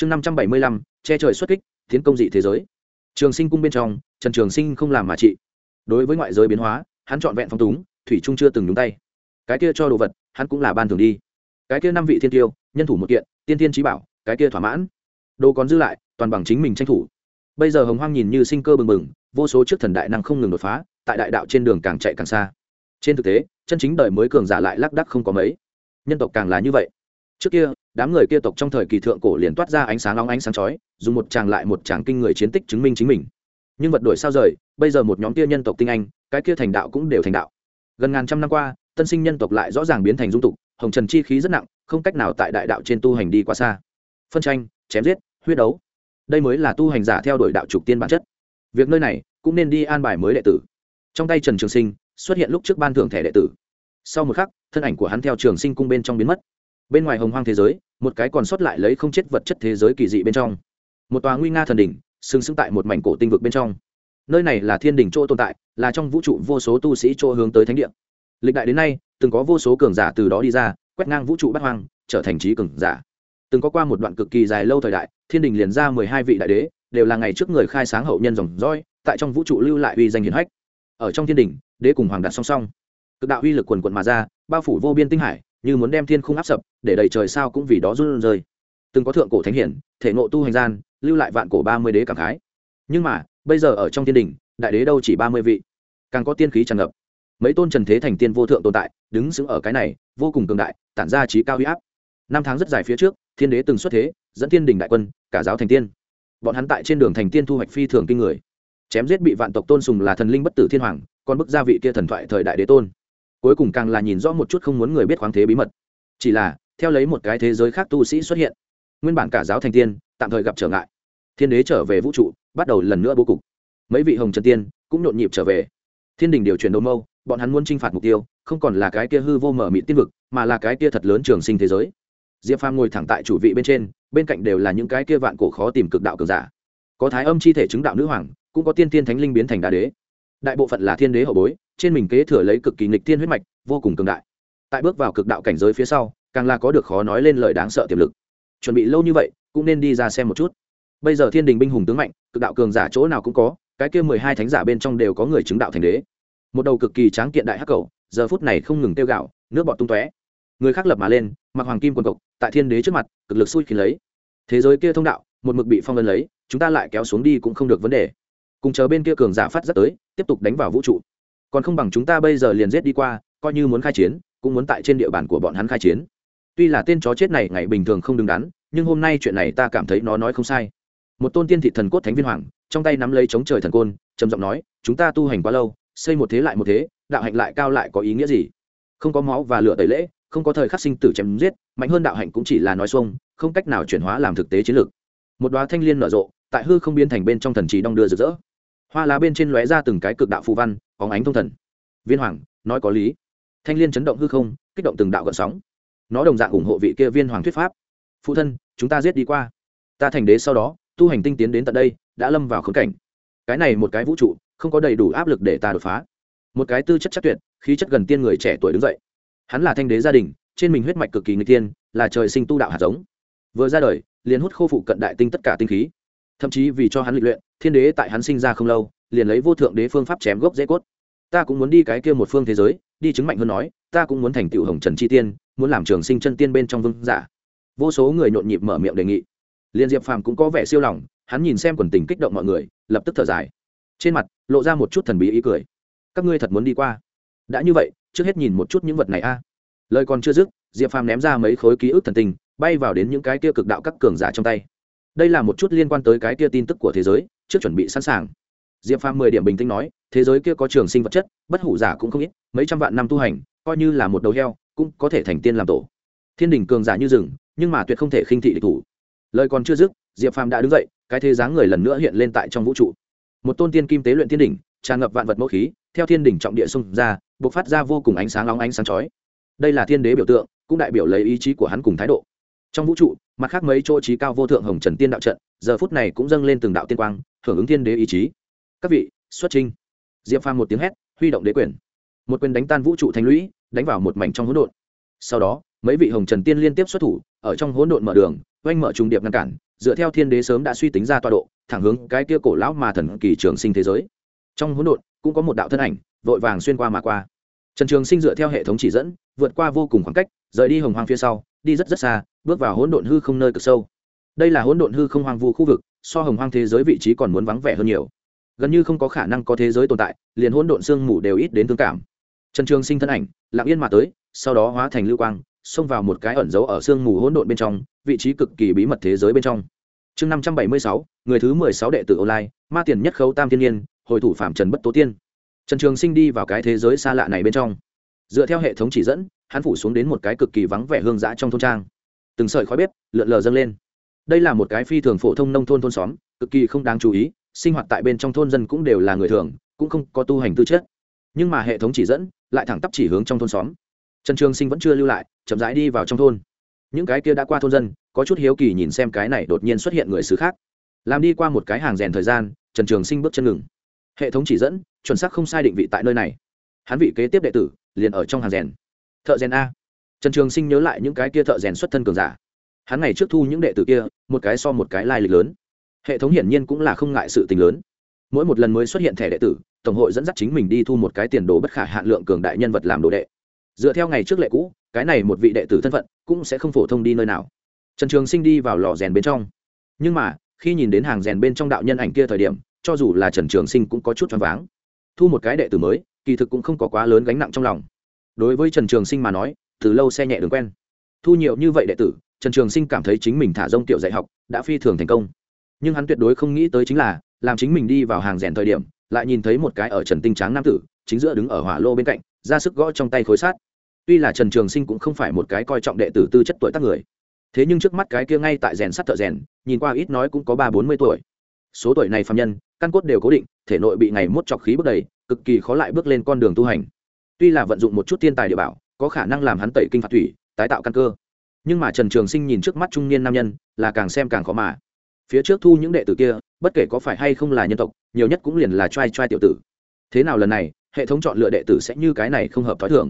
chương năm trăm bảy mươi lăm, che trời xuất kích, tiến công dị thế giới. Trường sinh cung bên trong, trần trường sinh không làm mà trị. Đối với ngoại giới biến hóa, hắn trọn vẹn phong túng, thủy trung chưa từng nhúng tay. Cái kia cho đồ vật, hắn cũng là ban thường đi. Cái kia năm vị thiên tiêu, nhân thủ một kiện, tiên tiên trí bảo, cái kia thỏa mãn. Đồ còn dư lại, toàn bằng chính mình tranh thủ. Bây giờ hồng hoang nhìn như sinh cơ bừng bừng, vô số trước thần đại năng không ngừng đột phá, tại đại đạo trên đường càng chạy càng xa. Trên thực tế, chân chính đời mới cường giả lại lác đắc không có mấy. Nhân tộc càng là như vậy trước kia, đám người kia tộc trong thời kỳ thượng cổ liền toát ra ánh sáng long ánh sáng chói, dùng một tràng lại một tràng kinh người chiến tích chứng minh chính mình. Nhưng vật đổi sao rời, bây giờ một nhóm kia nhân tộc tinh anh, cái kia thành đạo cũng đều thành đạo. Gần ngàn trăm năm qua, tân sinh nhân tộc lại rõ ràng biến thành dung tục, hồng trần chi khí rất nặng, không cách nào tại đại đạo trên tu hành đi quá xa. Phân tranh, chém giết, huyết đấu. Đây mới là tu hành giả theo đuổi đạo trục tiên bản chất. Việc nơi này, cũng nên đi an bài mới đệ tử. Trong tay trần trường sinh, xuất hiện lúc trước ban thưởng thẻ đệ tử. Sau một khắc, thân ảnh của hắn theo trường sinh cung bên trong biến mất bên ngoài hồng hoang thế giới, một cái còn sót lại lấy không chết vật chất thế giới kỳ dị bên trong. Một tòa nguy nga thần đỉnh, sừng sững tại một mảnh cổ tinh vực bên trong. Nơi này là thiên đỉnh chỗ tồn tại, là trong vũ trụ vô số tu sĩ chỗ hướng tới thánh địa. Lịch đại đến nay, từng có vô số cường giả từ đó đi ra, quét ngang vũ trụ bắt hoang, trở thành trí cường giả. Từng có qua một đoạn cực kỳ dài lâu thời đại, thiên đình liền ra mười hai vị đại đế, đều là ngày trước người khai sáng hậu nhân dòng dõi, tại trong vũ trụ lưu lại uy danh hiển hách. Ở trong thiên đình đế cùng hoàng đặt song song. Cực đạo uy lực quần quận mà ra, bao phủ vô biên tinh hải như muốn đem thiên khung áp sập, để đầy trời sao cũng vì đó run rơi. Từng có thượng cổ thánh hiển, thể ngộ tu hành gian, lưu lại vạn cổ ba mươi đế cảm khái. Nhưng mà, bây giờ ở trong thiên đình, đại đế đâu chỉ ba mươi vị. Càng có tiên khí tràn ngập. Mấy tôn trần thế thành tiên vô thượng tồn tại, đứng sững ở cái này, vô cùng cường đại, tản ra trí cao huy áp. Năm tháng rất dài phía trước, thiên đế từng xuất thế, dẫn thiên đình đại quân, cả giáo thành tiên. Bọn hắn tại trên đường thành tiên thu hoạch phi thường kinh người. Chém giết bị vạn tộc tôn sùng là thần linh bất tử thiên hoàng, còn bức gia vị kia thần thoại thời đại đế tôn cuối cùng càng là nhìn rõ một chút không muốn người biết khoáng thế bí mật. Chỉ là, theo lấy một cái thế giới khác tu sĩ xuất hiện, nguyên bản cả giáo thành tiên, tạm thời gặp trở ngại. Thiên đế trở về vũ trụ, bắt đầu lần nữa bố cục. Mấy vị hồng trần tiên cũng nhộn nhịp trở về. Thiên đình điều chuyển đầu mâu, bọn hắn muốn t r i n h phạt mục tiêu, không còn là cái kia hư vô mở mị tiên vực, mà là cái kia thật lớn trường sinh thế giới. Diệp phàm ngồi thẳng tại chủ vị bên trên, bên cạnh đều là những cái kia vạn cổ khó tìm cực đạo cường giả. Có thái âm chi thể chứng đạo nữ hoàng, cũng có tiên tiên thánh linh biến thành đà đế đại bộ phận là thiên đế hậu bối, trên mình kế thừa lấy cực kỳ nghịch thiên huyết mạch, vô cùng cường đại. Tại bước vào cực đạo cảnh giới phía sau, càng là có được khó nói lên lời đáng sợ tiềm lực. Chuẩn bị lâu như vậy, cũng nên đi ra xem một chút. Bây giờ thiên đình binh hùng tướng mạnh, cực đạo cường giả chỗ nào cũng có, cái kia mười hai thánh giả bên trong đều có người chứng đạo thành đế. Một đầu cực kỳ tráng kiện đại hắc cầu, giờ phút này không ngừng tiêu gạo, nước bọt tung tóe. Người khác lập mà lên, mặc hoàng kim quần cộc, tại thiên đế trước mặt, cực lực xui khi lấy. Thế giới kia thông đạo, một mực bị phong ấn lấy, chúng ta lại kéo xuống đi cũng không được vấn đề cùng chờ bên kia cường giả phát rất tới, tiếp tục đánh vào vũ trụ. Còn không bằng chúng ta bây giờ liền giết đi qua, coi như muốn khai chiến, cũng muốn tại trên địa bàn của bọn hắn khai chiến. Tuy là tên chó chết này ngày bình thường không đứng đắn, nhưng hôm nay chuyện này ta cảm thấy nó nói không sai. Một tôn tiên thị thần cốt thánh viên hoàng, trong tay nắm lấy chống trời thần côn, trầm giọng nói, chúng ta tu hành quá lâu, xây một thế lại một thế, đạo hạnh lại cao lại có ý nghĩa gì? Không có máu và lửa tẩy lễ, không có thời khắc sinh tử chém giết, mạnh hơn đạo hạnh cũng chỉ là nói xuông, không cách nào chuyển hóa làm thực tế chiến lược. Một đoá thanh liên nở rộ tại hư không biến thành bên trong thần trì đong đưa rực rỡ. Hoa lá bên trên lóe ra từng cái cực đạo phù văn có ánh thông thần. Viên hoàng, nói có lý. Thanh liên chấn động hư không, kích động từng đạo gợn sóng. Nó đồng dạng ủng hộ vị kia viên hoàng thuyết pháp. Phụ thân, chúng ta giết đi qua. Ta thành đế sau đó, tu hành tinh tiến đến tận đây, đã lâm vào khống cảnh. Cái này một cái vũ trụ, không có đầy đủ áp lực để ta đột phá. Một cái tư chất chắc tuyệt, khí chất gần tiên người trẻ tuổi đứng dậy. Hắn là thanh đế gia đình, trên mình huyết mạch cực kỳ người tiên là trời sinh tu đạo hạt giống. Vừa ra đời, liền hút khô phụ cận đại tinh tất cả tinh khí thậm chí vì cho hắn lịch luyện, thiên đế tại hắn sinh ra không lâu, liền lấy vô thượng đế phương pháp chém gốc dễ cốt. Ta cũng muốn đi cái kia một phương thế giới, đi chứng mạnh hơn nói, ta cũng muốn thành tựu hồng trần chi tiên, muốn làm trường sinh chân tiên bên trong vương giả. Vô số người nhộn nhịp mở miệng đề nghị. Liên diệp phàm cũng có vẻ siêu lòng, hắn nhìn xem quần tình kích động mọi người, lập tức thở dài. Trên mặt, lộ ra một chút thần bí ý cười. Các ngươi thật muốn đi qua? Đã như vậy, trước hết nhìn một chút những vật này a. Lời còn chưa dứt, diệp phàm ném ra mấy khối ký ức thần tình, bay vào đến những cái kia cực đạo các cường giả trong tay đây là một chút liên quan tới cái kia tin tức của thế giới, trước chuẩn bị sẵn sàng. Diệp phàm mười điểm bình tĩnh nói, thế giới kia có trường sinh vật chất, bất hủ giả cũng không ít, mấy trăm vạn năm tu hành, coi như là một đầu heo, cũng có thể thành tiên làm tổ. Thiên đình cường giả như rừng, nhưng mà tuyệt không thể khinh thị địch thủ. Lời còn chưa dứt, diệp phàm đã đứng dậy, cái thế dáng người lần nữa hiện lên tại trong vũ trụ. Một tôn tiên kim tế luyện thiên đỉnh tràn ngập vạn vật mẫu khí, theo thiên đỉnh trọng địa xung ra b ộ c phát ra vô cùng ánh sáng nóng ánh sáng chói. Đây là thiên đế biểu tượng, cũng đại biểu lấy ý chí của hắn cùng thái độ trong vũ trụ, mặt khác mấy chỗ trí cao vô thượng hồng trần tiên đạo trận, giờ phút này cũng dâng lên từng đạo tiên quang, hưởng ứng thiên đế ý chí. Các vị, xuất trinh diệp phàm một tiếng hét, huy động đế quyền. Một quyền đánh tan vũ trụ thành lũy, đánh vào một mảnh trong hỗn độn. Sau đó, mấy vị hồng trần tiên liên tiếp xuất thủ, ở trong hỗn độn mở đường, oanh mở trùng điệp ngăn cản, dựa theo thiên đế sớm đã suy tính ra tọa độ, thẳng hướng cái kia cổ lão mà thần kỳ trường sinh thế giới. Trong hỗn độn, cũng có một đạo thân ảnh, vội vàng xuyên qua mà qua. Trần trường sinh dựa theo hệ thống chỉ dẫn, vượt qua vô cùng khoảng cách, rời đi hồng hoang phía sau, đi rất rất xa bước vào hỗn độn hư không nơi cực sâu. Đây là hỗn độn hư không hoang vu khu vực, so hồng hoang thế giới vị trí còn muốn vắng vẻ hơn nhiều. Gần như không có khả năng có thế giới tồn tại, liền hỗn độn sương mù đều ít đến thương cảm. Trần trường sinh thân ảnh, lặng yên mà tới, sau đó hóa thành lưu quang, xông vào một cái ẩn giấu ở sương mù hỗn độn bên trong, vị trí cực kỳ bí mật thế giới bên trong. Chương năm trăm bảy mươi sáu, người thứ mười sáu đệ tử online, ma tiền nhất khấu tam thiên nhiên hồi thủ phạm trần bất tố tiên. Trần trường sinh đi vào cái thế giới xa lạ này bên trong. Dựa theo hệ thống chỉ dẫn, hắn phủ xuống đến một cái cực kỳ vắng vẻ hương dã trong thôn trang từng sợi khói bếp lượn lờ dâng lên. Đây là một cái phi thường phổ thông nông thôn thôn xóm, cực kỳ không đáng chú ý, sinh hoạt tại bên trong thôn dân cũng đều là người thường, cũng không có tu hành tư chất. Nhưng mà hệ thống chỉ dẫn, lại thẳng tắp chỉ hướng trong thôn xóm. Trần trường sinh vẫn chưa lưu lại, chậm rãi đi vào trong thôn. Những cái kia đã qua thôn dân, có chút hiếu kỳ nhìn xem cái này đột nhiên xuất hiện người xứ khác. Làm đi qua một cái hàng rèn thời gian, trần trường sinh bước chân ngừng. Hệ thống chỉ dẫn, chuẩn xác không sai định vị tại nơi này. Hắn vị kế tiếp đệ tử, liền ở trong hàng rèn. Thợ rèn a trần trường sinh nhớ lại những cái kia thợ rèn xuất thân cường giả. Hắn ngày trước thu những đệ tử kia, một cái so một cái lai lịch lớn. Hệ thống hiển nhiên cũng là không ngại sự tình lớn. Mỗi một lần mới xuất hiện thẻ đệ tử, tổng hội dẫn dắt chính mình đi thu một cái tiền đồ bất khả hạn lượng cường đại nhân vật làm đồ đệ. Dựa theo ngày trước lệ cũ, cái này một vị đệ tử thân phận cũng sẽ không phổ thông đi nơi nào. Trần trường sinh đi vào lò rèn bên trong. Nhưng mà, khi nhìn đến hàng rèn bên trong đạo nhân ảnh kia thời điểm, cho dù là trần trường sinh cũng có chút choáng váng. Thu một cái đệ tử mới, kỳ thực cũng không có quá lớn gánh nặng trong lòng. Đối với trần trường sinh mà nói từ lâu xe nhẹ đường quen. Thu nhiều như vậy đệ tử, trần trường sinh cảm thấy chính mình thả rông tiểu dạy học, đã phi thường thành công. Nhưng hắn tuyệt đối không nghĩ tới chính là, làm chính mình đi vào hàng rèn thời điểm, lại nhìn thấy một cái ở trần tinh tráng nam tử, chính giữa đứng ở hỏa lô bên cạnh, ra sức gõ trong tay khối sát tuy là trần trường sinh cũng không phải một cái coi trọng đệ tử tư chất tuổi tác người. Thế nhưng trước mắt cái kia ngay tại rèn sắt thợ rèn, nhìn qua ít nói cũng có ba bốn mươi tuổi. Số tuổi này phạm nhân, căn cốt đều cố định, thể nội bị ngày mốt chọc khí bước đầy, cực kỳ khó lại bước lên con đường tu hành. Tuy là vận dụng một chút thiên tài địa bảo có khả năng làm hắn tẩy kinh phạt thủy, tái tạo căn cơ. Nhưng mà trần trường sinh nhìn trước mắt trung niên nam nhân, là càng xem càng khó mà. Phía trước thu những đệ tử kia, bất kể có phải hay không là nhân tộc, nhiều nhất cũng liền là t r a i t r a i tiểu tử. Thế nào lần này, hệ thống chọn lựa đệ tử sẽ như cái này không hợp t h ó i thường.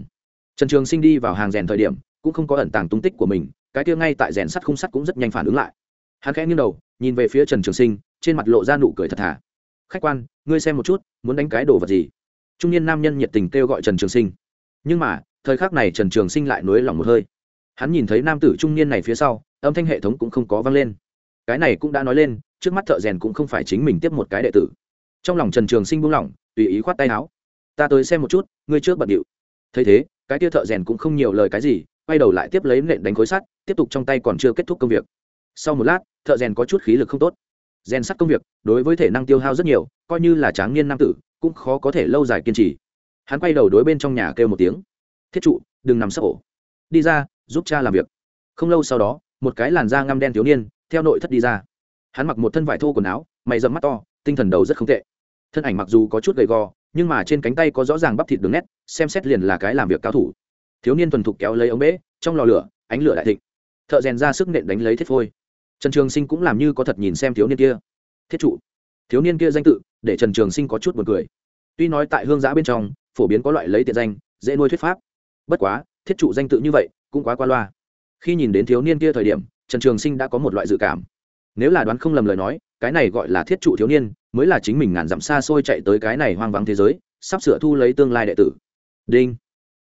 Trần trường sinh đi vào hàng rèn thời điểm, cũng không có ẩn tàng tung tích của mình, cái kia ngay tại rèn sắt khung sắt cũng rất nhanh phản ứng lại. Hắn khẽ nghiêng đầu, nhìn về phía trần trường sinh, trên mặt lộ ra nụ cười thật thà. Khách quan, ngươi xem một chút, muốn đánh cái đồ vật gì? Trung niên nam nhân nhiệt tình kêu gọi trần trường sinh. Nhưng mà thời khắc này trần trường sinh lại nối lòng một hơi. Hắn nhìn thấy nam tử trung niên này phía sau, âm thanh hệ thống cũng không có vang lên. Cái này cũng đã nói lên, trước mắt thợ rèn cũng không phải chính mình tiếp một cái đệ tử. Trong lòng trần trường sinh buông lỏng, tùy ý khoát tay áo. Ta tới xem một chút, ngươi trước bận điệu. Thấy thế, cái tia thợ rèn cũng không nhiều lời cái gì, quay đầu lại tiếp lấy nện đánh khối sắt, tiếp tục trong tay còn chưa kết thúc công việc. Sau một lát, thợ rèn có chút khí lực không tốt. Rèn sắt công việc, đối với thể năng tiêu hao rất nhiều, coi như là tráng niên nam tử, cũng khó có thể lâu dài kiên trì. Hắn quay đầu đối bên trong nhà kêu một tiếng thiết trụ, đừng nằm sấp ổ đi ra, giúp cha làm việc. Không lâu sau đó, một cái làn da ngăm đen thiếu niên, theo nội thất đi ra. Hắn mặc một thân vải thô quần áo, mày dẫm mắt to, tinh thần đầu rất không tệ. Thân ảnh mặc dù có chút gầy gò, nhưng mà trên cánh tay có rõ ràng bắp thịt đường nét, xem xét liền là cái làm việc cao thủ. Thiếu niên thuần thục kéo lấy ống bể trong lò lửa, ánh lửa đại thịnh. Thợ rèn ra sức nện đánh lấy thiết phôi. Trần trường sinh cũng làm như có thật nhìn xem thiếu niên kia. Thiết trụ. Thiếu niên kia danh tự, để trần trường sinh có chút b u ồ n cười. Tuy nói tại hương giã bên trong, phổ biến có loại lấy tiện danh, dễ nuôi thuyết pháp bất quá, thiết trụ danh tự như vậy cũng quá qua loa. Khi nhìn đến thiếu niên kia thời điểm, trần trường sinh đã có một loại dự cảm. Nếu là đoán không lầm lời nói, cái này gọi là thiết trụ thiếu niên, mới là chính mình ngàn dặm xa xôi chạy tới cái này hoang vắng thế giới, sắp sửa thu lấy tương lai đệ tử. Đinh!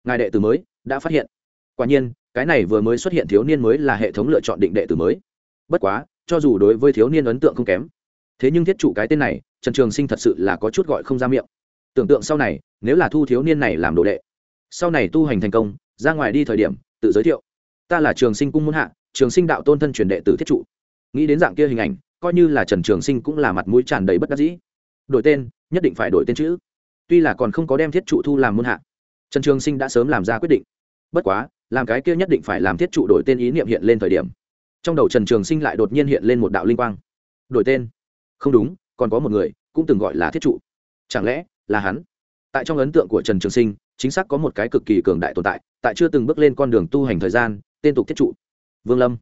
Ngài đệ tử mới đã phát hiện. Quả nhiên, cái này vừa mới xuất hiện thiếu niên mới là hệ thống lựa chọn định đệ tử mới. Bất quá, cho dù đối với thiếu niên ấn tượng không kém, thế nhưng thiết trụ cái tên này, trần trường sinh thật sự là có chút gọi không ra miệng. Tưởng tượng sau này, nếu là thu thiếu niên này làm đồ đệ sau này tu hành thành công, ra ngoài đi thời điểm, tự giới thiệu. Ta là trường sinh cung muôn hạ, trường sinh đạo tôn thân truyền đệ tử thiết trụ. Nghĩ đến dạng kia hình ảnh, coi như là trần trường sinh cũng là mặt mũi tràn đầy bất đắc dĩ. Đổi tên, nhất định phải đổi tên chữ. Tuy là còn không có đem thiết trụ thu làm muôn hạ, trần trường sinh đã sớm làm ra quyết định. Bất quá, làm cái kia nhất định phải làm thiết trụ đổi tên ý niệm hiện lên thời điểm, trong đầu trần trường sinh lại đột nhiên hiện lên một đạo linh quang. Đổi tên? Không đúng, còn có một người, cũng từng gọi là thiết trụ. Chẳng lẽ là hắn? Tại trong ấn tượng của trần trường sinh chính xác có một cái cực kỳ cường đại tồn tại tại chưa từng bước lên con đường tu hành thời gian, tên tục thiết trụ. Vương lâm.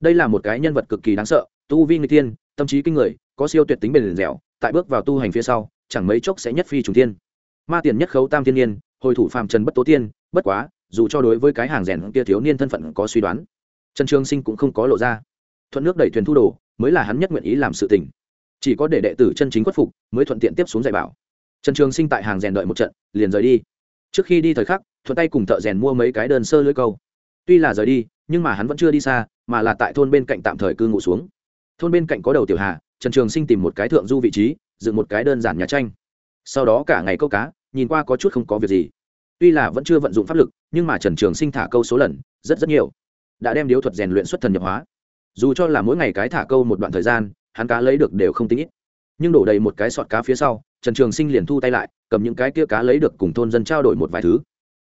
Đây là một cái nhân vật cực kỳ đáng sợ, tu vi người tiên tâm trí kinh người, có siêu tuyệt tính bền dẻo, tại bước vào tu hành phía sau, chẳng mấy chốc sẽ nhất phi trùng tiên ma tiền nhất khấu tam thiên niên, hồi thủ phàm trần bất tố tiên, bất quá, dù cho đối với cái hàng rèn kia thiếu niên thân phận có suy đoán, trần trường sinh cũng không có lộ ra. Thuận nước đẩy thuyền thu đồ, mới là hắn nhất nguyện ý làm sự tình. Chỉ có để đệ tử chân chính khuất phục, mới thuận tiện tiếp xuống dạy bảo. Trần trường sinh tại hàng rèn đợi một trận, liền rời đi trước khi đi thời khắc, thuận tay cùng thợ rèn mua mấy cái đơn sơ lưỡi câu. Tuy là rời đi, nhưng mà hắn vẫn chưa đi xa, mà là tại thôn bên cạnh tạm thời cư ngụ xuống. Thôn bên cạnh có đầu tiểu hà, trần trường sinh tìm một cái thượng du vị trí, dựng một cái đơn giản nhà tranh. Sau đó cả ngày câu cá, nhìn qua có chút không có việc gì. Tuy là vẫn chưa vận dụng pháp lực, nhưng mà trần trường sinh thả câu số lần, rất rất nhiều. Đã đem điếu thuật rèn luyện xuất thần nhập hóa. Dù cho là mỗi ngày cái thả câu một đoạn thời gian, hắn cá lấy được đều không tính ít. Nhưng đổ đầy một cái sọt cá phía sau trần trường sinh liền thu tay lại, cầm những cái kia cá lấy được cùng thôn dân trao đổi một vài thứ.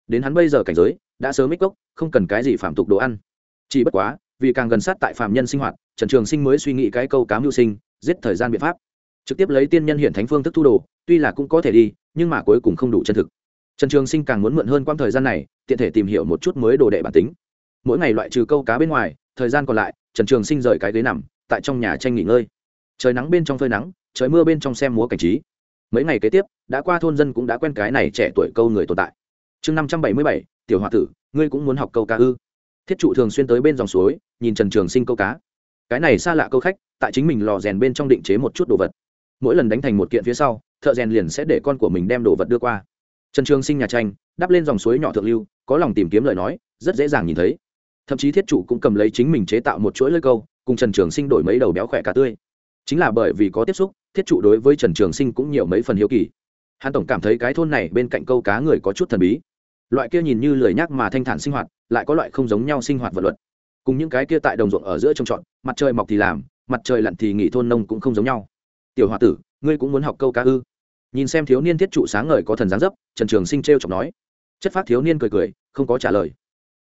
Đến hắn bây giờ cảnh giới, đã sớm ít cốc không cần cái gì phạm tục đồ ăn. Chỉ bất quá, vì càng gần sát tại phạm nhân sinh hoạt, trần trường sinh mới suy nghĩ cái câu cá mưu sinh, giết thời gian biện pháp. Trực tiếp lấy tiên nhân hiện thánh phương thức thu đồ, tuy là cũng có thể đi, nhưng mà cuối cùng không đủ chân thực. Trần trường sinh càng muốn mượn hơn quãng thời gian này, tiện thể tìm hiểu một chút mới đồ đệ bản tính. Mỗi ngày loại trừ câu cá bên ngoài, thời gian còn lại, trần trường sinh rời cái ghế nằm, tại trong nhà tranh nghỉ ngơi. Trời nắng bên trong phơi nắng, trời mưa bên trong xem múa cảnh trí mấy ngày kế tiếp, đã qua thôn dân cũng đã quen cái này trẻ tuổi câu người tồn tại. Chương năm trăm bảy mươi bảy, tiểu h o a tử, ngươi cũng muốn học câu cá ư? Thiết trụ thường xuyên tới bên dòng suối, nhìn trần trường sinh câu cá. Cái này xa lạ câu khách, tại chính mình lò rèn bên trong định chế một chút đồ vật. Mỗi lần đánh thành một kiện phía sau, thợ rèn liền sẽ để con của mình đem đồ vật đưa qua. Trần trường sinh nhà tranh, đắp lên dòng suối nhỏ thượng lưu, có lòng tìm kiếm lời nói, rất dễ dàng nhìn thấy. Thậm chí thiết chủ cũng cầm lấy chính mình chế tạo một chuỗi lơi câu, cùng trần trường sinh đổi mấy đầu béo khỏe cả tươi. Chính là bởi vì có tiếp xúc thiết trụ đối với trần trường sinh cũng nhiều mấy phần hiếu kỳ. Hắn tổng cảm thấy cái thôn này bên cạnh câu cá người có chút thần bí. Loại kia nhìn như lười nhác mà thanh thản sinh hoạt, lại có loại không giống nhau sinh hoạt vật luật. Cùng những cái kia tại đồng ruộng ở giữa trông trọt, mặt trời mọc thì làm, mặt trời lặn thì nghỉ thôn nông cũng không giống nhau. Tiểu h o a tử, ngươi cũng muốn học câu cá ư? Nhìn xem thiếu niên thiết trụ sáng ngời có thần gián dấp, trần trường sinh t r e o chọc nói. Chất phát thiếu niên cười cười, không có trả lời.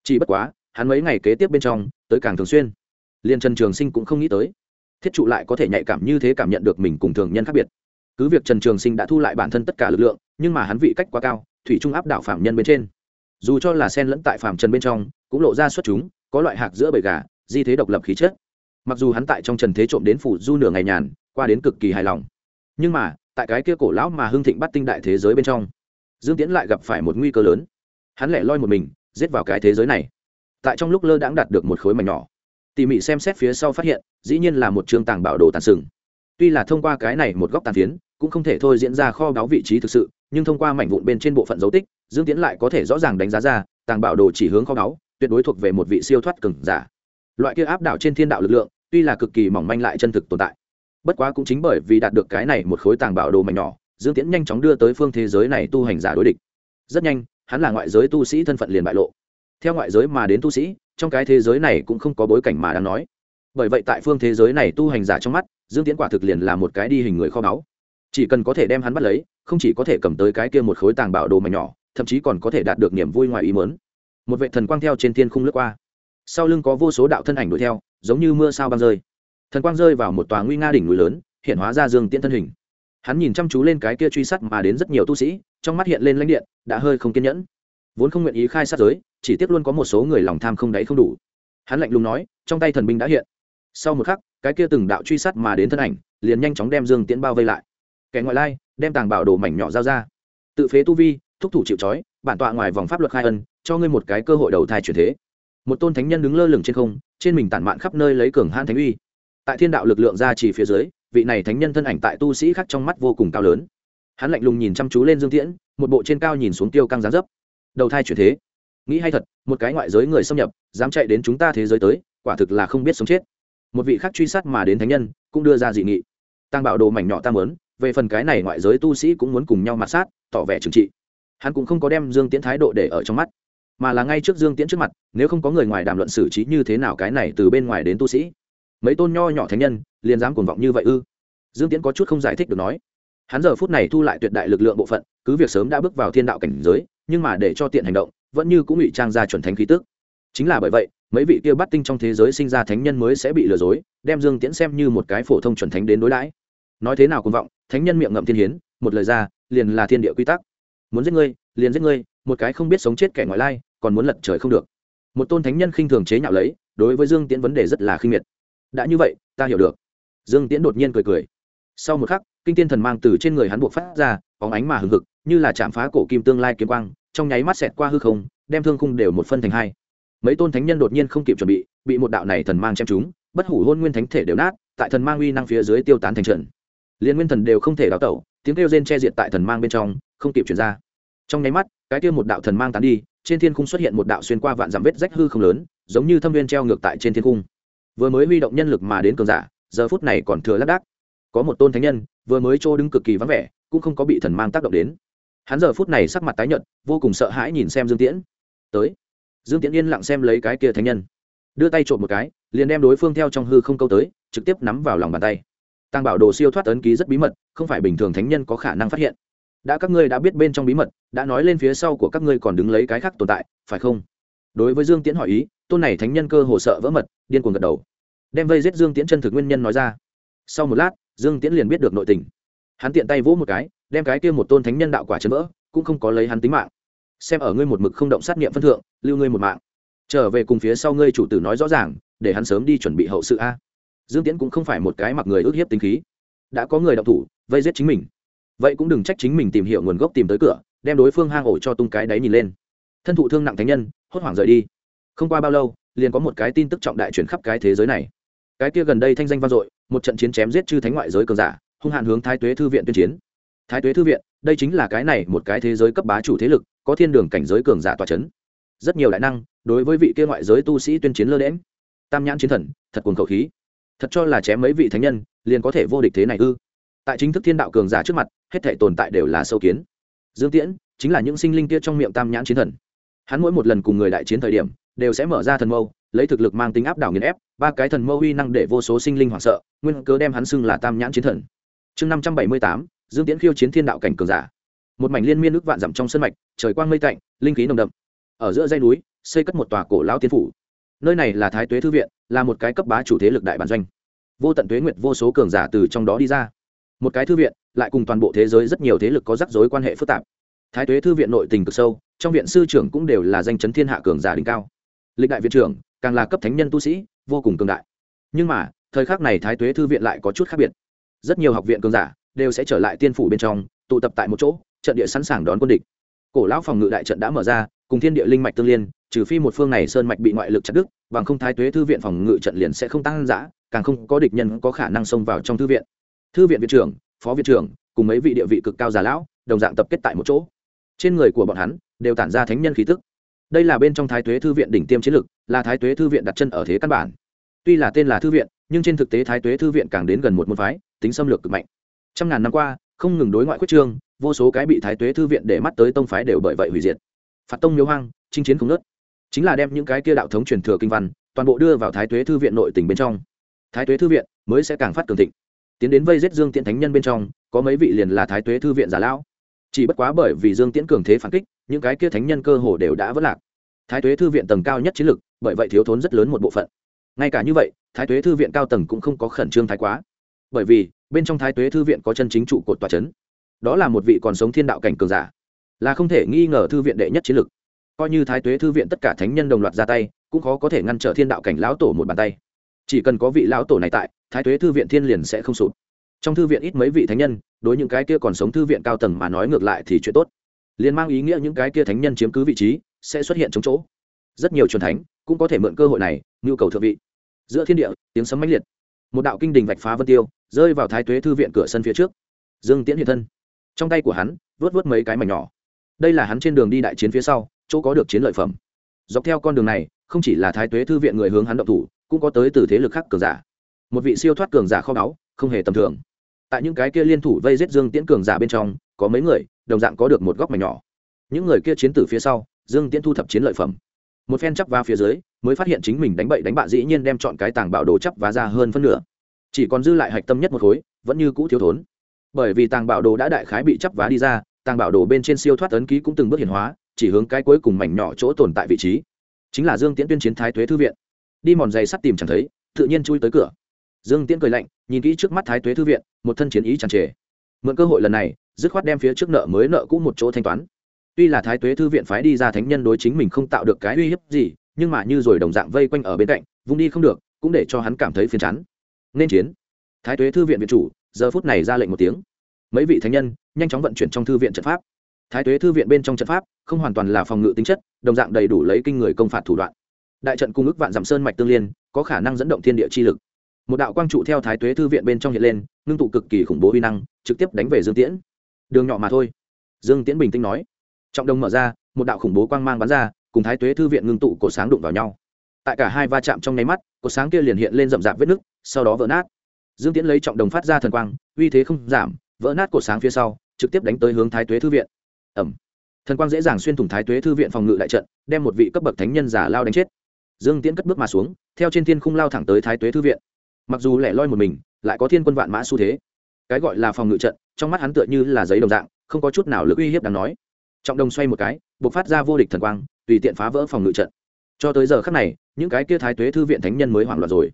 Chỉ bất quá, hắn mấy ngày kế tiếp bên trong, tới càng thường xuyên. Liền trần trường sinh cũng không nghĩ tới thiết trụ lại có thể nhạy cảm như thế cảm nhận được mình cùng thường nhân khác biệt. Cứ việc trần trường sinh đã thu lại bản thân tất cả lực lượng, nhưng mà hắn vị cách quá cao, thủy trung áp đảo phạm nhân bên trên. Dù cho là sen lẫn tại phạm trần bên trong, cũng lộ ra xuất chúng, có loại hạc giữa bầy gà, di thế độc lập khí chất. Mặc dù hắn tại trong trần thế trộm đến phủ du nửa ngày nhàn, qua đến cực kỳ hài lòng. Nhưng mà, tại cái kia cổ lão mà hưng thịnh bắt tinh đại thế giới bên trong, dương tiễn lại gặp phải một nguy cơ lớn. Hắn lẻ loi một mình, giết vào cái thế giới này. Tại trong lúc lơ đãng đạt được một khối mảnh nhỏ tỉ mỉ xem xét phía sau phát hiện, dĩ nhiên là một trường tàng bảo đồ tàn sừng. Tuy là thông qua cái này một góc tàn phiến, cũng không thể thôi diễn ra kho báu vị trí thực sự, nhưng thông qua mảnh vụn bên trên bộ phận dấu tích, dương tiễn lại có thể rõ ràng đánh giá ra, tàng bảo đồ chỉ hướng kho báu, tuyệt đối thuộc về một vị siêu thoát cừng giả. Loại kia áp đảo trên thiên đạo lực lượng, tuy là cực kỳ mỏng manh lại chân thực tồn tại. Bất quá cũng chính bởi vì đạt được cái này một khối tàng bảo đồ mảnh nhỏ, dương tiễn nhanh chóng đưa tới phương thế giới này tu hành giả đối địch. Rất nhanh, hắn là ngoại giới tu sĩ thân phận liền bại lộ. Theo ngoại giới mà đến tu sĩ trong cái thế giới này cũng không có bối cảnh mà đang nói. Bởi vậy tại phương thế giới này tu hành giả trong mắt, dương tiễn quả thực liền là một cái đi hình người kho báu. Chỉ cần có thể đem hắn bắt lấy, không chỉ có thể cầm tới cái kia một khối tàng bảo đồ mà nhỏ, thậm chí còn có thể đạt được niềm vui ngoài ý mớn một vệ thần quang theo trên thiên khung lướt qua. Sau lưng có vô số đạo thân ảnh đuổi theo, giống như mưa sao băng rơi. Thần quang rơi vào một tòa nguy nga đỉnh núi lớn, hiện hóa ra dương tiễn thân hình. Hắn nhìn chăm chú lên cái kia truy sát mà đến rất nhiều tu sĩ, trong mắt hiện lên lãnh điện, đã hơi không kiên nhẫn vốn không nguyện ý khai sát giới, chỉ tiếc luôn có một số người lòng tham không đáy không đủ. Hắn lạnh lùng nói, trong tay thần binh đã hiện. Sau một khắc, cái kia từng đạo truy sát mà đến thân ảnh, liền nhanh chóng đem dương tiễn bao vây lại. Kẻ ngoại lai, đem tàng bảo đồ mảnh nhỏ giao ra. Tự phế tu vi, thúc thủ chịu trói, bản tọa ngoài vòng pháp luật khai ân, cho ngươi một cái cơ hội đầu thai chuyển thế. Một tôn thánh nhân đứng lơ lửng trên không, trên mình tản mạn khắp nơi lấy cường hãn thánh uy. Tại thiên đạo lực lượng ra chỉ phía dưới, vị này thánh nhân thân ảnh tại tu sĩ khác trong mắt vô cùng cao lớn. Hắn lạnh lùng nhìn chăm chú lên dương tiễn, một bộ trên cao nhìn xuống tiêu căng giá dấp đầu thai chuyển thế. Nghĩ hay thật, một cái ngoại giới người xâm nhập, dám chạy đến chúng ta thế giới tới, quả thực là không biết sống chết. Một vị khác truy sát mà đến thánh nhân, cũng đưa ra dị nghị. Tăng bảo đồ mảnh nhỏ ta mớn về phần cái này ngoại giới tu sĩ cũng muốn cùng nhau mặt sát, tỏ vẻ trừng trị. Hắn cũng không có đem dương tiễn thái độ để ở trong mắt, mà là ngay trước dương tiễn trước mặt, nếu không có người ngoài đàm luận xử trí như thế nào cái này từ bên ngoài đến tu sĩ. Mấy tôn nho nhỏ thánh nhân, liền dám cuồng vọng như vậy ư? Dương tiễn có chút không giải thích được nói. Hắn giờ phút này thu lại tuyệt đại lực lượng bộ phận, cứ việc sớm đã bước vào thiên đạo cảnh giới nhưng mà để cho tiện hành động, vẫn như cũng ngụy trang ra chuẩn thánh khí tức. Chính là bởi vậy, mấy vị kia bắt tinh trong thế giới sinh ra thánh nhân mới sẽ bị lừa dối, đem dương tiễn xem như một cái phổ thông chuẩn thánh đến đối đãi. Nói thế nào cũng vọng, thánh nhân miệng ngậm thiên hiến, một lời ra, liền là thiên địa quy tắc. Muốn giết ngươi, liền giết ngươi, một cái không biết sống chết kẻ ngoại lai, còn muốn lật trời không được. Một tôn thánh nhân khinh thường chế nhạo lấy, đối với dương tiễn vấn đề rất là khinh miệt. Đã như vậy, ta hiểu được. Dương tiễn đột nhiên cười cười. Sau một khắc, kinh tiên thần mang từ trên người hắn buộc phát ra, bóng ánh mà hừng hực như là chạm phá cổ kim tương lai kiếm quang, trong nháy mắt xẹt qua hư không, đem thương khung đều một phân thành hai. Mấy tôn thánh nhân đột nhiên không kịp chuẩn bị bị một đạo này thần mang chém chúng bất hủ hôn nguyên thánh thể đều nát, tại thần mang uy năng phía dưới tiêu tán thành trận. Liên nguyên thần đều không thể đào tẩu, tiếng kêu rên che diệt tại thần mang bên trong, không kịp chuyển ra. Trong nháy mắt, cái kia một đạo thần mang tán đi, trên thiên khung xuất hiện một đạo xuyên qua vạn dặm vết rách hư không lớn, giống như thâm viên treo ngược tại trên thiên khung. Vừa mới huy động nhân lực mà đến cường giả, giờ phút này còn thừa lác đác. Có một tôn thánh nhân, vừa mới trô đứng cực kỳ vắng vẻ, cũng không có bị thần mang tác động đến hắn giờ phút này sắc mặt tái nhợt, vô cùng sợ hãi nhìn xem dương tiễn. Tới. Dương tiễn yên lặng xem lấy cái kia thánh nhân. Đưa tay trộm một cái, liền đem đối phương theo trong hư không câu tới, trực tiếp nắm vào lòng bàn tay. Tăng bảo đồ siêu thoát ấn ký rất bí mật, không phải bình thường thánh nhân có khả năng phát hiện. Đã các ngươi đã biết bên trong bí mật, đã nói lên phía sau của các ngươi còn đứng lấy cái khác tồn tại, phải không? Đối với dương tiễn hỏi ý, tôn này thánh nhân cơ hồ sợ vỡ mật, điên cuồng gật đầu. Đem vây giết dương tiễn chân thực nguyên nhân nói ra. Sau một lát, dương tiễn liền biết được nội tình. Hắn tiện tay vỗ một cái đem cái kia một tôn thánh nhân đạo quả chấn vỡ, cũng không có lấy hắn tính mạng. Xem ở ngươi một mực không động sát nghiệm phân thượng, lưu ngươi một mạng. Trở về cùng phía sau ngươi chủ tử nói rõ ràng, để hắn sớm đi chuẩn bị hậu sự a. Dương tiễn cũng không phải một cái mặc người ước hiếp tính khí. Đã có người đọc thủ, vây giết chính mình. Vậy cũng đừng trách chính mình tìm hiểu nguồn gốc tìm tới cửa, đem đối phương hang ổ cho tung cái đáy nhìn lên. Thân thụ thương nặng thánh nhân, hốt hoảng rời đi. Không qua bao lâu, liền có một cái tin tức trọng đại chuyển khắp cái thế giới này. Cái kia gần đây thanh danh vang dội, một trận chiến chém giết chư thánh ngoại giới cường giả, hung hạn hướng thái tuế thư viện tuyên chiến thái tuế thư viện, đây chính là cái này một cái thế giới cấp bá chủ thế lực, có thiên đường cảnh giới cường giả tòa c h ấ n rất nhiều đại năng, đối với vị kia ngoại giới tu sĩ tuyên chiến lơ đễm tam nhãn chiến thần, thật cuồng khẩu khí. Thật cho là chém mấy vị thánh nhân, liền có thể vô địch thế này ư. Tại chính thức thiên đạo cường giả trước mặt, hết thể tồn tại đều là sâu kiến. Dương tiễn, chính là những sinh linh kia trong miệng tam nhãn chiến thần. Hắn mỗi một lần cùng người đại chiến thời điểm, đều sẽ mở ra thần mâu, lấy thực lực mang tính áp đảo nghiền ép, ba cái thần mâu uy năng để vô số sinh linh hoảng sợ, nguyên cớ đem hắn xưng là tam nhãn chiến thần. Chương năm trăm bảy mươi tám dương tiễn khiêu chiến thiên đạo cảnh cường giả. Một mảnh liên miên nước vạn dặm trong sân mạch, trời quang mây tạnh, linh khí nồng đậm. Ở giữa dây núi, xây cất một tòa cổ lão tiên phủ. Nơi này là thái tuế thư viện, là một cái cấp bá chủ thế lực đại bản doanh. Vô tận tuế nguyệt, vô số cường giả từ trong đó đi ra. Một cái thư viện, lại cùng toàn bộ thế giới rất nhiều thế lực có rắc rối quan hệ phức tạp. Thái tuế thư viện nội tình cực sâu, trong viện sư trưởng cũng đều là danh chấn thiên hạ cường giả đỉnh cao. Lịch đại viện trưởng, càng là cấp thánh nhân tu sĩ, vô cùng cường đại. Nhưng mà, thời khắc này thái tuế thư viện lại có chút khác biệt. Rất nhiều học viện cường giả đều sẽ trở lại tiên phủ bên trong, tụ tập tại một chỗ, trận địa sẵn sàng đón quân địch. Cổ lão phòng ngự đại trận đã mở ra, cùng thiên địa linh mạch tương liên, trừ phi một phương này sơn mạch bị ngoại lực chặt đứt, bằng không thái tuế thư viện phòng ngự trận liền sẽ không tăng giã càng không có địch nhân có khả năng xông vào trong thư viện. Thư viện viện trưởng, phó viện trưởng, cùng mấy vị địa vị cực cao già lão, đồng dạng tập kết tại một chỗ. Trên người của bọn hắn, đều tản ra thánh nhân khí tức. Đây là bên trong thái tuế thư viện đỉnh tiêm chiến lực, là thái tuế thư viện đặt chân ở thế căn bản. Tuy là tên là thư viện, nhưng trên thực tế thái tuế thư viện càng đến gần một môn phái, tính xâm lược cực mạnh trăm ngàn năm qua, không ngừng đối ngoại quyết trương, vô số cái bị thái tuế thư viện để mắt tới tông phái đều bởi vậy hủy diệt. Phạt tông miếu hoang, chinh chiến không nớt chính là đem những cái kia đạo thống truyền thừa kinh văn, toàn bộ đưa vào thái tuế thư viện nội tỉnh bên trong. Thái tuế thư viện mới sẽ càng phát cường thịnh. Tiến đến vây giết dương tiễn thánh nhân bên trong, có mấy vị liền là thái tuế thư viện giả lão. Chỉ bất quá bởi vì dương tiễn cường thế phản kích, những cái kia thánh nhân cơ hồ đều đã vất lạc. Thái tuế thư viện tầng cao nhất chiến lực bởi vậy thiếu thốn rất lớn một bộ phận. Ngay cả như vậy, thái tuế thư viện cao tầng cũng không có khẩn trương thái quá. Bởi vì bên trong thái tuế thư viện có chân chính trụ cột tòa c h ấ n đó là một vị còn sống thiên đạo cảnh cường giả, là không thể nghi ngờ thư viện đệ nhất chiến lực coi như thái tuế thư viện tất cả thánh nhân đồng loạt ra tay, cũng khó có thể ngăn trở thiên đạo cảnh lão tổ một bàn tay. Chỉ cần có vị lão tổ này tại, thái tuế thư viện thiên liền sẽ không sụp. Trong thư viện ít mấy vị thánh nhân, đối những cái kia còn sống thư viện cao tầng mà nói ngược lại thì chuyện tốt. Liền mang ý nghĩa những cái kia thánh nhân chiếm cứ vị trí, sẽ xuất hiện chống chỗ. Rất nhiều truyền thánh cũng có thể mượn cơ hội này, nhu cầu thượng vị. Giữa thiên địa, tiếng sấm mãnh liệt một đạo kinh đình vạch phá vân tiêu, rơi vào thái tuế thư viện cửa sân phía trước. Dương tiễn hiện thân. Trong tay của hắn, vớt vớt mấy cái mảnh nhỏ. Đây là hắn trên đường đi đại chiến phía sau, chỗ có được chiến lợi phẩm. Dọc theo con đường này, không chỉ là thái tuế thư viện người hướng hắn động thủ, cũng có tới từ thế lực khác cường giả. Một vị siêu thoát cường giả kho báu, không hề tầm thường. Tại những cái kia liên thủ vây giết dương tiễn cường giả bên trong, có mấy người, đồng dạng có được một góc mảnh nhỏ. Những người kia chiến tử phía sau, dương tiễn thu thập chiến lợi phẩm một phen chắp va phía dưới, mới phát hiện chính mình đánh bậy đánh bạ dĩ nhiên đem chọn cái tàng bảo đồ chắp vá ra hơn phân nửa. Chỉ còn dư lại hạch tâm nhất một khối, vẫn như cũ thiếu thốn. Bởi vì tàng bảo đồ đã đại khái bị chắp vá đi ra, tàng bảo đồ bên trên siêu thoát ấn ký cũng từng bước hiển hóa, chỉ hướng cái cuối cùng mảnh nhỏ chỗ tồn tại vị trí. Chính là dương tiễn tuyên chiến thái thuế thư viện. Đi mòn giày sắt tìm chẳng thấy, tự nhiên chui tới cửa. Dương tiễn cười lạnh, nhìn kỹ trước mắt thái thuế thư viện, một thân chiến ý tràn trề. Mượn cơ hội lần này, dứt khoát đem phía trước nợ mới nợ cũ một chỗ thanh toán tuy là thái tuế thư viện phái đi ra thánh nhân đối chính mình không tạo được cái uy hiếp gì, nhưng mà như rồi đồng dạng vây quanh ở bên cạnh, vung đi không được, cũng để cho hắn cảm thấy phiền chán. Nên chiến. Thái tuế thư viện viện chủ, giờ phút này ra lệnh một tiếng. Mấy vị thánh nhân, nhanh chóng vận chuyển trong thư viện trận pháp. Thái tuế thư viện bên trong trận pháp, không hoàn toàn là phòng ngự tính chất, đồng dạng đầy đủ lấy kinh người công phạt thủ đoạn. Đại trận cung ức vạn dặm sơn mạch tương liên, có khả năng dẫn động thiên địa chi lực. Một đạo quang trụ theo thái tuế thư viện bên trong hiện lên, ngưng tụ cực kỳ khủng bố uy năng, trực tiếp đánh về dương tiễn. Đường nhỏ mà thôi. Dương tiễn bình tĩnh nói trọng đồng mở ra, một đạo khủng bố quang mang bắn ra, cùng thái tuế thư viện ngưng tụ cổ sáng đụng vào nhau. Tại cả hai va chạm trong nháy mắt, cổ sáng kia liền hiện lên rậm rạp vết nứt, sau đó vỡ nát. Dương tiễn lấy trọng đồng phát ra thần quang, uy thế không giảm, vỡ nát cổ sáng phía sau, trực tiếp đánh tới hướng thái tuế thư viện. Ẩm thần quang dễ dàng xuyên thủng thái tuế thư viện phòng ngự đại trận, đem một vị cấp bậc thánh nhân giả lao đánh chết. Dương tiễn cất bước mà xuống, theo trên thiên khung lao thẳng tới thái tuế thư viện. Mặc dù lẻ loi một mình, lại có thiên quân vạn mã xu thế. Cái gọi là phòng ngự trận, trong mắt hắn tựa như là giấy đồng dạng, không có chút nào lực uy hiếp đáng nói trọng đồng xoay một cái buộc phát ra vô địch thần quang, tùy tiện phá vỡ phòng ngự trận. Cho tới giờ khắc này, những cái kia thái tuế thư viện thánh nhân mới hoảng loạn rồi.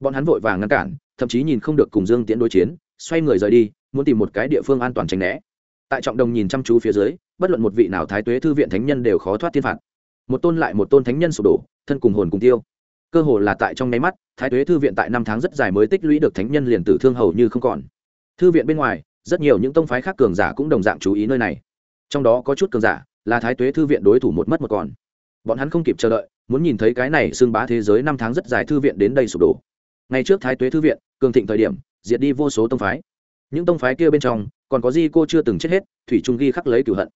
Bọn hắn vội vàng ngăn cản, thậm chí nhìn không được cùng dương tiễn đối chiến, xoay người rời đi, muốn tìm một cái địa phương an toàn tránh né. Tại trọng đồng nhìn chăm chú phía dưới, bất luận một vị nào thái tuế thư viện thánh nhân đều khó thoát thiên phạt. Một tôn lại một tôn thánh nhân sụp đổ, thân cùng hồn cùng tiêu. Cơ hồ là tại trong nháy mắt, thái tuế thư viện tại năm tháng rất dài mới tích lũy được thánh nhân liền tử thương hầu như không còn. Thư viện bên ngoài, rất nhiều những tông phái khác cường giả cũng đồng dạng chú ý nơi này trong đó có chút cường giả, là thái tuế thư viện đối thủ một mất một còn. Bọn hắn không kịp chờ đợi, muốn nhìn thấy cái này xưng bá thế giới năm tháng rất dài thư viện đến đây sụp đổ. Ngay trước thái tuế thư viện, cường thịnh thời điểm, diệt đi vô số tông phái. Những tông phái kia bên trong, còn có di cô chưa từng chết hết, thủy trung ghi khắc lấy cửu hận.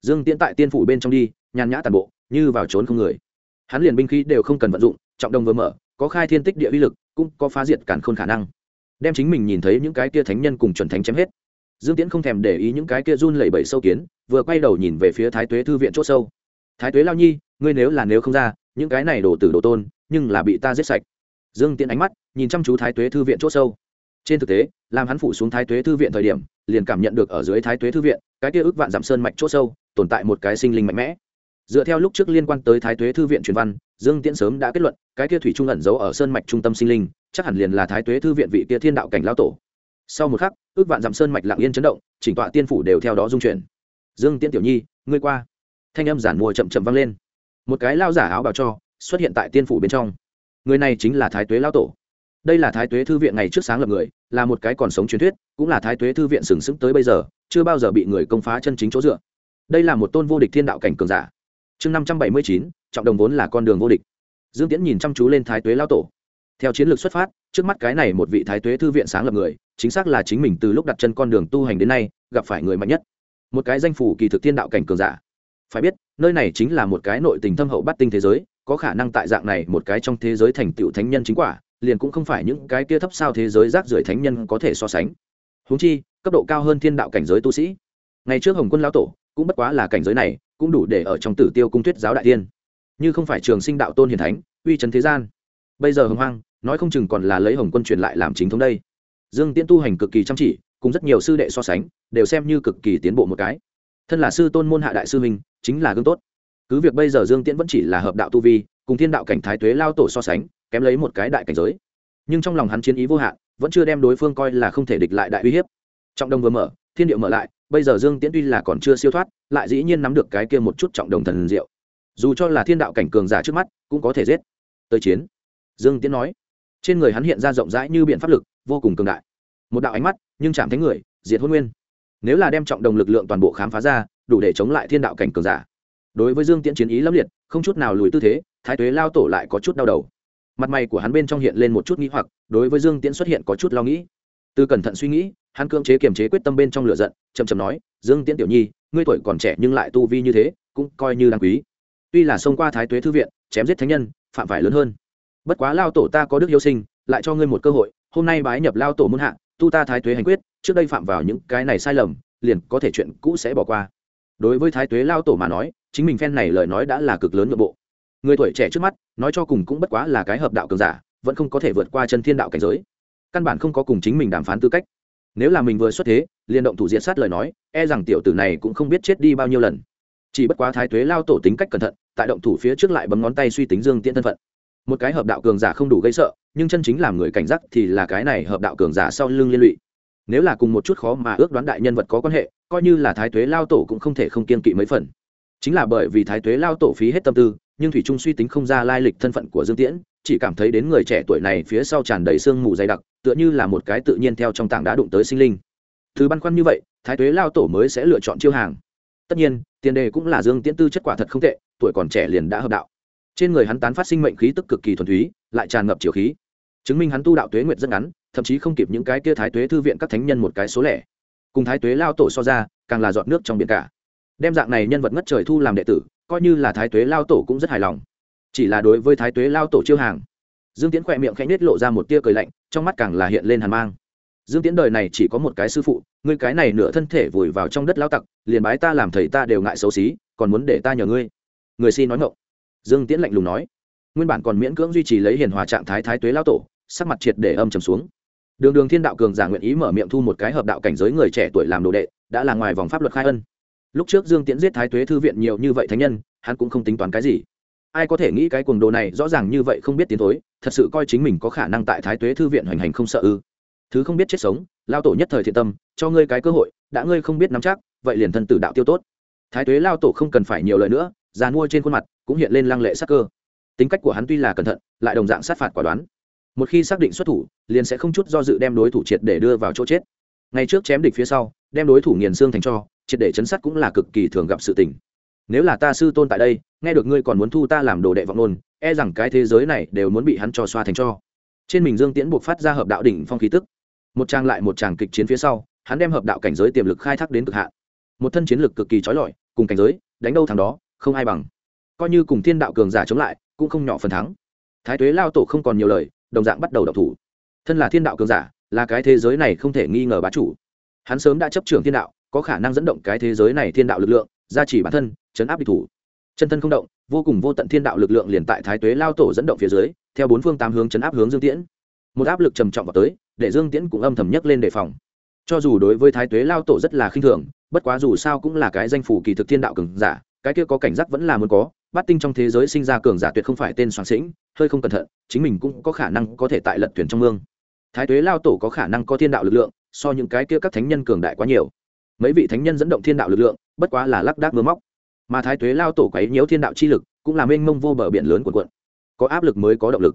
Dương tiễn tại tiên phủ bên trong đi, nhàn nhã tàn bộ, như vào trốn không người. Hắn liền binh khí đều không cần vận dụng, trọng đồng vừa mở, có khai thiên tích địa uy lực, cũng có phá diệt cản khôn khả năng. Đem chính mình nhìn thấy những cái kia thánh nhân cùng chuẩn thánh chém hết dương tiễn không thèm để ý những cái kia run lẩy bẩy sâu kiến, vừa quay đầu nhìn về phía thái tuế thư viện c h ỗ sâu. Thái tuế lao nhi, ngươi nếu là nếu không ra, những cái này đổ tử đồ tôn, nhưng là bị ta giết sạch. Dương tiễn ánh mắt nhìn chăm chú thái tuế thư viện c h ỗ sâu. Trên thực tế, làm hắn phủ xuống thái tuế thư viện thời điểm, liền cảm nhận được ở dưới thái tuế thư viện, cái kia ước vạn giảm sơn mạch c h ỗ sâu, tồn tại một cái sinh linh mạnh mẽ. Dựa theo lúc trước liên quan tới thái tuế thư viện truyền văn, dương tiễn sớm đã kết luận, cái kia thủy trung ẩn giấu ở sơn mạch trung tâm sinh linh, chắc hẳn liền là thái tuế thư viện vị kia thiên đạo cảnh lao tổ sau một khắc, ước vạn dặm sơn mạch lặng yên chấn động, chỉnh tọa tiên phủ đều theo đó dung chuyển. Dương tiễn tiểu nhi, ngươi qua. Thanh âm giản mùa chậm chậm vang lên. Một cái lao giả áo bào cho, xuất hiện tại tiên phủ bên trong. Người này chính là thái tuế lao tổ. Đây là thái tuế thư viện ngày trước sáng lập người, là một cái còn sống truyền thuyết, cũng là thái tuế thư viện sừng sững tới bây giờ, chưa bao giờ bị người công phá chân chính chỗ dựa. Đây là một tôn vô địch thiên đạo cảnh cường giả. Chương năm trăm bảy mươi chín, trọng đồng vốn là con đường vô địch. Dương tiễn nhìn chăm chú lên thái tuế lao tổ theo chiến lược xuất phát, trước mắt cái này một vị thái tuế thư viện sáng lập người, chính xác là chính mình từ lúc đặt chân con đường tu hành đến nay, gặp phải người mạnh nhất. Một cái danh phủ kỳ thực thiên đạo cảnh cường giả. Phải biết, nơi này chính là một cái nội tình thâm hậu bắt tinh thế giới, có khả năng tại dạng này một cái trong thế giới thành tựu thánh nhân chính quả, liền cũng không phải những cái kia thấp sao thế giới rác rưởi thánh nhân có thể so sánh. Húng chi, cấp độ cao hơn thiên đạo cảnh giới tu sĩ. Ngày trước hồng quân lão tổ, cũng bất quá là cảnh giới này, cũng đủ để ở trong tử tiêu cung thuyết giáo đại tiên như không phải trường sinh đạo tôn hiền thánh, uy trấn thế gian. Bây giờ hồng hoang nói không chừng còn là lấy hồng quân truyền lại làm chính thống đây. Dương tiễn tu hành cực kỳ chăm chỉ, cùng rất nhiều sư đệ so sánh, đều xem như cực kỳ tiến bộ một cái. Thân là sư tôn môn hạ đại sư minh chính là gương tốt. Cứ việc bây giờ dương tiễn vẫn chỉ là hợp đạo tu vi, cùng thiên đạo cảnh thái tuế lao tổ so sánh, kém lấy một cái đại cảnh giới. Nhưng trong lòng hắn chiến ý vô hạn, vẫn chưa đem đối phương coi là không thể địch lại đại uy hiếp. Trọng đồng vừa mở, thiên điệu mở lại, bây giờ dương tiễn tuy là còn chưa siêu thoát, lại dĩ nhiên nắm được cái kia một chút trọng đồng thần diệu. Dù cho là thiên đạo cảnh cường giả trước mắt, cũng có thể giết. Tới chiến. Dương tiễn nói trên người hắn hiện ra rộng rãi như biện pháp lực, vô cùng cường đại. Một đạo ánh mắt, nhưng chạm thấy người, diệt hôn nguyên. Nếu là đem trọng đồng lực lượng toàn bộ khám phá ra, đủ để chống lại thiên đạo cảnh cường giả. Đối với dương tiễn chiến ý lâm liệt, không chút nào lùi tư thế, thái tuế lao tổ lại có chút đau đầu. Mặt mày của hắn bên trong hiện lên một chút nghĩ hoặc, đối với dương tiễn xuất hiện có chút lo nghĩ. Từ cẩn thận suy nghĩ, hắn cưỡng chế kiềm chế quyết tâm bên trong lửa giận chầm chầm nói, dương tiễn tiểu nhi, ngươi tuổi còn trẻ nhưng lại tu vi như thế, cũng coi như đáng quý. Tuy là xông qua thái tuế thư viện, chém giết thánh nhân, phạm phải lớn hơn bất quá lao tổ ta có đức yêu sinh, lại cho ngươi một cơ hội, hôm nay bái nhập lao tổ muôn hạ, tu ta thái tuế hành quyết, trước đây phạm vào những cái này sai lầm, liền có thể chuyện cũ sẽ bỏ qua. Đối với thái tuế lao tổ mà nói, chính mình phen này lời nói đã là cực lớn nội bộ. Người tuổi trẻ trước mắt, nói cho cùng cũng bất quá là cái hợp đạo cường giả, vẫn không có thể vượt qua chân thiên đạo cảnh giới. Căn bản không có cùng chính mình đàm phán tư cách. Nếu là mình vừa xuất thế, liền động thủ diện sát lời nói e rằng tiểu tử này cũng không biết chết đi bao nhiêu lần. Chỉ bất quá thái tuế lao tổ tính cách cẩn thận, tại động thủ phía trước lại bấm ngón tay suy tính dương tiễn thân phận một cái hợp đạo cường giả không đủ gây sợ, nhưng chân chính làm người cảnh giác thì là cái này hợp đạo cường giả sau lưng liên lụy. Nếu là cùng một chút khó mà ước đoán đại nhân vật có quan hệ, coi như là thái tuế lao tổ cũng không thể không kiên kỵ mấy phần. Chính là bởi vì thái tuế lao tổ phí hết tâm tư, nhưng thủy trung suy tính không ra lai lịch thân phận của dương tiễn, chỉ cảm thấy đến người trẻ tuổi này phía sau tràn đầy sương mù dày đặc, tựa như là một cái tự nhiên theo trong tảng đá đụng tới sinh linh. Thứ băn khoăn như vậy, thái tuế lao tổ mới sẽ lựa chọn chiêu hàng. Tất nhiên, tiền đề cũng là dương tiễn tư chất quả thật không tệ, tuổi còn trẻ liền đã hợp đạo trên người hắn tán phát sinh mệnh khí tức cực kỳ thuần túy, lại tràn ngập chiều khí. Chứng minh hắn tu đạo tuế nguyệt rất ngắn, thậm chí không kịp những cái kia thái tuế thư viện các thánh nhân một cái số lẻ. Cùng thái tuế lao tổ so ra, càng là giọt nước trong biển cả. Đem dạng này nhân vật ngất trời thu làm đệ tử, coi như là thái tuế lao tổ cũng rất hài lòng. Chỉ là đối với thái tuế lao tổ chiêu hàng, dương tiễn khỏe miệng khẽ nết lộ ra một tia cười lạnh, trong mắt càng là hiện lên hàn mang. Dương tiễn đời này chỉ có một cái sư phụ, ngươi cái này nửa thân thể vùi vào trong đất lao tặc, liền bái ta làm thầy ta đều ngại xấu xí, còn muốn để ta nhờ ngươi. Người xin nói ngộng dương tiễn lạnh lùng nói. Nguyên bản còn miễn cưỡng duy trì lấy hiền hòa trạng thái thái tuế lao tổ, sắc mặt triệt để âm trầm xuống. Đường đường thiên đạo cường giả nguyện ý mở miệng thu một cái hợp đạo cảnh giới người trẻ tuổi làm đồ đệ, đã là ngoài vòng pháp luật khai ân. Lúc trước dương tiễn giết thái tuế thư viện nhiều như vậy thánh nhân, hắn cũng không tính toán cái gì. Ai có thể nghĩ cái cuồng đồ này rõ ràng như vậy không biết tiến thối, thật sự coi chính mình có khả năng tại thái tuế thư viện hoành hành không sợ ư. Thứ không biết chết sống, lao tổ nhất thời thiện tâm, cho ngươi cái cơ hội, đã ngươi không biết nắm chắc, vậy liền thân tử đạo tiêu tốt. Thái tuế lao tổ không cần phải nhiều lời nữa già mua trên khuôn mặt cũng hiện lên lăng lệ sắc cơ. Tính cách của hắn tuy là cẩn thận, lại đồng dạng sát phạt quả đoán. Một khi xác định xuất thủ, liền sẽ không chút do dự đem đối thủ triệt để đưa vào chỗ chết. Ngay trước chém địch phía sau, đem đối thủ nghiền xương thành cho, triệt để chấn sát cũng là cực kỳ thường gặp sự tình. Nếu là ta sư tôn tại đây, nghe được ngươi còn muốn thu ta làm đồ đệ vọng nôn e rằng cái thế giới này đều muốn bị hắn cho xoa thành cho. Trên mình dương tiễn buộc phát ra hợp đạo đỉnh phong khí tức. Một trang lại một tràng kịch chiến phía sau, hắn đem hợp đạo cảnh giới tiềm lực khai thác đến cực hạn. Một thân chiến lực cực kỳ trói lọi, cùng cảnh giới, đánh đâu thằng đó không ai bằng. Coi như cùng thiên đạo cường giả chống lại, cũng không nhỏ phần thắng. Thái tuế lao tổ không còn nhiều lời, đồng dạng bắt đầu đọc thủ. Thân là thiên đạo cường giả, là cái thế giới này không thể nghi ngờ bá chủ. Hắn sớm đã chấp trưởng thiên đạo, có khả năng dẫn động cái thế giới này thiên đạo lực lượng, gia trì bản thân, chấn áp địch thủ. Chân thân không động, vô cùng vô tận thiên đạo lực lượng liền tại thái tuế lao tổ dẫn động phía dưới, theo bốn phương tám hướng chấn áp hướng dương tiễn. Một áp lực trầm trọng vào tới, để dương tiễn cũng âm thầm nhấc lên đề phòng. Cho dù đối với thái tuế lao tổ rất là khinh thường, bất quá dù sao cũng là cái danh phủ kỳ thực thiên đạo cường giả cái kia có cảnh giác vẫn là muốn có, bát tinh trong thế giới sinh ra cường giả tuyệt không phải tên soạn sĩnh, hơi không cẩn thận, chính mình cũng có khả năng có thể tại lật thuyền trong mương. Thái tuế lao tổ có khả năng có thiên đạo lực lượng, so những cái kia các thánh nhân cường đại quá nhiều. Mấy vị thánh nhân dẫn động thiên đạo lực lượng, bất quá là lác đác mưa móc. Mà thái tuế lao tổ quấy nhiễu thiên đạo chi lực, cũng là mênh mông vô bờ biển lớn của quận có áp lực mới có động lực.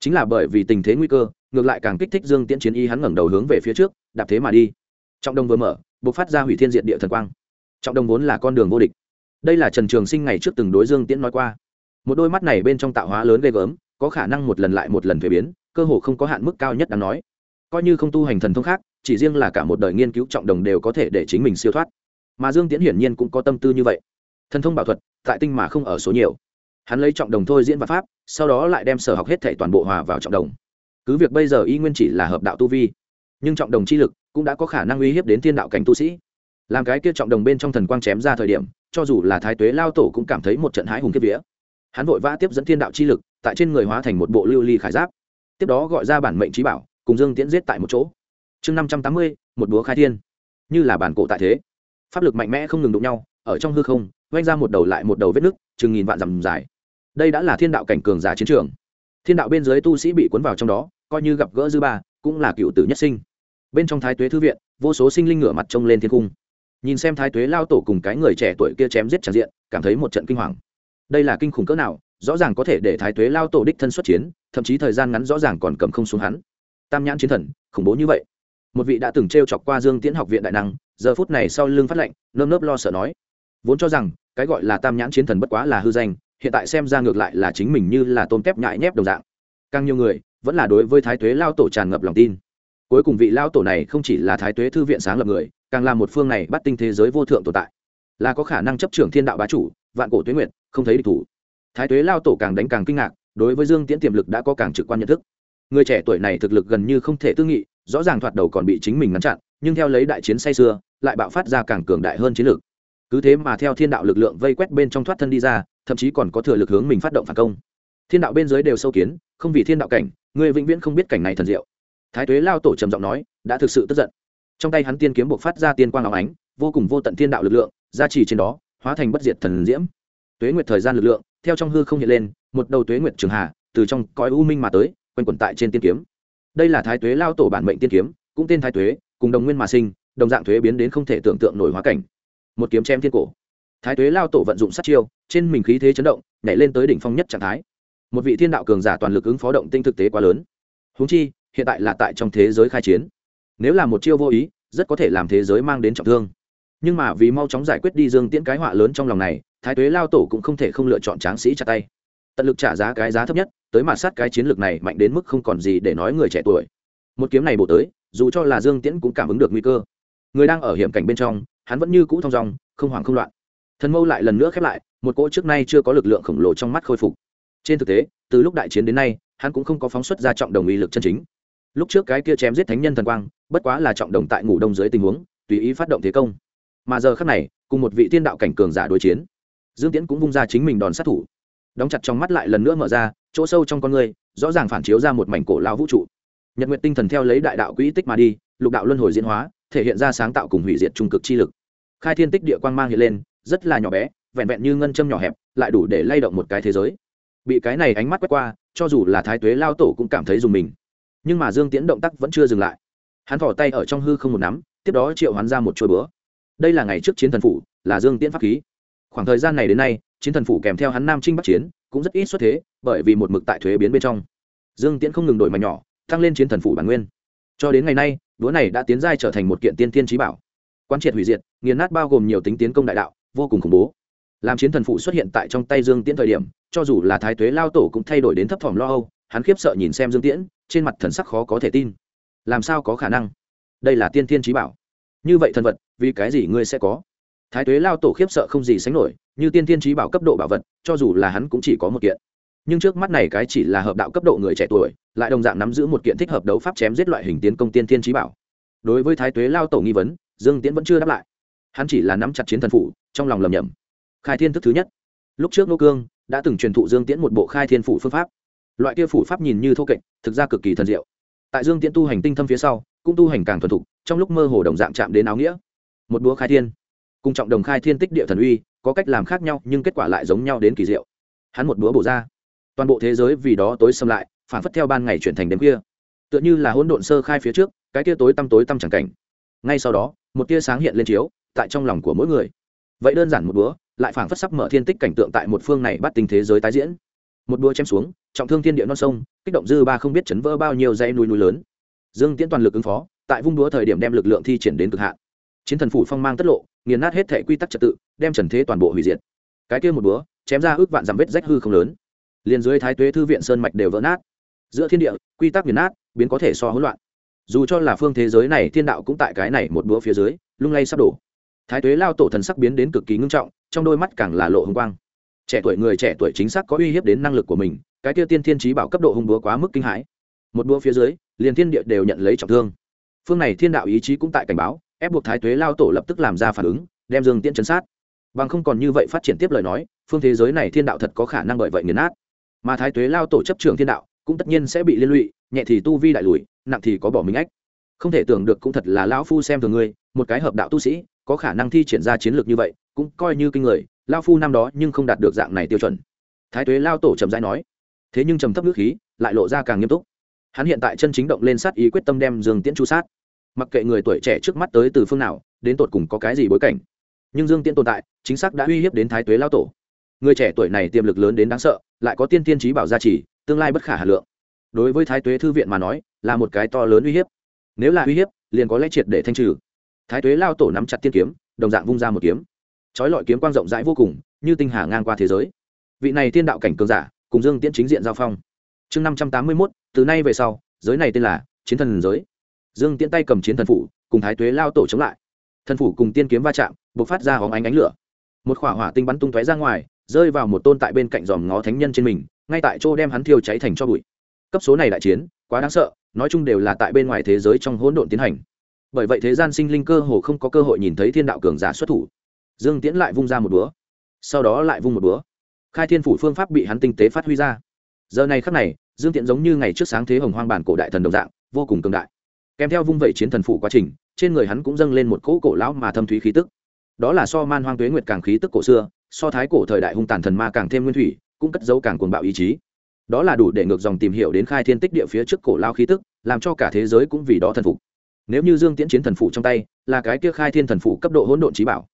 Chính là bởi vì tình thế nguy cơ, ngược lại càng kích thích dương tiễn chiến y hắn ngẩng đầu hướng về phía trước, đạp thế mà đi. Trọng đông vừa mở buộc phát ra hủy thiên diện địa thần quang. Trọng đông vốn là con đường vô địch đây là trần trường sinh ngày trước từng đối dương tiễn nói qua. Một đôi mắt này bên trong tạo hóa lớn ghê gớm, có khả năng một lần lại một lần thuế biến, cơ hồ không có hạn mức cao nhất đáng nói. Coi như không tu hành thần thông khác, chỉ riêng là cả một đời nghiên cứu trọng đồng đều có thể để chính mình siêu thoát. Mà dương tiễn hiển nhiên cũng có tâm tư như vậy. Thần thông bảo thuật, tại tinh mà không ở số nhiều. Hắn lấy trọng đồng thôi diễn và pháp, sau đó lại đem sở học hết thể toàn bộ hòa vào trọng đồng. Cứ việc bây giờ y nguyên chỉ là hợp đạo tu vi, nhưng trọng đồng chi lực cũng đã có khả năng uy hiếp đến thiên đạo cảnh tu sĩ. Làm cái kia trọng đồng bên trong thần quang chém ra thời điểm cho dù là thái tuế lao tổ cũng cảm thấy một trận hãi hùng kiếp vía. Hắn vội vã tiếp dẫn thiên đạo chi lực, tại trên người hóa thành một bộ lưu ly khải giáp. Tiếp đó gọi ra bản mệnh trí bảo, cùng dương tiễn giết tại một chỗ. Chương năm trăm tám mươi, một búa khai thiên. Như là bản cổ tại thế. Pháp lực mạnh mẽ không ngừng đụng nhau, ở trong hư không oanh ra một đầu lại một đầu vết nứt, chừng nghìn vạn dặm dài. Đây đã là thiên đạo cảnh cường giả chiến trường. Thiên đạo bên dưới tu sĩ bị cuốn vào trong đó, coi như gặp gỡ dư ba, cũng là cựu tử nhất sinh. Bên trong thái tuế thư viện, vô số sinh linh ngửa mặt trông lên thiên cung nhìn xem thái tuế lao tổ cùng cái người trẻ tuổi kia chém giết tràn diện, cảm thấy một trận kinh hoàng. Đây là kinh khủng cỡ nào, rõ ràng có thể để thái tuế lao tổ đích thân xuất chiến, thậm chí thời gian ngắn rõ ràng còn cầm không xuống hắn. Tam nhãn chiến thần, khủng bố như vậy. Một vị đã từng t r e o chọc qua dương tiễn học viện đại năng, giờ phút này sau lưng phát lệnh, nơm nớp lo sợ nói. Vốn cho rằng, cái gọi là tam nhãn chiến thần bất quá là hư danh, hiện tại xem ra ngược lại là chính mình như là tôm tép nhại nhép đồng dạng. Càng nhiều người, vẫn là đối với thái tuế lao tổ tràn ngập lòng tin cuối cùng vị lao tổ này không chỉ là thái tuế thư viện sáng lập người, càng là một phương này bắt tinh thế giới vô thượng tồn tại. Là có khả năng chấp trưởng thiên đạo bá chủ, vạn cổ tuế nguyện không thấy địch thủ. Thái tuế lao tổ càng đánh càng kinh ngạc, đối với dương tiễn tiềm lực đã có càng trực quan nhận thức. Người trẻ tuổi này thực lực gần như không thể tư nghị, rõ ràng thoạt đầu còn bị chính mình ngăn chặn, nhưng theo lấy đại chiến say xưa lại bạo phát ra càng cường đại hơn chiến lược cứ thế mà theo thiên đạo lực lượng vây quét bên trong thoát thân đi ra, thậm chí còn có thừa lực hướng mình phát động phản công. Thiên đạo bên dưới đều sâu kiến, không vì thiên đạo cảnh, người vĩnh viễn không biết cảnh này thần diệu thái tuế lao tổ trầm giọng nói, đã thực sự tức giận. Trong tay hắn tiên kiếm buộc phát ra tiên quang áo ánh, vô cùng vô tận thiên đạo lực lượng, gia trì trên đó, hóa thành bất diệt thần diễm. Tuế nguyệt thời gian lực lượng, theo trong hư không hiện lên, một đầu tuế nguyệt trường hà từ trong cõi u minh mà tới, quanh quẩn tại trên tiên kiếm. Đây là thái tuế lao tổ bản mệnh tiên kiếm, cũng tên thái tuế, cùng đồng nguyên mà sinh, đồng dạng thuế biến đến không thể tưởng tượng nổi hóa cảnh. Một kiếm chém thiên cổ. Thái tuế lao tổ vận dụng sát chiêu, trên mình khí thế chấn động, nhảy lên tới đỉnh phong nhất trạng thái. Một vị thiên đạo cường giả toàn lực ứng phó động tinh thực tế quá lớn. Húng chi hiện tại là tại trong thế giới khai chiến. Nếu là một chiêu vô ý, rất có thể làm thế giới mang đến trọng thương. Nhưng mà vì mau chóng giải quyết đi dương tiễn cái họa lớn trong lòng này, thái tuế lao tổ cũng không thể không lựa chọn tráng sĩ chặt tay. Tận lực trả giá cái giá thấp nhất, tới mà sát cái chiến lược này mạnh đến mức không còn gì để nói người trẻ tuổi. Một kiếm này bổ tới, dù cho là dương tiễn cũng cảm ứng được nguy cơ. Người đang ở hiểm cảnh bên trong, hắn vẫn như cũ thong dong, không hoảng không loạn. Thần mâu lại lần nữa khép lại, một cỗ trước nay chưa có lực lượng khổng lồ trong mắt khôi phục. Trên thực tế, từ lúc đại chiến đến nay, hắn cũng không có phóng xuất ra trọng đồng uy lực chân chính lúc trước cái kia chém giết thánh nhân thần quang, bất quá là trọng đồng tại ngủ đông dưới tình huống, tùy ý phát động thế công. Mà giờ khác này, cùng một vị tiên đạo cảnh cường giả đối chiến, dương tiễn cũng vung ra chính mình đòn sát thủ. Đóng chặt trong mắt lại lần nữa mở ra, chỗ sâu trong con người, rõ ràng phản chiếu ra một mảnh cổ lao vũ trụ. Nhật nguyện tinh thần theo lấy đại đạo quỹ tích mà đi, lục đạo luân hồi diễn hóa, thể hiện ra sáng tạo cùng hủy diệt trung cực chi lực. Khai thiên tích địa quang mang hiện lên, rất là nhỏ bé, vẹn vẹn như ngân châm nhỏ hẹp, lại đủ để lay động một cái thế giới. Bị cái này ánh mắt quét qua, cho dù là thái tuế lao tổ cũng cảm thấy dùng mình nhưng mà dương tiễn động tác vẫn chưa dừng lại. Hắn thỏ tay ở trong hư không một nắm, tiếp đó triệu hắn ra một chuôi bữa đây là ngày trước chiến thần phủ, là dương tiễn pháp khí. Khoảng thời gian này đến nay, chiến thần phủ kèm theo hắn nam trinh bắc chiến, cũng rất ít xuất thế, bởi vì một mực tại thuế biến bên trong. Dương tiễn không ngừng đổi mạnh nhỏ, tăng lên chiến thần phủ bản nguyên. Cho đến ngày nay đũa này đã tiến giai trở thành một kiện tiên tiên trí bảo. Quan triệt hủy diệt, nghiền nát bao gồm nhiều tính tiến công đại đạo, vô cùng khủng bố. Làm chiến thần phụ xuất hiện tại trong tay dương tiễn thời điểm, cho dù là thái tuế lao tổ cũng thay đổi đến thấp thỏm lo âu, hắn khiếp sợ nhìn xem dương tiễn trên mặt thần sắc khó có thể tin. Làm sao có khả năng? Đây là tiên thiên trí bảo. Như vậy thần vật, vì cái gì ngươi sẽ có? Thái tuế lao tổ khiếp sợ không gì sánh nổi, như tiên thiên trí bảo cấp độ bảo vật, cho dù là hắn cũng chỉ có một kiện. Nhưng trước mắt này cái chỉ là hợp đạo cấp độ người trẻ tuổi, lại đồng dạng nắm giữ một kiện thích hợp đấu pháp chém giết loại hình tiến công tiên thiên trí bảo. Đối với thái tuế lao tổ nghi vấn, dương tiễn vẫn chưa đáp lại. Hắn chỉ là nắm chặt chiến thần phủ, trong lòng lầm nhầm khai thiên thức thứ nhất. Lúc trước nô cương đã từng truyền thụ dương tiễn một bộ khai thiên phủ phương pháp loại kia phủ pháp nhìn như thô kệch, thực ra cực kỳ thần diệu. Tại dương tiễn tu hành tinh thâm phía sau, cũng tu hành càng thuần thục, trong lúc mơ hồ đồng dạng chạm đến áo nghĩa. Một búa khai thiên. Cùng trọng đồng khai thiên tích địa thần uy, có cách làm khác nhau, nhưng kết quả lại giống nhau đến kỳ diệu. Hắn một búa bổ ra. Toàn bộ thế giới vì đó tối xâm lại, phản phất theo ban ngày chuyển thành đêm kia tựa như là hỗn độn sơ khai phía trước, cái tia tối tăm tối tăm chẳng cảnh. Ngay sau đó, một tia sáng hiện lên chiếu, tại trong lòng của mỗi người. Vậy đơn giản một búa, lại phảng phất sắp mở thiên tích cảnh tượng tại một phương này bắt tình thế giới tái diễn một búa chém xuống, trọng thương thiên địa non sông, kích động dư ba không biết chấn vỡ bao nhiêu dãy núi núi lớn. Dương tiễn toàn lực ứng phó, tại vung đúa thời điểm đem lực lượng thi triển đến cực hạn. Chiến thần phủ phong mang tất lộ, nghiền nát hết thể quy tắc trật tự, đem trần thế toàn bộ hủy diệt. Cái kia một búa, chém ra ước vạn dặm vết rách hư không lớn. Liền dưới thái tuế thư viện sơn mạch đều vỡ nát. Giữa thiên địa, quy tắc nghiền nát, biến có thể so hỗn loạn. Dù cho là phương thế giới này, thiên đạo cũng tại cái này một búa phía dưới, lung lay sắp đổ. Thái tuế lao tổ thần sắc biến đến cực kỳ ngưng trọng, trong đôi mắt càng là lộ hồng quang trẻ tuổi người trẻ tuổi chính xác có uy hiếp đến năng lực của mình, cái tiêu tiên thiên trí bảo cấp độ hung búa quá mức kinh hãi. Một búa phía dưới, liền thiên địa đều nhận lấy trọng thương. Phương này thiên đạo ý chí cũng tại cảnh báo, ép buộc thái tuế lao tổ lập tức làm ra phản ứng, đem dương tiễn chấn sát. Bằng không còn như vậy phát triển tiếp lời nói, phương thế giới này thiên đạo thật có khả năng bởi vậy nghiền nát. Mà thái tuế lao tổ chấp trường thiên đạo, cũng tất nhiên sẽ bị liên lụy, nhẹ thì tu vi đại lùi, nặng thì có bỏ mình ách. Không thể tưởng được cũng thật là lão phu xem thường ngươi, một cái hợp đạo tu sĩ, có khả năng thi triển ra chiến lược như vậy, cũng coi như kinh người lao phu năm đó nhưng không đạt được dạng này tiêu chuẩn. Thái tuế lao tổ trầm dai nói, thế nhưng trầm thấp nước khí lại lộ ra càng nghiêm túc. Hắn hiện tại chân chính động lên sát ý quyết tâm đem dương tiễn chu sát. Mặc kệ người tuổi trẻ trước mắt tới từ phương nào, đến tột cùng có cái gì bối cảnh. Nhưng dương tiễn tồn tại, chính xác đã uy hiếp đến thái tuế lao tổ. Người trẻ tuổi này tiềm lực lớn đến đáng sợ, lại có tiên tiên trí bảo gia trì, tương lai bất khả hà lượng. Đối với thái tuế thư viện mà nói, là một cái to lớn uy hiếp. Nếu là uy hiếp, liền có lẽ triệt để thanh trừ. Thái tuế lao tổ nắm chặt tiên kiếm, đồng dạng vung ra một kiếm trói lọi kiếm quang rộng rãi vô cùng, như tinh hà ngang qua thế giới. Vị này thiên đạo cảnh cường giả, cùng dương tiễn chính diện giao phong. Chương năm trăm tám mươi mốt, từ nay về sau, giới này tên là chiến thần giới. Dương tiễn tay cầm chiến thần phủ, cùng thái tuế lao tổ chống lại. Thần phủ cùng tiên kiếm va chạm b ộ c phát ra hóng ánh ánh lửa. Một khỏa hỏa tinh bắn tung tóe ra ngoài, rơi vào một tôn tại bên cạnh dòm ngó thánh nhân trên mình, ngay tại chỗ đem hắn thiêu cháy thành cho bụi. Cấp số này đại chiến, quá đáng sợ, nói chung đều là tại bên ngoài thế giới trong hỗn độn tiến hành. Bởi vậy thế gian sinh linh cơ hồ không có cơ hội nhìn thấy thiên đạo cường giả xuất thủ dương tiễn lại vung ra một búa. Sau đó lại vung một búa. Khai thiên phủ phương pháp bị hắn tinh tế phát huy ra. Giờ này khắc này, dương tiễn giống như ngày trước sáng thế hồng hoang bản cổ đại thần đồng dạng, vô cùng cường đại. Kèm theo vung vẩy chiến thần phủ quá trình, trên người hắn cũng dâng lên một cỗ cổ lão mà thâm thúy khí tức. Đó là so man hoang tuế nguyệt càng khí tức cổ xưa, so thái cổ thời đại hung tàn thần ma càng thêm nguyên thủy, cũng cất dấu càng cuồng bạo ý chí. Đó là đủ để ngược dòng tìm hiểu đến khai thiên tích địa phía trước cổ lao khí tức, làm cho cả thế giới cũng vì đó thần phục. Nếu như dương tiễn chiến thần phủ trong tay, là cái kia khai thiên thần phủ cấp độ hỗn độn trí bảo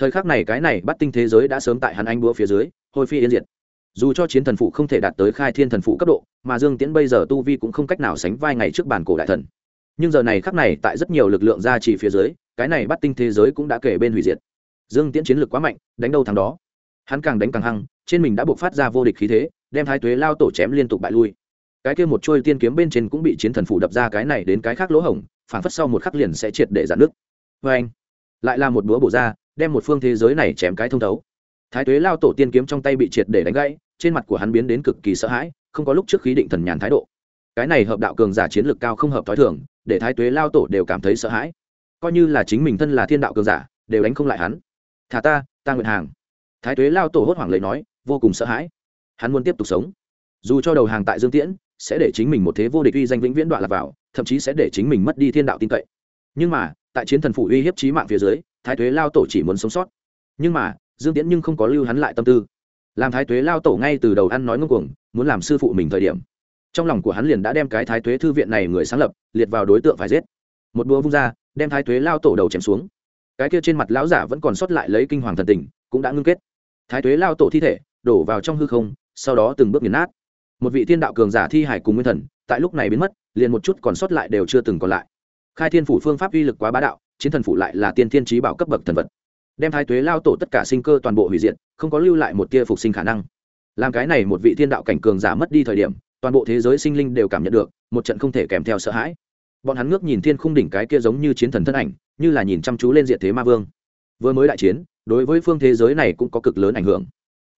thời khắc này cái này bắt tinh thế giới đã sớm tại hắn anh búa phía dưới, hồi phi yên diệt. Dù cho chiến thần phụ không thể đạt tới khai thiên thần phụ cấp độ, mà dương tiễn bây giờ tu vi cũng không cách nào sánh vai ngày trước bản cổ đại thần. Nhưng giờ này khắc này tại rất nhiều lực lượng gia trì phía dưới, cái này bắt tinh thế giới cũng đã kể bên hủy diệt. Dương tiễn chiến lược quá mạnh, đánh đâu thằng đó. Hắn càng đánh càng hăng, trên mình đã buộc phát ra vô địch khí thế, đem thái tuế lao tổ chém liên tục bại lui. Cái kia một trôi tiên kiếm bên trên cũng bị chiến thần phủ đập ra cái này đến cái khác lỗ hổng phản phất sau một khắc liền sẽ triệt để giãn nước vê anh lại là một búa bổ ra đem một phương thế giới này chém cái thông thấu. Thái tuế lao tổ tiên kiếm trong tay bị triệt để đánh gãy, trên mặt của hắn biến đến cực kỳ sợ hãi, không có lúc trước khí định thần nhàn thái độ. Cái này hợp đạo cường giả chiến lược cao không hợp thói thường, để thái tuế lao tổ đều cảm thấy sợ hãi. Coi như là chính mình thân là thiên đạo cường giả, đều đánh không lại hắn. Thả ta ta nguyện hàng. Thái tuế lao tổ hốt hoảng lấy nói, vô cùng sợ hãi. Hắn muốn tiếp tục sống. Dù cho đầu hàng tại dương tiễn, sẽ để chính mình một thế vô địch uy danh vĩnh viễn đoạn lạc vào, thậm chí sẽ để chính mình mất đi thiên đạo tin cậy. Nhưng mà, tại chiến thần phủ uy hiếp trí mạng phía dưới thái tuế lao tổ chỉ muốn sống sót. Nhưng mà, dương tiễn nhưng không có lưu hắn lại tâm tư. Làm thái tuế lao tổ ngay từ đầu ăn nói ngưng cuồng, muốn làm sư phụ mình thời điểm. Trong lòng của hắn liền đã đem cái thái tuế thư viện này người sáng lập, liệt vào đối tượng phải giết. Một búa vung ra, đem thái tuế lao tổ đầu chém xuống. Cái kia trên mặt lão giả vẫn còn sót lại lấy kinh hoàng thần tình, cũng đã ngưng kết. Thái tuế lao tổ thi thể, đổ vào trong hư không, sau đó từng bước nghiền nát. Một vị thiên đạo cường giả thi hải cùng nguyên thần, tại lúc này biến mất, liền một chút còn sót lại đều chưa từng còn lại. Khai thiên phủ phương pháp uy lực quá bá đạo chiến thần phủ lại là tiên thiên trí bảo cấp bậc thần vật. Đem thái tuế lao tổ tất cả sinh cơ toàn bộ hủy diệt, không có lưu lại một tia phục sinh khả năng. Làm cái này một vị thiên đạo cảnh cường giả mất đi thời điểm, toàn bộ thế giới sinh linh đều cảm nhận được, một trận không thể kèm theo sợ hãi. Bọn hắn ngước nhìn thiên khung đỉnh cái kia giống như chiến thần thân ảnh, như là nhìn chăm chú lên diện thế ma vương. Vừa mới đại chiến, đối với phương thế giới này cũng có cực lớn ảnh hưởng.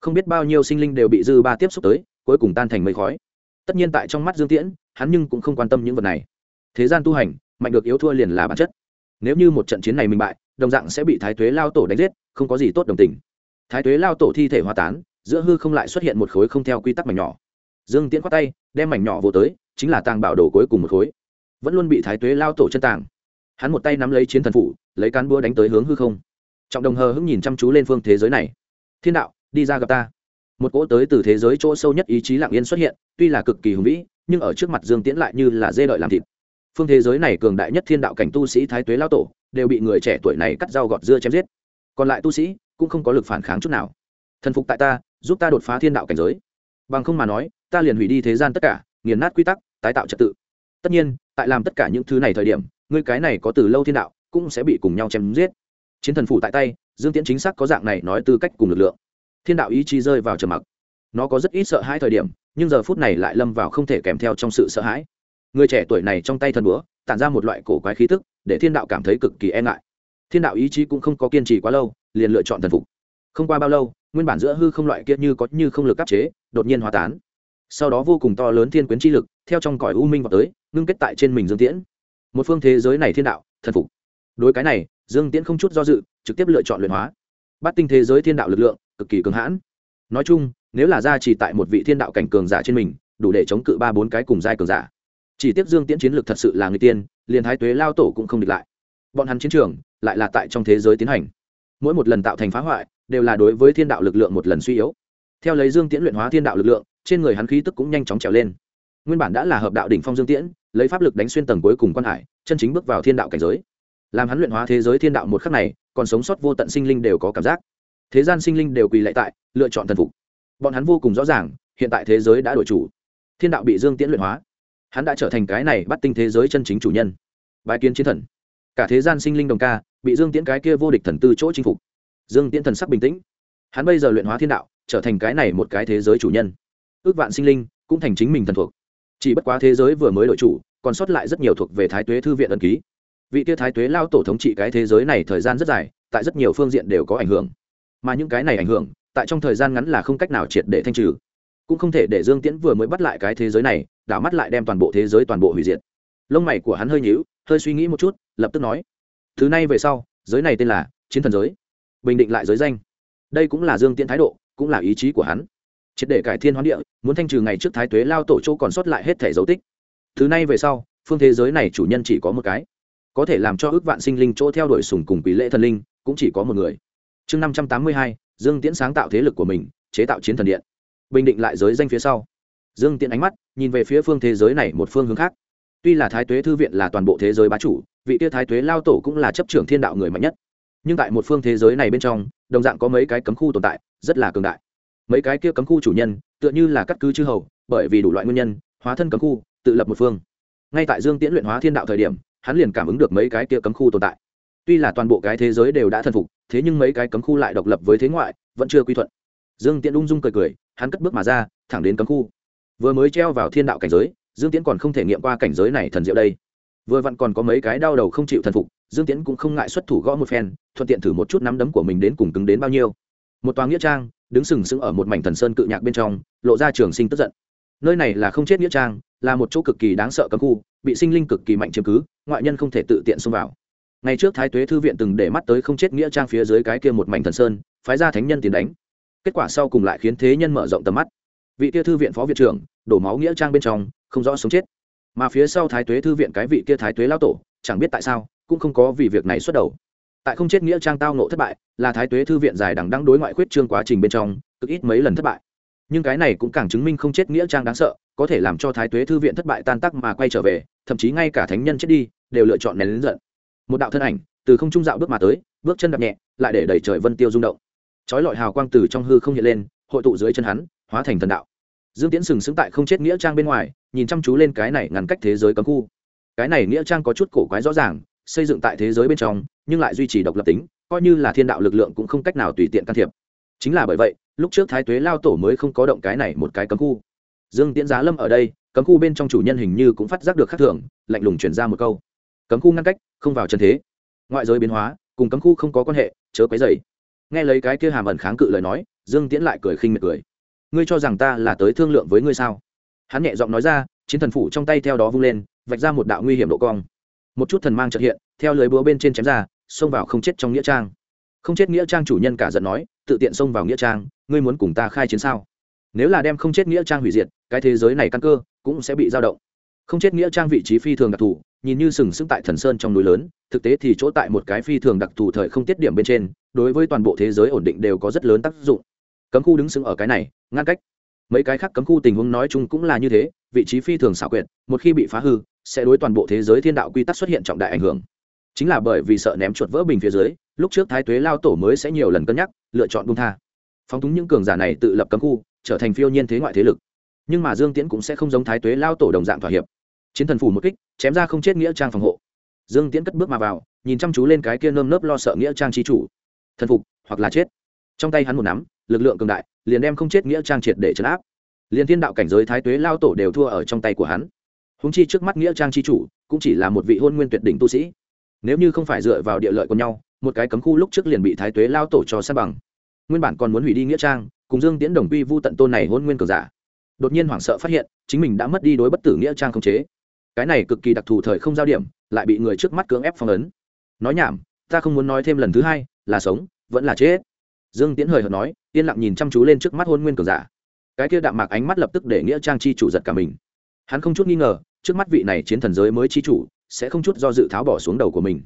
Không biết bao nhiêu sinh linh đều bị dư ba tiếp xúc tới, cuối cùng tan thành mây khói. Tất nhiên tại trong mắt dương tiễn, hắn nhưng cũng không quan tâm những vật này. Thế gian tu hành, mạnh được yếu thua liền là bản chất nếu như một trận chiến này mình bại, đồng dạng sẽ bị thái tuế lao tổ đánh giết, không có gì tốt đồng tình. Thái tuế lao tổ thi thể hoa tán, giữa hư không lại xuất hiện một khối không theo quy tắc mảnh nhỏ. Dương tiễn khoát tay, đem mảnh nhỏ vô tới, chính là tàng bảo đồ cuối cùng một khối. Vẫn luôn bị thái tuế lao tổ chân tàng. Hắn một tay nắm lấy chiến thần phủ, lấy cán búa đánh tới hướng hư không. Trọng đồng hờ hững nhìn chăm chú lên phương thế giới này. Thiên đạo, đi ra gặp ta. Một cỗ tới từ thế giới chỗ sâu nhất ý chí lặng yên xuất hiện, tuy là cực kỳ hùng vĩ, nhưng ở trước mặt dương tiễn lại như là dê đợi làm thịt phương thế giới này cường đại nhất thiên đạo cảnh tu sĩ thái tuế lao tổ đều bị người trẻ tuổi này cắt dao gọt dưa chém giết. Còn lại tu sĩ cũng không có lực phản kháng chút nào. Thần phục tại ta, giúp ta đột phá thiên đạo cảnh giới. Bằng không mà nói, ta liền hủy đi thế gian tất cả, nghiền nát quy tắc, tái tạo trật tự. Tất nhiên, tại làm tất cả những thứ này thời điểm, ngươi cái này có từ lâu thiên đạo cũng sẽ bị cùng nhau chém giết. Chiến thần phủ tại tay, dương tiễn chính xác có dạng này nói tư cách cùng lực lượng. Thiên đạo ý chí rơi vào trầm mặc. Nó có rất ít sợ hãi thời điểm, nhưng giờ phút này lại lâm vào không thể kèm theo trong sự sợ hãi người trẻ tuổi này trong tay thần búa, tản ra một loại cổ quái khí tức, để thiên đạo cảm thấy cực kỳ e ngại. Thiên đạo ý chí cũng không có kiên trì quá lâu, liền lựa chọn thần phục. Không qua bao lâu, nguyên bản giữa hư không loại kia như có như không lực áp chế, đột nhiên hóa tán. Sau đó vô cùng to lớn thiên quyến chi lực, theo trong cõi u minh vào tới, ngưng kết tại trên mình dương tiễn. Một phương thế giới này thiên đạo, thần phục. Đối cái này, dương tiễn không chút do dự, trực tiếp lựa chọn luyện hóa. Bắt tinh thế giới thiên đạo lực lượng, cực kỳ cường hãn. Nói chung, nếu là ra chỉ tại một vị thiên đạo cảnh cường giả trên mình, đủ để chống cự ba bốn cái cùng giai cường giả chỉ tiếp dương tiễn chiến lược thật sự là người tiên, liền thái tuế lao tổ cũng không địch lại. Bọn hắn chiến trường lại là tại trong thế giới tiến hành. Mỗi một lần tạo thành phá hoại, đều là đối với thiên đạo lực lượng một lần suy yếu. Theo lấy dương tiễn luyện hóa thiên đạo lực lượng, trên người hắn khí tức cũng nhanh chóng trèo lên. Nguyên bản đã là hợp đạo đỉnh phong dương tiễn, lấy pháp lực đánh xuyên tầng cuối cùng quan hải, chân chính bước vào thiên đạo cảnh giới. Làm hắn luyện hóa thế giới thiên đạo một khắc này, còn sống sót vô tận sinh linh đều có cảm giác. Thế gian sinh linh đều quỳ lạy tại, lựa chọn thần phục. Bọn hắn vô cùng rõ ràng, hiện tại thế giới đã đổi chủ. Thiên đạo bị dương tiễn luyện hóa hắn đã trở thành cái này bắt tinh thế giới chân chính chủ nhân. Bài kiến chiến thần. Cả thế gian sinh linh đồng ca, bị dương tiễn cái kia vô địch thần tư chỗ chinh phục. Dương tiễn thần sắc bình tĩnh. Hắn bây giờ luyện hóa thiên đạo, trở thành cái này một cái thế giới chủ nhân. Ước vạn sinh linh cũng thành chính mình thần thuộc. Chỉ bất quá thế giới vừa mới đổi chủ, còn sót lại rất nhiều thuộc về thái tuế thư viện ẩn ký. Vị tia thái tuế lao tổ thống trị cái thế giới này thời gian rất dài, tại rất nhiều phương diện đều có ảnh hưởng. Mà những cái này ảnh hưởng, tại trong thời gian ngắn là không cách nào triệt để thanh trừ cũng không thể để dương tiễn vừa mới bắt lại cái thế giới này, đảo mắt lại đem toàn bộ thế giới toàn bộ hủy diệt. Lông mày của hắn hơi nhíu, hơi suy nghĩ một chút, lập tức nói, thứ này về sau, giới này tên là chiến thần giới, bình định lại giới danh. Đây cũng là dương tiễn thái độ, cũng là ý chí của hắn. Triệt để cải thiên hoán địa, muốn thanh trừ ngày trước thái tuế lao tổ chỗ còn sót lại hết thể dấu tích. Thứ này về sau, phương thế giới này chủ nhân chỉ có một cái. Có thể làm cho ước vạn sinh linh chỗ theo đuổi sùng cùng quỷ lễ thần linh, cũng chỉ có một người. Chương năm trăm tám mươi hai, dương tiễn sáng tạo thế lực của mình, chế tạo chiến thần điện bình định lại giới danh phía sau. Dương tiễn ánh mắt, nhìn về phía phương thế giới này một phương hướng khác. Tuy là thái tuế thư viện là toàn bộ thế giới bá chủ, vị tia thái tuế lao tổ cũng là chấp trưởng thiên đạo người mạnh nhất. Nhưng tại một phương thế giới này bên trong, đồng dạng có mấy cái cấm khu tồn tại, rất là cường đại. Mấy cái kia cấm khu chủ nhân, tựa như là cắt cứ chư hầu, bởi vì đủ loại nguyên nhân, hóa thân cấm khu, tự lập một phương. Ngay tại dương tiễn luyện hóa thiên đạo thời điểm, hắn liền cảm ứng được mấy cái kia cấm khu tồn tại. Tuy là toàn bộ cái thế giới đều đã thần phục, thế nhưng mấy cái cấm khu lại độc lập với thế ngoại, vẫn chưa quy thuận. Dương tiễn ung dung cười cười hắn cất bước mà ra, thẳng đến cấm khu. Vừa mới treo vào thiên đạo cảnh giới, dương tiễn còn không thể nghiệm qua cảnh giới này thần diệu đây. Vừa vặn còn có mấy cái đau đầu không chịu thần phục, dương tiễn cũng không ngại xuất thủ gõ một phen, thuận tiện thử một chút nắm đấm của mình đến cùng cứng đến bao nhiêu. Một toa nghĩa trang, đứng sừng sững ở một mảnh thần sơn cự nhạc bên trong, lộ ra trường sinh tức giận. Nơi này là không chết nghĩa trang, là một chỗ cực kỳ đáng sợ cấm khu, bị sinh linh cực kỳ mạnh chiếm cứ, ngoại nhân không thể tự tiện xông vào. Ngày trước thái tuế thư viện từng để mắt tới không chết nghĩa trang phía dưới cái kia một mảnh thần sơn, phái ra thánh nhân tiến đánh kết quả sau cùng lại khiến thế nhân mở rộng tầm mắt. Vị kia thư viện phó viện trưởng, đổ máu nghĩa trang bên trong, không rõ sống chết. Mà phía sau thái tuế thư viện cái vị kia thái tuế lao tổ, chẳng biết tại sao, cũng không có vì việc này xuất đầu. Tại không chết nghĩa trang tao nộ thất bại, là thái tuế thư viện dài đằng đăng đối ngoại khuyết trương quá trình bên trong, cực ít mấy lần thất bại. Nhưng cái này cũng càng chứng minh không chết nghĩa trang đáng sợ, có thể làm cho thái tuế thư viện thất bại tan tác mà quay trở về, thậm chí ngay cả thánh nhân chết đi, đều lựa chọn nén lính giận. Một đạo thân ảnh, từ không trung dạo bước mà tới, bước chân đập nhẹ, lại để đẩy trời vân tiêu rung động chói lọi hào quang từ trong hư không hiện lên, hội tụ dưới chân hắn, hóa thành thần đạo. Dương tiễn sừng sững tại không chết nghĩa trang bên ngoài, nhìn chăm chú lên cái này ngăn cách thế giới cấm khu. Cái này nghĩa trang có chút cổ quái rõ ràng, xây dựng tại thế giới bên trong, nhưng lại duy trì độc lập tính, coi như là thiên đạo lực lượng cũng không cách nào tùy tiện can thiệp. Chính là bởi vậy, lúc trước thái tuế lao tổ mới không có động cái này một cái cấm khu. Dương tiễn giá lâm ở đây, cấm khu bên trong chủ nhân hình như cũng phát giác được khác thường, lạnh lùng chuyển ra một câu. Cấm khu ngăn cách, không vào chân thế. Ngoại giới biến hóa, cùng cấm khu không có quan hệ, chớ quấy dày nghe lấy cái kia hàm ẩn kháng cự lời nói, dương tiễn lại cười khinh miệt cười. Ngươi cho rằng ta là tới thương lượng với ngươi sao? Hắn nhẹ giọng nói ra, chiến thần phủ trong tay theo đó vung lên, vạch ra một đạo nguy hiểm độ cong. Một chút thần mang trật hiện, theo lưới búa bên trên chém ra, xông vào không chết trong nghĩa trang. Không chết nghĩa trang chủ nhân cả giận nói, tự tiện xông vào nghĩa trang, ngươi muốn cùng ta khai chiến sao? Nếu là đem không chết nghĩa trang hủy diệt, cái thế giới này căn cơ cũng sẽ bị dao động không chết nghĩa trang vị trí phi thường đặc thù, nhìn như sừng sững tại thần sơn trong núi lớn, thực tế thì chỗ tại một cái phi thường đặc thù thời không tiết điểm bên trên, đối với toàn bộ thế giới ổn định đều có rất lớn tác dụng. Cấm khu đứng sững ở cái này, ngăn cách. Mấy cái khác cấm khu tình huống nói chung cũng là như thế, vị trí phi thường xảo quyệt, một khi bị phá hư, sẽ đối toàn bộ thế giới thiên đạo quy tắc xuất hiện trọng đại ảnh hưởng. Chính là bởi vì sợ ném chuột vỡ bình phía dưới, lúc trước thái tuế lao tổ mới sẽ nhiều lần cân nhắc, lựa chọn bung tha. Phóng túng những cường giả này tự lập cấm khu, trở thành phiêu nhiên thế ngoại thế lực nhưng mà dương tiễn cũng sẽ không giống thái tuế lao tổ đồng dạng thỏa hiệp. Chiến thần phủ một kích, chém ra không chết nghĩa trang phòng hộ. Dương tiễn cất bước mà vào, nhìn chăm chú lên cái kia nơm nớp lo sợ nghĩa trang trí chủ. Thần phục, hoặc là chết. Trong tay hắn một nắm, lực lượng cường đại, liền đem không chết nghĩa trang triệt để chấn áp. Liền thiên đạo cảnh giới thái tuế lao tổ đều thua ở trong tay của hắn. Húng chi trước mắt nghĩa trang chi chủ, cũng chỉ là một vị hôn nguyên tuyệt đỉnh tu sĩ. Nếu như không phải dựa vào địa lợi của nhau, một cái cấm khu lúc trước liền bị thái tuế lao tổ cho sát bằng. Nguyên bản còn muốn hủy đi nghĩa trang, cùng dương tiễn đồng quy vu tận tôn này hôn nguyên cường giả đột nhiên hoảng sợ phát hiện, chính mình đã mất đi đối bất tử nghĩa trang không chế. Cái này cực kỳ đặc thù thời không giao điểm, lại bị người trước mắt cưỡng ép phong ấn. Nói nhảm, ta không muốn nói thêm lần thứ hai, là sống, vẫn là chết. Dương tiễn hời hợt nói, yên lặng nhìn chăm chú lên trước mắt hôn nguyên cường giả. Cái kia đạm mạc ánh mắt lập tức để nghĩa trang chi chủ giật cả mình. Hắn không chút nghi ngờ, trước mắt vị này chiến thần giới mới chi chủ, sẽ không chút do dự tháo bỏ xuống đầu của mình.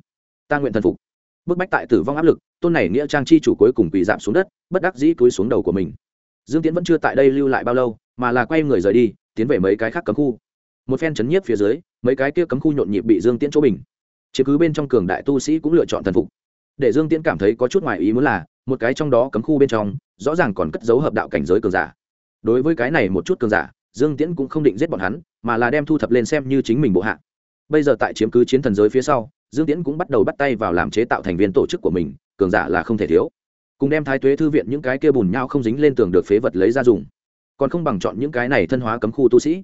Ta nguyện thần phục. Bức bách tại tử vong áp lực, tôn này nghĩa trang chi chủ cuối cùng quỳ giảm xuống đất, bất đắc dĩ cúi xuống đầu của mình. Dương tiễn vẫn chưa tại đây lưu lại bao lâu mà là quay người rời đi, tiến về mấy cái khác cấm khu. Một phen chấn nhiếp phía dưới, mấy cái kia cấm khu nhộn nhịp bị dương tiễn chỗ bình. Chứ cứ bên trong cường đại tu sĩ cũng lựa chọn thần phục. Để dương tiễn cảm thấy có chút ngoài ý muốn là, một cái trong đó cấm khu bên trong, rõ ràng còn cất dấu hợp đạo cảnh giới cường giả. Đối với cái này một chút cường giả, dương tiễn cũng không định giết bọn hắn, mà là đem thu thập lên xem như chính mình bộ hạ. Bây giờ tại chiếm cứ chiến thần giới phía sau, dương tiễn cũng bắt đầu bắt tay vào làm chế tạo thành viên tổ chức của mình, cường giả là không thể thiếu. Cùng đem thái tuế thư viện những cái kia bùn nhau không dính lên tường được phế vật lấy ra dùng còn không bằng chọn những cái này thân hóa cấm khu tu sĩ.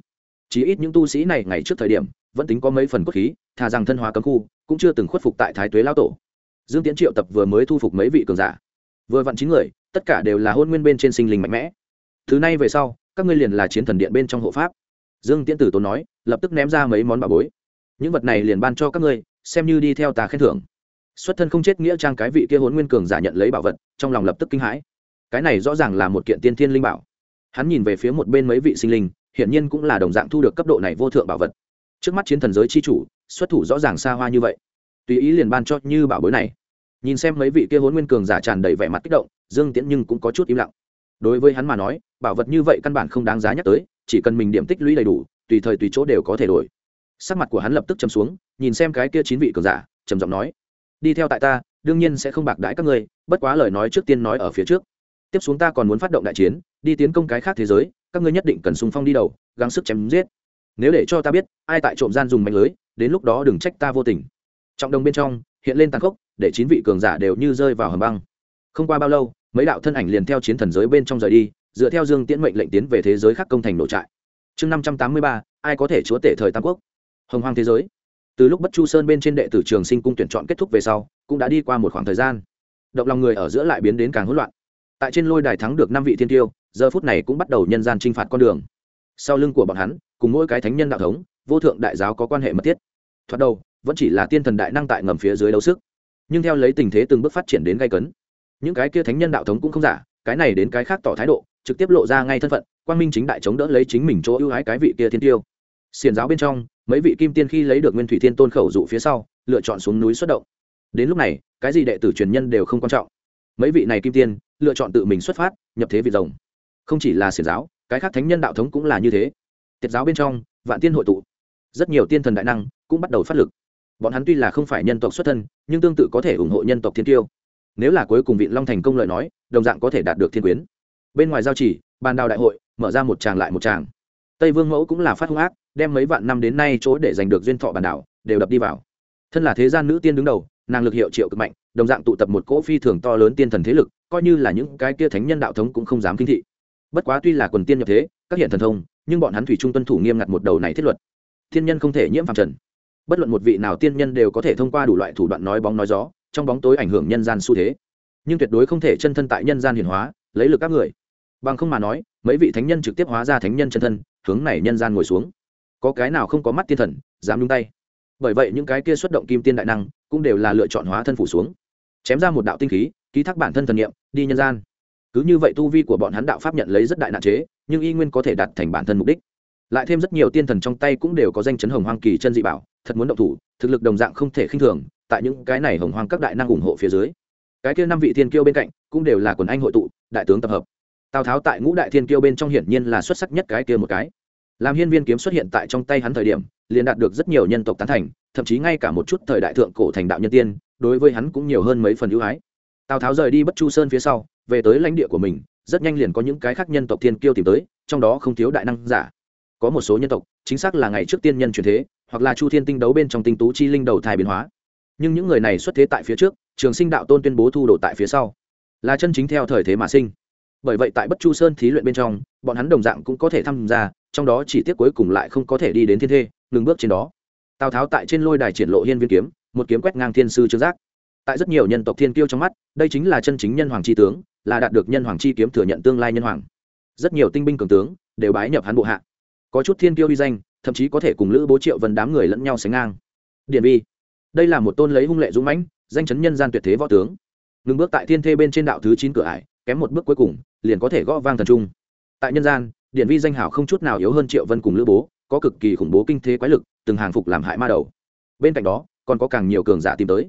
Chí ít những tu sĩ này ngày trước thời điểm, vẫn tính có mấy phần cốt khí, thà rằng thân hóa cấm khu, cũng chưa từng khuất phục tại thái tuế lao tổ. Dương tiễn triệu tập vừa mới thu phục mấy vị cường giả. Vừa vặn chín người, tất cả đều là hôn nguyên bên trên sinh linh mạnh mẽ. Thứ này về sau, các ngươi liền là chiến thần điện bên trong hộ pháp. Dương tiễn tử tốn nói, lập tức ném ra mấy món bà bối. Những vật này liền ban cho các ngươi, xem như đi theo ta khen thưởng. Xuất thân không chết nghĩa trang cái vị kia hôn nguyên cường giả nhận lấy bảo vật, trong lòng lập tức kinh hãi. Cái này rõ ràng là một kiện tiên thiên linh bảo hắn nhìn về phía một bên mấy vị sinh linh, hiển nhiên cũng là đồng dạng thu được cấp độ này vô thượng bảo vật. Trước mắt chiến thần giới c h i chủ, xuất thủ rõ ràng xa hoa như vậy. Tùy ý liền ban cho như bảo bối này. Nhìn xem mấy vị kia hôn nguyên cường giả tràn đầy vẻ mặt kích động, dương tiễn nhưng cũng có chút im lặng. Đối với hắn mà nói, bảo vật như vậy căn bản không đáng giá nhắc tới, chỉ cần mình điểm tích lũy đầy đủ, tùy thời tùy chỗ đều có thể đổi. Sắc mặt của hắn lập tức chấm xuống, nhìn xem cái kia chín vị cường giả, trầm giọng nói, đi theo tại ta, đương nhiên sẽ không bạc đãi các ngươi, bất quá lời nói trước tiên nói ở phía trước tiếp xuống ta còn muốn phát động đại chiến, đi tiến công cái khác thế giới, các ngươi nhất định cần sung phong đi đầu, gắng sức chém giết. Nếu để cho ta biết, ai tại trộm gian dùng mạnh lưới, đến lúc đó đừng trách ta vô tình. Trọng đồng bên trong, hiện lên tàn khốc, để chín vị cường giả đều như rơi vào hầm băng. Không qua bao lâu, mấy đạo thân ảnh liền theo chiến thần giới bên trong rời đi, dựa theo dương tiễn mệnh lệnh tiến về thế giới khác công thành nổ trại. Chương năm trăm tám mươi ba, ai có thể chúa tể thời tam quốc? Hồng hoang thế giới. Từ lúc bất chu sơn bên trên đệ tử trường sinh cung tuyển chọn kết thúc về sau, cũng đã đi qua một khoảng thời gian. Động lòng người ở giữa lại biến đến càng hỗn loạn tại trên lôi đài thắng được năm vị thiên tiêu, giờ phút này cũng bắt đầu nhân gian t r i n h phạt con đường. Sau lưng của bọn hắn, cùng mỗi cái thánh nhân đạo thống, vô thượng đại giáo có quan hệ mật thiết. Thoạt đầu, vẫn chỉ là tiên thần đại năng tại ngầm phía dưới đấu sức. Nhưng theo lấy tình thế từng bước phát triển đến gây cấn, những cái kia thánh nhân đạo thống cũng không giả, cái này đến cái khác tỏ thái độ, trực tiếp lộ ra ngay thân phận quan minh chính đại chống đỡ lấy chính mình chỗ ưu ái cái vị kia thiên tiêu. Xiền giáo bên trong, mấy vị kim tiên khi lấy được nguyên thủy thiên tôn khẩu dụ phía sau, lựa chọn xuống núi xuất động. Đến lúc này, cái gì đệ tử truyền nhân đều không quan trọng mấy vị này kim tiên, lựa chọn tự mình xuất phát, nhập thế vị rồng. Không chỉ là xiển giáo, cái khác thánh nhân đạo thống cũng là như thế. Tiết giáo bên trong, vạn tiên hội tụ. Rất nhiều tiên thần đại năng cũng bắt đầu phát lực. Bọn hắn tuy là không phải nhân tộc xuất thân, nhưng tương tự có thể ủng hộ nhân tộc thiên tiêu nếu là cuối cùng vị long thành công lợi nói, đồng dạng có thể đạt được thiên quyến. Bên ngoài giao chỉ, bàn đào đại hội, mở ra một tràng lại một tràng. Tây vương mẫu cũng là phát hung ác, đem mấy vạn năm đến nay chỗ để giành được duyên thọ bản đảo, đều đập đi vào. Thân là thế gian nữ tiên đứng đầu, nàng lực hiệu triệu cực mạnh đồng dạng tụ tập một cỗ phi thường to lớn tiên thần thế lực, coi như là những cái kia thánh nhân đạo thống cũng không dám kinh thị. Bất quá tuy là quần tiên nhập thế, các hiện thần thông, nhưng bọn hắn thủy trung tuân thủ nghiêm ngặt một đầu này thiết luật. Thiên nhân không thể nhiễm phạm trần. Bất luận một vị nào tiên nhân đều có thể thông qua đủ loại thủ đoạn nói bóng nói gió, trong bóng tối ảnh hưởng nhân gian xu thế. Nhưng tuyệt đối không thể chân thân tại nhân gian hiển hóa, lấy lực các người. Bằng không mà nói, mấy vị thánh nhân trực tiếp hóa ra thánh nhân chân thân, hướng này nhân gian ngồi xuống. Có cái nào không có mắt tiên thần, dám nhung tay. Bởi vậy những cái kia xuất động kim tiên đại năng cũng đều là lựa chọn hóa thân phủ xuống chém ra một đạo tinh khí, ký thác bản thân thần nghiệm đi nhân gian. Cứ như vậy tu vi của bọn hắn đạo pháp nhận lấy rất đại nạn chế, nhưng y nguyên có thể đạt thành bản thân mục đích. Lại thêm rất nhiều tiên thần trong tay cũng đều có danh chấn hồng hoang kỳ chân dị bảo, thật muốn động thủ, thực lực đồng dạng không thể khinh thường, tại những cái này hồng hoang các đại năng ủng hộ phía dưới. Cái kia năm vị thiên kiêu bên cạnh, cũng đều là quần anh hội tụ, đại tướng tập hợp. Tào tháo tại ngũ đại thiên kiêu bên trong hiển nhiên là xuất sắc nhất cái kia một cái. Làm hiên viên kiếm xuất hiện tại trong tay hắn thời điểm, liền đạt được rất nhiều nhân tộc tán thành, thậm chí ngay cả một chút thời đại thượng cổ thành đạo nhân tiên đối với hắn cũng nhiều hơn mấy phần ưu ái. Tào tháo rời đi bất chu sơn phía sau, về tới lãnh địa của mình, rất nhanh liền có những cái khác nhân tộc thiên kiêu tìm tới, trong đó không thiếu đại năng giả. Có một số nhân tộc, chính xác là ngày trước tiên nhân truyền thế, hoặc là chu thiên tinh đấu bên trong tinh tú chi linh đầu thai biến hóa. Nhưng những người này xuất thế tại phía trước, trường sinh đạo tôn tuyên bố thu đồ tại phía sau. Là chân chính theo thời thế mà sinh. Bởi vậy tại bất chu sơn thí luyện bên trong, bọn hắn đồng dạng cũng có thể tham gia, trong đó chỉ tiếc cuối cùng lại không có thể đi đến thiên thê, ngừng bước trên đó. Tào tháo tại trên lôi đài triển lộ hiên viên kiếm một kiếm quét ngang thiên sư trương giác. Tại rất nhiều nhân tộc thiên kiêu trong mắt, đây chính là chân chính nhân hoàng tri tướng, là đạt được nhân hoàng chi kiếm thừa nhận tương lai nhân hoàng. Rất nhiều tinh binh cường tướng đều bái nhập hắn bộ hạ. Có chút thiên kiêu uy danh, thậm chí có thể cùng lữ bố triệu vân đám người lẫn nhau sánh ngang. Điện vi, đây là một tôn lấy hung lệ dũng mãnh, danh chấn nhân gian tuyệt thế võ tướng. Ngừng bước tại thiên thê bên trên đạo thứ chín cửa ải, kém một bước cuối cùng, liền có thể gõ vang thần trung. Tại nhân gian điện vi danh hảo không chút nào yếu hơn triệu vân cùng lữ bố, có cực kỳ khủng bố kinh thế quái lực, từng hàng phục làm hại ma đầu. Bên cạnh đó còn có càng nhiều cường giả tìm tới.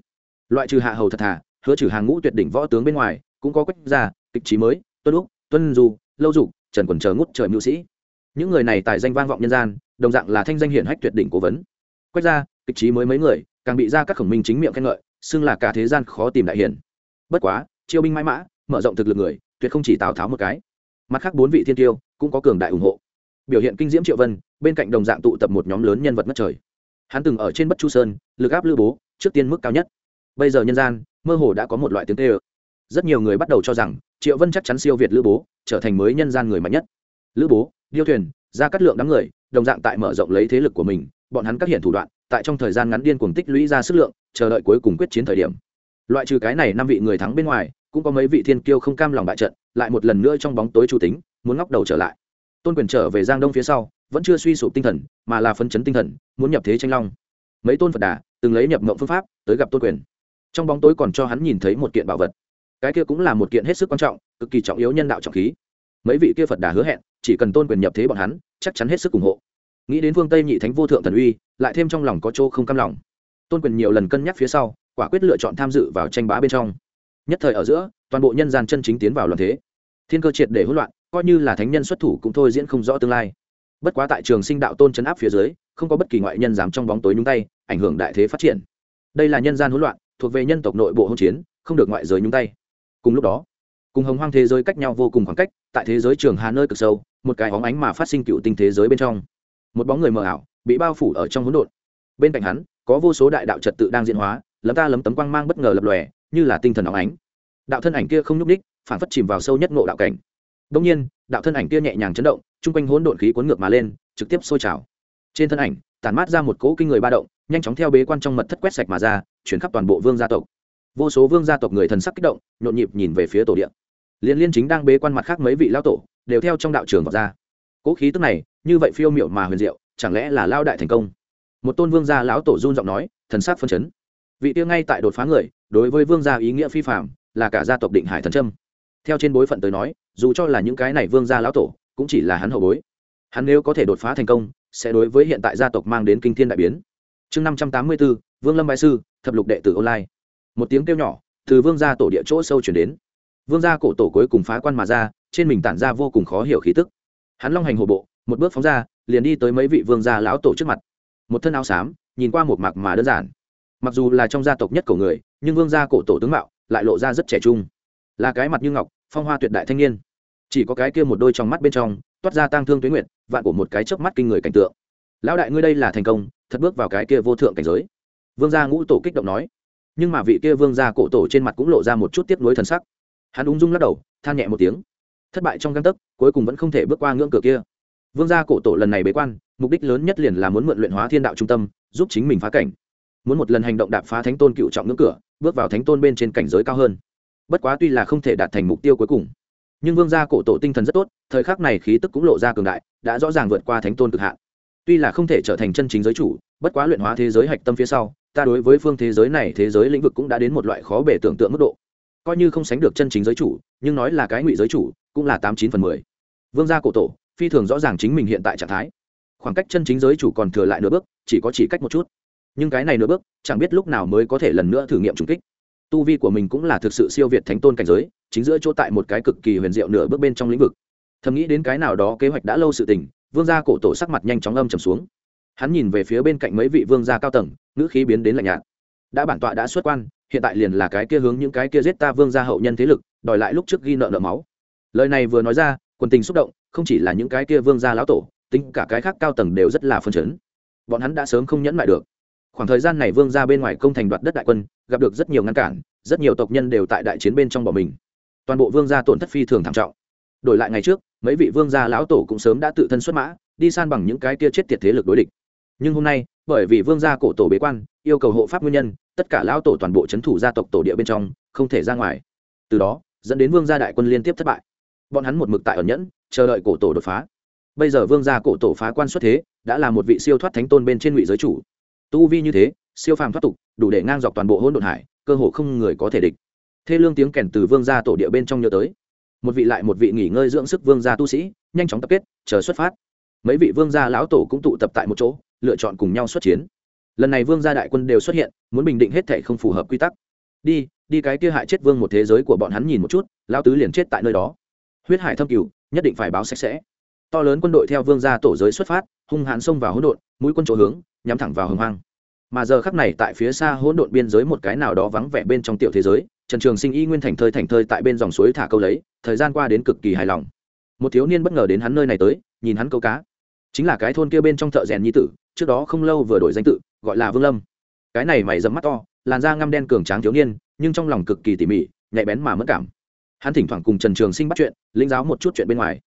Loại trừ hạ hầu thật thà, hứa trừ hàng ngũ tuyệt đỉnh võ tướng bên ngoài, cũng có quách gia, kịch trí mới, tuân úc, tuân du, lâu dục, trần quần chờ ngút trời mưu sĩ. Những người này tài danh vang vọng nhân gian, đồng dạng là thanh danh hiển hách tuyệt đỉnh cố vấn. Quách gia, kịch trí mới mấy người, càng bị ra các khổng minh chính miệng khen ngợi, xưng là cả thế gian khó tìm đại hiển. Bất quá, chiêu binh mãi mã, mở rộng thực lực người, tuyệt không chỉ tào tháo một cái. Mặt khác bốn vị thiên tiêu, cũng có cường đại ủng hộ. Biểu hiện kinh diễm triệu vân, bên cạnh đồng dạng tụ tập một nhóm lớn nhân vật mất trời hắn từng ở trên bất chu sơn, lực áp lữ bố, trước tiên mức cao nhất. Bây giờ nhân gian, mơ hồ đã có một loại tiếng tê ơ rất nhiều người bắt đầu cho rằng, triệu vân chắc chắn siêu việt lữ bố, trở thành mới nhân gian người mạnh nhất. Lữ bố, điêu thuyền ra cắt lượng đám người, đồng dạng tại mở rộng lấy thế lực của mình, bọn hắn các hiện thủ đoạn, tại trong thời gian ngắn điên cuồng tích lũy ra sức lượng, chờ đợi cuối cùng quyết chiến thời điểm. Loại trừ cái này năm vị người thắng bên ngoài, cũng có mấy vị thiên kiêu không cam lòng bại trận, lại một lần nữa trong bóng tối chủ tính, muốn ngóc đầu trở lại. Tôn quyền trở về giang đông phía sau vẫn chưa suy sụp tinh thần, mà là phân chấn tinh thần, muốn nhập thế tranh long. Mấy tôn phật đà từng lấy nhập mộng phương pháp tới gặp tôn quyền. Trong bóng tối còn cho hắn nhìn thấy một kiện bảo vật. Cái kia cũng là một kiện hết sức quan trọng, cực kỳ trọng yếu nhân đạo trọng khí. Mấy vị kia phật đà hứa hẹn, chỉ cần tôn quyền nhập thế bọn hắn, chắc chắn hết sức ủng hộ. Nghĩ đến phương tây nhị thánh vô thượng thần uy, lại thêm trong lòng có chỗ không cam lòng. Tôn quyền nhiều lần cân nhắc phía sau, quả quyết lựa chọn tham dự vào tranh bá bên trong. Nhất thời ở giữa, toàn bộ nhân gian chân chính tiến vào loạn thế. Thiên cơ triệt để hỗn loạn, coi như là thánh nhân xuất thủ cũng thôi diễn không rõ tương lai bất quá tại trường sinh đạo tôn chấn áp phía dưới, không có bất kỳ ngoại nhân dám trong bóng tối nhúng tay, ảnh hưởng đại thế phát triển. Đây là nhân gian hỗn loạn, thuộc về nhân tộc nội bộ hỗn chiến, không được ngoại giới nhúng tay. Cùng lúc đó, cùng hồng hoang thế giới cách nhau vô cùng khoảng cách, tại thế giới trường hà nơi cực sâu, một cái hóng ánh mà phát sinh cựu tinh thế giới bên trong. Một bóng người mờ ảo, bị bao phủ ở trong hỗn độn. Bên cạnh hắn, có vô số đại đạo trật tự đang diễn hóa, lấm ta lấm tấm quang mang bất ngờ lập lòe, như là tinh thần óng ánh. Đạo thân ảnh kia không nhúc ních phản phất chìm vào sâu nhất ngộ đạo cảnh đông nhiên đạo thân ảnh kia nhẹ nhàng chấn động trung quanh hỗn độn khí cuốn ngược mà lên trực tiếp sôi trào. Trên thân ảnh tản mát ra một cỗ kinh người ba động nhanh chóng theo bế quan trong mật thất quét sạch mà ra chuyển khắp toàn bộ vương gia tộc. Vô số vương gia tộc người thần sắc kích động nhộn nhịp nhìn về phía tổ điện liên liên chính đang bế quan mặt khác mấy vị lão tổ đều theo trong đạo trường vào ra. Cỗ khí tức này như vậy phiêu miểu mà huyền diệu chẳng lẽ là lao đại thành công? Một tôn vương gia lão tổ run giọng nói thần sắc phân chấn. Vị tiêu ngay tại đột phá người đối với vương gia ý nghĩa phi phàm, là cả gia tộc định hải thần trâm theo trên bối phận tới nói, dù cho là những cái này vương gia lão tổ, cũng chỉ là hắn hậu bối. Hắn nếu có thể đột phá thành công, sẽ đối với hiện tại gia tộc mang đến kinh thiên đại biến. Chương năm trăm tám mươi bốn vương lâm bại sư, thập lục đệ tử online. Một tiếng kêu nhỏ, từ vương gia tổ địa chỗ sâu chuyển đến. Vương gia cổ tổ cuối cùng phá quan mà ra, trên mình tản ra vô cùng khó hiểu khí tức. Hắn long hành hồ bộ, một bước phóng ra, liền đi tới mấy vị vương gia lão tổ trước mặt. Một thân áo xám, nhìn qua một mạc mà đơn giản. Mặc dù là trong gia tộc nhất cổ người, nhưng vương gia cổ tổ tướng mạo lại lộ ra rất trẻ trung là cái mặt như ngọc, phong hoa tuyệt đại thanh niên. Chỉ có cái kia một đôi trong mắt bên trong, toát ra tang thương tuyến nguyện vạn của một cái chớp mắt kinh người cảnh tượng. Lão đại ngươi đây là thành công, thật bước vào cái kia vô thượng cảnh giới. Vương gia ngũ tổ kích động nói. Nhưng mà vị kia vương gia cổ tổ trên mặt cũng lộ ra một chút tiếp nối thần sắc. Hắn ung dung lắc đầu, than nhẹ một tiếng. Thất bại trong găng tấc, cuối cùng vẫn không thể bước qua ngưỡng cửa kia. Vương gia cổ tổ lần này bế quan, mục đích lớn nhất liền là muốn mượn luyện hóa thiên đạo trung tâm, giúp chính mình phá cảnh. Muốn một lần hành động đạp phá thánh tôn cựu trọng ngưỡng cửa, bước vào thánh tôn bên trên cảnh giới cao hơn bất quá tuy là không thể đạt thành mục tiêu cuối cùng, nhưng vương gia cổ tổ tinh thần rất tốt, thời khắc này khí tức cũng lộ ra cường đại, đã rõ ràng vượt qua thánh tôn cực hạn. Tuy là không thể trở thành chân chính giới chủ, bất quá luyện hóa thế giới hạch tâm phía sau, ta đối với phương thế giới này, thế giới lĩnh vực cũng đã đến một loại khó bể tưởng tượng mức độ. Coi như không sánh được chân chính giới chủ, nhưng nói là cái ngụy giới chủ, cũng là tám chín phần mười. Vương gia cổ tổ, phi thường rõ ràng chính mình hiện tại trạng thái. Khoảng cách chân chính giới chủ còn thừa lại nửa bước, chỉ có chỉ cách một chút. Nhưng cái này nửa bước, chẳng biết lúc nào mới có thể lần nữa thử nghiệm trùng kích tu vi của mình cũng là thực sự siêu việt thánh tôn cảnh giới, chính giữa chỗ tại một cái cực kỳ huyền diệu nửa bước bên trong lĩnh vực. Thầm nghĩ đến cái nào đó kế hoạch đã lâu sự tình, vương gia cổ tổ sắc mặt nhanh chóng âm trầm xuống. Hắn nhìn về phía bên cạnh mấy vị vương gia cao tầng, ngữ khí biến đến lạnh nhạt. Đã bản tọa đã xuất quan, hiện tại liền là cái kia hướng những cái kia giết ta vương gia hậu nhân thế lực, đòi lại lúc trước ghi nợ nợ máu. Lời này vừa nói ra, quần tình xúc động, không chỉ là những cái kia vương gia lão tổ, tính cả cái khác cao tầng đều rất là phân chấn. Bọn hắn đã sớm không nhẫn lại được khoảng thời gian này vương gia bên ngoài công thành đoạt đất đại quân, gặp được rất nhiều ngăn cản, rất nhiều tộc nhân đều tại đại chiến bên trong bỏ mình. Toàn bộ vương gia tổn thất phi thường thảm trọng. Đổi lại ngày trước, mấy vị vương gia lão tổ cũng sớm đã tự thân xuất mã, đi san bằng những cái tia chết tiệt thế lực đối địch. Nhưng hôm nay, bởi vì vương gia cổ tổ bế quan, yêu cầu hộ pháp nguyên nhân, tất cả lão tổ toàn bộ c h ấ n thủ gia tộc tổ địa bên trong, không thể ra ngoài. Từ đó, dẫn đến vương gia đại quân liên tiếp thất bại. Bọn hắn một mực tại ẩn nhẫn, chờ đợi cổ tổ đột phá. Bây giờ vương gia cổ tổ phá quan xuất thế, đã là một vị siêu thoát thánh tôn bên trên ngụy giới chủ tu vi như thế, siêu phàm thoát tục, đủ để ngang dọc toàn bộ hỗn độn hải, cơ hồ không người có thể địch. Thê lương tiếng kèn từ vương gia tổ địa bên trong nhớ tới. Một vị lại một vị nghỉ ngơi dưỡng sức vương gia tu sĩ, nhanh chóng tập kết, chờ xuất phát. Mấy vị vương gia lão tổ cũng tụ tập tại một chỗ, lựa chọn cùng nhau xuất chiến. Lần này vương gia đại quân đều xuất hiện, muốn bình định hết thể không phù hợp quy tắc. Đi đi cái kia hại chết vương một thế giới của bọn hắn nhìn một chút lao tứ liền chết tại nơi đó. Huyết hải thâm cửu nhất định phải báo sạch sẽ. To lớn quân đội theo vương gia tổ giới xuất phát, hung hãn xông vào hỗn độn, mũi quân chỗ hướng nhắm thẳng vào hồng hoang. Mà giờ khắc này tại phía xa hỗn độn biên giới một cái nào đó vắng vẻ bên trong tiểu thế giới, trần trường sinh y nguyên thành thơi thành thơi tại bên dòng suối thả câu lấy, thời gian qua đến cực kỳ hài lòng. Một thiếu niên bất ngờ đến hắn nơi này tới, nhìn hắn câu cá. Chính là cái thôn kia bên trong thợ rèn nhi tử, trước đó không lâu vừa đổi danh tự, gọi là vương lâm. Cái này mày dẫm mắt to, làn da ngăm đen cường tráng thiếu niên, nhưng trong lòng cực kỳ tỉ mỉ, nhạy bén mà mất cảm. Hắn thỉnh thoảng cùng trần trường sinh bắt chuyện, lĩnh giáo một chút chuyện bên ngoài.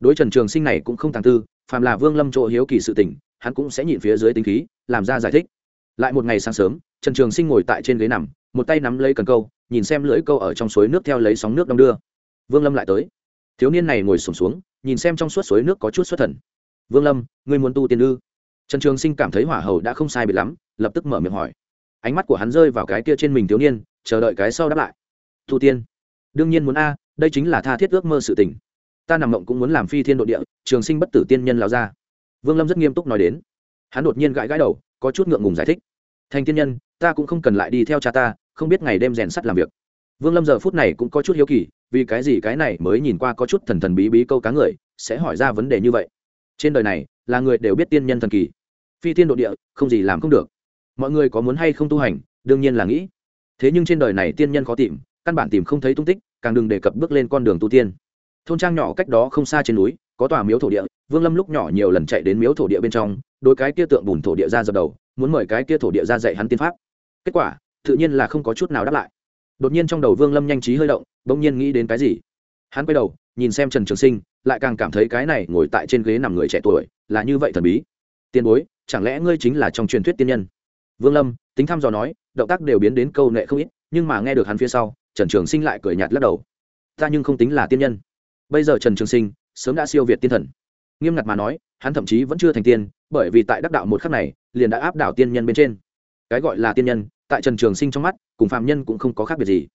Đối trần trường sinh này cũng không tàng tư, phàm là vương lâm chỗ hiếu kỳ sự tình hắn cũng sẽ nhịn phía dưới tính khí làm ra giải thích. Lại một ngày sáng sớm trần trường sinh ngồi tại trên ghế nằm một tay nắm lấy cần câu nhìn xem lưỡi câu ở trong suối nước theo lấy sóng nước đong đưa. Vương lâm lại tới. Thiếu niên này ngồi sùng xuống, xuống nhìn xem trong suốt suối nước có chút xuất thần. Vương lâm ngươi muốn tu tiên ư? Trần trường sinh cảm thấy hỏa hầu đã không sai biệt lắm lập tức mở miệng hỏi. Ánh mắt của hắn rơi vào cái kia trên mình thiếu niên chờ đợi cái sau đáp lại. Tu tiên. Đương nhiên muốn a đây chính là tha thiết ước mơ sự tình. Ta nằm mộng cũng muốn làm phi thiên độ địa trường sinh bất tử tiên nhân lao ra vương lâm rất nghiêm túc nói đến. Hắn đột nhiên gãi gãi đầu, có chút ngượng ngùng giải thích. Thành tiên nhân, ta cũng không cần lại đi theo cha ta, không biết ngày đêm rèn sắt làm việc. Vương lâm giờ phút này cũng có chút hiếu kỳ, vì cái gì cái này mới nhìn qua có chút thần thần bí bí câu cá người, sẽ hỏi ra vấn đề như vậy. Trên đời này, là người đều biết tiên nhân thần kỳ. Phi tiên độ địa, không gì làm không được. Mọi người có muốn hay không tu hành, đương nhiên là nghĩ. Thế nhưng trên đời này tiên nhân khó tìm, căn bản tìm không thấy tung tích, càng đừng đề cập bước lên con đường tu tiên. Thôn trang nhỏ cách đó không xa trên núi, có tòa miếu thổ địa vương lâm lúc nhỏ nhiều lần chạy đến miếu thổ địa bên trong đôi cái kia tượng bùn thổ địa ra dập đầu, muốn mời cái kia thổ địa ra dạy hắn tiên pháp. Kết quả, tự nhiên là không có chút nào đáp lại. Đột nhiên trong đầu vương lâm nhanh trí hơi động, bỗng nhiên nghĩ đến cái gì? Hắn quay đầu, nhìn xem trần trường sinh, lại càng cảm thấy cái này ngồi tại trên ghế nằm người trẻ tuổi, là như vậy thần bí. Tiền bối, chẳng lẽ ngươi chính là trong truyền thuyết tiên nhân? Vương lâm, tính thăm dò nói, động tác đều biến đến câu nệ không ít, nhưng mà nghe được hắn phía sau, trần trường sinh lại cười nhạt lắc đầu. Ta nhưng không tính là tiên nhân. Bây giờ trần trường sinh sớm đã siêu việt tiên thần nghiêm ngặt mà nói, hắn thậm chí vẫn chưa thành tiên, bởi vì tại đắc đạo một khắc này, liền đã áp đảo tiên nhân bên trên. Cái gọi là tiên nhân, tại trần trường sinh trong mắt, cùng phạm nhân cũng không có khác biệt gì.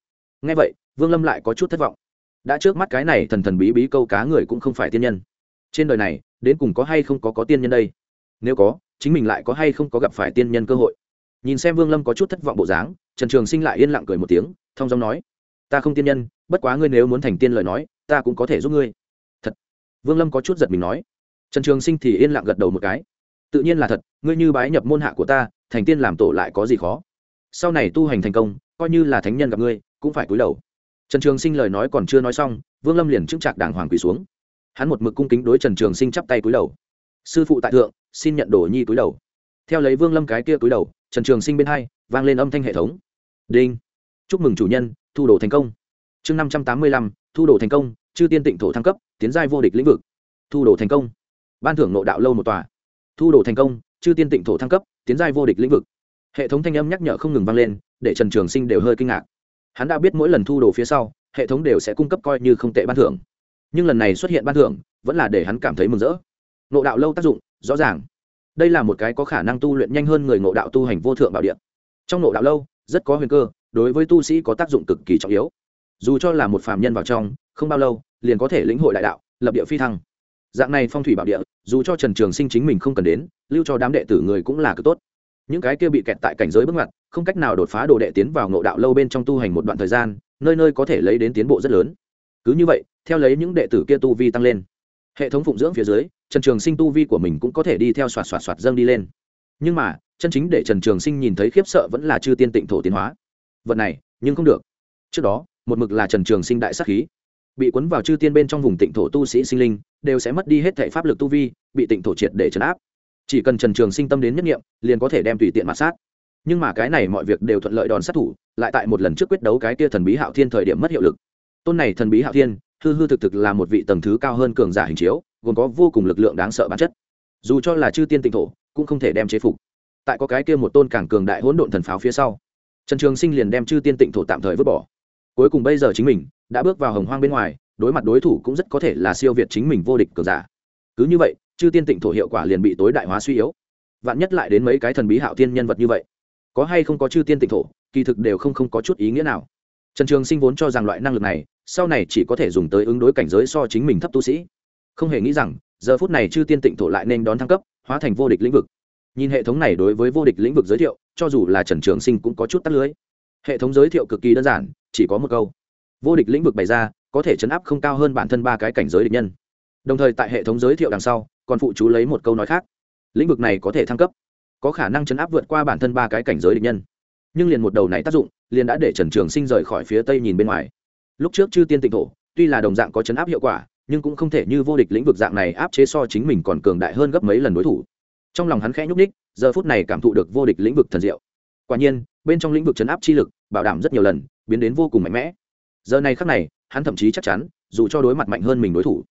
Ngay vậy, vương lâm lại có chút thất vọng. Đã trước mắt cái này thần thần bí bí câu cá người cũng không phải tiên nhân. Trên đời này, đến cùng có hay không có có tiên nhân đây? Nếu có, chính mình lại có hay không có gặp phải tiên nhân cơ hội? Nhìn xem vương lâm có chút thất vọng bộ dáng, trần trường sinh lại yên lặng cười một tiếng, thong giọng nói, ta không tiên nhân, bất quá ngươi nếu muốn thành tiên lời nói, ta cũng có thể giúp ngươi. Thật. Vương lâm có chút giật mình nói trần trường sinh thì yên lặng gật đầu một cái. Tự nhiên là thật, ngươi như bái nhập môn hạ của ta, thành tiên làm tổ lại có gì khó? Sau này tu hành thành công, coi như là thánh nhân gặp ngươi, cũng phải cúi đầu. Trần trường sinh lời nói còn chưa nói xong, vương lâm liền chững chạc đàng hoàng quỳ xuống. Hắn một mực cung kính đối trần trường sinh chắp tay cúi đầu. Sư phụ tại thượng, xin nhận đồ nhi cúi đầu. Theo lấy vương lâm cái kia cúi đầu, trần trường sinh bên hai, vang lên âm thanh hệ thống. Đinh. Chúc mừng chủ nhân, thu đồ thành công. Chương năm trăm tám mươi lăm, thu đồ thành công, chư tiên tịnh thổ thăng cấp, tiến giai vô địch lĩnh vực. Thu đồ thành công ban thưởng nộ đạo lâu một tòa. Thu đồ thành công, chư tiên tịnh thổ thăng cấp, tiến giai vô địch lĩnh vực. Hệ thống thanh âm nhắc nhở không ngừng vang lên, để trần trường sinh đều hơi kinh ngạc. Hắn đã biết mỗi lần thu đồ phía sau, hệ thống đều sẽ cung cấp coi như không tệ ban thưởng. Nhưng lần này xuất hiện ban thưởng, vẫn là để hắn cảm thấy mừng rỡ. Nộ đạo lâu tác dụng, rõ ràng. Đây là một cái có khả năng tu luyện nhanh hơn người nộ đạo tu hành vô thượng bảo điện trong nộ đạo lâu, rất có huyền cơ, đối với tu sĩ có tác dụng cực kỳ trọng yếu. Dù cho là một phàm nhân vào trong, không bao lâu, liền có thể lĩnh hội đại đạo, lập địa phi thăng dạng này phong thủy bảo địa, dù cho trần trường sinh chính mình không cần đến, lưu cho đám đệ tử người cũng là cực tốt. Những cái kia bị kẹt tại cảnh giới bước ngoặt, không cách nào đột phá đồ đệ tiến vào ngộ đạo lâu bên trong tu hành một đoạn thời gian, nơi nơi có thể lấy đến tiến bộ rất lớn. Cứ như vậy, theo lấy những đệ tử kia tu vi tăng lên, hệ thống phụng dưỡng phía dưới, trần trường sinh tu vi của mình cũng có thể đi theo xoạt xoạt xoạt dâng đi lên. Nhưng mà, chân chính để trần trường sinh nhìn thấy khiếp sợ vẫn là chư tiên tịnh thổ tiến hóa. Vật này, nhưng không được. Trước đó, một mực là trần trường sinh đại sắc khí bị cuốn vào chư tiên bên trong vùng tịnh thổ tu sĩ sinh linh, đều sẽ mất đi hết thể pháp lực tu vi, bị tịnh thổ triệt để trấn áp. Chỉ cần trần trường sinh tâm đến nhất nghiệm liền có thể đem tùy tiện mặt sát. Nhưng mà cái này mọi việc đều thuận lợi đòn sát thủ, lại tại một lần trước quyết đấu cái kia thần bí hạo thiên thời điểm mất hiệu lực. Tôn này thần bí hạo thiên, hư hư thực thực là một vị tầng thứ cao hơn cường giả hình chiếu, gồm có vô cùng lực lượng đáng sợ bản chất. Dù cho là chư tiên tịnh thổ, cũng không thể đem chế phục. Tại có cái kia một tôn cảng cường đại hỗn độn thần pháo phía sau, trần trường sinh liền đem chư tiên tịnh thổ tạm thời vứt bỏ cuối cùng bây giờ chính mình đã bước vào hồng hoang bên ngoài, đối mặt đối thủ cũng rất có thể là siêu việt chính mình vô địch cường giả. Cứ như vậy, chư tiên tịnh thổ hiệu quả liền bị tối đại hóa suy yếu. Vạn nhất lại đến mấy cái thần bí hạo tiên nhân vật như vậy, có hay không có chư tiên tịnh thổ, kỳ thực đều không không có chút ý nghĩa nào. Trần trường sinh vốn cho rằng loại năng lực này, sau này chỉ có thể dùng tới ứng đối cảnh giới so chính mình thấp tu sĩ. Không hề nghĩ rằng, giờ phút này chư tiên tịnh thổ lại nên đón thăng cấp, hóa thành vô địch lĩnh vực. Nhìn hệ thống này đối với vô địch lĩnh vực giới thiệu, cho dù là trần trường sinh cũng có chút tắt lưới. Hệ thống giới thiệu cực kỳ đơn giản chỉ có một câu. Vô địch lĩnh vực bày ra, có thể chấn áp không cao hơn bản thân ba cái cảnh giới địch nhân. Đồng thời tại hệ thống giới thiệu đằng sau, còn phụ chú lấy một câu nói khác. Lĩnh vực này có thể thăng cấp, có khả năng chấn áp vượt qua bản thân ba cái cảnh giới địch nhân. Nhưng liền một đầu này tác dụng, liền đã để trần trường sinh rời khỏi phía tây nhìn bên ngoài. Lúc trước chư tiên tịnh thổ, tuy là đồng dạng có chấn áp hiệu quả, nhưng cũng không thể như vô địch lĩnh vực dạng này áp chế so chính mình còn cường đại hơn gấp mấy lần đối thủ. Trong lòng hắn khẽ nhúc ních giờ phút này cảm thụ được vô địch lĩnh vực thần diệu. Quả nhiên, bên trong lĩnh vực chấn áp chi lực, bảo đảm rất nhiều lần biến đến vô cùng mạnh mẽ. Giờ này khắc này, hắn thậm chí chắc chắn, dù cho đối mặt mạnh hơn mình đối thủ,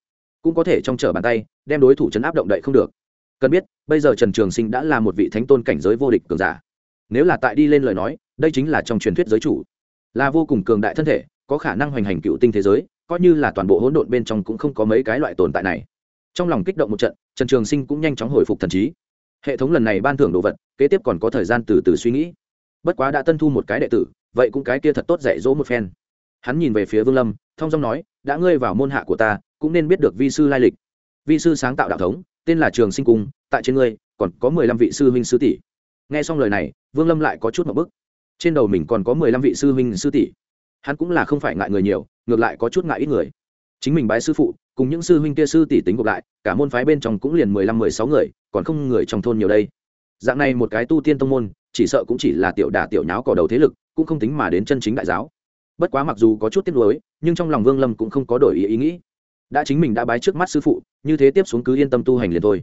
cũng có thể trong trở bàn tay, đem đối thủ chấn áp động đậy không được. Cần biết, bây giờ trần trường sinh đã là một vị thánh tôn cảnh giới vô địch cường giả. Nếu là tại đi lên lời nói, đây chính là trong truyền thuyết giới chủ. Là vô cùng cường đại thân thể, có khả năng hoành hành cựu tinh thế giới, coi như là toàn bộ hỗn độn bên trong cũng không có mấy cái loại tồn tại này. Trong lòng kích động một trận, trần trường sinh cũng nhanh chóng hồi phục thần trí. Hệ thống lần này ban thưởng đồ vật, kế tiếp còn có thời gian từ từ suy nghĩ. Bất quá đã tân thu một cái đệ tử vậy cũng cái kia thật tốt dạy dỗ một phen. Hắn nhìn về phía vương lâm thông dong nói, đã ngươi vào môn hạ của ta, cũng nên biết được vi sư lai lịch. Vi sư sáng tạo đạo thống, tên là trường sinh cung, tại trên ngươi, còn có mười lăm vị sư huynh sư tỷ. Nghe xong lời này, vương lâm lại có chút một bức. Trên đầu mình còn có mười lăm vị sư huynh sư tỷ. Hắn cũng là không phải ngại người nhiều, ngược lại có chút ngại ít người. Chính mình bái sư phụ, cùng những sư huynh kia sư tỷ tính gộp lại, cả môn phái bên trong cũng liền mười lăm, mười sáu người, còn không người trong thôn nhiều đây. Dạng này một cái tu tiên tông môn, chỉ sợ cũng chỉ là tiểu đà tiểu nháo cỏ đầu thế lực cũng không tính mà đến chân chính đại giáo. Bất quá mặc dù có chút tiếc nuối nhưng trong lòng vương lâm cũng không có đổi ý, ý nghĩ. Đã chính mình đã bái trước mắt sư phụ như thế tiếp xuống cứ yên tâm tu hành liền thôi.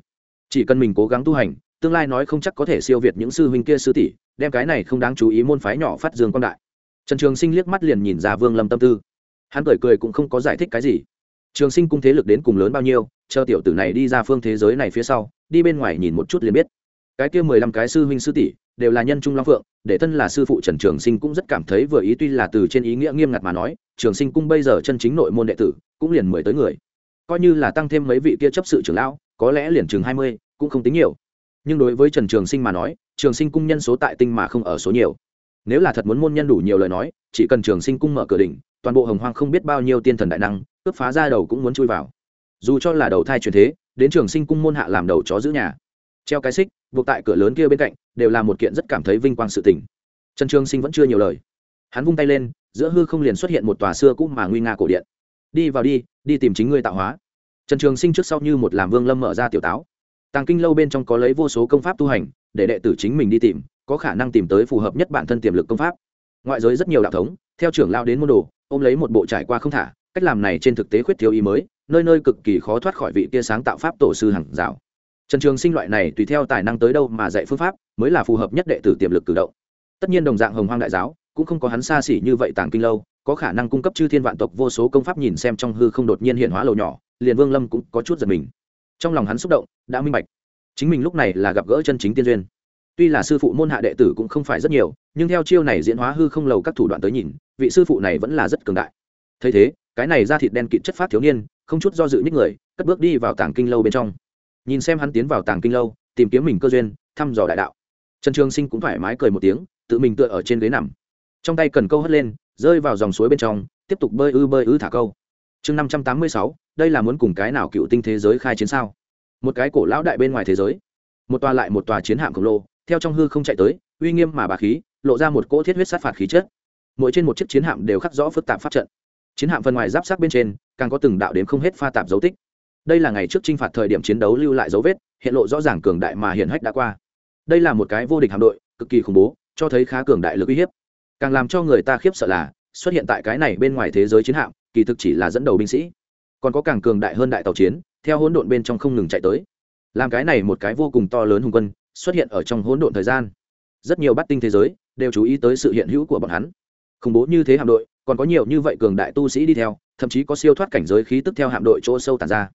Chỉ cần mình cố gắng tu hành tương lai nói không chắc có thể siêu việt những sư huynh kia sư tỷ đem cái này không đáng chú ý môn phái nhỏ phát dương quan đại. Trần trường sinh liếc mắt liền nhìn ra vương lâm tâm tư. Hắn cười cười cũng không có giải thích cái gì. Trường sinh cung thế lực đến cùng lớn bao nhiêu chờ tiểu tử này đi ra phương thế giới này phía sau đi bên ngoài nhìn một chút liền biết. Cái kia mười lăm cái sư huynh sư tỷ đều là nhân trung long phượng, để thân là sư phụ trần trường sinh cũng rất cảm thấy vừa ý, tuy là từ trên ý nghĩa nghiêm ngặt mà nói, trường sinh cung bây giờ chân chính nội môn đệ tử, cũng liền mười tới người. Coi như là tăng thêm mấy vị kia chấp sự trưởng lão, có lẽ liền chừng hai mươi, cũng không tính nhiều. Nhưng đối với trần trường sinh mà nói, trường sinh cung nhân số tại tinh mà không ở số nhiều. Nếu là thật muốn môn nhân đủ nhiều lời nói, chỉ cần trường sinh cung mở cửa đỉnh, toàn bộ hồng hoang không biết bao nhiêu tiên thần đại năng, cướp phá ra đầu cũng muốn chui vào. Dù cho là đầu thai truyền thế, đến trường sinh cung môn hạ làm đầu chó giữ nhà treo cái xích, buộc tại cửa lớn kia bên cạnh, đều là một kiện rất cảm thấy vinh quang sự tình. Trần trường sinh vẫn chưa nhiều lời. Hắn vung tay lên, giữa hư không liền xuất hiện một tòa xưa cũ mà nguy nga cổ điện. Đi vào đi đi tìm chính ngươi tạo hóa. Trần trường sinh trước sau như một làm vương lâm mở ra tiểu táo. Tàng kinh lâu bên trong có lấy vô số công pháp tu hành, để đệ tử chính mình đi tìm, có khả năng tìm tới phù hợp nhất bản thân tiềm lực công pháp. Ngoại giới rất nhiều đạo thống, theo trưởng lao đến môn đồ, ôm lấy một bộ trải qua không thả, cách làm này trên thực tế khuyết thiếu ý mới, nơi nơi cực kỳ khó thoát khỏi vị kia sáng tạo pháp tổ sư hàng rào trần trường sinh loại này tùy theo tài năng tới đâu mà dạy phương pháp, mới là phù hợp nhất đệ tử tiềm lực cử động. Tất nhiên đồng dạng hồng hoang đại giáo, cũng không có hắn xa xỉ như vậy tàng kinh lâu, có khả năng cung cấp chư thiên vạn tộc vô số công pháp nhìn xem trong hư không đột nhiên hiện hóa lầu nhỏ, liền vương lâm cũng có chút giật mình. Trong lòng hắn xúc động, đã minh bạch. Chính mình lúc này là gặp gỡ chân chính tiên duyên. Tuy là sư phụ môn hạ đệ tử cũng không phải rất nhiều, nhưng theo chiêu này diễn hóa hư không lầu các thủ đoạn tới nhìn, vị sư phụ này vẫn là rất cường đại. Thấy thế, cái này ra thịt đen kịt chất phát thiếu niên, không chút do dự nhích người, cất bước đi vào tàng kinh lâu bên trong nhìn xem hắn tiến vào tàng kinh lâu, tìm kiếm mình cơ duyên, thăm dò đại đạo. Trần trường sinh cũng thoải mái cười một tiếng, tự mình tựa ở trên ghế nằm. Trong tay cần câu hất lên, rơi vào dòng suối bên trong, tiếp tục bơi ư bơi ư thả câu. Chương năm trăm tám mươi sáu, đây là muốn cùng cái nào cựu tinh thế giới khai chiến sao? Một cái cổ lão đại bên ngoài thế giới. Một tòa lại một tòa chiến hạm khổng lồ, theo trong hư không chạy tới, uy nghiêm mà bà khí, lộ ra một cỗ thiết huyết sát phạt khí chất. Mỗi trên một chiếc chiến hạm đều khắc rõ phức tạp pháp trận. Chiến hạm phần ngoài giáp sát bên trên, càng có từng đạo đến không hết pha tạp dấu tích đây là ngày trước t r i n h phạt thời điểm chiến đấu lưu lại dấu vết, hiện lộ rõ ràng cường đại mà hiển hách đã qua. Đây là một cái vô địch hạm đội, cực kỳ khủng bố, cho thấy khá cường đại lực uy hiếp. Càng làm cho người ta khiếp sợ là, xuất hiện tại cái này bên ngoài thế giới chiến hạm, kỳ thực chỉ là dẫn đầu binh sĩ. Còn có càng cường đại hơn đại tàu chiến, theo hỗn độn bên trong không ngừng chạy tới. Làm cái này một cái vô cùng to lớn hùng quân, xuất hiện ở trong hỗn độn thời gian. Rất nhiều bát tinh thế giới đều chú ý tới sự hiện hữu của bọn hắn. Khủng bố như thế hạm đội, còn có nhiều như vậy cường đại tu sĩ đi theo, thậm chí có siêu thoát cảnh giới khí tức theo hạm đội chỗ sâu tàn ra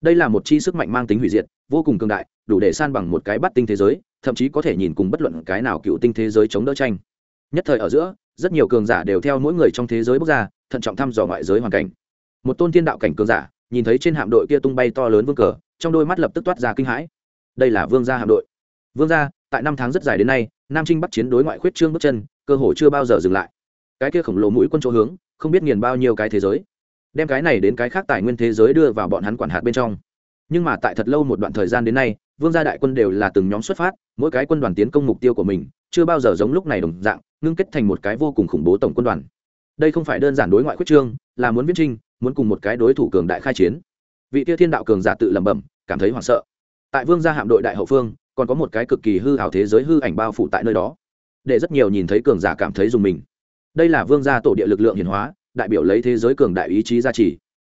đây là một chi sức mạnh mang tính hủy diệt, vô cùng cường đại, đủ để san bằng một cái bắt tinh thế giới, thậm chí có thể nhìn cùng bất luận cái nào cựu tinh thế giới chống đỡ tranh. Nhất thời ở giữa, rất nhiều cường giả đều theo mỗi người trong thế giới bước ra, thận trọng thăm dò ngoại giới hoàn cảnh. Một tôn thiên đạo cảnh cường giả, nhìn thấy trên hạm đội kia tung bay to lớn vương cờ, trong đôi mắt lập tức toát ra kinh hãi. Đây là vương gia hạm đội. Vương gia, tại năm tháng rất dài đến nay, nam trinh bắc chiến đối ngoại khuyết trương bước chân, cơ hội chưa bao giờ dừng lại. Cái kia khổng lồ mũi quân chỗ hướng, không biết nghiền bao nhiêu cái thế giới đem cái này đến cái khác tài nguyên thế giới đưa vào bọn hắn quản hạt bên trong. Nhưng mà tại thật lâu một đoạn thời gian đến nay, vương gia đại quân đều là từng nhóm xuất phát, mỗi cái quân đoàn tiến công mục tiêu của mình, chưa bao giờ giống lúc này đồng dạng, ngưng kết thành một cái vô cùng khủng bố tổng quân đoàn. Đây không phải đơn giản đối ngoại khuyết trương, là muốn viết trinh, muốn cùng một cái đối thủ cường đại khai chiến. Vị tia thiên đạo cường giả tự lẩm bẩm, cảm thấy hoảng sợ. Tại vương gia hạm đội đại hậu phương, còn có một cái cực kỳ hư hào thế giới hư ảnh bao phủ tại nơi đó. Để rất nhiều nhìn thấy cường giả cảm thấy dùng mình. Đây là vương gia tổ địa lực lượng hiển hóa đại biểu lấy thế giới cường đại ý chí gia trì.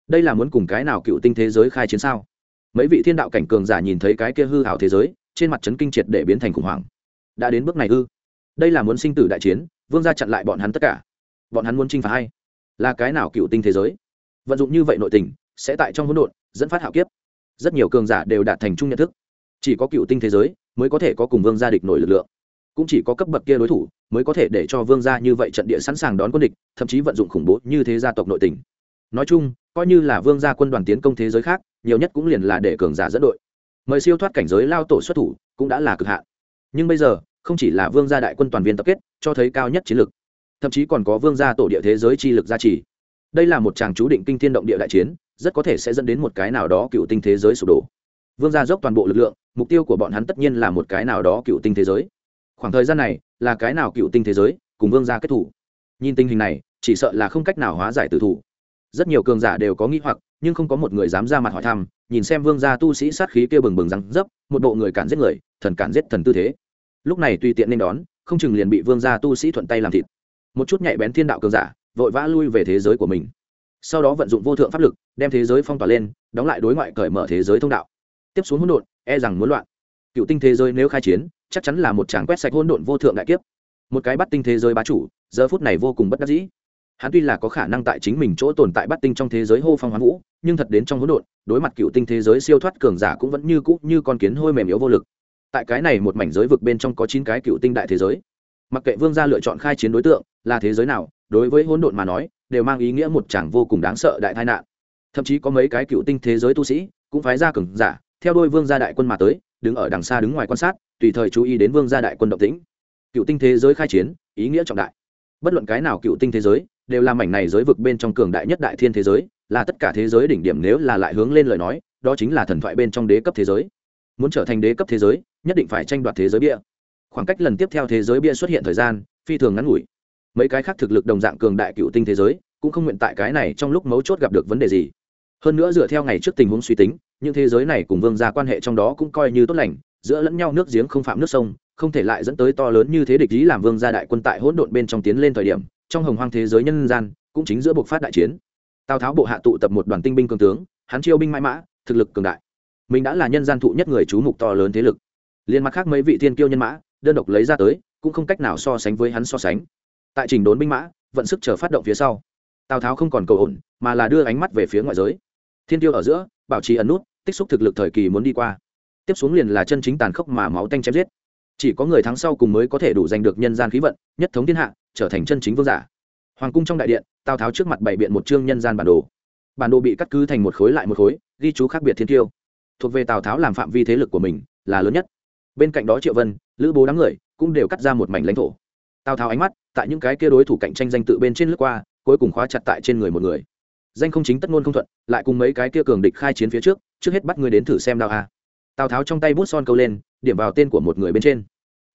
Đây là muốn cùng cái nào cựu tinh thế giới khai chiến sao? Mấy vị thiên đạo cảnh cường giả nhìn thấy cái kia hư hào thế giới, trên mặt trấn kinh triệt để biến thành khủng hoảng. Đã đến bước này ư? Đây là muốn sinh tử đại chiến, vương gia chặn lại bọn hắn tất cả. Bọn hắn muốn chinh phá hay là cái nào cựu tinh thế giới? Vận dụng như vậy nội tình, sẽ tại trong hỗn độn, dẫn phát hạo kiếp. Rất nhiều cường giả đều đạt thành chung nhận thức. Chỉ có cựu tinh thế giới mới có thể có cùng vương gia địch nổi lực lượng. Cũng chỉ có cấp bậc kia đối thủ mới có thể để cho vương gia như vậy trận địa sẵn sàng đón quân địch, thậm chí vận dụng khủng bố như thế gia tộc nội tình. Nói chung, coi như là vương gia quân đoàn tiến công thế giới khác, nhiều nhất cũng liền là để cường giả dẫn đội. Mời siêu thoát cảnh giới lao tổ xuất thủ cũng đã là cực hạn. Nhưng bây giờ, không chỉ là vương gia đại quân toàn viên tập kết, cho thấy cao nhất chiến lược thậm chí còn có vương gia tổ địa thế giới chi lực gia trì. Đây là một chàng chú định kinh thiên động địa đại chiến, rất có thể sẽ dẫn đến một cái nào đó cựu tinh thế giới sụp đổ. Vương gia dốc toàn bộ lực lượng, mục tiêu của bọn hắn tất nhiên là một cái nào đó cựu tinh thế giới khoảng thời gian này là cái nào cựu tinh thế giới cùng vương gia kết thủ? Nhìn tình hình này, chỉ sợ là không cách nào hóa giải tử thủ. Rất nhiều cường giả đều có nghĩ hoặc, nhưng không có một người dám ra mặt hỏi thăm, nhìn xem vương gia tu sĩ sát khí kia bừng bừng răng dấp, một bộ người cản giết người, thần cản giết thần tư thế. Lúc này tùy tiện nên đón, không chừng liền bị vương gia tu sĩ thuận tay làm thịt. Một chút nhạy bén thiên đạo cường giả, vội vã lui về thế giới của mình. Sau đó vận dụng vô thượng pháp lực, đem thế giới phong tỏa lên, đóng lại đối ngoại cởi mở thế giới thông đạo. Tiếp xuống hỗn độn e rằng muốn loạn. Cựu tinh thế giới nếu khai chiến chắc chắn là một tràng quét sạch hỗn độn vô thượng đại kiếp. Một cái bắt tinh thế giới bá chủ, giờ phút này vô cùng bất đắc dĩ. Hắn tuy là có khả năng tại chính mình chỗ tồn tại bắt tinh trong thế giới hô phong hoán vũ, nhưng thật đến trong hỗn độn, đối mặt cựu tinh thế giới siêu thoát cường giả cũng vẫn như cũ như con kiến hôi mềm yếu vô lực. Tại cái này một mảnh giới vực bên trong có chín cái cựu tinh đại thế giới. Mặc kệ vương gia lựa chọn khai chiến đối tượng là thế giới nào, đối với hỗn độn mà nói, đều mang ý nghĩa một chẳng vô cùng đáng sợ đại tai nạn. Thậm chí có mấy cái cựu tinh thế giới tu sĩ cũng phái ra cường giả, theo đôi vương gia đại quân mà tới, đứng ở đằng xa đứng ngoài quan sát tùy thời chú ý đến vương gia đại quân động tĩnh. Cựu tinh thế giới khai chiến, ý nghĩa trọng đại. Bất luận cái nào cựu tinh thế giới, đều là mảnh này giới vực bên trong cường đại nhất đại thiên thế giới, là tất cả thế giới đỉnh điểm nếu là lại hướng lên lời nói, đó chính là thần thoại bên trong đế cấp thế giới. Muốn trở thành đế cấp thế giới, nhất định phải tranh đoạt thế giới bia. Khoảng cách lần tiếp theo thế giới bia xuất hiện thời gian, phi thường ngắn ngủi. Mấy cái khác thực lực đồng dạng cường đại cựu tinh thế giới, cũng không nguyện tại cái này trong lúc mấu chốt gặp được vấn đề gì. Hơn nữa dựa theo ngày trước tình huống suy tính, những thế giới này cùng vương gia quan hệ trong đó cũng coi như tốt lành giữa lẫn nhau nước giếng không phạm nước sông, không thể lại dẫn tới to lớn như thế địch ý làm vương gia đại quân tại hỗn độn bên trong tiến lên thời điểm, trong hồng hoang thế giới nhân gian, cũng chính giữa buộc phát đại chiến. Tào tháo bộ hạ tụ tập một đoàn tinh binh cường tướng, hắn chiêu binh mãi mã, thực lực cường đại. Mình đã là nhân gian thụ nhất người chú mục to lớn thế lực. Liên mặt khác mấy vị thiên kiêu nhân mã, đơn độc lấy ra tới, cũng không cách nào so sánh với hắn so sánh. Tại trình đốn binh mã, vận sức chờ phát động phía sau, tào tháo không còn cầu ổn, mà là đưa ánh mắt về phía ngoại giới. Thiên tiêu ở giữa, bảo trì ẩn nút, tích xúc thực lực thời kỳ muốn đi qua tiếp xuống liền là chân chính tàn khốc mà máu tanh chém giết. Chỉ có người thắng sau cùng mới có thể đủ giành được nhân gian khí vận, nhất thống thiên hạ, trở thành chân chính vương giả. Hoàng cung trong đại điện, tào tháo trước mặt bày biện một chương nhân gian bản đồ. Bản đồ bị cắt cứ thành một khối lại một khối, ghi chú khác biệt thiên tiêu. Thuộc về tào tháo làm phạm vi thế lực của mình, là lớn nhất. Bên cạnh đó triệu vân, lữ bố đám người cũng đều cắt ra một mảnh lãnh thổ. Tào tháo ánh mắt, tại những cái kia đối thủ cạnh tranh danh tự bên trên lướt qua, cuối cùng khóa chặt tại trên người một người. Danh không chính tất ngôn không thuận, lại cùng mấy cái kia cường địch khai chiến phía trước trước hết bắt người đến thử xem đao a tào tháo trong tay bút son câu lên, điểm vào tên của một người bên trên.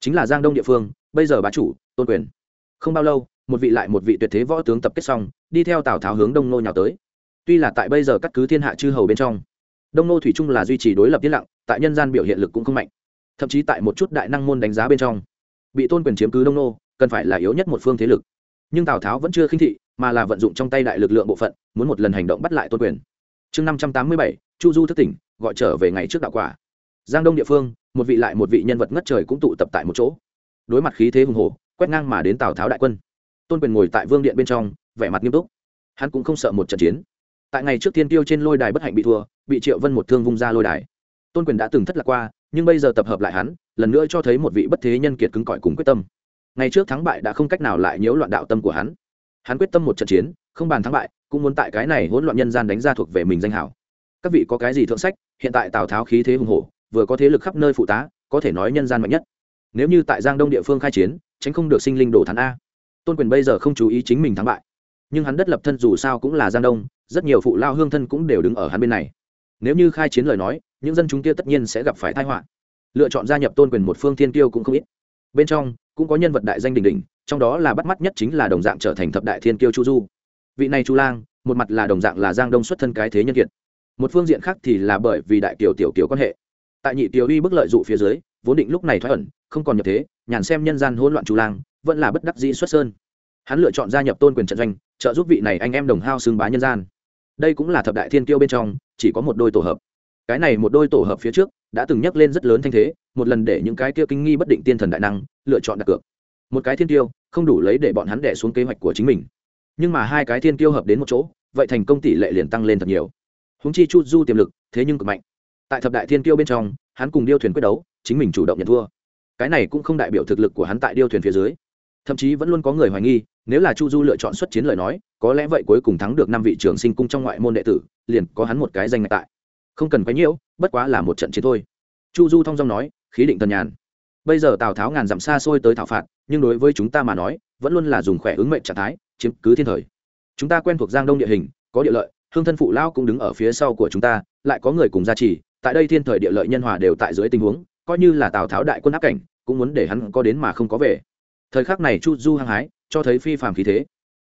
Chính là giang đông địa phương, bây giờ bá chủ, tôn quyền. Không bao lâu, một vị lại một vị tuyệt thế võ tướng tập kết xong, đi theo tào tháo hướng đông nô nhào tới. Tuy là tại bây giờ cắt cứ thiên hạ chư hầu bên trong, đông nô thủy trung là duy trì đối lập yên lặng, tại nhân gian biểu hiện lực cũng không mạnh. Thậm chí tại một chút đại năng môn đánh giá bên trong, bị tôn quyền chiếm cứ đông nô, cần phải là yếu nhất một phương thế lực. Nhưng tào tháo vẫn chưa khinh thị, mà là vận dụng trong tay đại lực lượng bộ phận, muốn một lần hành động bắt lại tôn quyền. Chương năm trăm tám mươi bảy, chu du thất tỉnh, gọi trở về ngày trước đạo quả giang đông địa phương, một vị lại một vị nhân vật ngất trời cũng tụ tập tại một chỗ. Đối mặt khí thế hùng hồ quét ngang mà đến tào tháo đại quân. Tôn quyền ngồi tại vương điện bên trong, vẻ mặt nghiêm túc. Hắn cũng không sợ một trận chiến. Tại ngày trước thiên tiêu trên lôi đài bất hạnh bị thua, bị triệu vân một thương vung ra lôi đài. Tôn quyền đã từng thất lạc qua, nhưng bây giờ tập hợp lại hắn, lần nữa cho thấy một vị bất thế nhân kiệt cứng cỏi cùng quyết tâm. Ngày trước thắng bại đã không cách nào lại nhiễu loạn đạo tâm của hắn. Hắn quyết tâm một trận chiến, không bàn thắng bại, cũng muốn tại cái này hỗn loạn nhân gian đánh ra thuộc về mình danh hảo. Các vị có cái gì thượng sách? Hiện tại tào tháo khí thế hùng hổ vừa có thế lực khắp nơi phụ tá, có thể nói nhân gian mạnh nhất. Nếu như tại giang đông địa phương khai chiến, tránh không được sinh linh đồ thắn a. Tôn quyền bây giờ không chú ý chính mình thắng bại. Nhưng hắn đất lập thân dù sao cũng là giang đông, rất nhiều phụ lao hương thân cũng đều đứng ở hắn bên này. Nếu như khai chiến lời nói, những dân chúng kia tất nhiên sẽ gặp phải tai họa. Lựa chọn gia nhập tôn quyền một phương thiên tiêu cũng không ít. Bên trong, cũng có nhân vật đại danh đình đình trong đó là bắt mắt nhất chính là đồng dạng trở thành thập đại thiên kiêu chu du. Vị này chu lang, một mặt là đồng dạng là giang đông xuất thân cái thế nhân kiệt. Một phương diện khác thì là bởi vì đại kiều tiểu kiều quan hệ tại nhị tiểu uy bức lợi dụ phía dưới, vốn định lúc này thoát ẩn, không còn nhập thế, nhàn xem nhân gian hỗn loạn chu lang, vẫn là bất đắc dĩ xuất sơn. Hắn lựa chọn gia nhập tôn quyền trận doanh, trợ giúp vị này anh em đồng hao xương bá nhân gian. Đây cũng là thập đại thiên kiêu bên trong, chỉ có một đôi tổ hợp. Cái này một đôi tổ hợp phía trước, đã từng nhắc lên rất lớn thanh thế, một lần để những cái kia kinh nghi bất định tiên thần đại năng, lựa chọn đặt cược. Một cái thiên tiêu không đủ lấy để bọn hắn đẻ xuống kế hoạch của chính mình. Nhưng mà hai cái thiên tiêu hợp đến một chỗ, vậy thành công tỷ lệ liền tăng lên thật nhiều. Húng chi chu du tiềm lực, thế nhưng cực mạnh tại thập đại thiên tiêu bên trong, hắn cùng điêu thuyền quyết đấu, chính mình chủ động nhận thua. Cái này cũng không đại biểu thực lực của hắn tại điêu thuyền phía dưới. Thậm chí vẫn luôn có người hoài nghi, nếu là chu du lựa chọn xuất chiến lời nói, có lẽ vậy cuối cùng thắng được năm vị trưởng sinh cung trong ngoại môn đệ tử, liền có hắn một cái danh ngạch tại. Không cần quấy nhiễu, bất quá là một trận chiến thôi. Chu du thong dong nói, khí định tần nhàn. Bây giờ tào tháo ngàn dặm xa xôi tới thảo phạt, nhưng đối với chúng ta mà nói, vẫn luôn là dùng khỏe ứng mệnh trạng thái, chiếm cứ thiên thời. Chúng ta quen thuộc giang đông địa hình, có địa lợi, hương thân phụ lao cũng đứng ở phía sau của chúng ta, lại có người cùng gia trì tại đây thiên thời địa lợi nhân hòa đều tại dưới tình huống, coi như là tào tháo đại quân áp cảnh, cũng muốn để hắn có đến mà không có về. Thời khắc này chu du hăng hái, cho thấy phi phàm khí thế.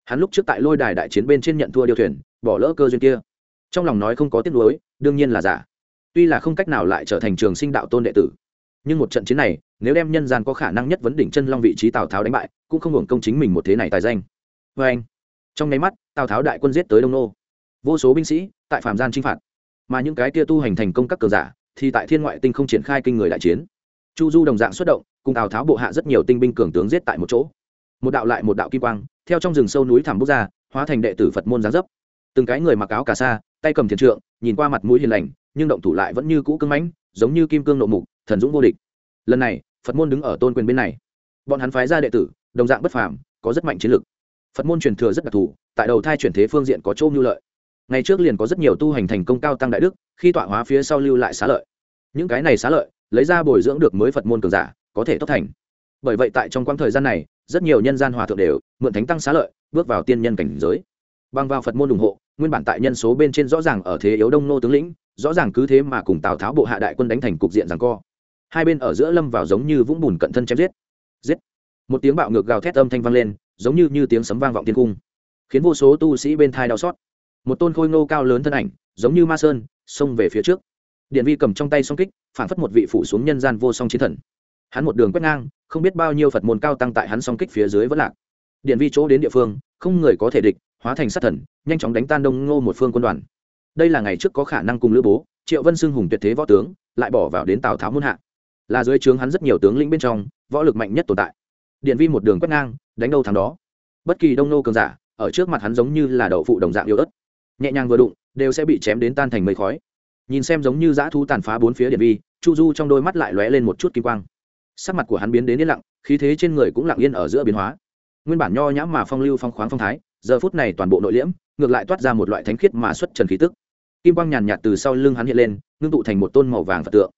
Hắn lúc trước tại lôi đài đại chiến bên trên nhận thua điều thuyền, bỏ lỡ cơ duyên kia. Trong lòng nói không có tiếc nuối, đương nhiên là giả. Tuy là không cách nào lại trở thành trường sinh đạo tôn đệ tử, nhưng một trận chiến này, nếu đem nhân gian có khả năng nhất vấn đỉnh chân long vị trí tào tháo đánh bại, cũng không hưởng công chính mình một thế này tài danh. Vê anh. Trong nháy mắt, tào tháo đại quân giết tới đông nô. Vô số binh sĩ tại phạm gian chinh phạt mà những cái kia tu hành thành công các cờ giả, thì tại thiên ngoại tinh không triển khai kinh người đại chiến. Chu du đồng dạng xuất động, cùng tào tháo bộ hạ rất nhiều tinh binh cường tướng giết tại một chỗ. Một đạo lại một đạo kim quang, theo trong rừng sâu núi thảm bốc ra, hóa thành đệ tử phật môn giáng dấp. Từng cái người mặc áo cà sa, tay cầm thiền trượng, nhìn qua mặt mũi hiền lành, nhưng động thủ lại vẫn như cũ cưng mãnh, giống như kim cương nộ mục, thần dũng vô địch. Lần này, phật môn đứng ở tôn quyền bên này. Bọn hắn phái ra đệ tử, đồng dạng bất phàm, có rất mạnh chiến lực. Phật môn truyền thừa rất đặc thù, tại đầu thai chuyển thế phương diện có chỗ mưu lợi ngày trước liền có rất nhiều tu hành thành công cao tăng đại đức, khi tọa hóa phía sau lưu lại xá lợi. Những cái này xá lợi, lấy ra bồi dưỡng được mới phật môn cường giả, có thể tốt thành. Bởi vậy tại trong quãng thời gian này, rất nhiều nhân gian hòa thượng đều mượn thánh tăng xá lợi, bước vào tiên nhân cảnh giới. Bằng vào phật môn ủng hộ, nguyên bản tại nhân số bên trên rõ ràng ở thế yếu đông nô tướng lĩnh, rõ ràng cứ thế mà cùng tào tháo bộ hạ đại quân đánh thành cục diện rằng co. Hai bên ở giữa lâm vào giống như vũng bùn cận thân chém giết. Giết. Một tiếng bạo ngược gào thét âm thanh vang lên, giống như như tiếng sấm vang vọng tiên cung, khiến vô số tu sĩ bên thai đau xót một tôn khôi ngô cao lớn thân ảnh, giống như ma sơn, xông về phía trước. Điện vi cầm trong tay song kích, phản phất một vị phủ xuống nhân gian vô song chiến thần. Hắn một đường quét ngang, không biết bao nhiêu phật môn cao tăng tại hắn song kích phía dưới vẫn lạc. Điện vi chỗ đến địa phương, không người có thể địch, hóa thành sát thần, nhanh chóng đánh tan đông ngô một phương quân đoàn. Đây là ngày trước có khả năng cùng lữ bố, triệu vân xưng hùng tuyệt thế võ tướng, lại bỏ vào đến tào tháo muôn hạ. Là dưới trướng hắn rất nhiều tướng lĩnh bên trong, võ lực mạnh nhất tồn tại. Điện vi một đường quét ngang, đánh đâu thắng đó. Bất kỳ đông nô cường giả, ở trước mặt hắn giống như là đậu phụ đồng dạng yếu ớt nhẹ nhàng vừa đụng, đều sẽ bị chém đến tan thành mây khói. Nhìn xem giống như dã thú tàn phá bốn phía điện vi, chu du trong đôi mắt lại lóe lên một chút kim quang. Sắc mặt của hắn biến đến yên lặng, khí thế trên người cũng lặng yên ở giữa biến hóa. Nguyên bản nho nhãm mà phong lưu phong khoáng phong thái, giờ phút này toàn bộ nội liễm, ngược lại toát ra một loại thánh khiết mà xuất trần khí tức. Kim quang nhàn nhạt từ sau lưng hắn hiện lên, ngưng tụ thành một tôn màu vàng phật tượng.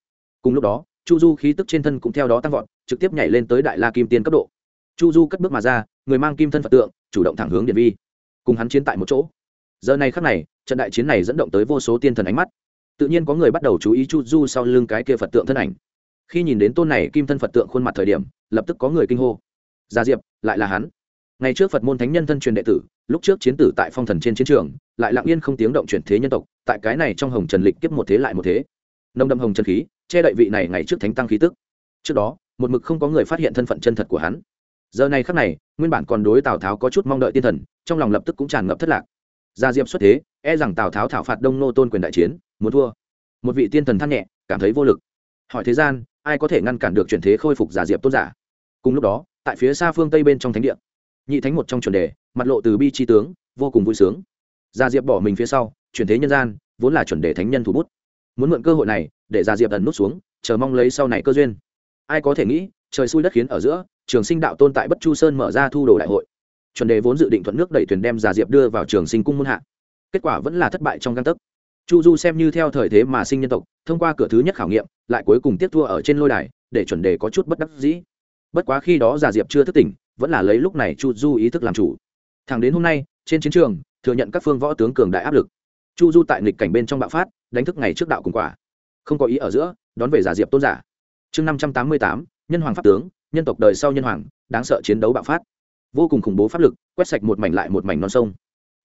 Cùng lúc đó, chu du khí tức trên thân cũng theo đó tăng vọt, trực tiếp nhảy lên tới đại la kim tiên cấp độ. Chu du cất bước mà ra, người mang kim thân phật tượng, chủ động thẳng hướng điện vi. Cùng hắn chiến tại một chỗ giờ này khắc này, trận đại chiến này dẫn động tới vô số tiên thần ánh mắt. Tự nhiên có người bắt đầu chú ý chu du sau lưng cái kia phật tượng thân ảnh. Khi nhìn đến tôn này kim thân phật tượng khuôn mặt thời điểm, lập tức có người kinh hô. Gia diệp, lại là hắn. Ngày trước phật môn thánh nhân thân truyền đệ tử, lúc trước chiến tử tại phong thần trên chiến trường, lại lặng yên không tiếng động chuyển thế nhân tộc, tại cái này trong hồng trần lịch kiếp một thế lại một thế. Nông đâm hồng trần khí, che đậy vị này ngày trước thánh tăng khí tức. Trước đó, một mực không có người phát hiện thân phận chân thật của hắn. Giờ này khắc này, nguyên bản còn đối tào tháo có chút mong đợi tiên thần, trong lòng lập tức cũng tràn ngập thất lạc gia diệp xuất thế e rằng tào tháo thảo phạt đông nô tôn quyền đại chiến, muốn thua. Một vị tiên thần than nhẹ, cảm thấy vô lực. Hỏi thế gian, ai có thể ngăn cản được chuyển thế khôi phục giả diệp tôn giả? Cùng lúc đó, tại phía xa phương tây bên trong thánh địa, nhị thánh một trong chuẩn đề, mặt lộ từ bi tri tướng, vô cùng vui sướng. Gia diệp bỏ mình phía sau, chuyển thế nhân gian, vốn là chuẩn đề thánh nhân thủ bút. Muốn mượn cơ hội này, để gia diệp ẩn nút xuống, chờ mong lấy sau này cơ duyên. Ai có thể nghĩ, trời xui đất khiến ở giữa, trường sinh đạo tôn tại bất chu sơn mở ra thu đồ đại hội chuẩn đề vốn dự định thuận nước đẩy thuyền đem giả diệp đưa vào trường sinh cung muôn hạ. Kết quả vẫn là thất bại trong găng tấc. Chu du xem như theo thời thế mà sinh nhân tộc, thông qua cửa thứ nhất khảo nghiệm, lại cuối cùng tiếp thua ở trên lôi đài, để chuẩn đề có chút bất đắc dĩ. Bất quá khi đó giả diệp chưa thức tỉnh, vẫn là lấy lúc này chu du ý thức làm chủ. Thẳng đến hôm nay, trên chiến trường, thừa nhận các phương võ tướng cường đại áp lực. Chu du tại nghịch cảnh bên trong bạo phát, đánh thức ngày trước đạo cùng quả. Không có ý ở giữa, đón về giả diệp tôn giả. Chương năm trăm tám mươi tám, nhân hoàng pháp tướng, nhân tộc đời sau nhân hoàng, đáng sợ chiến đấu bạo phát vô cùng khủng bố pháp lực, quét sạch một mảnh lại một mảnh non sông.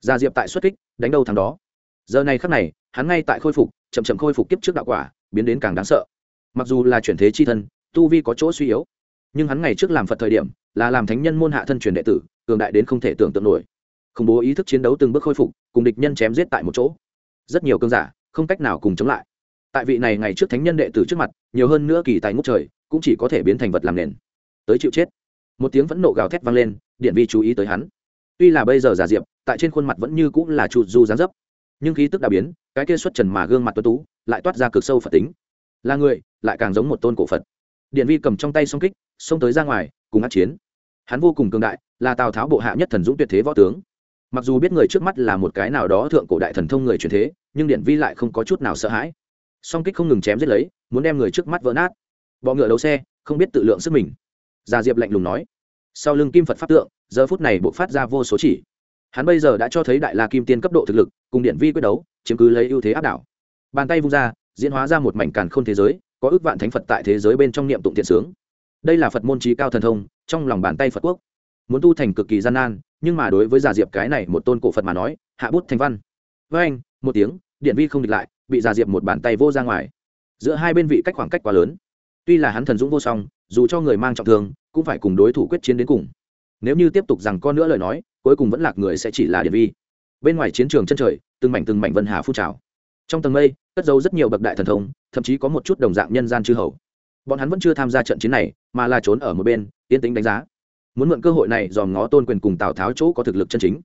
Gia diệp tại xuất kích, đánh đâu thằng đó. Giờ này khắc này, hắn ngay tại khôi phục, chậm chậm khôi phục kiếp trước đạo quả, biến đến càng đáng sợ. Mặc dù là chuyển thế chi thân, tu vi có chỗ suy yếu, nhưng hắn ngày trước làm phật thời điểm, là làm thánh nhân môn hạ thân truyền đệ tử, cường đại đến không thể tưởng tượng nổi. Khủng bố ý thức chiến đấu từng bước khôi phục, cùng địch nhân chém giết tại một chỗ. Rất nhiều cơn giả, không cách nào cùng chống lại. Tại vị này ngày trước thánh nhân đệ tử trước mặt, nhiều hơn nữa kỳ tài ngốc trời, cũng chỉ có thể biến thành vật làm nền. Tới chịu chết một tiếng phẫn nộ gào thét vang lên, điện vi chú ý tới hắn. Tuy là bây giờ giả diệp, tại trên khuôn mặt vẫn như cũng là trụt du gián dấp, nhưng khí tức đã biến, cái kia xuất trần mà gương mặt tuấn tú, lại toát ra cực sâu phật tính. Là người, lại càng giống một tôn cổ phật. Điện vi cầm trong tay song kích, xông tới ra ngoài, cùng át chiến. Hắn vô cùng cường đại, là tào tháo bộ hạ nhất thần dũng tuyệt thế võ tướng. Mặc dù biết người trước mắt là một cái nào đó thượng cổ đại thần thông người truyền thế, nhưng điện vi lại không có chút nào sợ hãi. Song kích không ngừng chém giết lấy, muốn đem người trước mắt vỡ nát. Bọ ngựa đấu xe, không biết tự lượng sức mình gia diệp lạnh lùng nói. Sau lưng kim phật pháp tượng, giờ phút này buộc phát ra vô số chỉ. Hắn bây giờ đã cho thấy đại la kim tiên cấp độ thực lực, cùng điện vi quyết đấu, chiếm cứ lấy ưu thế áp đảo. Bàn tay vung ra, diễn hóa ra một mảnh càn không thế giới, có ước vạn thánh phật tại thế giới bên trong niệm tụng thiện sướng. Đây là phật môn trí cao thần thông, trong lòng bàn tay phật quốc. Muốn tu thành cực kỳ gian nan, nhưng mà đối với giả diệp cái này một tôn cổ phật mà nói, hạ bút thành văn. Với anh, một tiếng, điện vi không địch lại, bị giả diệp một bàn tay vô ra ngoài. Giữa hai bên vị cách khoảng cách quá lớn. Tuy là hắn thần dũng vô song, dù cho người mang trọng thương cũng phải cùng đối thủ quyết chiến đến cùng. Nếu như tiếp tục rằng con nữa lời nói, cuối cùng vẫn lạc người sẽ chỉ là điện vi. Bên ngoài chiến trường chân trời, từng mảnh từng mảnh vân hà phun trào. Trong tầng mây, cất giấu rất nhiều bậc đại thần thông, thậm chí có một chút đồng dạng nhân gian chư hầu. Bọn hắn vẫn chưa tham gia trận chiến này, mà là trốn ở một bên yên tĩnh đánh giá. Muốn mượn cơ hội này dòm ngó tôn quyền cùng tào tháo chỗ có thực lực chân chính.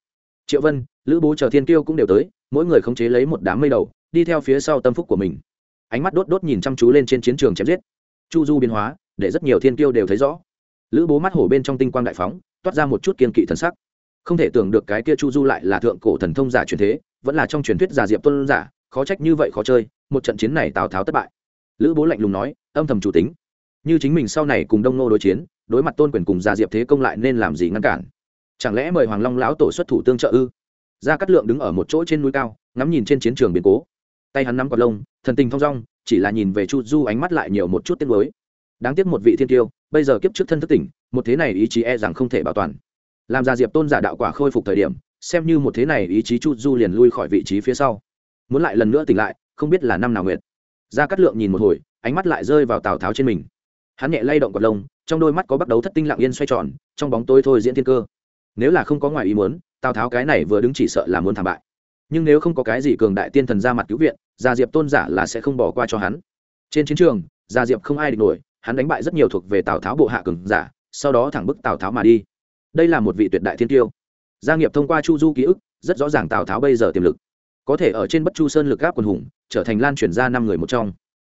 Triệu vân, lữ bố chờ thiên kiêu cũng đều tới, mỗi người khống chế lấy một đám mây đầu, đi theo phía sau tâm phúc của mình. Ánh mắt đốt đốt nhìn chăm chú lên trên chiến trường chém giết. Chu du biến hóa, để rất nhiều thiên kiêu đều thấy rõ lữ bố mắt hổ bên trong tinh quang đại phóng, toát ra một chút kiên kỵ thần sắc. Không thể tưởng được cái kia chu du lại là thượng cổ thần thông giả truyền thế, vẫn là trong truyền thuyết giả diệp tôn giả, khó trách như vậy khó chơi, một trận chiến này tào tháo thất bại. Lữ bố lạnh lùng nói, âm thầm chủ tính. Như chính mình sau này cùng đông nô đối chiến, đối mặt tôn quyền cùng gia diệp thế công lại nên làm gì ngăn cản? Chẳng lẽ mời hoàng long lão tổ xuất thủ tương trợ ư? Gia cát lượng đứng ở một chỗ trên núi cao, ngắm nhìn trên chiến trường biến cố. Tay hắn nắm quạt lông, thần tình thong dong, chỉ là nhìn về chu du ánh mắt lại nhiều một chút tiếc lối đáng tiếc một vị thiên tiêu, bây giờ kiếp trước thân thức tỉnh, một thế này ý chí e rằng không thể bảo toàn. Làm gia diệp tôn giả đạo quả khôi phục thời điểm, xem như một thế này ý chí chu du liền lui khỏi vị trí phía sau. Muốn lại lần nữa tỉnh lại, không biết là năm nào nguyện gia cắt lượng nhìn một hồi, ánh mắt lại rơi vào tào tháo trên mình. Hắn nhẹ lay động cọt lông, trong đôi mắt có bắt đầu thất tinh lặng yên xoay tròn, trong bóng tối thôi diễn thiên cơ. Nếu là không có ngoài ý muốn, tào tháo cái này vừa đứng chỉ sợ là muốn thảm bại. Nhưng nếu không có cái gì cường đại tiên thần ra mặt cứu viện, gia diệp tôn giả là sẽ không bỏ qua cho hắn. Trên chiến trường, gia diệp không ai địch nổi hắn đánh bại rất nhiều thuộc về tào tháo bộ hạ cường giả, sau đó thẳng bức tào tháo mà đi. Đây là một vị tuyệt đại thiên tiêu. Gia nghiệp thông qua chu du ký ức, rất rõ ràng tào tháo bây giờ tiềm lực. Có thể ở trên bất chu sơn lực gáp quần hùng, trở thành lan chuyển ra năm người một trong.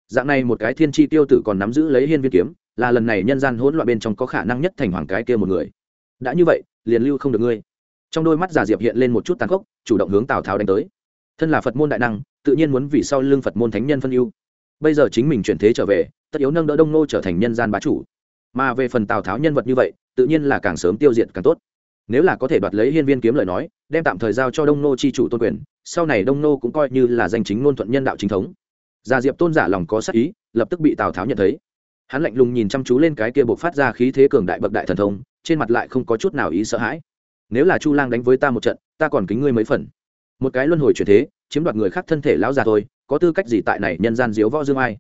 Dạng này một cái thiên tri tiêu tử còn nắm giữ lấy hiên viên kiếm, là lần này nhân gian hỗn loạn bên trong có khả năng nhất thành hoàng cái kia một người. Đã như vậy, liền lưu không được ngươi. Trong đôi mắt giả diệp hiện lên một chút tàn khốc, chủ động hướng tào tháo đánh tới. Thân là phật môn đại năng, tự nhiên muốn vì sau lưng phật môn thánh nhân phân ưu. Bây giờ chính mình chuyển thế trở về tất yếu nâng đỡ đông nô trở thành nhân gian bá chủ. Mà về phần tào tháo nhân vật như vậy, tự nhiên là càng sớm tiêu diệt càng tốt. Nếu là có thể đoạt lấy hiên viên kiếm lời nói, đem tạm thời giao cho đông nô chi chủ tôn quyền, sau này đông nô cũng coi như là danh chính ngôn thuận nhân đạo chính thống. Gia diệp tôn giả lòng có sắc ý, lập tức bị tào tháo nhận thấy. Hắn lạnh lùng nhìn chăm chú lên cái kia buộc phát ra khí thế cường đại bậc đại thần thông, trên mặt lại không có chút nào ý sợ hãi. Nếu là chu lang đánh với ta một trận, ta còn kính ngươi mấy phần. Một cái luân hồi chuyển thế, chiếm đoạt người khác thân thể lão già thôi, có tư cách gì tại này nhân gian diếu võ dương ai?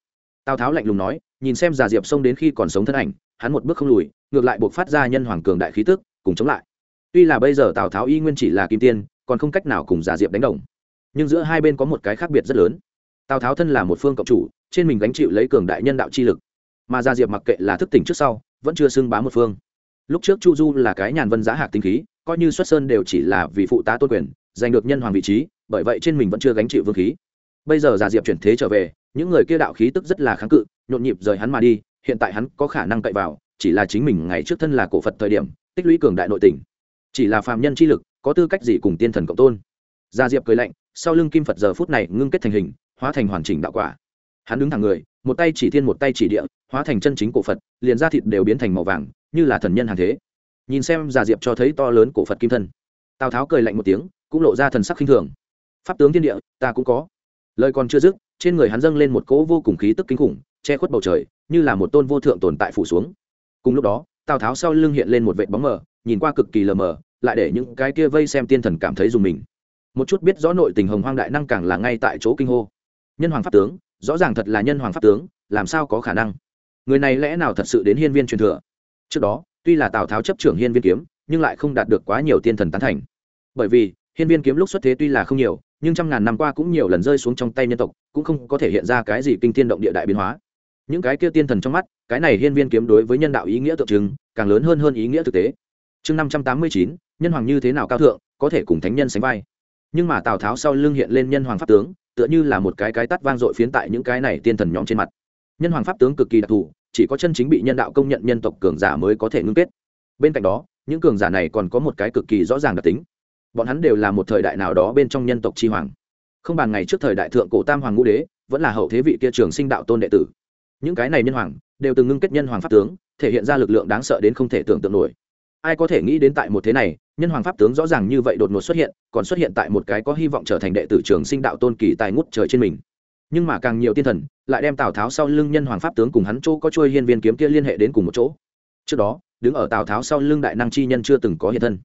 Tào tháo lạnh lùng nói, nhìn xem già diệp xông đến khi còn sống thân ảnh, hắn một bước không lùi, ngược lại buộc phát ra nhân hoàng cường đại khí tức, cùng chống lại. Tuy là bây giờ tào tháo y nguyên chỉ là kim tiên, còn không cách nào cùng già diệp đánh đồng. Nhưng giữa hai bên có một cái khác biệt rất lớn. Tào tháo thân là một phương cộng chủ, trên mình gánh chịu lấy cường đại nhân đạo chi lực. Mà gia diệp mặc kệ là thức tỉnh trước sau, vẫn chưa xưng bá một phương. Lúc trước chu du là cái nhàn vân giá hạc tinh khí, coi như xuất sơn đều chỉ là vì phụ tá tôn quyền, giành được nhân hoàng vị trí, bởi vậy trên mình vẫn chưa gánh chịu vương khí. Bây giờ gia diệp chuyển thế trở về những người kia đạo khí tức rất là kháng cự, nhộn nhịp rời hắn mà đi, hiện tại hắn có khả năng cậy vào, chỉ là chính mình ngày trước thân là cổ phật thời điểm, tích lũy cường đại nội tình. Chỉ là phàm nhân chi lực, có tư cách gì cùng tiên thần cộng tôn? Gia diệp cười lạnh, sau lưng kim phật giờ phút này ngưng kết thành hình, hóa thành hoàn chỉnh đạo quả. Hắn đứng thẳng người, một tay chỉ thiên một tay chỉ địa, hóa thành chân chính cổ phật, liền da thịt đều biến thành màu vàng, như là thần nhân hàng thế. Nhìn xem già diệp cho thấy to lớn cổ phật kim thân. Tào tháo cười lạnh một tiếng, cũng lộ ra thần sắc khinh thường. Pháp tướng thiên địa, ta cũng có. Lời còn chưa dứt trên người hắn dâng lên một cỗ vô cùng khí tức kinh khủng, che khuất bầu trời, như là một tôn vô thượng tồn tại phủ xuống. Cùng lúc đó, tào tháo sau lưng hiện lên một vệt bóng mờ, nhìn qua cực kỳ lờ mờ, lại để những cái kia vây xem tiên thần cảm thấy dùng mình. Một chút biết rõ nội tình hồng hoang đại năng càng là ngay tại chỗ kinh hô. Nhân hoàng pháp tướng, rõ ràng thật là nhân hoàng pháp tướng, làm sao có khả năng? Người này lẽ nào thật sự đến hiên viên truyền thừa? Trước đó, tuy là tào tháo chấp trưởng hiên viên kiếm, nhưng lại không đạt được quá nhiều tiên thần tán thành. Bởi vì, hiên viên kiếm lúc xuất thế tuy là không nhiều nhưng trăm ngàn năm qua cũng nhiều lần rơi xuống trong tay nhân tộc, cũng không có thể hiện ra cái gì kinh thiên động địa đại biến hóa. Những cái kia tiên thần trong mắt, cái này hiên viên kiếm đối với nhân đạo ý nghĩa tượng trưng, càng lớn hơn hơn ý nghĩa thực tế. Chương năm trăm tám mươi chín, nhân hoàng như thế nào cao thượng, có thể cùng thánh nhân sánh vai. Nhưng mà tào tháo sau lưng hiện lên nhân hoàng pháp tướng, tựa như là một cái cái tắt vang dội phiến tại những cái này tiên thần nhóm trên mặt. Nhân hoàng pháp tướng cực kỳ đặc thù, chỉ có chân chính bị nhân đạo công nhận nhân tộc cường giả mới có thể ngưng kết. Bên cạnh đó, những cường giả này còn có một cái cực kỳ rõ ràng đặc tính bọn hắn đều là một thời đại nào đó bên trong nhân tộc chi hoàng. Không bàn ngày trước thời đại thượng cổ tam hoàng ngũ đế, vẫn là hậu thế vị kia trường sinh đạo tôn đệ tử. Những cái này nhân hoàng, đều từng ngưng kết nhân hoàng pháp tướng, thể hiện ra lực lượng đáng sợ đến không thể tưởng tượng nổi. Ai có thể nghĩ đến tại một thế này, nhân hoàng pháp tướng rõ ràng như vậy đột ngột xuất hiện, còn xuất hiện tại một cái có hy vọng trở thành đệ tử trường sinh đạo tôn kỳ tài ngút trời trên mình. Nhưng mà càng nhiều tiên thần, lại đem tào tháo sau lưng nhân hoàng pháp tướng cùng hắn chỗ có trôi hiên viên kiếm kia liên hệ đến cùng một chỗ. Trước đó, đứng ở tào tháo sau lưng đại năng chi nhân chưa từng có hiện thân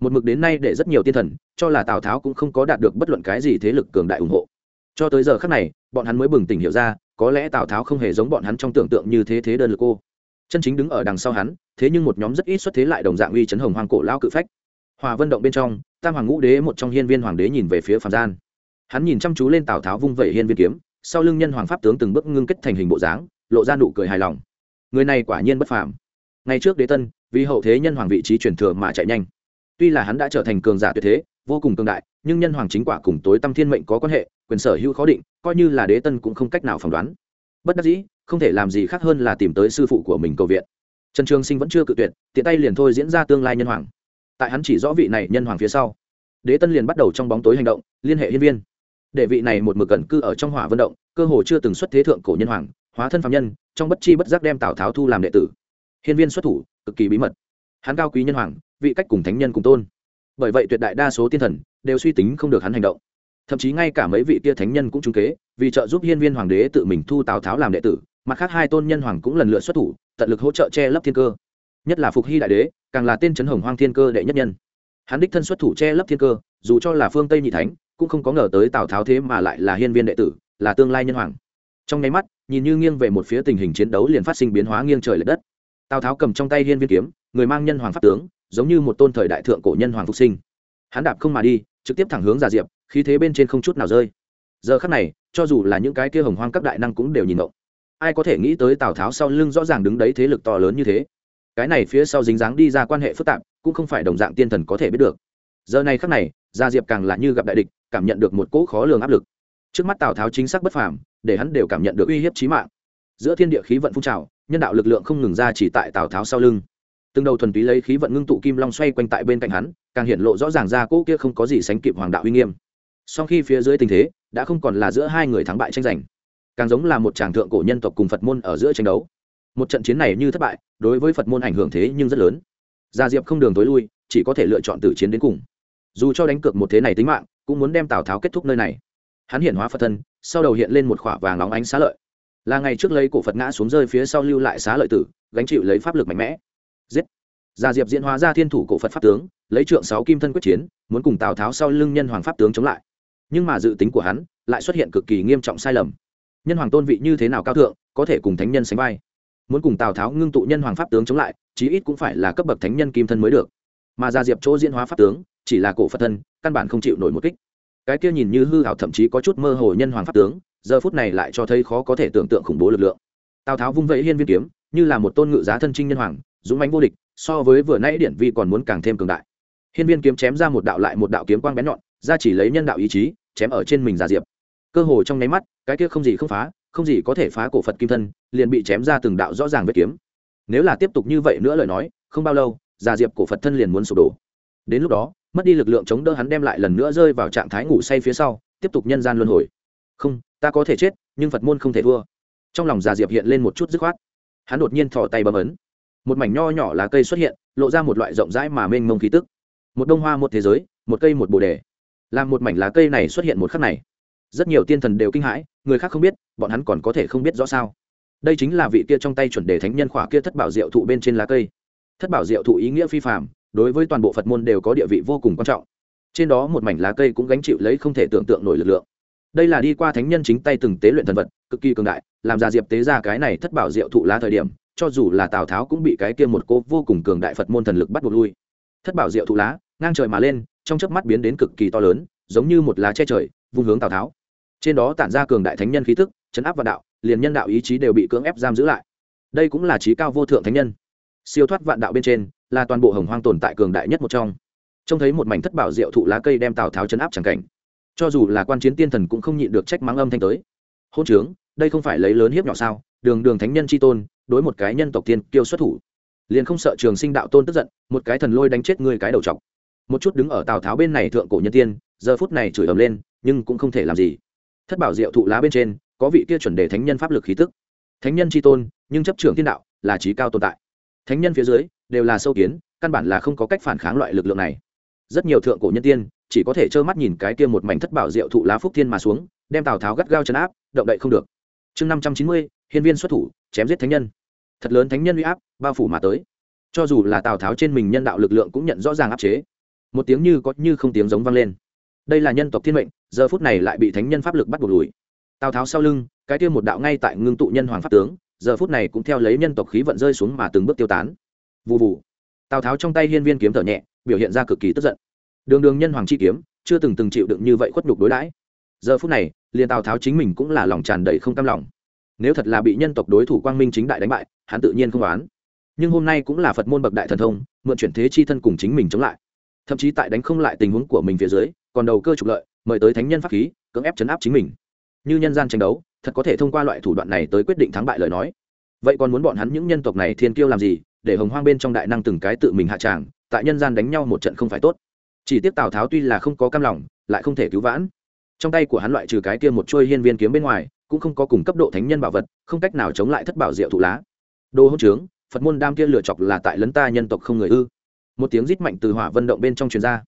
một mực đến nay để rất nhiều tiên thần, cho là tào tháo cũng không có đạt được bất luận cái gì thế lực cường đại ủng hộ. Cho tới giờ khác này, bọn hắn mới bừng tỉnh hiểu ra, có lẽ tào tháo không hề giống bọn hắn trong tưởng tượng như thế thế đơn lực cô. Chân chính đứng ở đằng sau hắn, thế nhưng một nhóm rất ít xuất thế lại đồng dạng uy chấn hồng hoàng cổ lao cự phách. Hòa vân động bên trong, tam hoàng ngũ đế, một trong hiên viên hoàng đế nhìn về phía phạm gian. Hắn nhìn chăm chú lên tào tháo vung vẩy hiên viên kiếm, sau lưng nhân hoàng pháp tướng từng bước ngưng kết thành hình bộ dáng, lộ ra nụ cười hài lòng. Người này quả nhiên bất phàm. Ngày trước đế tân, vì hậu thế nhân hoàng vị trí truyền thừa mà chạy nhanh tuy là hắn đã trở thành cường giả tuyệt thế, vô cùng cường đại, nhưng nhân hoàng chính quả cùng tối tâm thiên mệnh có quan hệ, quyền sở hữu khó định, coi như là đế tân cũng không cách nào phỏng đoán. Bất đắc dĩ, không thể làm gì khác hơn là tìm tới sư phụ của mình cầu viện. Trần trường sinh vẫn chưa cự tuyệt, tiện tay liền thôi diễn ra tương lai nhân hoàng. Tại hắn chỉ rõ vị này nhân hoàng phía sau, đế tân liền bắt đầu trong bóng tối hành động, liên hệ hiên viên. Để vị này một mực cẩn cư ở trong hỏa vận động, cơ hồ chưa từng xuất thế thượng cổ nhân hoàng, hóa thân phạm nhân, trong bất chi bất giác đem tào tháo thu làm đệ tử. Hiên viên xuất thủ, cực kỳ bí mật. Hắn cao quý nhân hoàng vị cách cùng thánh nhân cùng tôn. Bởi vậy tuyệt đại đa số tiên thần đều suy tính không được hắn hành động. Thậm chí ngay cả mấy vị tia thánh nhân cũng trúng kế, vì trợ giúp hiên viên hoàng đế tự mình thu tào tháo làm đệ tử, mặt khác hai tôn nhân hoàng cũng lần lượt xuất thủ, tận lực hỗ trợ che lấp thiên cơ. Nhất là phục hy đại đế, càng là tên trấn hồng hoang thiên cơ đệ nhất nhân. Hắn đích thân xuất thủ che lấp thiên cơ, dù cho là phương tây nhị thánh, cũng không có ngờ tới tào tháo thế mà lại là hiên viên đệ tử, là tương lai nhân hoàng. Trong nháy mắt, nhìn như nghiêng về một phía tình hình chiến đấu liền phát sinh biến hóa nghiêng trời l ệ đất. Tào tháo cầm trong tay hiên viên kiếm, người mang nhân hoàng pháp tướng giống như một tôn thời đại thượng cổ nhân hoàng phục sinh. Hắn đạp không mà đi, trực tiếp thẳng hướng giả diệp, khí thế bên trên không chút nào rơi. Giờ khắc này, cho dù là những cái kia hồng hoang các đại năng cũng đều nhìn ngộ ai có thể nghĩ tới tào tháo sau lưng rõ ràng đứng đấy thế lực to lớn như thế. Cái này phía sau dính dáng đi ra quan hệ phức tạp, cũng không phải đồng dạng tiên thần có thể biết được. Giờ này khắc này, gia diệp càng là như gặp đại địch, cảm nhận được một cỗ khó lường áp lực. Trước mắt tào tháo chính xác bất phàm, để hắn đều cảm nhận được uy hiếp chí mạng. Giữa thiên địa khí vận phun trào, nhân đạo lực lượng không ngừng ra chỉ tại tào tháo sau lưng từng đầu thuần túy lấy khí vận ngưng tụ kim long xoay quanh tại bên cạnh hắn, càng hiện lộ rõ ràng ra cỗ kia không có gì sánh kịp hoàng đạo uy nghiêm. Sau khi phía dưới tình thế, đã không còn là giữa hai người thắng bại tranh giành, càng giống là một tràng thượng cổ nhân tộc cùng phật môn ở giữa tranh đấu. Một trận chiến này như thất bại, đối với phật môn ảnh hưởng thế nhưng rất lớn. Gia diệp không đường tối lui, chỉ có thể lựa chọn tử chiến đến cùng. Dù cho đánh cược một thế này tính mạng, cũng muốn đem tào tháo kết thúc nơi này. Hắn hiện hóa phật thân, sau đầu hiện lên một khỏa vàng óng ánh xá lợi. Là ngày trước lấy cổ phật ngã xuống rơi phía sau lưu lại xá lợi tử, gánh chịu lấy pháp lực mạnh mẽ giết. Gia diệp diễn hóa ra thiên thủ cổ phật pháp tướng, lấy trượng sáu kim thân quyết chiến, muốn cùng tào tháo sau lưng nhân hoàng pháp tướng chống lại. Nhưng mà dự tính của hắn lại xuất hiện cực kỳ nghiêm trọng sai lầm. Nhân hoàng tôn vị như thế nào cao thượng, có thể cùng thánh nhân sánh vai. Muốn cùng tào tháo ngưng tụ nhân hoàng pháp tướng chống lại, chí ít cũng phải là cấp bậc thánh nhân kim thân mới được. Mà gia diệp chỗ diễn hóa pháp tướng, chỉ là cổ phật thân, căn bản không chịu nổi một kích. Cái kia nhìn như hư hảo thậm chí có chút mơ hồ nhân hoàng pháp tướng, giờ phút này lại cho thấy khó có thể tưởng tượng khủng bố lực lượng. Tào tháo vung vẫy hiên viên kiếm, như là một tôn ngự giá thân trinh nhân hoàng dũng mãnh vô địch, so với vừa nãy điển vi còn muốn càng thêm cường đại. Hiên viên kiếm chém ra một đạo lại một đạo kiếm quang bén nhọn, ra chỉ lấy nhân đạo ý chí, chém ở trên mình giả diệp. Cơ hồ trong nháy mắt, cái kia không gì không phá, không gì có thể phá cổ phật kim thân, liền bị chém ra từng đạo rõ ràng vết kiếm. Nếu là tiếp tục như vậy nữa lời nói, không bao lâu, giả diệp cổ phật thân liền muốn sụp đổ. Đến lúc đó, mất đi lực lượng chống đỡ hắn đem lại lần nữa rơi vào trạng thái ngủ say phía sau, tiếp tục nhân gian luân hồi. Không, ta có thể chết, nhưng phật môn không thể thua. Trong lòng giả diệp hiện lên một chút dứt khoát. Hắn đột nhiên thò tay bấm ấn một mảnh nho nhỏ lá cây xuất hiện, lộ ra một loại rộng rãi mà mênh mông khí tức. Một đông hoa, một thế giới, một cây, một bồ đề. Làm một mảnh lá cây này xuất hiện một khắc này, rất nhiều tiên thần đều kinh hãi, người khác không biết, bọn hắn còn có thể không biết rõ sao. Đây chính là vị kia trong tay chuẩn đề thánh nhân khỏa kia thất bảo diệu thụ bên trên lá cây. Thất bảo diệu thụ ý nghĩa phi phạm đối với toàn bộ phật môn đều có địa vị vô cùng quan trọng. Trên đó một mảnh lá cây cũng gánh chịu lấy không thể tưởng tượng nổi lực lượng. Đây là đi qua thánh nhân chính tay từng tế luyện thần vật, cực kỳ cường đại, làm ra diệp tế ra cái này thất bảo diệu thụ lá thời điểm cho dù là tào tháo cũng bị cái kia một cô vô cùng cường đại phật môn thần lực bắt buộc lui. Thất bảo diệu thụ lá, ngang trời mà lên, trong chớp mắt biến đến cực kỳ to lớn, giống như một lá che trời, vung hướng tào tháo. Trên đó tản ra cường đại thánh nhân khí tức, chấn áp và đạo, liền nhân đạo ý chí đều bị cưỡng ép giam giữ lại. Đây cũng là trí cao vô thượng thánh nhân. Siêu thoát vạn đạo bên trên, là toàn bộ hồng hoang tồn tại cường đại nhất một trong. Trông thấy một mảnh thất bảo diệu thụ lá cây đem tào tháo chấn áp chẳng cảnh. Cho dù là quan chiến tiên thần cũng không nhịn được trách mắng âm thanh tới. Hôn trướng, đây không phải lấy lớn hiếp nhỏ sao? Đường đường thánh nhân c h i tôn đối một cái nhân tộc tiên kiêu xuất thủ. Liền không sợ trường sinh đạo tôn tức giận, một cái thần lôi đánh chết ngươi cái đầu chọc. Một chút đứng ở tào tháo bên này thượng cổ nhân tiên, giờ phút này chửi ầm lên, nhưng cũng không thể làm gì. Thất bảo diệu thụ lá bên trên, có vị kia chuẩn đề thánh nhân pháp lực khí tức. Thánh nhân tri tôn, nhưng chấp trưởng thiên đạo, là trí cao tồn tại. Thánh nhân phía dưới, đều là sâu kiến, căn bản là không có cách phản kháng loại lực lượng này. Rất nhiều thượng cổ nhân tiên, chỉ có thể trơ mắt nhìn cái kia một mảnh thất bảo diệu thụ lá phúc thiên mà xuống, đem tào tháo gắt gao chấn áp, động đậy không được. Chương năm trăm chín mươi, hiên viên xuất thủ chém giết thánh nhân. Thật lớn thánh nhân uy áp, bao phủ mà tới. Cho dù là tào tháo trên mình nhân đạo lực lượng cũng nhận rõ ràng áp chế. Một tiếng như có như không tiếng giống vang lên. Đây là nhân tộc thiên mệnh, giờ phút này lại bị thánh nhân pháp lực bắt buộc lùi. Tào tháo sau lưng, cái tiêu một đạo ngay tại ngưng tụ nhân hoàng pháp tướng, giờ phút này cũng theo lấy nhân tộc khí vận rơi xuống mà từng bước tiêu tán. Vụ vụ tào tháo trong tay hiên viên kiếm thở nhẹ, biểu hiện ra cực kỳ tức giận. Đường đường nhân hoàng chi kiếm, chưa từng từng chịu đựng như vậy khuất nhục đối đãi. Giờ phút này, liền tào tháo chính mình cũng là lòng tràn đầy không cam lòng nếu thật là bị nhân tộc đối thủ quang minh chính đại đánh bại, hắn tự nhiên không oán. Nhưng hôm nay cũng là phật môn bậc đại thần thông, mượn chuyển thế chi thân cùng chính mình chống lại. Thậm chí tại đánh không lại tình huống của mình phía dưới, còn đầu cơ trục lợi, mời tới thánh nhân pháp khí, cưỡng ép chấn áp chính mình. Như nhân gian tranh đấu, thật có thể thông qua loại thủ đoạn này tới quyết định thắng bại lời nói. Vậy còn muốn bọn hắn những nhân tộc này thiên kiêu làm gì, để hồng hoang bên trong đại năng từng cái tự mình hạ tràng, tại nhân gian đánh nhau một trận không phải tốt. Chỉ tiếc tào tháo tuy là không có cam lòng, lại không thể cứu vãn. Trong tay của hắn loại trừ cái kia một chuôi hiên viên kiếm bên ngoài cũng không có cùng cấp độ thánh nhân bảo vật, không cách nào chống lại thất bảo diệu thụ lá. Đồ hỗn trướng, phật môn đam kia lựa chọc là tại lấn ta nhân tộc không người ư. Một tiếng rít mạnh từ hỏa vận động bên trong truyền ra.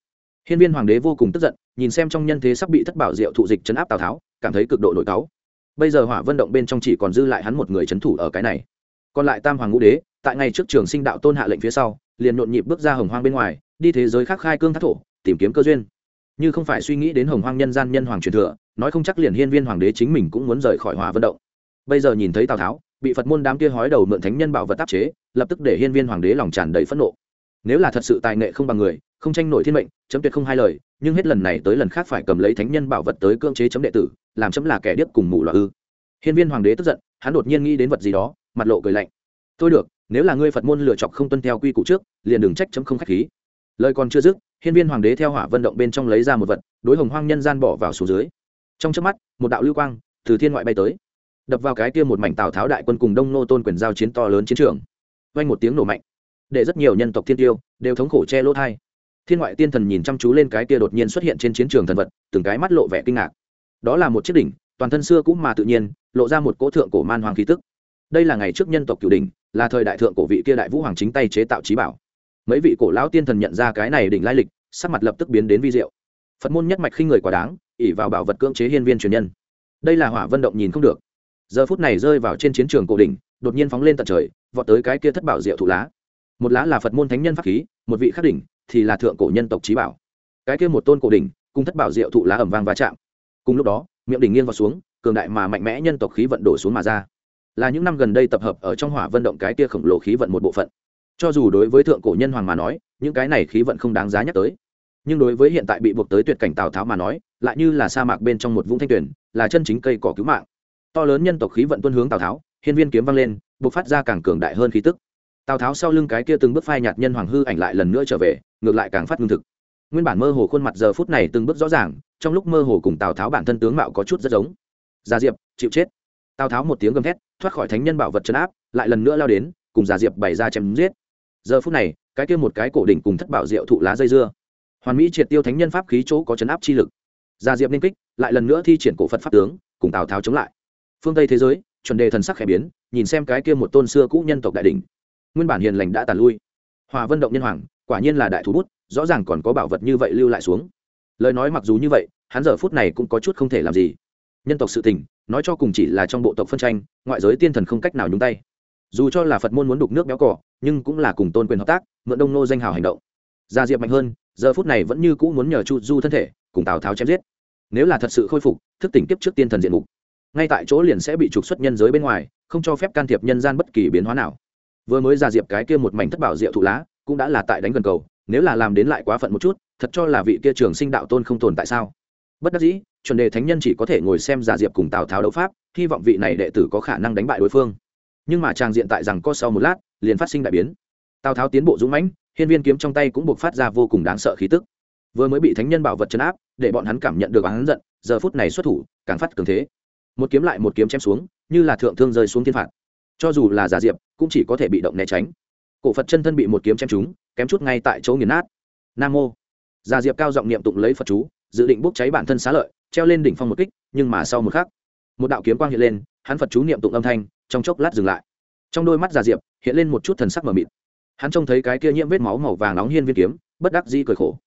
Hiên viên hoàng đế vô cùng tức giận, nhìn xem trong nhân thế sắp bị thất bảo diệu thụ dịch chấn áp tào tháo, cảm thấy cực độ nổi cáu. Bây giờ hỏa vận động bên trong chỉ còn dư lại hắn một người chấn thủ ở cái này. Còn lại tam hoàng ngũ đế, tại ngày trước trường sinh đạo tôn hạ lệnh phía sau, liền nhộn nhịp bước ra hồng hoang bên ngoài, đi thế giới khác khai cương thác thổ, tìm kiếm cơ duyên như không phải suy nghĩ đến hồng hoang nhân gian nhân hoàng truyền thừa, nói không chắc liền hiên viên hoàng đế chính mình cũng muốn rời khỏi hỏa vận động. Bây giờ nhìn thấy tào tháo, bị phật môn đám kia hói đầu mượn thánh nhân bảo vật áp chế, lập tức để hiên viên hoàng đế lòng tràn đầy phẫn nộ. Nếu là thật sự tài nghệ không bằng người, không tranh nổi thiên mệnh, chấm tuyệt không hai lời, nhưng hết lần này tới lần khác phải cầm lấy thánh nhân bảo vật tới cưỡng chế chấm đệ tử, làm chấm là kẻ điếc cùng mù loà ư. Hiên viên hoàng đế tức giận, hắn đột nhiên nghĩ đến vật gì đó, mặt lộ cười lạnh. Thôi được, nếu là ngươi phật môn lựa chọc không tuân theo quy củ trước, liền đừng trách chấm không khách khí lời còn chưa dứt, hiên viên hoàng đế theo hỏa vận động bên trong lấy ra một vật, đối hồng hoang nhân gian bỏ vào xuống dưới. Trong trước mắt, một đạo lưu quang từ thiên ngoại bay tới, đập vào cái kia một mảnh tào tháo đại quân cùng đông nô tôn quyền giao chiến to lớn chiến trường. Vang một tiếng nổ mạnh, để rất nhiều nhân tộc thiên tiêu đều thống khổ che lỗ thai thiên ngoại tiên thần nhìn chăm chú lên cái kia đột nhiên xuất hiện trên chiến trường thần vật, từng cái mắt lộ vẻ kinh ngạc. Đó là một chiếc đỉnh, toàn thân xưa cũng mà tự nhiên, lộ ra một cỗ thượng cổ man hoàng khí tức. Đây là ngày trước nhân tộc cửu đỉnh, là thời đại thượng cổ vị kia đại vũ hoàng chính tay chế tạo trí bảo mấy vị cổ lão tiên thần nhận ra cái này đỉnh lai lịch, sắc mặt lập tức biến đến vi diệu. Phật môn nhất mạch khinh người quá đáng ỉ vào bảo vật cưỡng chế hiên viên truyền nhân. Đây là hỏa vận động nhìn không được. Giờ phút này rơi vào trên chiến trường cổ đỉnh, đột nhiên phóng lên tận trời, vọt tới cái kia thất bảo diệu thụ lá. Một lá là phật môn thánh nhân pháp khí, một vị khắc đỉnh thì là thượng cổ nhân tộc trí bảo. Cái kia một tôn cổ đỉnh, cùng thất bảo diệu thụ lá ẩm vang va chạm. Cùng lúc đó, miệng đỉnh nghiêng vào xuống, cường đại mà mạnh mẽ nhân tộc khí vận đổ xuống mà ra. Là những năm gần đây tập hợp ở trong hỏa vận động cái kia khổng lồ khí vận một bộ phận cho dù đối với thượng cổ nhân hoàng mà nói, những cái này khí vận không đáng giá nhắc tới. Nhưng đối với hiện tại bị buộc tới tuyệt cảnh tào tháo mà nói, lại như là sa mạc bên trong một vũng thanh tuyển là chân chính cây cỏ cứu mạng. To lớn nhân tộc khí vận tuân hướng tào tháo, hiên viên kiếm vang lên buộc phát ra càng cường đại hơn khí tức. Tào tháo sau lưng cái kia từng bước phai nhạt nhân hoàng hư ảnh lại lần nữa trở về, ngược lại càng phát lương thực. Nguyên bản mơ hồ khuôn mặt giờ phút này từng bước rõ ràng, trong lúc mơ hồ cùng tào tháo bản thân tướng mạo có chút rất giống. Gia diệp, chịu chết. Tào tháo một tiếng gầm thét, thoát khỏi thánh nhân bảo vật trấn áp, lại lần nữa lao đến, cùng gia diệp bày ra chém giết giờ phút này, cái kia một cái cổ đỉnh cùng thất bảo diệu thụ lá dây dưa. Hoàn mỹ triệt tiêu thánh nhân pháp khí chỗ có chấn áp chi lực. Gia diệp nên kích, lại lần nữa thi triển cổ phật pháp tướng, cùng tào tháo chống lại. Phương tây thế giới, chuẩn đề thần sắc khẽ biến, nhìn xem cái kia một tôn xưa cũ nhân tộc đại đỉnh. Nguyên bản hiền lành đã tàn lui. Hòa vân động nhân hoàng, quả nhiên là đại thú bút, rõ ràng còn có bảo vật như vậy lưu lại xuống. Lời nói mặc dù như vậy, hắn giờ phút này cũng có chút không thể làm gì. Nhân tộc sự tình, nói cho cùng chỉ là trong bộ tộc phân tranh, ngoại giới tiên thần không cách nào nhúng tay. Dù cho là phật môn muốn đục nước béo cỏ nhưng cũng là cùng tôn quyền hợp tác, mượn đông nô danh hào hành động. Gia diệp mạnh hơn, giờ phút này vẫn như cũ muốn nhờ chu du thân thể, cùng tào tháo chém giết. Nếu là thật sự khôi phục, thức tỉnh tiếp trước tiên thần diện mục. Ngay tại chỗ liền sẽ bị trục xuất nhân giới bên ngoài, không cho phép can thiệp nhân gian bất kỳ biến hóa nào. Vừa mới ra diệp cái kia một mảnh thất bảo diệu thụ lá, cũng đã là tại đánh gần cầu, nếu là làm đến lại quá phận một chút, thật cho là vị kia trường sinh đạo tôn không tồn tại sao? Bất đắc dĩ, chuẩn đề thánh nhân chỉ có thể ngồi xem giả diệp cùng tào tháo đấu pháp, hy vọng vị này đệ tử có khả năng đánh bại đối phương nhưng mà chàng diện tại rằng có sau một lát, liền phát sinh đại biến. Tào tháo tiến bộ dũng mãnh, hiên viên kiếm trong tay cũng buộc phát ra vô cùng đáng sợ khí tức. Vừa mới bị thánh nhân bảo vật chấn áp, để bọn hắn cảm nhận được hắn giận, giờ phút này xuất thủ, càng phát cường thế. Một kiếm lại một kiếm chém xuống, như là thượng thương rơi xuống thiên phạt. Cho dù là giả diệp, cũng chỉ có thể bị động né tránh. Cổ phật chân thân bị một kiếm chém trúng, kém chút ngay tại chỗ nghiền nát. Nam mô. Giả diệp cao giọng niệm tụng lấy phật chú, dự định bốc cháy bản thân xá lợi, treo lên đỉnh phong một kích, nhưng mà sau một khắc, một đạo kiếm quang hiện lên hắn phật chú niệm tụng âm thanh, trong chốc lát dừng lại. Trong đôi mắt già diệp, hiện lên một chút thần sắc mờ mịt. Hắn trông thấy cái kia nhiễm vết máu màu vàng nóng hiên viên kiếm, bất đắc dĩ cười khổ.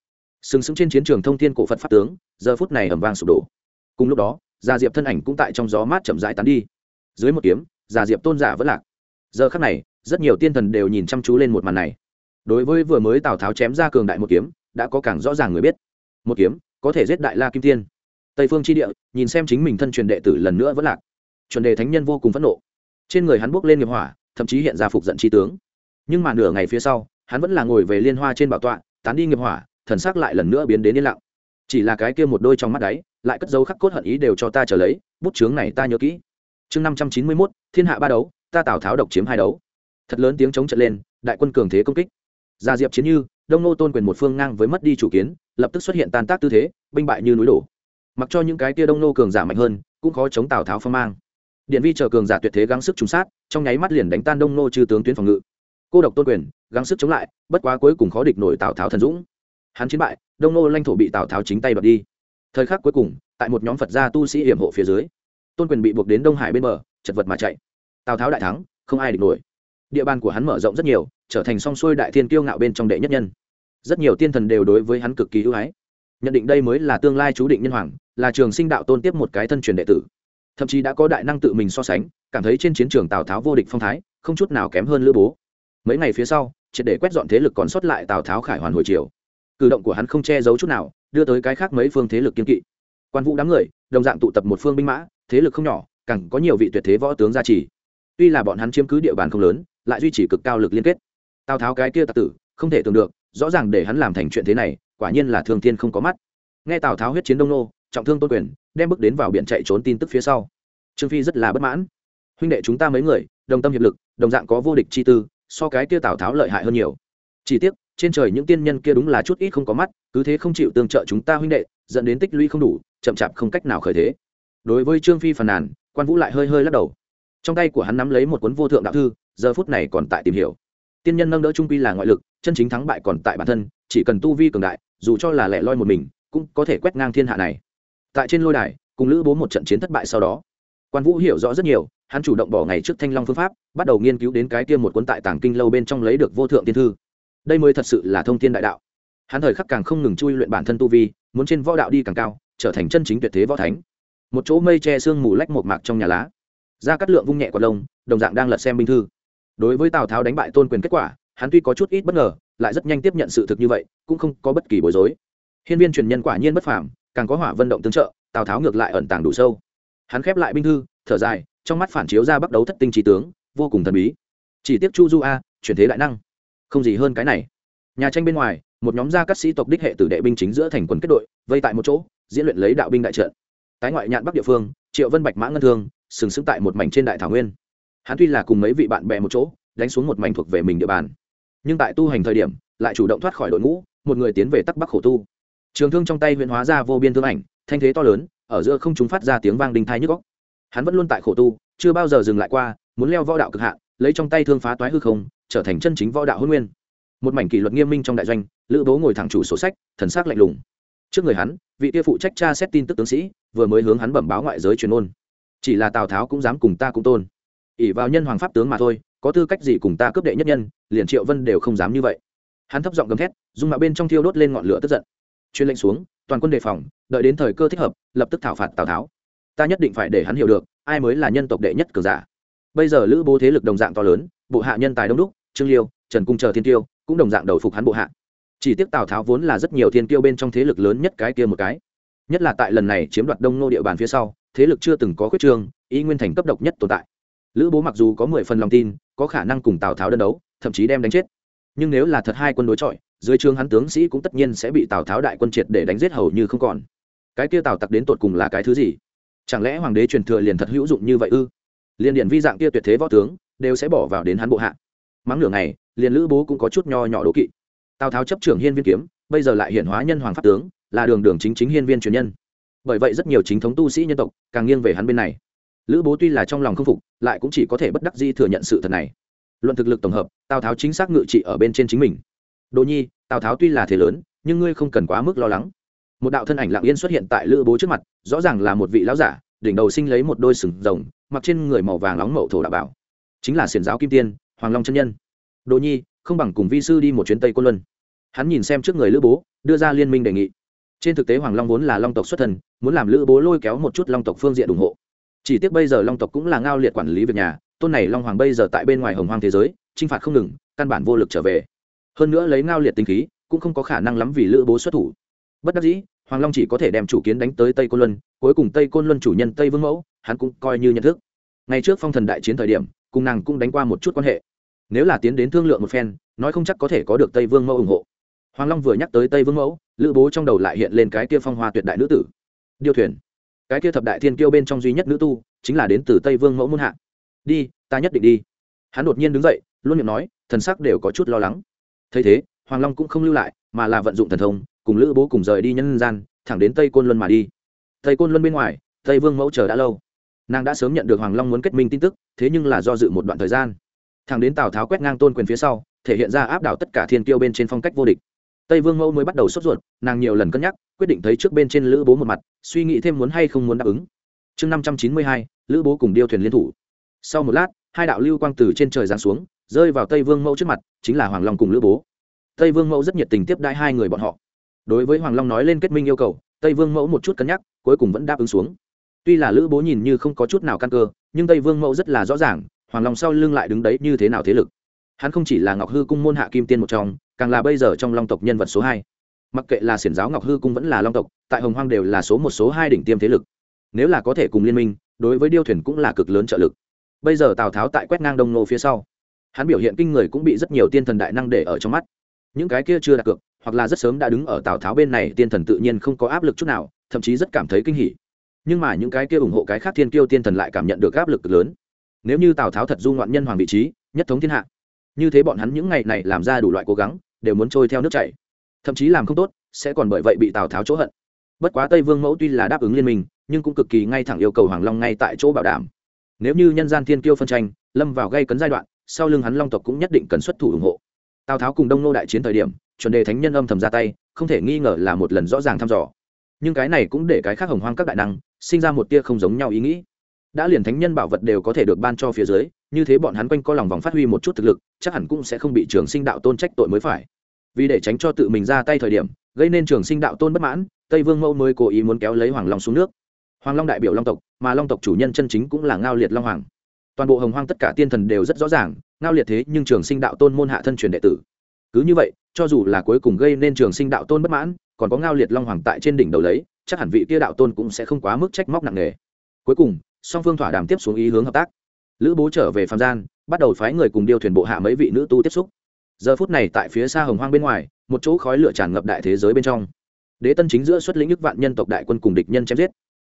Sừng sững trên chiến trường thông thiên cổ phật pháp tướng, giờ phút này ẩm vang sụp đổ. Cùng lúc đó gia diệp thân ảnh cũng tại trong gió mát chậm rãi tán đi. Dưới một kiếm gia diệp tôn giả vẫn lạc. Giờ khắc này, rất nhiều tiên thần đều nhìn chăm chú lên một màn này. Đối với vừa mới tào tháo chém ra cường đại một kiếm, đã có càng rõ ràng người biết. Một kiếm, có thể giết đại la kim tiên. Tây phương tri địa, nhìn xem chính mình thân truyền đệ tử lần nữa vẫn lạc chuẩn đề thánh nhân vô cùng phẫn nộ. Trên người hắn bốc lên nghiệp hỏa, thậm chí hiện ra phục giận tri tướng. Nhưng mà nửa ngày phía sau, hắn vẫn là ngồi về liên hoa trên bảo tọa, tán đi nghiệp hỏa, thần sắc lại lần nữa biến đến yên lặng. Chỉ là cái kia một đôi trong mắt đáy lại cất dấu khắc cốt hận ý đều cho ta trở lấy, bút chướng này ta nhớ kỹ. Chương năm trăm chín mươi mốt, thiên hạ ba đấu, ta tào tháo độc chiếm hai đấu. Thật lớn tiếng chống trận lên, đại quân cường thế công kích. Gia diệp chiến như, đông nô tôn quyền một phương ngang với mất đi chủ kiến, lập tức xuất hiện tan tác tư thế, binh bại như núi đổ. Mặc cho những cái tia đông nô cường giả mạnh hơn, cũng khó chống tào tháo phong mang điện vi chờ cường giả tuyệt thế gắng sức trúng sát, trong nháy mắt liền đánh tan đông nô chư tướng tuyến phòng ngự. Cô độc tôn quyền, gắng sức chống lại, bất quá cuối cùng khó địch nổi tào tháo thần dũng. Hắn chiến bại, đông nô lãnh thổ bị tào tháo chính tay bật đi. Thời khắc cuối cùng, tại một nhóm phật gia tu sĩ hiểm hộ phía dưới, tôn quyền bị buộc đến đông hải bên bờ, chật vật mà chạy. Tào tháo đại thắng, không ai địch nổi. Địa bàn của hắn mở rộng rất nhiều, trở thành song xuôi đại thiên kiêu ngạo bên trong đệ nhất nhân. Rất nhiều tiên thần đều đối với hắn cực kỳ ưu ái. Nhận định đây mới là tương lai chú định nhân hoàng, là trường sinh đạo tôn tiếp một cái thân truyền đệ tử thậm chí đã có đại năng tự mình so sánh, cảm thấy trên chiến trường tào tháo vô địch phong thái, không chút nào kém hơn lữ bố. Mấy ngày phía sau, triệt để quét dọn thế lực còn sót lại tào tháo khải hoàn hồi chiều cử động của hắn không che giấu chút nào, đưa tới cái khác mấy phương thế lực kiên kỵ. Quan vũ đám người, đồng dạng tụ tập một phương binh mã, thế lực không nhỏ, càng có nhiều vị tuyệt thế võ tướng gia trì. Tuy là bọn hắn chiếm cứ địa bàn không lớn, lại duy trì cực cao lực liên kết. Tào tháo cái kia tạc tử, không thể tưởng được, rõ ràng để hắn làm thành chuyện thế này, quả nhiên là thương thiên không có mắt. Nghe tào tháo huyết chiến đông nô, trọng thương tôn quyền đem bước đến vào biển chạy trốn tin tức phía sau. Trương phi rất là bất mãn. Huynh đệ chúng ta mấy người, đồng tâm hiệp lực, đồng dạng có vô địch chi tư, so cái kia tào tháo lợi hại hơn nhiều. Chỉ tiếc, trên trời những tiên nhân kia đúng là chút ít không có mắt, cứ thế không chịu tương trợ chúng ta huynh đệ, dẫn đến tích lũy không đủ, chậm chạp không cách nào khởi thế. Đối với trương phi phàn nàn, quan vũ lại hơi hơi lắc đầu. Trong tay của hắn nắm lấy một cuốn vô thượng đạo thư, giờ phút này còn tại tìm hiểu. Tiên nhân nâng đỡ trung pi là ngoại lực, chân chính thắng bại còn tại bản thân, chỉ cần tu vi cường đại, dù cho là lẻ loi một mình, cũng có thể quét ngang thiên hạ này tại trên lôi đài, cùng lữ bố một trận chiến thất bại sau đó. Quan vũ hiểu rõ rất nhiều, hắn chủ động bỏ ngày trước thanh long phương pháp, bắt đầu nghiên cứu đến cái kia một cuốn tại tàng kinh lâu bên trong lấy được vô thượng tiên thư. Đây mới thật sự là thông thiên đại đạo. Hắn thời khắc càng không ngừng chui luyện bản thân tu vi, muốn trên võ đạo đi càng cao, trở thành chân chính tuyệt thế võ thánh. Một chỗ mây che sương mù lách một mạc trong nhà lá. Ra cắt lượng vung nhẹ quạt lông, đồng dạng đang lật xem binh thư. Đối với tào tháo đánh bại tôn quyền kết quả, hắn tuy có chút ít bất ngờ, lại rất nhanh tiếp nhận sự thực như vậy, cũng không có bất kỳ bối rối. Hiên viên truyền nhân quả nhiên bất phàm càng có hỏa vận động tương trợ, tào tháo ngược lại ẩn tàng đủ sâu. Hắn khép lại binh thư, thở dài, trong mắt phản chiếu ra bắt đấu thất tinh trí tướng, vô cùng thần bí. Chỉ tiếc chu du a, chuyển thế đại năng. Không gì hơn cái này. Nhà tranh bên ngoài, một nhóm gia các sĩ tộc đích hệ tử đệ binh chính giữa thành quần kết đội, vây tại một chỗ, diễn luyện lấy đạo binh đại trận. Tái ngoại nhạn bắc địa phương, triệu vân bạch mã ngân thương, sừng sững tại một mảnh trên đại thảo nguyên. Hắn tuy là cùng mấy vị bạn bè một chỗ, đánh xuống một mảnh thuộc về mình địa bàn. Nhưng tại tu hành thời điểm, lại chủ động thoát khỏi đội ngũ, một người tiến về tắc bắc khổ tu trường thương trong tay huyện hóa ra vô biên thương ảnh, thanh thế to lớn, ở giữa không chúng phát ra tiếng vang đinh thai nhức góc hắn vẫn luôn tại khổ tu, chưa bao giờ dừng lại qua, muốn leo võ đạo cực hạn, lấy trong tay thương phá toái hư không, trở thành chân chính võ đạo hôn nguyên. Một mảnh kỷ luật nghiêm minh trong đại doanh, lữ bố ngồi thẳng chủ sổ sách, thần s c lạnh lùng. Trước người hắn, vị kia phụ trách tra xét tin tức tướng sĩ, vừa mới hướng hắn bẩm báo ngoại giới truyền ôn. Chỉ là tào tháo cũng dám cùng ta cũng tôn. Ỉ vào nhân hoàng pháp tướng mà thôi, có tư cách gì cùng ta cướp đệ nhất nhân, liền triệu vân đều không dám như vậy. Hắn thấp giọng gầm thét dùng mạo bên trong thiêu đốt lên ngọn lửa tức giận chuyên lệnh xuống, toàn quân đề phòng, đợi đến thời cơ thích hợp, lập tức thảo phạt tào tháo. Ta nhất định phải để hắn hiểu được, ai mới là nhân tộc đệ nhất cường giả. Bây giờ lữ bố thế lực đồng dạng to lớn, bộ hạ nhân tài đông đúc, trương liêu, trần cung chờ thiên tiêu, cũng đồng dạng đầu phục hắn bộ hạ. Chỉ tiếc tào tháo vốn là rất nhiều thiên tiêu bên trong thế lực lớn nhất cái kia một cái. Nhất là tại lần này chiếm đoạt đông nô địa bàn phía sau, thế lực chưa từng có khuyết trương y nguyên thành cấp độc nhất tồn tại. Lữ bố mặc dù có mười phần lòng tin, có khả năng cùng tào tháo đơn đấu, thậm chí đem đánh chết nhưng nếu là thật hai quân đối chọi, dưới trương hắn tướng sĩ cũng tất nhiên sẽ bị tào tháo đại quân triệt để đánh giết hầu như không còn. Cái kia tào tặc đến tột cùng là cái thứ gì? Chẳng lẽ hoàng đế truyền thừa liền thật hữu dụng như vậy ư? Liền điện vi dạng kia tuyệt thế võ tướng, đều sẽ bỏ vào đến hắn bộ hạ. Mắng nửa ngày, liền lữ bố cũng có chút nho nhỏ đố kỵ. Tào tháo chấp trưởng hiên viên kiếm, bây giờ lại hiển hóa nhân hoàng pháp tướng, là đường đường chính chính hiên viên truyền nhân. Bởi vậy rất nhiều chính thống tu sĩ nhân tộc, càng nghiêng về hắn bên này. Lữ bố tuy là trong lòng không phục, lại cũng chỉ có thể bất đắc di thừa nhận sự thật này. Luận thực lực tổng hợp tào tháo chính xác ngự trị ở bên trên chính mình. Đồ nhi tào tháo tuy là thể lớn nhưng ngươi không cần quá mức lo lắng. Một đạo thân ảnh lặng yên xuất hiện tại lữ bố trước mặt rõ ràng là một vị lão giả đỉnh đầu sinh lấy một đôi sừng rồng mặc trên người màu vàng nóng mậu thổ đạo bảo. Chính là xiển giáo kim tiên hoàng long chân nhân. Đồ nhi không bằng cùng vi sư đi một chuyến tây Côn luân. Hắn nhìn xem trước người lữ bố đưa ra liên minh đề nghị. Trên thực tế hoàng long vốn là long tộc xuất thần, muốn làm lữ bố lôi kéo một chút long tộc phương diện ủng hộ. Chỉ tiếc bây giờ long tộc cũng là ngao liệt quản lý việc nhà tôn này long hoàng bây giờ tại bên ngoài hồng hoang thế giới chinh phạt không ngừng, căn bản vô lực trở về. Hơn nữa lấy ngao liệt tinh khí, cũng không có khả năng lắm vì lữ bố xuất thủ. Bất đắc dĩ, hoàng long chỉ có thể đem chủ kiến đánh tới tây côn luân, cuối cùng tây côn luân chủ nhân tây vương mẫu, hắn cũng coi như nhận thức. Ngay trước phong thần đại chiến thời điểm, cùng nàng cũng đánh qua một chút quan hệ. Nếu là tiến đến thương lượng một phen, nói không chắc có thể có được tây vương mẫu ủng hộ. Hoàng long vừa nhắc tới tây vương mẫu, lữ bố trong đầu lại hiện lên cái kia phong hoa tuyệt đại nữ tử. Điêu thuyền. Cái kia thập đại thiên kiêu bên trong duy nhất nữ tu, chính là đến từ tây vương mẫu muôn hạ. Đi, ta nhất định đi. Hắn đột nhiên đứng dậy luôn miệng nói, thần sắc đều có chút lo lắng. Thấy thế, hoàng long cũng không lưu lại, mà là vận dụng thần thông, cùng lữ bố cùng rời đi nhân gian, thẳng đến tây côn luân mà đi. Tây côn luân bên ngoài, tây vương mẫu chờ đã lâu. Nàng đã sớm nhận được hoàng long muốn kết minh tin tức, thế nhưng là do dự một đoạn thời gian. Thẳng đến tào tháo quét ngang tôn quyền phía sau, thể hiện ra áp đảo tất cả thiên tiêu bên trên phong cách vô địch. Tây vương mẫu mới bắt đầu sốt ruột, nàng nhiều lần cân nhắc, quyết định thấy trước bên trên lữ bố một mặt, suy nghĩ thêm muốn hay không muốn đáp ứng. Chương năm trăm chín mươi hai, lữ bố cùng điêu thuyền liên thủ. Sau một lát, hai đạo lưu quang từ trên trời giáng xuống rơi vào tây vương mẫu trước mặt, chính là hoàng long cùng lữ bố. Tây vương mẫu rất nhiệt tình tiếp đãi hai người bọn họ. Đối với hoàng long nói lên kết minh yêu cầu, tây vương mẫu một chút cân nhắc, cuối cùng vẫn đáp ứng xuống. Tuy là lữ bố nhìn như không có chút nào căn cơ, nhưng tây vương mẫu rất là rõ ràng, hoàng long sau lưng lại đứng đấy như thế nào thế lực. Hắn không chỉ là ngọc hư cung môn hạ kim tiên một trong, càng là bây giờ trong long tộc nhân vật số hai. Mặc kệ là xiển giáo ngọc hư cung vẫn là long tộc, tại hồng hoang đều là số một, số hai đỉnh tiêm thế lực. Nếu là có thể cùng liên minh, đối với điêu thuyền cũng là cực lớn trợ lực. Bây giờ tào tháo tại quét ngang đông nô phía sau hắn biểu hiện kinh người cũng bị rất nhiều tiên thần đại năng để ở trong mắt. Những cái kia chưa đạt cược, hoặc là rất sớm đã đứng ở tào tháo bên này, tiên thần tự nhiên không có áp lực chút nào, thậm chí rất cảm thấy kinh hỉ. Nhưng mà những cái kia ủng hộ cái khác thiên kiêu tiên thần lại cảm nhận được áp lực lớn. Nếu như tào tháo thật du ngoạn nhân hoàng vị trí, nhất thống thiên hạ, như thế bọn hắn những ngày này làm ra đủ loại cố gắng, đều muốn trôi theo nước chảy. Thậm chí làm không tốt, sẽ còn bởi vậy bị tào tháo chỗ hận. Bất quá tây vương mẫu tuy là đáp ứng liên minh, nhưng cũng cực kỳ ngay thẳng yêu cầu hoàng long ngay tại chỗ bảo đảm. Nếu như nhân gian thiên kiêu phân tranh, lâm vào gây cấn giai đoạn sau lưng hắn long tộc cũng nhất định cần xuất thủ ủng hộ. Tào tháo cùng đông nô đại chiến thời điểm, chuẩn đề thánh nhân âm thầm ra tay, không thể nghi ngờ là một lần rõ ràng thăm dò. Nhưng cái này cũng để cái khác hồng hoang các đại năng, sinh ra một tia không giống nhau ý nghĩ. Đã liền thánh nhân bảo vật đều có thể được ban cho phía dưới, như thế bọn hắn quanh co lòng vòng phát huy một chút thực lực, chắc hẳn cũng sẽ không bị trường sinh đạo tôn trách tội mới phải. Vì để tránh cho tự mình ra tay thời điểm, gây nên trường sinh đạo tôn bất mãn, tây vương mẫu mới cố ý muốn kéo lấy hoàng long xuống nước. Hoàng long đại biểu long tộc, mà long tộc chủ nhân chân chính cũng là ngao liệt long hoàng toàn bộ hồng hoang tất cả tiên thần đều rất rõ ràng, ngao liệt thế nhưng trường sinh đạo tôn môn hạ thân truyền đệ tử. Cứ như vậy, cho dù là cuối cùng gây nên trường sinh đạo tôn bất mãn, còn có ngao liệt long hoàng tại trên đỉnh đầu lấy, chắc hẳn vị kia đạo tôn cũng sẽ không quá mức trách móc nặng nề. Cuối cùng, song phương thỏa đàm tiếp xuống ý hướng hợp tác. Lữ bố trở về phạm gian, bắt đầu phái người cùng điêu thuyền bộ hạ mấy vị nữ tu tiếp xúc. Giờ phút này tại phía xa hồng hoang bên ngoài, một chỗ khói lửa tràn ngập đại thế giới bên trong. Đế tân chính giữa xuất lĩnh nước vạn nhân tộc đại quân cùng địch nhân chém giết.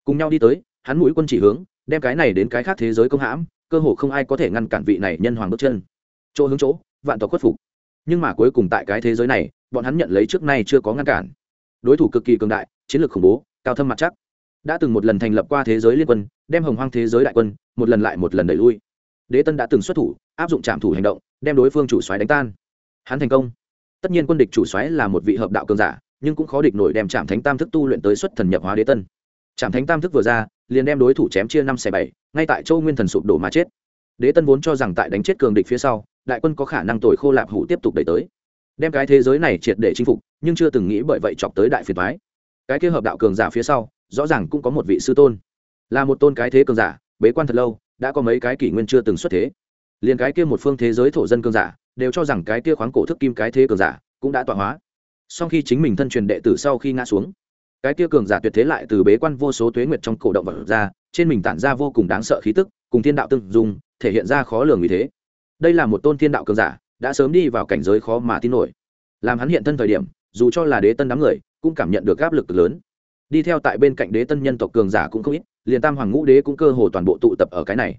Cùng nhau đi tới, hắn mũi quân chỉ hướng, đem cái này đến cái khác thế giới công hãm cơ hồ không ai có thể ngăn cản vị này nhân hoàng bước chân. Chỗ hướng chỗ, vạn tộc khuất phục. Nhưng mà cuối cùng tại cái thế giới này, bọn hắn nhận lấy trước nay chưa có ngăn cản. Đối thủ cực kỳ cường đại, chiến lược khủng bố, cao thâm mặt chắc. Đã từng một lần thành lập qua thế giới liên quân, đem hồng hoang thế giới đại quân, một lần lại một lần đẩy lui. Đế tân đã từng xuất thủ, áp dụng trạm thủ hành động, đem đối phương chủ xoáy đánh tan. Hắn thành công. Tất nhiên quân địch chủ xoáy là một vị hợp đạo cường giả, nhưng cũng khó địch nổi đem trạm thánh tam thức tu luyện tới xuất thần nhập hóa đế tân. Trạm thánh tam thức vừa ra, liền đem đối thủ chém chia năm xẻ bảy ngay tại châu nguyên thần sụp đổ mà chết. Đế tân vốn cho rằng tại đánh chết cường địch phía sau, đại quân có khả năng tồi khô lạp hủ tiếp tục đẩy tới. Đem cái thế giới này triệt để chinh phục, nhưng chưa từng nghĩ bởi vậy chọc tới đại phiền thoái cái kia hợp đạo cường giả phía sau, rõ ràng cũng có một vị sư tôn. Là một tôn cái thế cường giả, bế quan thật lâu, đã có mấy cái kỷ nguyên chưa từng xuất thế. Liền cái kia một phương thế giới thổ dân cường giả, đều cho rằng cái kia khoáng cổ thức kim cái thế cường giả cũng đã tọa hóa. Sau khi chính mình thân truyền đệ tử sau khi ngã xuống, cái kia cường giả tuyệt thế lại từ bế quan vô số tuế nguyệt trong cổ động vật ra trên mình tản ra vô cùng đáng sợ khí tức, cùng thiên đạo tương dùng thể hiện ra khó lường như thế. Đây là một tôn thiên đạo cường giả, đã sớm đi vào cảnh giới khó mà tin nổi. Làm hắn hiện thân thời điểm, dù cho là đế tân đám người, cũng cảm nhận được áp lực lớn. Đi theo tại bên cạnh đế tân nhân tộc cường giả cũng không ít, liền tam hoàng ngũ đế cũng cơ hồ toàn bộ tụ tập ở cái này.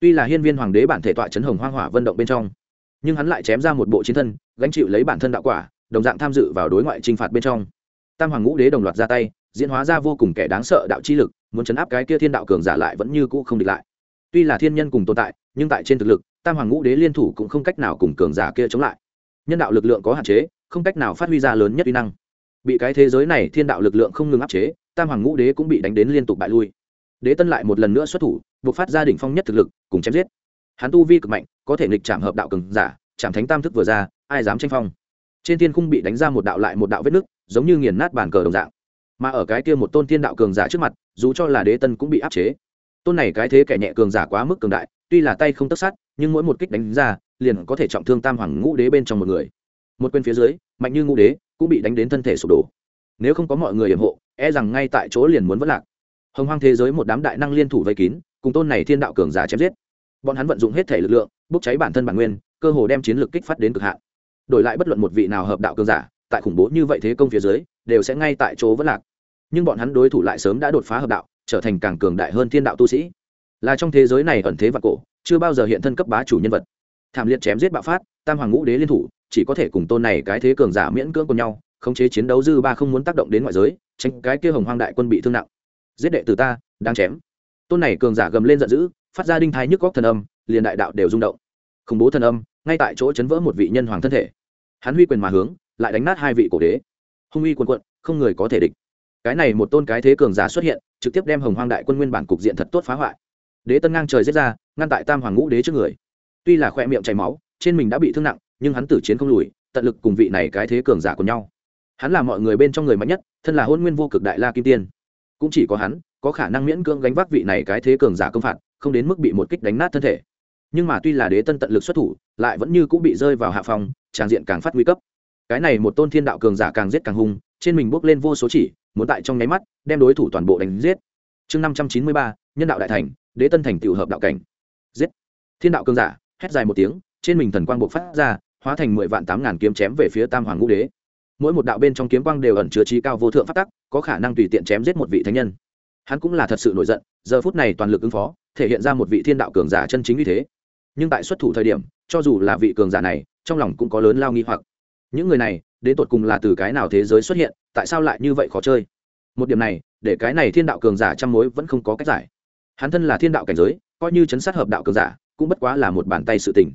Tuy là hiên viên hoàng đế bản thể tọa chấn hồng hoang hỏa vận động bên trong, nhưng hắn lại chém ra một bộ chiến thân, gánh chịu lấy bản thân đạo quả, đồng dạng tham dự vào đối ngoại chinh phạt bên trong. Tam hoàng ngũ đế đồng loạt ra tay, diễn hóa ra vô cùng kẻ đáng sợ đạo chi lực muốn chấn áp cái kia thiên đạo cường giả lại vẫn như cũ không địch lại. Tuy là thiên nhân cùng tồn tại, nhưng tại trên thực lực, tam hoàng ngũ đế liên thủ cũng không cách nào cùng cường giả kia chống lại. Nhân đạo lực lượng có hạn chế, không cách nào phát huy ra lớn nhất uy năng. Bị cái thế giới này thiên đạo lực lượng không ngừng áp chế, tam hoàng ngũ đế cũng bị đánh đến liên tục bại lui. Đế tân lại một lần nữa xuất thủ, buộc phát ra đỉnh phong nhất thực lực, cùng chém giết. Hắn tu vi cực mạnh, có thể nghịch chạm hợp đạo cường giả chạm thánh tam thức vừa ra, ai dám tranh phong? Trên thiên khung bị đánh ra một đạo lại một đạo vết nứt, giống như nghiền nát bàn cờ đồng dạng mà ở cái kia một tôn thiên đạo cường giả trước mặt, dù cho là đế tân cũng bị áp chế. Tôn này cái thế kẻ nhẹ cường giả quá mức cường đại, tuy là tay không tất sát, nhưng mỗi một kích đánh ra, liền có thể trọng thương tam hoàng ngũ đế bên trong một người. Một quên phía dưới, mạnh như ngũ đế cũng bị đánh đến thân thể sụp đổ. Nếu không có mọi người ủng hộ e rằng ngay tại chỗ liền muốn vất lạc. Hồng hoang thế giới một đám đại năng liên thủ vây kín, cùng tôn này thiên đạo cường giả chém giết. Bọn hắn vận dụng hết thể lực lượng, bốc cháy bản thân bản nguyên, cơ hồ đem chiến lược kích phát đến cực hạn. Đổi lại bất luận một vị nào hợp đạo cường giả, tại khủng bố như vậy thế công phía dưới, đều sẽ ngay tại chỗ vất lạc nhưng bọn hắn đối thủ lại sớm đã đột phá hợp đạo, trở thành càng cường đại hơn thiên đạo tu sĩ. Là trong thế giới này ẩn thế và cổ, chưa bao giờ hiện thân cấp bá chủ nhân vật. Thảm liệt chém giết bạo phát, tam hoàng ngũ đế liên thủ, chỉ có thể cùng tôn này cái thế cường giả miễn cưỡng cùng nhau, khống chế chiến đấu dư ba không muốn tác động đến ngoại giới, tránh cái kia hồng hoang đại quân bị thương nặng. Giết đệ từ ta, đang chém. Tôn này cường giả gầm lên giận dữ, phát ra đinh thái nhức góc thần âm, liền đại đạo đều rung động. Khủng bố thần âm, ngay tại chỗ chấn vỡ một vị nhân hoàng thân thể. Hắn huy quyền mà hướng, lại đánh nát hai vị cổ đế. Hung uy quần quận không người có thể địch cái này một tôn cái thế cường giả xuất hiện, trực tiếp đem hồng hoang đại quân nguyên bản cục diện thật tốt phá hoại. Đế tân ngang trời giết ra, ngăn tại tam hoàng ngũ đế trước người. Tuy là khoe miệng chảy máu, trên mình đã bị thương nặng, nhưng hắn tử chiến không lùi, tận lực cùng vị này cái thế cường giả của nhau. Hắn là mọi người bên trong người mạnh nhất, thân là hôn nguyên vô cực đại la kim tiên. Cũng chỉ có hắn, có khả năng miễn cưỡng gánh vác vị này cái thế cường giả công phạt, không đến mức bị một kích đánh nát thân thể. Nhưng mà tuy là đế tân tận lực xuất thủ, lại vẫn như cũng bị rơi vào hạ phòng tràng diện càng phát nguy cấp cái này một tôn thiên đạo cường giả càng giết càng hung, trên mình bước lên vô số chỉ, muốn tại trong nháy mắt, đem đối thủ toàn bộ đánh giết. Chương năm trăm chín mươi ba, nhân đạo đại thành, đế tân thành tiểu hợp đạo cảnh. Giết. Thiên đạo cường giả, hét dài một tiếng, trên mình thần quang bộc phát ra, hóa thành mười vạn tám ngàn kiếm chém về phía tam hoàng ngũ đế. Mỗi một đạo bên trong kiếm quang đều ẩn chứa trí cao vô thượng phát tắc, có khả năng tùy tiện chém giết một vị thánh nhân. Hắn cũng là thật sự nổi giận, giờ phút này toàn lực ứng phó, thể hiện ra một vị thiên đạo cường giả chân chính như thế. Nhưng tại xuất thủ thời điểm, cho dù là vị cường giả này, trong lòng cũng có lớn lao nghi hoặc những người này, đến tột cùng là từ cái nào thế giới xuất hiện, tại sao lại như vậy khó chơi? Một điểm này, để cái này thiên đạo cường giả trăm mối vẫn không có cách giải. Hắn thân là thiên đạo cảnh giới, coi như chấn sát hợp đạo cường giả, cũng bất quá là một bàn tay sự tình.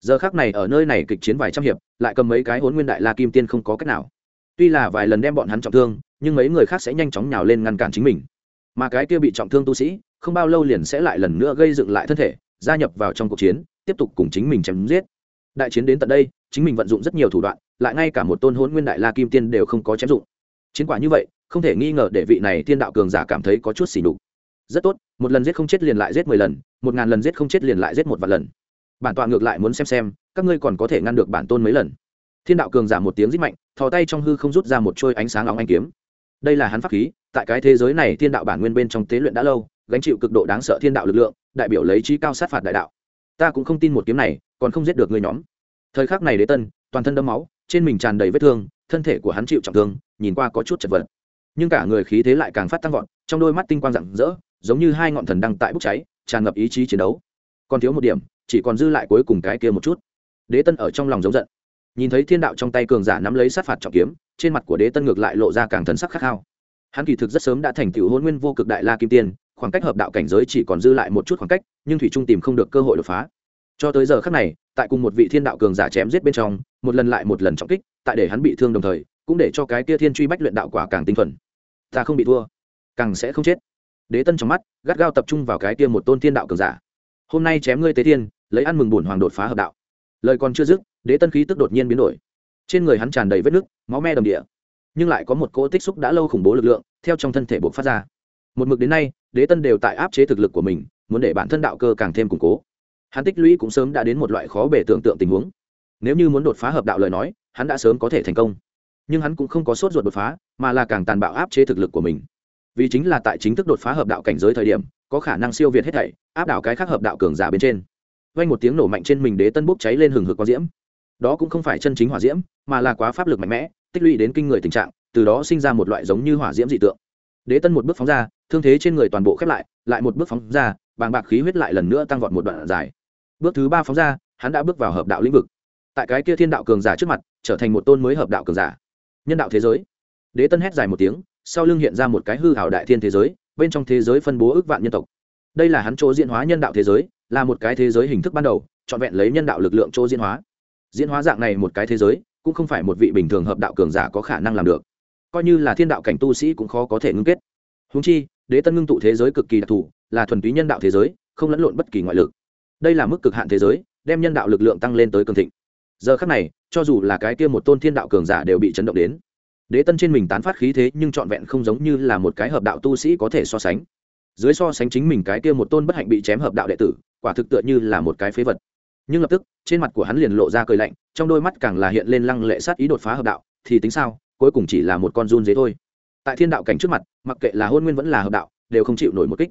Giờ khác này ở nơi này kịch chiến vài trăm hiệp, lại cầm mấy cái hốn nguyên đại la kim tiên không có cách nào. Tuy là vài lần đem bọn hắn trọng thương, nhưng mấy người khác sẽ nhanh chóng nhào lên ngăn cản chính mình. Mà cái kia bị trọng thương tu sĩ, không bao lâu liền sẽ lại lần nữa gây dựng lại thân thể, gia nhập vào trong cuộc chiến, tiếp tục cùng chính mình chém giết đại chiến đến tận đây, chính mình vận dụng rất nhiều thủ đoạn, lại ngay cả một tôn hôn nguyên đại la kim tiên đều không có chém dụng. Chiến quả như vậy, không thể nghi ngờ để vị này thiên đạo cường giả cảm thấy có chút xỉ đục rất tốt, một lần giết không chết liền lại giết mười lần, một ngàn lần giết không chết liền lại giết một vạn lần. Bản tọa ngược lại muốn xem xem, các ngươi còn có thể ngăn được bản tôn mấy lần. Thiên đạo cường giả một tiếng rít mạnh, thò tay trong hư không rút ra một trôi ánh sáng óng anh kiếm. Đây là hắn pháp khí, tại cái thế giới này thiên đạo bản nguyên bên trong tế luyện đã lâu, gánh chịu cực độ đáng sợ thiên đạo lực lượng, đại biểu lấy trí cao sát phạt đại đạo ta cũng không tin một kiếm này, còn không giết được ngươi nhóm. Thời khắc này đế tân, toàn thân đẫm máu, trên mình tràn đầy vết thương, thân thể của hắn chịu trọng thương, nhìn qua có chút chật vật. Nhưng cả người khí thế lại càng phát tăng vọt, trong đôi mắt tinh quang rạng rỡ, giống như hai ngọn thần đăng tại bốc cháy, tràn ngập ý chí chiến đấu. Còn thiếu một điểm, chỉ còn dư lại cuối cùng cái kia một chút. Đế tân ở trong lòng giống giận. Nhìn thấy thiên đạo trong tay cường giả nắm lấy sát phạt trọng kiếm, trên mặt của đế tân ngược lại lộ ra càng thần sắc khát khao. Hắn kỳ thực rất sớm đã thành tựu hôn nguyên vô cực đại la kim tiên khoảng cách hợp đạo cảnh giới chỉ còn dư lại một chút khoảng cách, nhưng thủy trung tìm không được cơ hội đột phá. Cho tới giờ khác này, tại cùng một vị thiên đạo cường giả chém giết bên trong, một lần lại một lần trọng kích, tại để hắn bị thương đồng thời, cũng để cho cái kia thiên truy bách luyện đạo quả càng tinh thuần. Ta không bị thua, càng sẽ không chết. Đế tân trong mắt, gắt gao tập trung vào cái kia một tôn thiên đạo cường giả. Hôm nay chém ngươi tế thiên, lấy ăn mừng bùn hoàng đột phá hợp đạo. Lời còn chưa dứt, đế tân khí tức đột nhiên biến đổi. Trên người hắn tràn đầy vết nứt, máu me đầm địa. Nhưng lại có một cỗ tích xúc đã lâu khủng bố lực lượng, theo trong thân thể buộc phát ra một mực đến nay, đế tân đều tại áp chế thực lực của mình, muốn để bản thân đạo cơ càng thêm củng cố. Hắn tích lũy cũng sớm đã đến một loại khó bể tưởng tượng tình huống. Nếu như muốn đột phá hợp đạo lời nói, hắn đã sớm có thể thành công. Nhưng hắn cũng không có sốt ruột đột phá, mà là càng tàn bạo áp chế thực lực của mình. Vì chính là tại chính thức đột phá hợp đạo cảnh giới thời điểm, có khả năng siêu việt hết thảy, áp đảo cái khác hợp đạo cường giả bên trên. Vang một tiếng nổ mạnh trên mình đế tân bốc cháy lên hừng hực có diễm. Đó cũng không phải chân chính hỏa diễm, mà là quá pháp lực mạnh mẽ, tích lũy đến kinh người tình trạng, từ đó sinh ra một loại giống như hỏa diễm dị tượng. Đế tân một bước phóng ra thương thế trên người toàn bộ khép lại lại một bước phóng ra, bàng bạc khí huyết lại lần nữa tăng vọt một đoạn dài. Bước thứ ba phóng ra, hắn đã bước vào hợp đạo lĩnh vực. Tại cái kia thiên đạo cường giả trước mặt, trở thành một tôn mới hợp đạo cường giả. Nhân đạo thế giới. Đế tân hét dài một tiếng, sau lưng hiện ra một cái hư hảo đại thiên thế giới, bên trong thế giới phân bố ước vạn nhân tộc. Đây là hắn chỗ diễn hóa nhân đạo thế giới, là một cái thế giới hình thức ban đầu, trọn vẹn lấy nhân đạo lực lượng chỗ diễn hóa. Diễn hóa dạng này một cái thế giới, cũng không phải một vị bình thường hợp đạo cường giả có khả năng làm được. Coi như là thiên đạo cảnh tu sĩ cũng khó có thể ngưng kết. Húng chi đế tân ngưng tụ thế giới cực kỳ đặc thù, là thuần túy nhân đạo thế giới, không lẫn lộn bất kỳ ngoại lực. Đây là mức cực hạn thế giới, đem nhân đạo lực lượng tăng lên tới cường thịnh. Giờ khác này, cho dù là cái kia một tôn thiên đạo cường giả đều bị chấn động đến. Đế tân trên mình tán phát khí thế nhưng trọn vẹn không giống như là một cái hợp đạo tu sĩ có thể so sánh. Dưới so sánh chính mình cái kia một tôn bất hạnh bị chém hợp đạo đệ tử, quả thực tựa như là một cái phế vật. Nhưng lập tức, trên mặt của hắn liền lộ ra cười lạnh, trong đôi mắt càng là hiện lên lăng lệ sát ý đột phá hợp đạo, thì tính sao, cuối cùng chỉ là một con run dế thôi tại thiên đạo cảnh trước mặt, mặc kệ là hôn nguyên vẫn là hợp đạo, đều không chịu nổi một kích.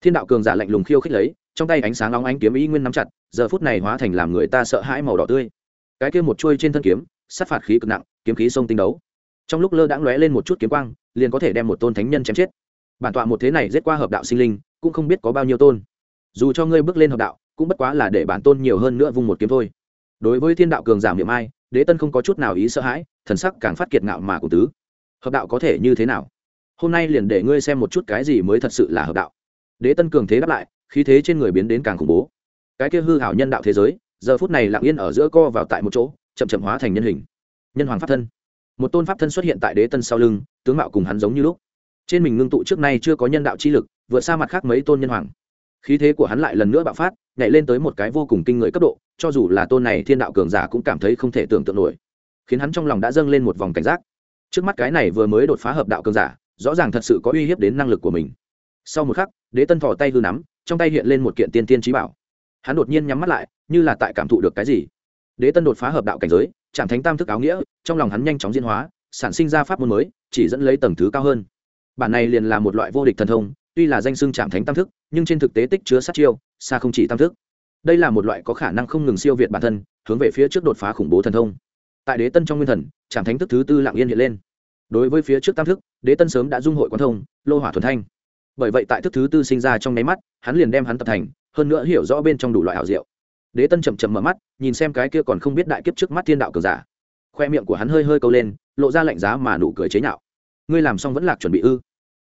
Thiên đạo cường giả lạnh lùng khiêu khích lấy, trong tay ánh sáng nóng ánh kiếm ý nguyên nắm chặt, giờ phút này hóa thành làm người ta sợ hãi màu đỏ tươi. Cái kia một chuôi trên thân kiếm, sát phạt khí cực nặng, kiếm khí sông tinh đấu. Trong lúc lơ đãng lóe lên một chút kiếm quang, liền có thể đem một tôn thánh nhân chém chết. Bản tọa một thế này giết qua hợp đạo sinh linh, cũng không biết có bao nhiêu tôn. Dù cho ngươi bước lên hợp đạo, cũng bất quá là để bản tôn nhiều hơn nữa vung một kiếm thôi. Đối với thiên đạo cường giảm niệm ai, đế tân không có chút nào ý sợ hãi, thần sắc càng phát kiệt ngạo mà của tứ hợp đạo có thể như thế nào? Hôm nay liền để ngươi xem một chút cái gì mới thật sự là hợp đạo. Đế tân cường thế đáp lại, khí thế trên người biến đến càng khủng bố. Cái kia hư hảo nhân đạo thế giới, giờ phút này lặng yên ở giữa co vào tại một chỗ, chậm chậm hóa thành nhân hình. Nhân hoàng pháp thân. Một tôn pháp thân xuất hiện tại đế tân sau lưng, tướng mạo cùng hắn giống như lúc. Trên mình ngưng tụ trước nay chưa có nhân đạo chi lực, vượt xa mặt khác mấy tôn nhân hoàng. Khí thế của hắn lại lần nữa bạo phát, nhảy lên tới một cái vô cùng kinh người cấp độ, cho dù là tôn này thiên đạo cường giả cũng cảm thấy không thể tưởng tượng nổi, khiến hắn trong lòng đã dâng lên một vòng cảnh giác trước mắt cái này vừa mới đột phá hợp đạo cường giả, rõ ràng thật sự có uy hiếp đến năng lực của mình. Sau một khắc, đế tân thò tay hư nắm, trong tay hiện lên một kiện tiên tiên trí bảo. Hắn đột nhiên nhắm mắt lại, như là tại cảm thụ được cái gì. Đế tân đột phá hợp đạo cảnh giới, chạm thánh tam thức áo nghĩa, trong lòng hắn nhanh chóng diễn hóa, sản sinh ra pháp môn mới, chỉ dẫn lấy tầng thứ cao hơn. Bản này liền là một loại vô địch thần thông, tuy là danh xưng chạm thánh tam thức, nhưng trên thực tế tích chứa sát chiêu, xa không chỉ tam thức. Đây là một loại có khả năng không ngừng siêu việt bản thân, hướng về phía trước đột phá khủng bố thần thông tại đế tân trong nguyên thần trạm thánh thức thứ tư lạng yên hiện lên. Đối với phía trước tam thức, đế tân sớm đã dung hội quan thông, lô hỏa thuần thanh. Bởi vậy tại thức thứ tư sinh ra trong nháy mắt, hắn liền đem hắn tập thành, hơn nữa hiểu rõ bên trong đủ loại ảo diệu. Đế tân chậm chậm mở mắt, nhìn xem cái kia còn không biết đại kiếp trước mắt thiên đạo cường giả. Khoe miệng của hắn hơi hơi câu lên, lộ ra lạnh giá mà nụ cười chế nhạo. Ngươi làm xong vẫn lạc chuẩn bị ư?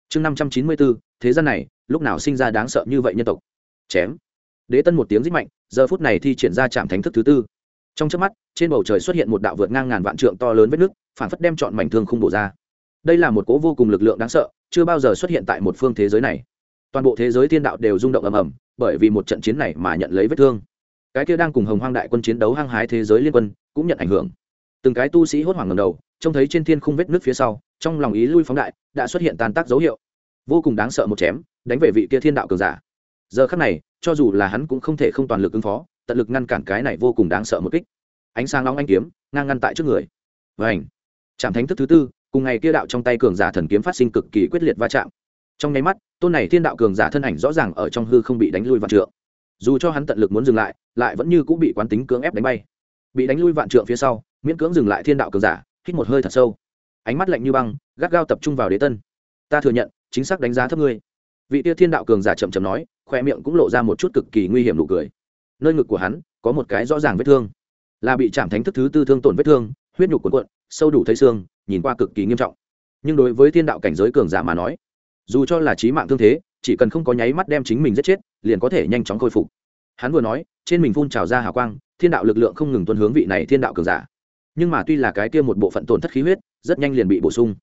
Chương năm trăm chín mươi bốn, thế gian này, lúc nào sinh ra đáng sợ như vậy nhân tộc? Chém. Đế tân một tiếng rít mạnh, giờ phút này thi triển ra trạm thánh thức thứ tư. Trong trước mắt trên bầu trời xuất hiện một đạo vượt ngang ngàn vạn trượng to lớn vết nước phản phất đem chọn mảnh thương không bổ ra. Đây là một cố vô cùng lực lượng đáng sợ, chưa bao giờ xuất hiện tại một phương thế giới này. Toàn bộ thế giới thiên đạo đều rung động ầm ầm, bởi vì một trận chiến này mà nhận lấy vết thương. Cái kia đang cùng hồng hoang đại quân chiến đấu hăng hái thế giới liên quân, cũng nhận ảnh hưởng. Từng cái tu sĩ hốt hoảng ngầm đầu, trông thấy trên thiên khung vết nước phía sau, trong lòng ý lui phóng đại, đã xuất hiện tàn tác dấu hiệu. Vô cùng đáng sợ một chém, đánh về vị kia thiên đạo cường giả. Giờ khắc này, cho dù là hắn cũng không thể không toàn lực ứng phó, tận lực ngăn cản cái này vô cùng đáng sợ một kích ánh sáng nóng anh kiếm, ngang ngăn tại trước người. Và ảnh chạm thánh thức thứ tư, cùng ngày kia đạo trong tay cường giả thần kiếm phát sinh cực kỳ quyết liệt va chạm. Trong nháy mắt, tôn này thiên đạo cường giả thân ảnh rõ ràng ở trong hư không bị đánh lui vạn trượng. Dù cho hắn tận lực muốn dừng lại lại vẫn như cũng bị quán tính cưỡng ép đánh bay. Bị đánh lui vạn trượng phía sau, miễn cưỡng dừng lại thiên đạo cường giả, hít một hơi thật sâu. Ánh mắt lạnh như băng, gắt gao tập trung vào đế tân. Ta thừa nhận, chính xác đánh giá thấp ngươi. Vị tia thiên đạo cường giả chậm chậm nói, khoe miệng cũng lộ ra một chút cực kỳ nguy hiểm nụ cười. Nơi ngực của hắn, có một cái rõ ràng vết thương là bị chạm thánh thức thứ tư thương tổn vết thương, huyết nhục cuộn cuộn, sâu đủ thấy xương, nhìn qua cực kỳ nghiêm trọng. Nhưng đối với thiên đạo cảnh giới cường giả mà nói, dù cho là trí mạng thương thế, chỉ cần không có nháy mắt đem chính mình giết chết, liền có thể nhanh chóng khôi phục. Hắn vừa nói, trên mình phun trào ra hào quang, thiên đạo lực lượng không ngừng tuân hướng vị này thiên đạo cường giả. Nhưng mà tuy là cái kia một bộ phận tổn thất khí huyết, rất nhanh liền bị bổ sung.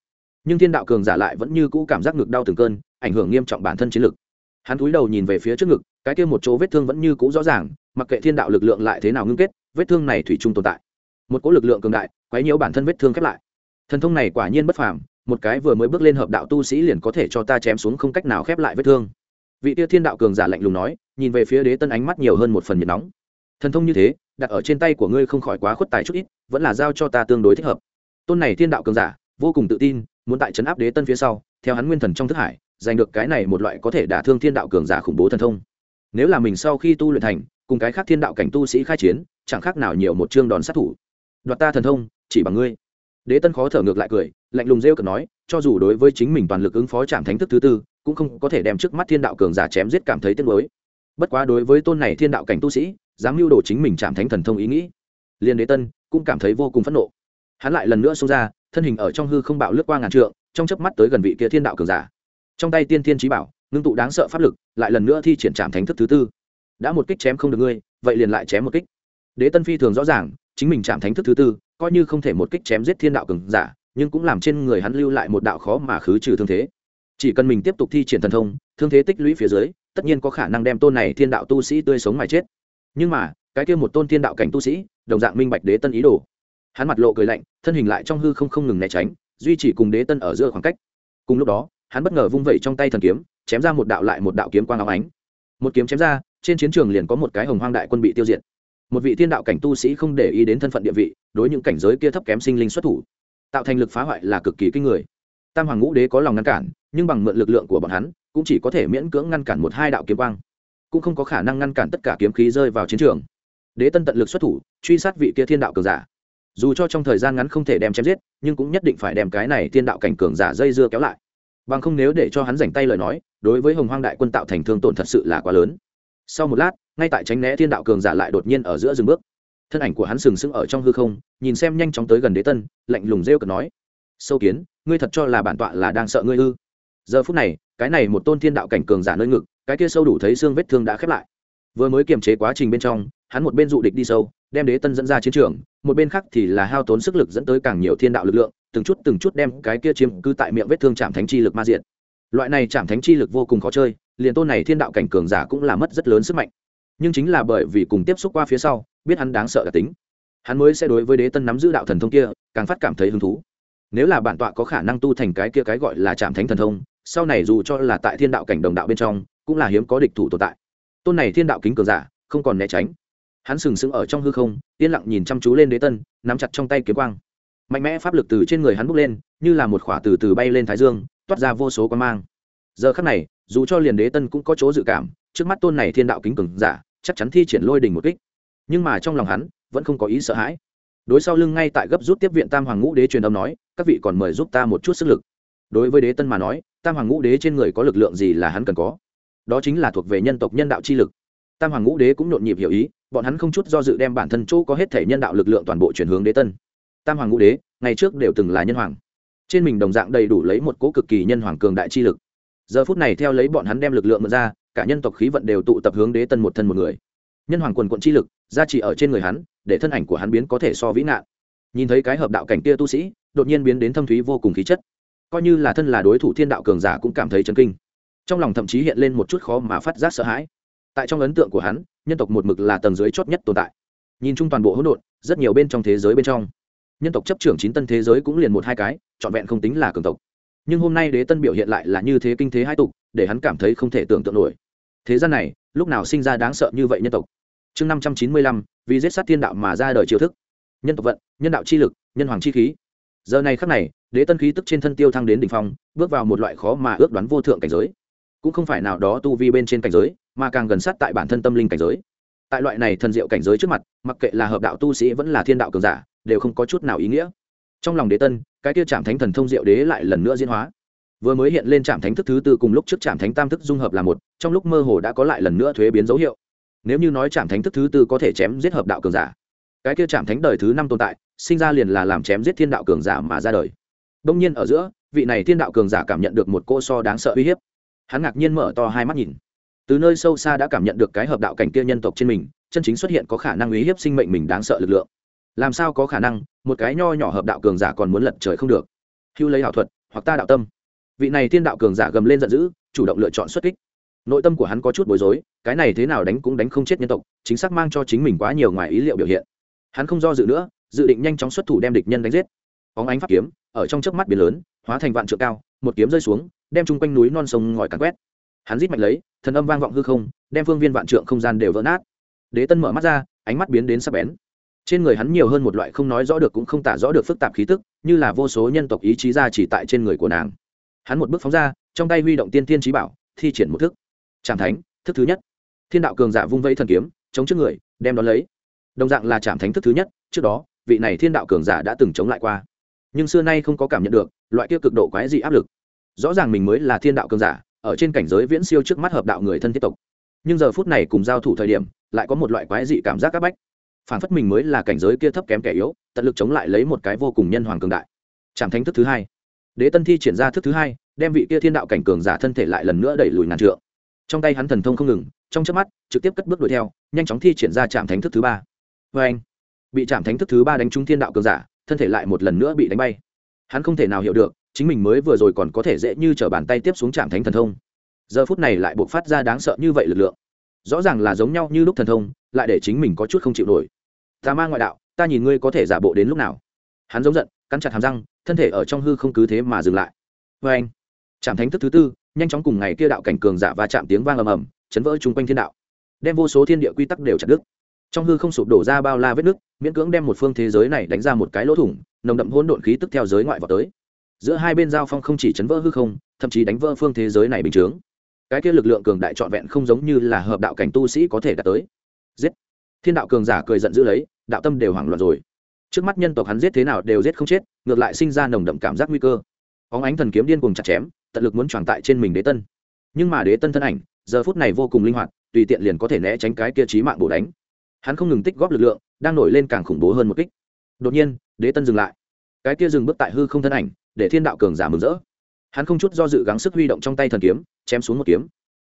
Nhưng thiên đạo cường giả lại vẫn như cũ cảm giác ngực đau từng cơn, ảnh hưởng nghiêm trọng bản thân chiến lực. Hắn cúi đầu nhìn về phía trước ngực, cái kia một chỗ vết thương vẫn như cũ rõ ràng, mặc kệ thiên đạo lực lượng lại thế nào ngưng kết vết thương này thủy chung tồn tại. Một cỗ lực lượng cường đại, quấy nhiễu bản thân vết thương khép lại. Thần thông này quả nhiên bất phàm, một cái vừa mới bước lên hợp đạo tu sĩ liền có thể cho ta chém xuống không cách nào khép lại vết thương. Vị tia thiên đạo cường giả lạnh lùng nói, nhìn về phía đế tân ánh mắt nhiều hơn một phần nhiệt nóng. Thần thông như thế, đặt ở trên tay của ngươi không khỏi quá khuất tài chút ít, vẫn là giao cho ta tương đối thích hợp. Tôn này thiên đạo cường giả, vô cùng tự tin, muốn tại trấn áp đế tân phía sau, theo hắn nguyên thần trong thức hải, giành được cái này một loại có thể đả thương thiên đạo cường giả khủng bố thần thông nếu là mình sau khi tu luyện thành, cùng cái khác thiên đạo cảnh tu sĩ khai chiến, chẳng khác nào nhiều một chương đòn sát thủ. Đoạt ta thần thông, chỉ bằng ngươi. Đế tân khó thở ngược lại cười, lạnh lùng rêu cực nói, cho dù đối với chính mình toàn lực ứng phó trạm thánh thức thứ tư, cũng không có thể đem trước mắt thiên đạo cường giả chém giết cảm thấy tiếc nuối. Bất quá đối với tôn này thiên đạo cảnh tu sĩ, dám mưu đồ chính mình chạm thánh thần thông ý nghĩ, liền đế tân cũng cảm thấy vô cùng phẫn nộ. Hắn lại lần nữa xông ra, thân hình ở trong hư không bạo lướt qua ngàn trượng, trong chớp mắt tới gần vị kia thiên đạo cường giả. Trong tay tiên thiên trí bảo ngưng tụ đáng sợ pháp lực, lại lần nữa thi triển trạm thánh thức thứ tư. Đã một kích chém không được ngươi, vậy liền lại chém một kích. Đế tân phi thường rõ ràng, chính mình chạm thánh thức thứ tư, coi như không thể một kích chém giết thiên đạo cường giả, nhưng cũng làm trên người hắn lưu lại một đạo khó mà khứ trừ thương thế. Chỉ cần mình tiếp tục thi triển thần thông, thương thế tích lũy phía dưới, tất nhiên có khả năng đem tôn này thiên đạo tu sĩ tươi sống mà chết. Nhưng mà, cái kia một tôn thiên đạo cảnh tu sĩ, đồng dạng minh bạch đế tân ý đồ. Hắn mặt lộ cười lạnh, thân hình lại trong hư không không ngừng né tránh, duy trì cùng đế tân ở giữa khoảng cách. Cùng lúc đó, hắn bất ngờ vung vẩy trong tay thần kiếm chém ra một đạo lại một đạo kiếm quang áo ánh. Một kiếm chém ra, trên chiến trường liền có một cái hồng hoang đại quân bị tiêu diệt. Một vị thiên đạo cảnh tu sĩ không để ý đến thân phận địa vị, đối những cảnh giới kia thấp kém sinh linh xuất thủ. Tạo thành lực phá hoại là cực kỳ kinh người. Tam hoàng ngũ đế có lòng ngăn cản, nhưng bằng mượn lực lượng của bọn hắn, cũng chỉ có thể miễn cưỡng ngăn cản một hai đạo kiếm quang. Cũng không có khả năng ngăn cản tất cả kiếm khí rơi vào chiến trường. Đế tân tận lực xuất thủ, truy sát vị kia thiên đạo cường giả. Dù cho trong thời gian ngắn không thể đem chém giết, nhưng cũng nhất định phải đem cái này thiên đạo cảnh cường giả dây dưa kéo lại bằng không nếu để cho hắn rảnh tay lời nói, đối với hồng hoang đại quân tạo thành thương tổn thật sự là quá lớn. Sau một lát, ngay tại tránh né thiên đạo cường giả lại đột nhiên ở giữa dừng bước. Thân ảnh của hắn sừng sững ở trong hư không, nhìn xem nhanh chóng tới gần đế tân, lạnh lùng rêu cực nói, sâu kiến, ngươi thật cho là bản tọa là đang sợ ngươi ư? Giờ phút này, cái này một tôn thiên đạo cảnh cường giả nơi ngực, cái kia sâu đủ thấy xương vết thương đã khép lại. Vừa mới kiềm chế quá trình bên trong, hắn một bên dụ địch đi sâu, đem đế tân dẫn ra chiến trường, một bên khác thì là hao tốn sức lực dẫn tới càng nhiều thiên đạo lực lượng từng chút từng chút đem cái kia chiếm cứ tại miệng vết thương chạm thánh chi lực ma diện loại này chạm thánh chi lực vô cùng khó chơi, liền tôn này thiên đạo cảnh cường giả cũng là mất rất lớn sức mạnh. Nhưng chính là bởi vì cùng tiếp xúc qua phía sau, biết hắn đáng sợ đặc tính. Hắn mới sẽ đối với đế tân nắm giữ đạo thần thông kia, càng phát cảm thấy hứng thú. Nếu là bản tọa có khả năng tu thành cái kia cái gọi là chạm thánh thần thông, sau này dù cho là tại thiên đạo cảnh đồng đạo bên trong, cũng là hiếm có địch thủ tồn tại. Tôn này thiên đạo kính cường giả, không còn né tránh. Hắn sừng sững ở trong hư không, yên lặng nhìn chăm chú lên đế tân, nắm chặt trong tay kiếm quang mạnh mẽ pháp lực từ trên người hắn bốc lên, như là một khỏa từ từ bay lên thái dương, toát ra vô số quan mang. Giờ khắc này, dù cho liền đế tân cũng có chỗ dự cảm, trước mắt tôn này thiên đạo kính cường giả, chắc chắn thi triển lôi đình một kích. Nhưng mà trong lòng hắn, vẫn không có ý sợ hãi. Đối sau lưng ngay tại gấp rút tiếp viện tam hoàng ngũ đế truyền âm nói, các vị còn mời giúp ta một chút sức lực. Đối với đế tân mà nói, tam hoàng ngũ đế trên người có lực lượng gì là hắn cần có? Đó chính là thuộc về nhân tộc nhân đạo chi lực. Tam hoàng ngũ đế cũng nhộn nhịp hiểu ý, bọn hắn không chút do dự đem bản thân chỗ có hết thể nhân đạo lực lượng toàn bộ chuyển hướng đế tân tam hoàng ngũ đế, ngày trước đều từng là nhân hoàng. Trên mình đồng dạng đầy đủ lấy một cỗ cực kỳ nhân hoàng cường đại chi lực. Giờ phút này theo lấy bọn hắn đem lực lượng mượn ra, cả nhân tộc khí vận đều tụ tập hướng đế tân một thân một người. Nhân hoàng quần quận chi lực ra chỉ ở trên người hắn, để thân ảnh của hắn biến có thể so vĩ nạn nhìn thấy cái hợp đạo cảnh kia tu sĩ, đột nhiên biến đến thâm thúy vô cùng khí chất. Coi như là thân là đối thủ thiên đạo cường giả cũng cảm thấy chấn kinh. Trong lòng thậm chí hiện lên một chút khó mà phát giác sợ hãi. Tại trong ấn tượng của hắn, nhân tộc một mực là tầng dưới chót nhất tồn tại. Nhìn chung toàn bộ hỗn độn, rất nhiều bên trong thế giới bên trong nhân tộc chấp trưởng chín tân thế giới cũng liền một hai cái, trọn vẹn không tính là cường tộc. Nhưng hôm nay đế tân biểu hiện lại là như thế kinh thế hai tục, để hắn cảm thấy không thể tưởng tượng nổi. Thế gian này, lúc nào sinh ra đáng sợ như vậy nhân tộc? Chương năm trăm chín mươi lăm, vì giết sát thiên đạo mà ra đời chiêu thức. Nhân tộc vận, nhân đạo chi lực, nhân hoàng chi khí. Giờ này khắc này, đế tân khí tức trên thân tiêu thăng đến đ ỉ n h phong, bước vào một loại khó mà ước đoán vô thượng cảnh giới. Cũng không phải nào đó tu vi bên trên cảnh giới, mà càng gần sát tại bản thân tâm linh cảnh giới. Tại loại này thần diệu cảnh giới trước mặt, mặc kệ là hợp đạo tu sĩ vẫn là thiên đạo cường giả đều không có chút nào ý nghĩa. Trong lòng đế tân, cái tiêu trạm thánh thần thông diệu đế lại lần nữa diễn hóa. Vừa mới hiện lên trạm thánh thức thứ tư cùng lúc trước trạm thánh tam thức dung hợp là một, trong lúc mơ hồ đã có lại lần nữa thuế biến dấu hiệu. Nếu như nói trạm thánh thức thứ tư có thể chém giết hợp đạo cường giả, cái kia trạm thánh đời thứ năm tồn tại, sinh ra liền là làm chém giết thiên đạo cường giả mà ra đời. Đông nhiên ở giữa, vị này thiên đạo cường giả cảm nhận được một cô so đáng sợ uy hiếp. Hắn ngạc nhiên mở to hai mắt nhìn. Từ nơi sâu xa đã cảm nhận được cái hợp đạo cảnh kia nhân tộc trên mình, chân chính xuất hiện có khả năng uy hiếp sinh mệnh mình đáng sợ lực lượng làm sao có khả năng một cái nho nhỏ hợp đạo cường giả còn muốn lật trời không được? Hưu lấy ảo thuật, hoặc ta đạo tâm. Vị này thiên đạo cường giả gầm lên giận dữ, chủ động lựa chọn xuất kích. Nội tâm của hắn có chút bối rối, cái này thế nào đánh cũng đánh không chết nhân tộc, chính xác mang cho chính mình quá nhiều ngoài ý liệu biểu hiện. Hắn không do dự nữa, dự định nhanh chóng xuất thủ đem địch nhân đánh giết. Óng ánh pháp kiếm, ở trong chớp mắt biển lớn, hóa thành vạn trượng cao, một kiếm rơi xuống, đem chung quanh núi non sông ngòi càn quét. Hắn rít mạnh lấy, thần âm vang vọng hư không, đem phương viên vạn trượng không gian đều vỡ nát. Đế tân mở mắt ra, ánh mắt biến đến sắc bén trên người hắn nhiều hơn một loại không nói rõ được cũng không tả rõ được phức tạp khí tức, như là vô số nhân tộc ý chí ra chỉ tại trên người của nàng. Hắn một bước phóng ra, trong tay huy động tiên tiên trí bảo, thi triển một thức. Trảm thánh, thức thứ nhất. Thiên đạo cường giả vung vẫy thần kiếm, chống trước người, đem đón lấy. Đồng dạng là trảm thánh thức thứ nhất, trước đó, vị này thiên đạo cường giả đã từng chống lại qua. Nhưng xưa nay không có cảm nhận được, loại kia cực độ quái dị áp lực. Rõ ràng mình mới là thiên đạo cường giả, ở trên cảnh giới viễn siêu trước mắt hợp đạo người thân thiết tộc. Nhưng giờ phút này cùng giao thủ thời điểm, lại có một loại quái dị cảm giác áp bách phản phất mình mới là cảnh giới kia thấp kém kẻ yếu, tận lực chống lại lấy một cái vô cùng nhân hoàng cường đại. Trảm thánh thức thứ hai. Đế tân thi triển ra thức thứ hai, đem vị kia thiên đạo cảnh cường giả thân thể lại lần nữa đẩy lùi ngàn trượng. Trong tay hắn thần thông không ngừng, trong chớp mắt, trực tiếp cất bước đuổi theo, nhanh chóng thi triển ra trạm thánh thức thứ ba. Vê anh, bị trạm thánh thức thứ ba đánh trúng thiên đạo cường giả, thân thể lại một lần nữa bị đánh bay. Hắn không thể nào hiểu được, chính mình mới vừa rồi còn có thể dễ như t r ở bàn tay tiếp xuống trạm thánh thần thông. Giờ phút này lại buộc phát ra đáng sợ như vậy lực lượng. Rõ ràng là giống nhau như lúc thần thông, lại để chính mình có chút không chịu nổi tà ma ngoại đạo, ta nhìn ngươi có thể giả bộ đến lúc nào. Hắn giống giận, cắn chặt hàm răng, thân thể ở trong hư không cứ thế mà dừng lại. Vê anh trạm thánh thức thứ tư, nhanh chóng cùng ngày kia đạo cảnh cường giả và chạm tiếng vang ầm ầm, chấn vỡ chung quanh thiên đạo. Đem vô số thiên địa quy tắc đều chặt đứt. Trong hư không sụp đổ ra bao la vết nứt, miễn cưỡng đem một phương thế giới này đánh ra một cái lỗ thủng, nồng đậm hỗn độn khí tức theo giới ngoại vào tới. Giữa hai bên giao phong không chỉ chấn vỡ hư không, thậm chí đánh vỡ phương thế giới này bình chướng. Cái kia lực lượng cường đại trọn vẹn không giống như là hợp đạo cảnh tu sĩ có thể đạt tới. Giết thiên đạo cường giả cười giận dữ lấy, đạo tâm đều hoảng loạn rồi. Trước mắt nhân tộc hắn giết thế nào đều giết không chết, ngược lại sinh ra nồng đậm cảm giác nguy cơ. Óng ánh thần kiếm điên cùng chặt chém, tận lực muốn tròn tại trên mình đế tân. Nhưng mà đế tân thân ảnh, giờ phút này vô cùng linh hoạt, tùy tiện liền có thể né tránh cái kia trí mạng bổ đánh. Hắn không ngừng tích góp lực lượng, đang nổi lên càng khủng bố hơn một kích. Đột nhiên, đế tân dừng lại. Cái kia dừng bước tại hư không thân ảnh, để thiên đạo cường giả mừng rỡ. Hắn không chút do dự gắng sức huy động trong tay thần kiếm, chém xuống một kiếm.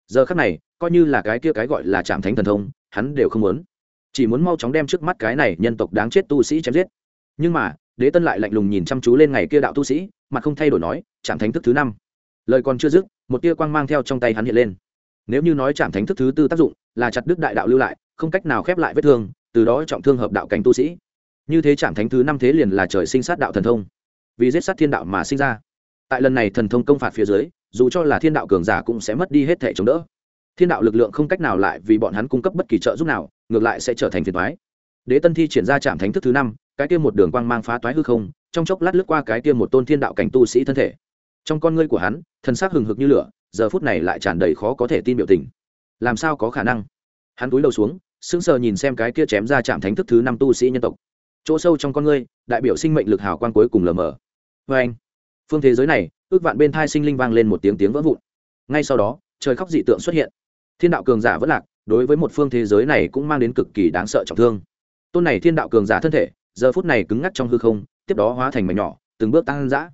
Giờ khắc này, coi như là cái kia cái gọi là trạm thánh thần thông, hắn đều không muốn chỉ muốn mau chóng đem trước mắt cái này nhân tộc đáng chết tu sĩ chém giết. Nhưng mà, đế tân lại lạnh lùng nhìn chăm chú lên ngày kia đạo tu sĩ, mặt không thay đổi nói chạm thánh thức thứ năm. Lời còn chưa dứt, một tia quang mang theo trong tay hắn hiện lên. Nếu như nói chạm thánh thức thứ tư tác dụng là chặt đứt đại đạo lưu lại, không cách nào khép lại vết thương, từ đó trọng thương hợp đạo cảnh tu sĩ. Như thế chạm thánh thứ năm thế liền là trời sinh sát đạo thần thông. Vì giết sát thiên đạo mà sinh ra. Tại lần này thần thông công phạt phía dưới, dù cho là thiên đạo cường giả cũng sẽ mất đi hết thể chống đỡ thiên đạo lực lượng không cách nào lại vì bọn hắn cung cấp bất kỳ trợ giúp nào, ngược lại sẽ trở thành phiền toái. Đế tân thi triển ra trạm thánh thức thứ năm, cái kia một đường quang mang phá toái hư không, trong chốc lát lướt qua cái kia một tôn thiên đạo cảnh tu sĩ thân thể. Trong con ngươi của hắn thân xác hừng hực như lửa, giờ phút này lại tràn đầy khó có thể tin biểu tình. Làm sao có khả năng? Hắn túi đầu xuống, sững sờ nhìn xem cái kia chém ra trạm thánh thức thứ năm tu sĩ nhân tộc. Chỗ sâu trong con ngươi, đại biểu sinh mệnh lực hào quang cuối cùng lờ mờ. Vê anh, phương thế giới này, ước vạn bên thai sinh linh vang lên một tiếng tiếng vỡ vụn. Ngay sau đó, trời khóc dị tượng xuất hiện thiên đạo cường giả vẫn lạc, đối với một phương thế giới này cũng mang đến cực kỳ đáng sợ trọng thương. Tôn này thiên đạo cường giả thân thể, giờ phút này cứng ngắc trong hư không, tiếp đó hóa thành mảnh nhỏ, từng bước tăng dã.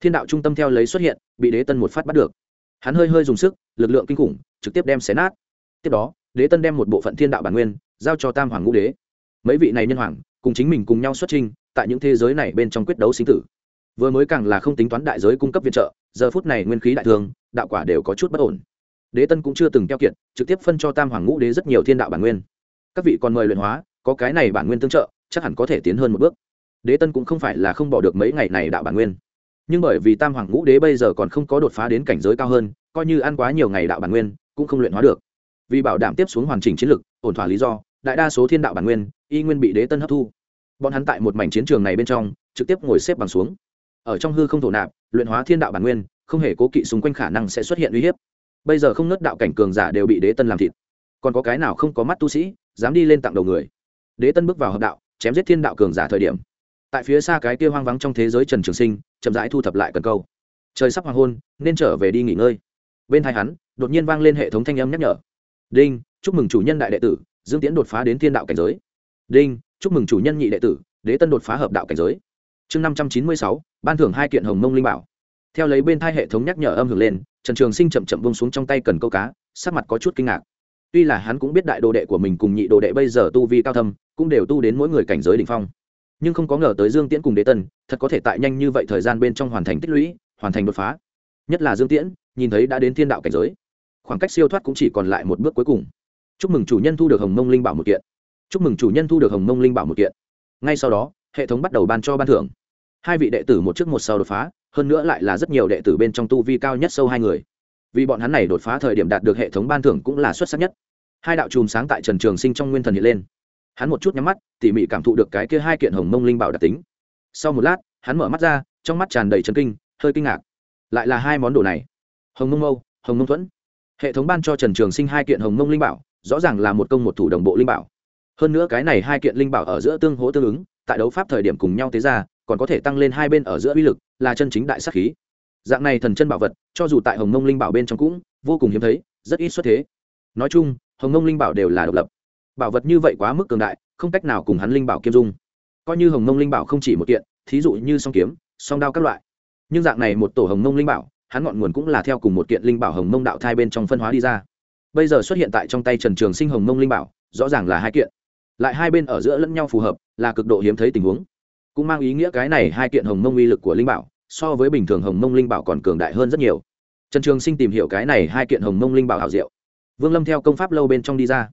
Thiên đạo trung tâm theo lấy xuất hiện, bị đế tân một phát bắt được. Hắn hơi hơi dùng sức, lực lượng kinh khủng, trực tiếp đem xé nát. Tiếp đó, đế tân đem một bộ phận thiên đạo bản nguyên, giao cho tam hoàng ngũ đế. Mấy vị này nhân hoàng, cùng chính mình cùng nhau xuất trình tại những thế giới này bên trong quyết đấu sinh tử. Vừa mới càng là không tính toán đại giới cung cấp viện trợ, giờ phút này nguyên khí đại thương, đạo quả đều có chút bất ổn đế tân cũng chưa từng keo kiệt, trực tiếp phân cho tam hoàng ngũ đế rất nhiều thiên đạo bản nguyên. Các vị còn mời luyện hóa, có cái này bản nguyên tương trợ, chắc hẳn có thể tiến hơn một bước. Đế tân cũng không phải là không bỏ được mấy ngày này đạo bản nguyên. Nhưng bởi vì tam hoàng ngũ đế bây giờ còn không có đột phá đến cảnh giới cao hơn, coi như ăn quá nhiều ngày đạo bản nguyên, cũng không luyện hóa được. Vì bảo đảm tiếp xuống hoàn chỉnh chiến lực, ổn thỏa lý do, đại đa số thiên đạo bản nguyên, y nguyên bị đế tân hấp thu. Bọn hắn tại một mảnh chiến trường này bên trong, trực tiếp ngồi xếp bằng xuống. Ở trong hư không thổ nạp, luyện hóa thiên đạo bản nguyên, không hề cố kỵ xung quanh khả năng sẽ xuất hiện uy hiếp bây giờ không nớt đạo cảnh cường giả đều bị đế tân làm thịt. Còn có cái nào không có mắt tu sĩ, dám đi lên tặng đầu người? Đế tân bước vào hợp đạo, chém giết thiên đạo cường giả thời điểm. Tại phía xa cái kia hoang vắng trong thế giới trần trường sinh, chậm rãi thu thập lại cần câu. Trời sắp hoàng hôn, nên trở về đi nghỉ ngơi. Bên hai hắn, đột nhiên vang lên hệ thống thanh âm nhắc nhở. Đinh, chúc mừng chủ nhân đại đệ tử, dương tiễn đột phá đến thiên đạo cảnh giới. Đinh, chúc mừng chủ nhân nhị đệ tử, đế tân đột phá hợp đạo cảnh giới. Chương năm trăm chín mươi sáu, ban thưởng hai kiện hồng mông linh bảo. Theo lấy bên thai hệ thống nhắc nhở âm hưởng lên trần trường sinh chậm chậm bông xuống trong tay cần câu cá, sắc mặt có chút kinh ngạc. Tuy là hắn cũng biết đại đồ đệ của mình cùng nhị đồ đệ bây giờ tu vi cao thâm, cũng đều tu đến mỗi người cảnh giới đ ỉ n h phong. Nhưng không có ngờ tới dương tiễn cùng đế tân, thật có thể tại nhanh như vậy thời gian bên trong hoàn thành tích lũy, hoàn thành đột phá. Nhất là dương tiễn, nhìn thấy đã đến thiên đạo cảnh giới, khoảng cách siêu thoát cũng chỉ còn lại một bước cuối cùng. Chúc mừng chủ nhân thu được hồng mông linh bảo một kiện. Chúc mừng chủ nhân thu được hồng mông linh bảo một kiện. Ngay sau đó, hệ thống bắt đầu ban cho ban thưởng. Hai vị đệ tử một trước một sau đột phá hơn nữa lại là rất nhiều đệ tử bên trong tu vi cao nhất sâu hai người. Vì bọn hắn này đột phá thời điểm đạt được hệ thống ban thưởng cũng là xuất sắc nhất. Hai đạo chùm sáng tại trần trường sinh trong nguyên thần hiện lên. Hắn một chút nhắm mắt, tỉ mỉ cảm thụ được cái kia hai kiện hồng mông linh bảo đặc tính. Sau một lát, hắn mở mắt ra, trong mắt tràn đầy trấn kinh, hơi kinh ngạc. Lại là hai món đồ này. Hồng mông mâu, hồng mông thuẫn. Hệ thống ban cho trần trường sinh hai kiện hồng mông linh bảo, rõ ràng là một công một thủ đồng bộ linh bảo. Hơn nữa cái này hai kiện linh bảo ở giữa tương hỗ tương ứng, tại đấu pháp thời điểm cùng nhau tế ra còn có thể tăng lên hai bên ở giữa uy lực, là chân chính đại sắc khí. Dạng này thần chân bảo vật, cho dù tại hồng mông linh bảo bên trong cũng vô cùng hiếm thấy, rất ít xuất thế. Nói chung, hồng mông linh bảo đều là độc lập. Bảo vật như vậy quá mức cường đại, không cách nào cùng hắn linh bảo kiêm dung. Coi như hồng mông linh bảo không chỉ một kiện, thí dụ như song kiếm, song đao các loại. Nhưng dạng này một tổ hồng mông linh bảo, hắn ngọn nguồn cũng là theo cùng một kiện linh bảo hồng mông đạo thai bên trong phân hóa đi ra. Bây giờ xuất hiện tại trong tay trần trường sinh hồng mông linh bảo, rõ ràng là hai kiện. Lại hai bên ở giữa lẫn nhau phù hợp, là cực độ hiếm thấy tình huống cũng mang ý nghĩa cái này hai kiện hồng mông uy lực của linh bảo, so với bình thường hồng mông linh bảo còn cường đại hơn rất nhiều. Trần trường sinh tìm hiểu cái này hai kiện hồng mông linh bảo hảo diệu. Vương lâm theo công pháp lâu bên trong đi ra.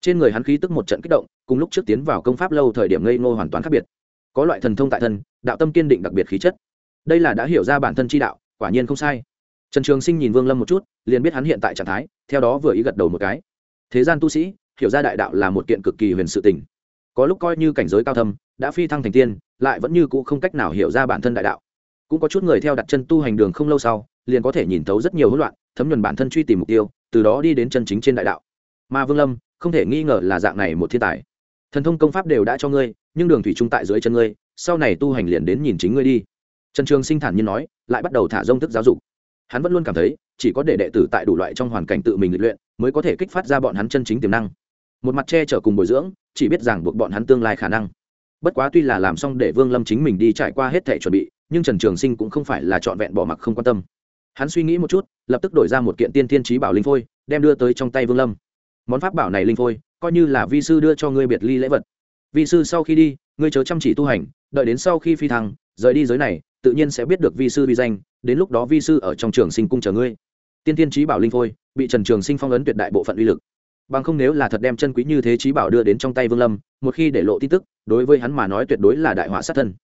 Trên người hắn khí tức một trận kích động, cùng lúc trước tiến vào công pháp lâu thời điểm ngây ngô hoàn toàn khác biệt. Có loại thần thông tại thân, đạo tâm kiên định đặc biệt khí chất. Đây là đã hiểu ra bản thân chi đạo, quả nhiên không sai. Trần trường sinh nhìn vương lâm một chút, liền biết hắn hiện tại trạng thái, theo đó vừa ý gật đầu một cái. Thế gian tu sĩ, hiểu ra đại đạo là một kiện cực kỳ huyền sự tình. Có lúc coi như cảnh giới cao thâm đã phi thăng thành tiên, lại vẫn như cũ không cách nào hiểu ra bản thân đại đạo. Cũng có chút người theo đặt chân tu hành đường không lâu sau, liền có thể nhìn thấu rất nhiều hỗn loạn, thấm nhuần bản thân truy tìm mục tiêu, từ đó đi đến chân chính trên đại đạo. Mà vương lâm, không thể nghi ngờ là dạng này một thiên tài. Thần thông công pháp đều đã cho ngươi, nhưng đường thủy trung tại dưới chân ngươi, sau này tu hành liền đến nhìn chính ngươi đi. Trần trường sinh thản nhiên nói, lại bắt đầu thả rông thức giáo dục. Hắn vẫn luôn cảm thấy, chỉ có để đệ tử tại đủ loại trong hoàn cảnh tự mình luyện, mới có thể kích phát ra bọn hắn chân chính tiềm năng. Một mặt che chở cùng bồi dưỡng, chỉ biết ràng buộc bọn hắn tương lai khả năng bất quá tuy là làm xong để vương lâm chính mình đi trải qua hết thể chuẩn bị, nhưng trần trường sinh cũng không phải là trọn vẹn bỏ mặc không quan tâm. Hắn suy nghĩ một chút, lập tức đổi ra một kiện tiên thiên trí bảo linh phôi, đem đưa tới trong tay vương lâm. Món pháp bảo này linh phôi, coi như là vi sư đưa cho ngươi biệt ly lễ vật. Vi sư sau khi đi, ngươi chớ chăm chỉ tu hành, đợi đến sau khi phi thăng, rời đi giới này, tự nhiên sẽ biết được vi sư vi danh, đến lúc đó vi sư ở trong trường sinh cung chờ ngươi. Tiên tiên trí bảo linh phôi, bị trần trường sinh phong ấn tuyệt đại bộ phận uy lực bằng không nếu là thật đem chân quý như thế trí bảo đưa đến trong tay vương lâm, một khi để lộ tin tức, đối với hắn mà nói tuyệt đối là đại họa sát thân.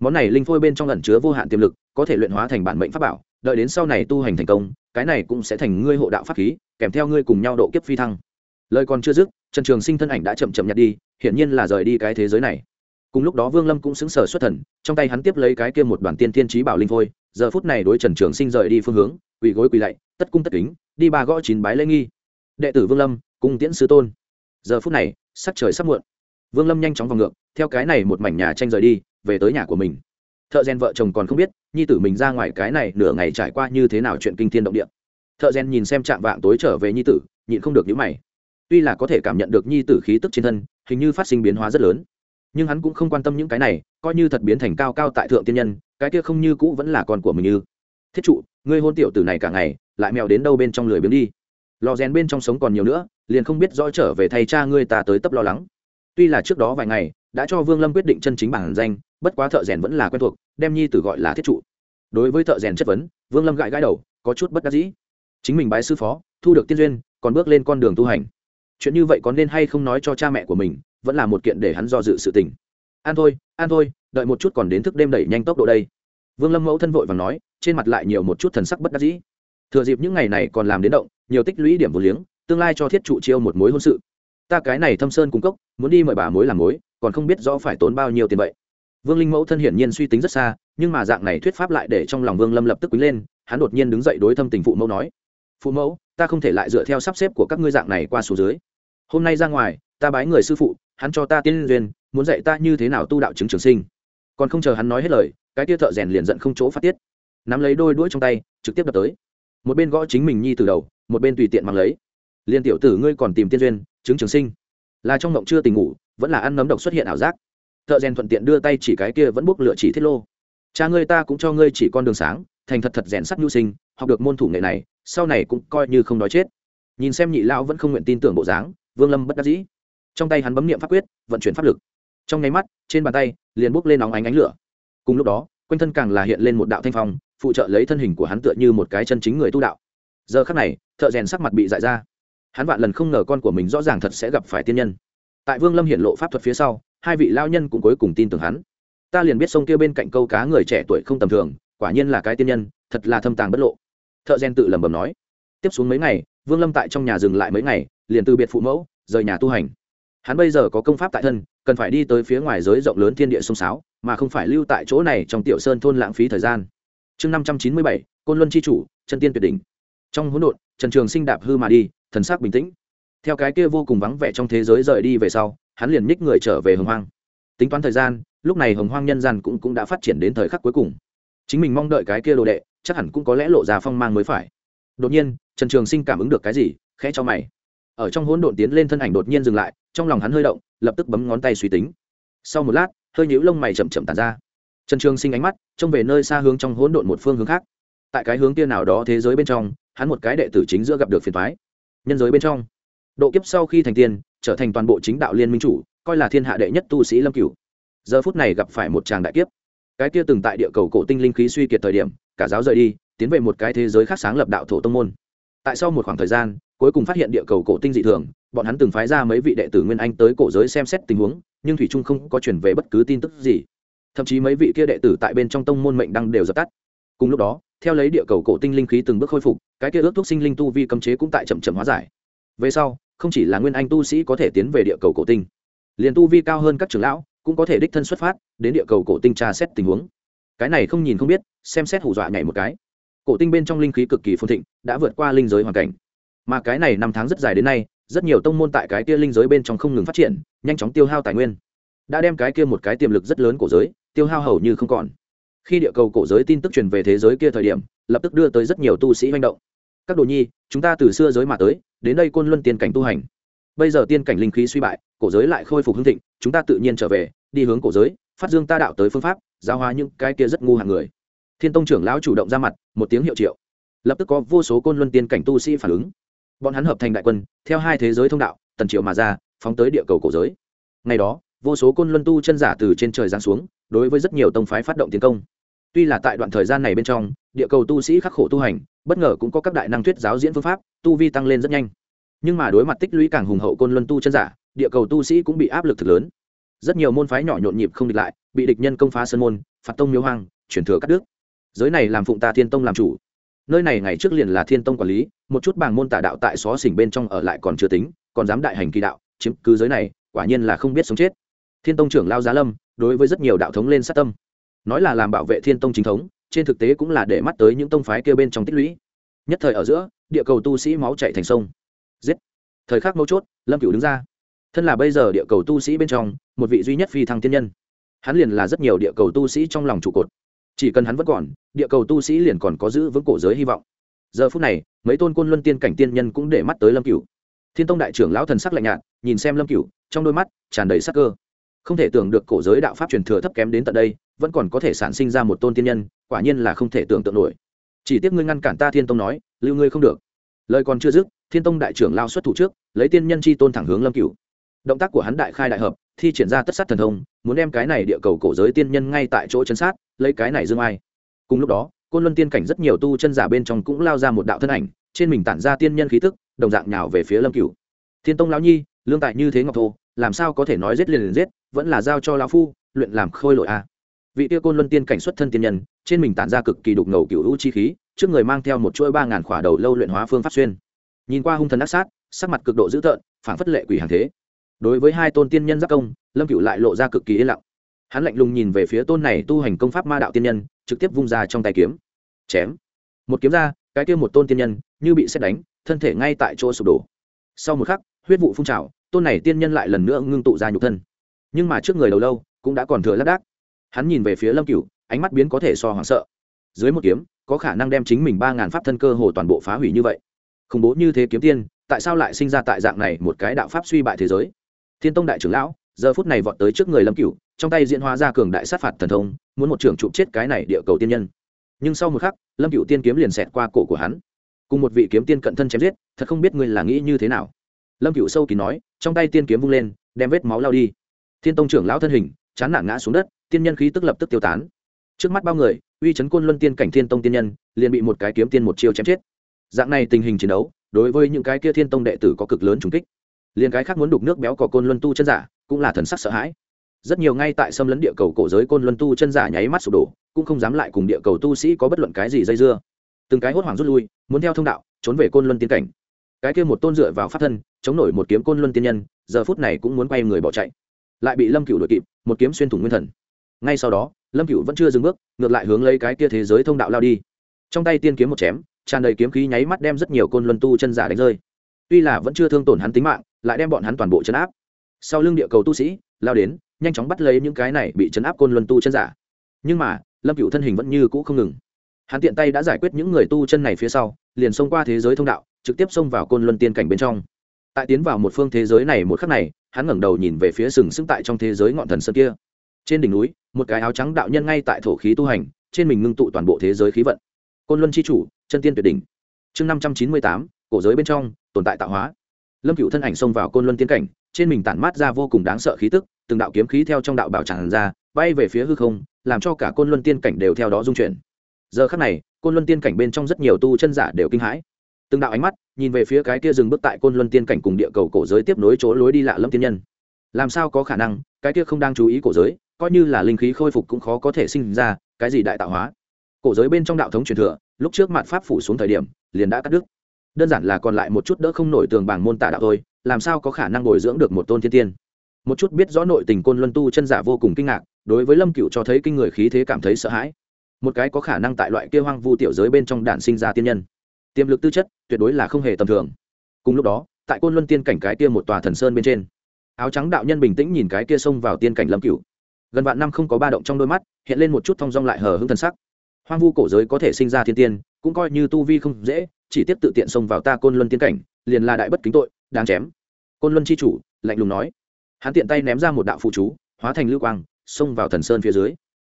Món này linh phôi bên trong ẩn chứa vô hạn tiềm lực, có thể luyện hóa thành bản mệnh pháp bảo, đợi đến sau này tu hành thành công, cái này cũng sẽ thành ngươi hộ đạo pháp khí, kèm theo ngươi cùng nhau độ kiếp phi thăng. Lời còn chưa dứt, trần trường sinh thân ảnh đã chậm chậm nhặt đi, hiển nhiên là rời đi cái thế giới này. Cùng lúc đó vương lâm cũng xứng sở xuất thần, trong tay hắn tiếp lấy cái kia một đoàn tiên tiên trí bảo linh phôi, giờ phút này đối trần trường sinh rời đi phương hướng, quỳ gối quỳ lạy, tất cung tất kính, đi ba gõ chín bái lễ nghi. Đệ tử vương lâm cung tiễn sư tôn. Giờ phút này, sắc trời sắp muộn. Vương lâm nhanh chóng vào ngược, theo cái này một mảnh nhà tranh rời đi, về tới nhà của mình. Thợ rèn vợ chồng còn không biết, nhi tử mình ra ngoài cái này nửa ngày trải qua như thế nào chuyện kinh thiên động địa. Thợ rèn nhìn xem trạm vạng tối trở về nhi tử, nhịn không được nhíu mày. Tuy là có thể cảm nhận được nhi tử khí tức trên thân, hình như phát sinh biến hóa rất lớn. Nhưng hắn cũng không quan tâm những cái này, coi như thật biến thành cao cao tại thượng tiên nhân, cái kia không như cũ vẫn là con của mình như thiết trụ, ngươi hôn tiểu tử này cả ngày, lại mèo đến đâu bên trong lười biếng đi? Lò rèn bên trong sống còn nhiều nữa, liền không biết rõ trở về thay cha ngươi ta tới tấp lo lắng. Tuy là trước đó vài ngày, đã cho vương lâm quyết định chân chính bản danh, bất quá thợ rèn vẫn là quen thuộc, đem nhi tử gọi là thiết trụ. Đối với thợ rèn chất vấn, vương lâm gãi gãi đầu, có chút bất đắc dĩ. Chính mình bái sư phó, thu được tiên duyên, còn bước lên con đường tu hành. Chuyện như vậy có nên hay không nói cho cha mẹ của mình, vẫn là một kiện để hắn do dự sự tình. An thôi an thôi, đợi một chút còn đến thức đêm đẩy nhanh tốc độ đây. Vương lâm mẫu thân vội và nói, trên mặt lại nhiều một chút thần sắc bất đắc dĩ thừa dịp những ngày này còn làm đến động, nhiều tích lũy điểm vô liếng, tương lai cho thiết trụ chiêu một mối hôn sự. Ta cái này thâm sơn cung cấp muốn đi mời bà mối làm mối, còn không biết rõ phải tốn bao nhiêu tiền vậy. Vương linh mẫu thân hiển nhiên suy tính rất xa, nhưng mà dạng này thuyết pháp lại để trong lòng vương lâm lập tức quý lên, hắn đột nhiên đứng dậy đối thâm tình phụ mẫu nói, phụ mẫu, ta không thể lại dựa theo sắp xếp của các ngươi dạng này qua số dưới. Hôm nay ra ngoài, ta bái người sư phụ, hắn cho ta tiên duyên, muốn dạy ta như thế nào tu đạo chứng trường sinh. Còn không chờ hắn nói hết lời, cái tia thợ rèn liền giận không chỗ phát tiết. Nắm lấy đôi đuôi trong tay, trực tiếp đập tới một bên gõ chính mình nhi từ đầu, một bên tùy tiện mang lấy. Liên tiểu tử ngươi còn tìm tiên duyên, chứng trường sinh. Là trong mộng chưa tình ngủ, vẫn là ăn nấm độc xuất hiện ảo giác. Thợ rèn thuận tiện đưa tay chỉ cái kia vẫn buộc lựa chỉ thiết lô. Cha ngươi ta cũng cho ngươi chỉ con đường sáng, thành thật thật rèn sắt nhu sinh, học được môn thủ nghệ này, sau này cũng coi như không nói chết. Nhìn xem nhị lão vẫn không nguyện tin tưởng bộ dáng, vương lâm bất đắc dĩ. Trong tay hắn bấm niệm pháp quyết, vận chuyển pháp lực. Trong nháy mắt, trên bàn tay liền bốc lên nóng ánh ánh lửa. Cùng lúc đó, quanh thân càng là hiện lên một đạo thanh phong phụ trợ lấy thân hình của hắn tựa như một cái chân chính người tu đạo. Giờ khắc này, thợ rèn sắc mặt bị dại ra. Hắn vạn lần không ngờ con của mình rõ ràng thật sẽ gặp phải tiên nhân. Tại vương lâm hiện lộ pháp thuật phía sau, hai vị lao nhân cũng cuối cùng tin tưởng hắn. Ta liền biết sông kia bên cạnh câu cá người trẻ tuổi không tầm thường, quả nhiên là cái tiên nhân, thật là thâm tàng bất lộ. Thợ rèn tự lẩm bẩm nói. Tiếp xuống mấy ngày, vương lâm tại trong nhà dừng lại mấy ngày, liền từ biệt phụ mẫu, rời nhà tu hành. Hắn bây giờ có công pháp tại thân, cần phải đi tới phía ngoài giới rộng lớn thiên địa sông sáo, mà không phải lưu tại chỗ này trong tiểu sơn thôn lãng phí thời gian chương năm trăm chín mươi bảy côn luân c h i chủ chân tiên tuyệt đỉnh. Trong hỗn độn trần trường sinh đạp hư mà đi thần sắc bình tĩnh. Theo cái kia vô cùng vắng vẻ trong thế giới rời đi về sau hắn liền nhích người trở về hồng hoang. Tính toán thời gian lúc này hồng hoang nhân gian cũng, cũng đã phát triển đến thời khắc cuối cùng. Chính mình mong đợi cái kia đồ đệ chắc hẳn cũng có lẽ lộ ra phong mang mới phải. Đột nhiên trần trường sinh cảm ứng được cái gì khẽ cho mày. Ở trong hỗn độn tiến lên thân ảnh đột nhiên dừng lại trong lòng hắn hơi động lập tức bấm ngón tay suy tính. Sau một lát hơi nhíu lông mày chậm chậm tàn ra trần trường sinh ánh mắt, trông về nơi xa hướng trong hỗn độn một phương hướng khác. Tại cái hướng kia nào đó thế giới bên trong, hắn một cái đệ tử chính giữa gặp được phiền thoái nhân giới bên trong, độ kiếp sau khi thành tiên, trở thành toàn bộ chính đạo liên minh chủ, coi là thiên hạ đệ nhất tu sĩ lâm cửu. Giờ phút này gặp phải một tràng đại kiếp. Cái kia từng tại địa cầu cổ tinh linh khí suy kiệt thời điểm, cả giáo rời đi, tiến về một cái thế giới khác sáng lập đạo thổ tông môn. Tại sau một khoảng thời gian, cuối cùng phát hiện địa cầu cổ tinh dị thường, bọn hắn từng phái ra mấy vị đệ tử nguyên anh tới cổ giới xem xét tình huống, nhưng thủy trung không có chuyển về bất cứ tin tức gì thậm chí mấy vị kia đệ tử tại bên trong tông môn mệnh đăng đều dập tắt. Cùng lúc đó, theo lấy địa cầu cổ tinh linh khí từng bước khôi phục, cái kia ước thuốc sinh linh tu vi cấm chế cũng tại chậm chậm hóa giải. Về sau, không chỉ là nguyên anh tu sĩ có thể tiến về địa cầu cổ tinh, liền tu vi cao hơn các trưởng lão cũng có thể đích thân xuất phát đến địa cầu cổ tinh tra xét tình huống. Cái này không nhìn không biết, xem xét hù dọa nhảy một cái. Cổ tinh bên trong linh khí cực kỳ phồn thịnh, đã vượt qua linh giới hoàn cảnh. Mà cái này năm tháng rất dài đến nay, rất nhiều tông môn tại cái kia linh giới bên trong không ngừng phát triển, nhanh chóng tiêu hao tài nguyên, đã đem cái kia một cái tiềm lực rất lớn của giới tiêu hao hầu như không còn. Khi địa cầu cổ giới tin tức truyền về thế giới kia thời điểm, lập tức đưa tới rất nhiều tu sĩ manh động. Các đồ nhi, chúng ta từ xưa giới mà tới, đến đây côn luân tiên cảnh tu hành. Bây giờ tiên cảnh linh khí suy bại, cổ giới lại khôi phục hưng thịnh, chúng ta tự nhiên trở về, đi hướng cổ giới, phát dương ta đạo tới phương pháp, giáo hóa những cái kia rất ngu hàng người. Thiên tông trưởng lão chủ động ra mặt, một tiếng hiệu triệu. Lập tức có vô số côn luân tiên cảnh tu sĩ phản ứng. Bọn hắn hợp thành đại quân, theo hai thế giới thông đạo, tần triệu mà ra, phóng tới địa cầu cổ giới. Ngày đó vô số côn luân tu chân giả từ trên trời giáng xuống, đối với rất nhiều tông phái phát động tiến công. Tuy là tại đoạn thời gian này bên trong, địa cầu tu sĩ khắc khổ tu hành, bất ngờ cũng có các đại năng thuyết giáo diễn phương pháp, tu vi tăng lên rất nhanh. Nhưng mà đối mặt tích lũy càng hùng hậu côn luân tu chân giả, địa cầu tu sĩ cũng bị áp lực thực lớn. Rất nhiều môn phái nhỏ nhộn nhịp không địch lại, bị địch nhân công phá sơn môn, phạt tông miếu hoang chuyển thừa cắt đứt. Giới này làm phụng ta thiên tông làm chủ. Nơi này ngày trước liền là thiên tông quản lý, một chút bảng môn tả đạo tại xó xỉnh bên trong ở lại còn chưa tính, còn dám đại hành kỳ đạo, chiếm cứ giới này, quả nhiên là không biết sống chết thiên tông trưởng lao giá lâm, đối với rất nhiều đạo thống lên sát tâm. Nói là làm bảo vệ thiên tông chính thống, trên thực tế cũng là để mắt tới những tông phái kêu bên trong tích lũy. Nhất thời ở giữa, địa cầu tu sĩ máu chạy thành sông. Giết. Thời khắc mấu chốt, lâm cửu đứng ra. Thân là bây giờ địa cầu tu sĩ bên trong, một vị duy nhất phi thăng thiên nhân. Hắn liền là rất nhiều địa cầu tu sĩ trong lòng trụ cột. Chỉ cần hắn vẫn còn, địa cầu tu sĩ liền còn có giữ vững cổ giới hy vọng. Giờ phút này, mấy tôn côn luân tiên cảnh tiên nhân cũng để mắt tới lâm cửu. Thiên tông đại trưởng lão thần sắc lạnh nhạt, nhìn xem lâm cửu, trong đôi mắt tràn đầy sắc cơ không thể tưởng được cổ giới đạo pháp truyền thừa thấp kém đến tận đây, vẫn còn có thể sản sinh ra một tôn tiên nhân, quả nhiên là không thể tưởng tượng nổi. Chỉ tiếc ngươi ngăn cản ta thiên tông nói, lưu ngươi không được. Lời còn chưa dứt, thiên tông đại trưởng lao xuất thủ trước, lấy tiên nhân chi tôn thẳng hướng lâm cửu. Động tác của hắn đại khai đại hợp, thi triển ra tất sát thần thông, muốn đem cái này địa cầu cổ giới tiên nhân ngay tại chỗ chân sát, lấy cái này dương ai. Cùng lúc đó, côn luân tiên cảnh rất nhiều tu chân giả bên trong cũng lao ra một đạo thân ảnh, trên mình tản ra tiên nhân khí tức, đồng dạng nhào về phía lâm cửu. Thiên tông lão nhi, lương tại như thế ngọc thô làm sao có thể nói giết liền liền giết, vẫn là giao cho lão phu, luyện làm khôi lội a. Vị tiêu côn luân tiên cảnh xuất thân tiên nhân, trên mình tản ra cực kỳ đục ngầu cựu hữu chi khí, trước người mang theo một chuỗi ba ngàn khỏa đầu lâu luyện hóa phương pháp xuyên. Nhìn qua hung thần ác sát, sắc mặt cực độ dữ tợn phản phất lệ quỷ hàng thế. Đối với hai tôn tiên nhân giác công, lâm cựu lại lộ ra cực kỳ yên lặng. Hắn lạnh lùng nhìn về phía tôn này tu hành công pháp ma đạo tiên nhân, trực tiếp vung ra trong tay kiếm. Chém. Một kiếm ra, cái kia một tôn tiên nhân, như bị xét đánh, thân thể ngay tại chỗ sụp đổ. Sau một khắc, huyết vụ phun trào tôn này tiên nhân lại lần nữa ngưng tụ ra nhục thân. Nhưng mà trước người đầu lâu, cũng đã còn thừa lác đác. Hắn nhìn về phía lâm cửu, ánh mắt biến có thể so hoảng sợ. Dưới một kiếm, có khả năng đem chính mình ba ngàn pháp thân cơ hồ toàn bộ phá hủy như vậy. Khủng bố như thế kiếm tiên, tại sao lại sinh ra tại dạng này một cái đạo pháp suy bại thế giới? Thiên tông đại trưởng lão, giờ phút này vọt tới trước người lâm cửu, trong tay diễn hóa ra cường đại sát phạt thần thông, muốn một trưởng trụ chết cái này địa cầu tiên nhân. Nhưng sau một khắc, lâm cửu tiên kiếm liền xẹt qua cổ của hắn. Cùng một vị kiếm tiên cận thân chém giết, thật không biết ngươi là nghĩ như thế nào lâm cựu sâu kín nói, trong tay tiên kiếm vung lên, đem vết máu lao đi. Thiên tông trưởng lão thân hình, chán nản ngã xuống đất, tiên nhân khí tức lập tức tiêu tán. Trước mắt bao người, uy chấn côn luân tiên cảnh thiên tông tiên nhân, liền bị một cái kiếm tiên một chiêu chém chết. Dạng này tình hình chiến đấu, đối với những cái kia thiên tông đệ tử có cực lớn trùng kích. Liền cái khác muốn đục nước béo có côn luân tu chân giả, cũng là thần sắc sợ hãi. Rất nhiều ngay tại xâm lấn địa cầu cổ giới côn luân tu chân giả nháy mắt sụp đổ, cũng không dám lại cùng địa cầu tu sĩ có bất luận cái gì dây dưa. Từng cái hốt hoảng rút lui, muốn theo thông đạo, trốn về côn luân tiên cảnh cái kia một tôn dựa vào pháp thân, chống nổi một kiếm côn luân tiên nhân, giờ phút này cũng muốn quay người bỏ chạy. Lại bị lâm cựu đuổi kịp, một kiếm xuyên thủng nguyên thần. Ngay sau đó, lâm cựu vẫn chưa dừng bước, ngược lại hướng lấy cái kia thế giới thông đạo lao đi. Trong tay tiên kiếm một chém, tràn đầy kiếm khí nháy mắt đem rất nhiều côn luân tu chân giả đánh rơi. Tuy là vẫn chưa thương tổn hắn tính mạng, lại đem bọn hắn toàn bộ chấn áp. Sau lưng địa cầu tu sĩ, lao đến, nhanh chóng bắt lấy những cái này bị chấn áp côn luân tu chân giả. Nhưng mà, lâm cựu thân hình vẫn như cũ không ngừng. Hắn tiện tay đã giải quyết những người tu chân này phía sau, liền xông qua thế giới thông đạo trực tiếp xông vào côn luân tiên cảnh bên trong. Tại tiến vào một phương thế giới này một khắc này, hắn ngẩng đầu nhìn về phía sừng sững tại trong thế giới ngọn thần sơn kia. Trên đỉnh núi, một cái áo trắng đạo nhân ngay tại thổ khí tu hành, trên mình ngưng tụ toàn bộ thế giới khí vận. Côn luân c h i chủ, chân tiên tuyệt đỉnh. Chương năm trăm chín mươi tám, cổ giới bên trong, tồn tại tạo hóa. Lâm cựu thân ảnh xông vào côn luân tiên cảnh, trên mình tản mát ra vô cùng đáng sợ khí tức, từng đạo kiếm khí theo trong đạo bảo tràn ra, bay về phía hư không, làm cho cả côn luân tiên cảnh đều theo đó dung chuyển. Giờ khắc này, côn luân tiên cảnh bên trong rất nhiều tu chân giả đều kinh hãi từng đạo ánh mắt, nhìn về phía cái kia dừng bước tại côn luân tiên cảnh cùng địa cầu cổ giới tiếp nối chỗ lối đi lạ lâm tiên nhân. Làm sao có khả năng, cái kia không đang chú ý cổ giới, coi như là linh khí khôi phục cũng khó có thể sinh ra, cái gì đại tạo hóa? Cổ giới bên trong đạo thống truyền thừa, lúc trước mặt pháp phủ xuống thời điểm, liền đã cắt đứt. Đơn giản là còn lại một chút đỡ không nổi tường bảng môn tả đạo thôi, làm sao có khả năng bồi dưỡng được một tôn thiên tiên? Một chút biết rõ nội tình côn luân tu chân giả vô cùng kinh ngạc, đối với lâm cựu cho thấy kinh người khí thế cảm thấy sợ hãi. Một cái có khả năng tại loại kia hoang vu tiểu giới bên trong đản sinh ra tiên nhân tiềm lực tư chất tuyệt đối là không hề tầm thường. Cùng lúc đó tại côn luân tiên cảnh cái kia một tòa thần sơn bên trên áo trắng đạo nhân bình tĩnh nhìn cái kia xông vào tiên cảnh lâm cửu, gần vạn năm không có ba động trong đôi mắt hiện lên một chút thong dong lại hờ hững thần sắc. Hoang vu cổ giới có thể sinh ra thiên tiên cũng coi như tu vi không dễ chỉ tiếp tự tiện xông vào ta côn luân tiên cảnh liền là đại bất kính tội đáng chém. Côn luân chi chủ lạnh lùng nói. Hắn tiện tay ném ra một đạo phụ chú hóa thành lưu quang xông vào thần sơn phía dưới.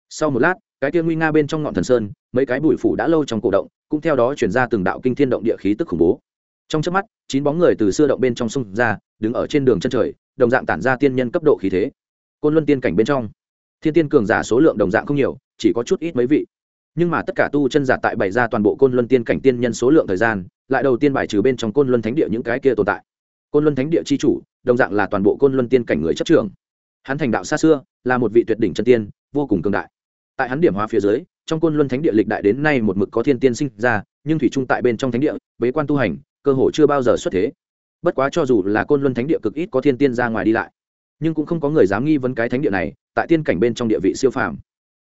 Sau một lát cái kia nguy nga bên trong ngọn thần sơn mấy cái bụi phủ đã lâu trong cổ động cũng theo đó chuyển ra từng đạo kinh thiên động địa khí tức khủng bố. Trong trước mắt, chín bóng người từ xưa động bên trong sông ra, đứng ở trên đường chân trời, đồng dạng tản ra tiên nhân cấp độ khí thế. Côn luân tiên cảnh bên trong, thiên tiên cường giả số lượng đồng dạng không nhiều, chỉ có chút ít mấy vị. Nhưng mà tất cả tu chân giả tại bày ra toàn bộ côn luân tiên cảnh tiên nhân số lượng thời gian, lại đầu tiên bài trừ bên trong côn luân thánh địa những cái kia tồn tại. Côn luân thánh địa c h i chủ, đồng dạng là toàn bộ côn luân tiên cảnh người chấp trường hắn thành đạo xa xưa, là một vị tuyệt đỉnh chân tiên, vô cùng cường đại. Tại hắn điểm hóa phía dưới trong côn luân thánh địa lịch đại đến nay một mực có thiên tiên sinh ra, nhưng thủy trung tại bên trong thánh địa, bế quan tu hành, cơ hội chưa bao giờ xuất thế. Bất quá cho dù là côn luân thánh địa cực ít có thiên tiên ra ngoài đi lại, nhưng cũng không có người dám nghi vấn cái thánh địa này tại tiên cảnh bên trong địa vị siêu phàm.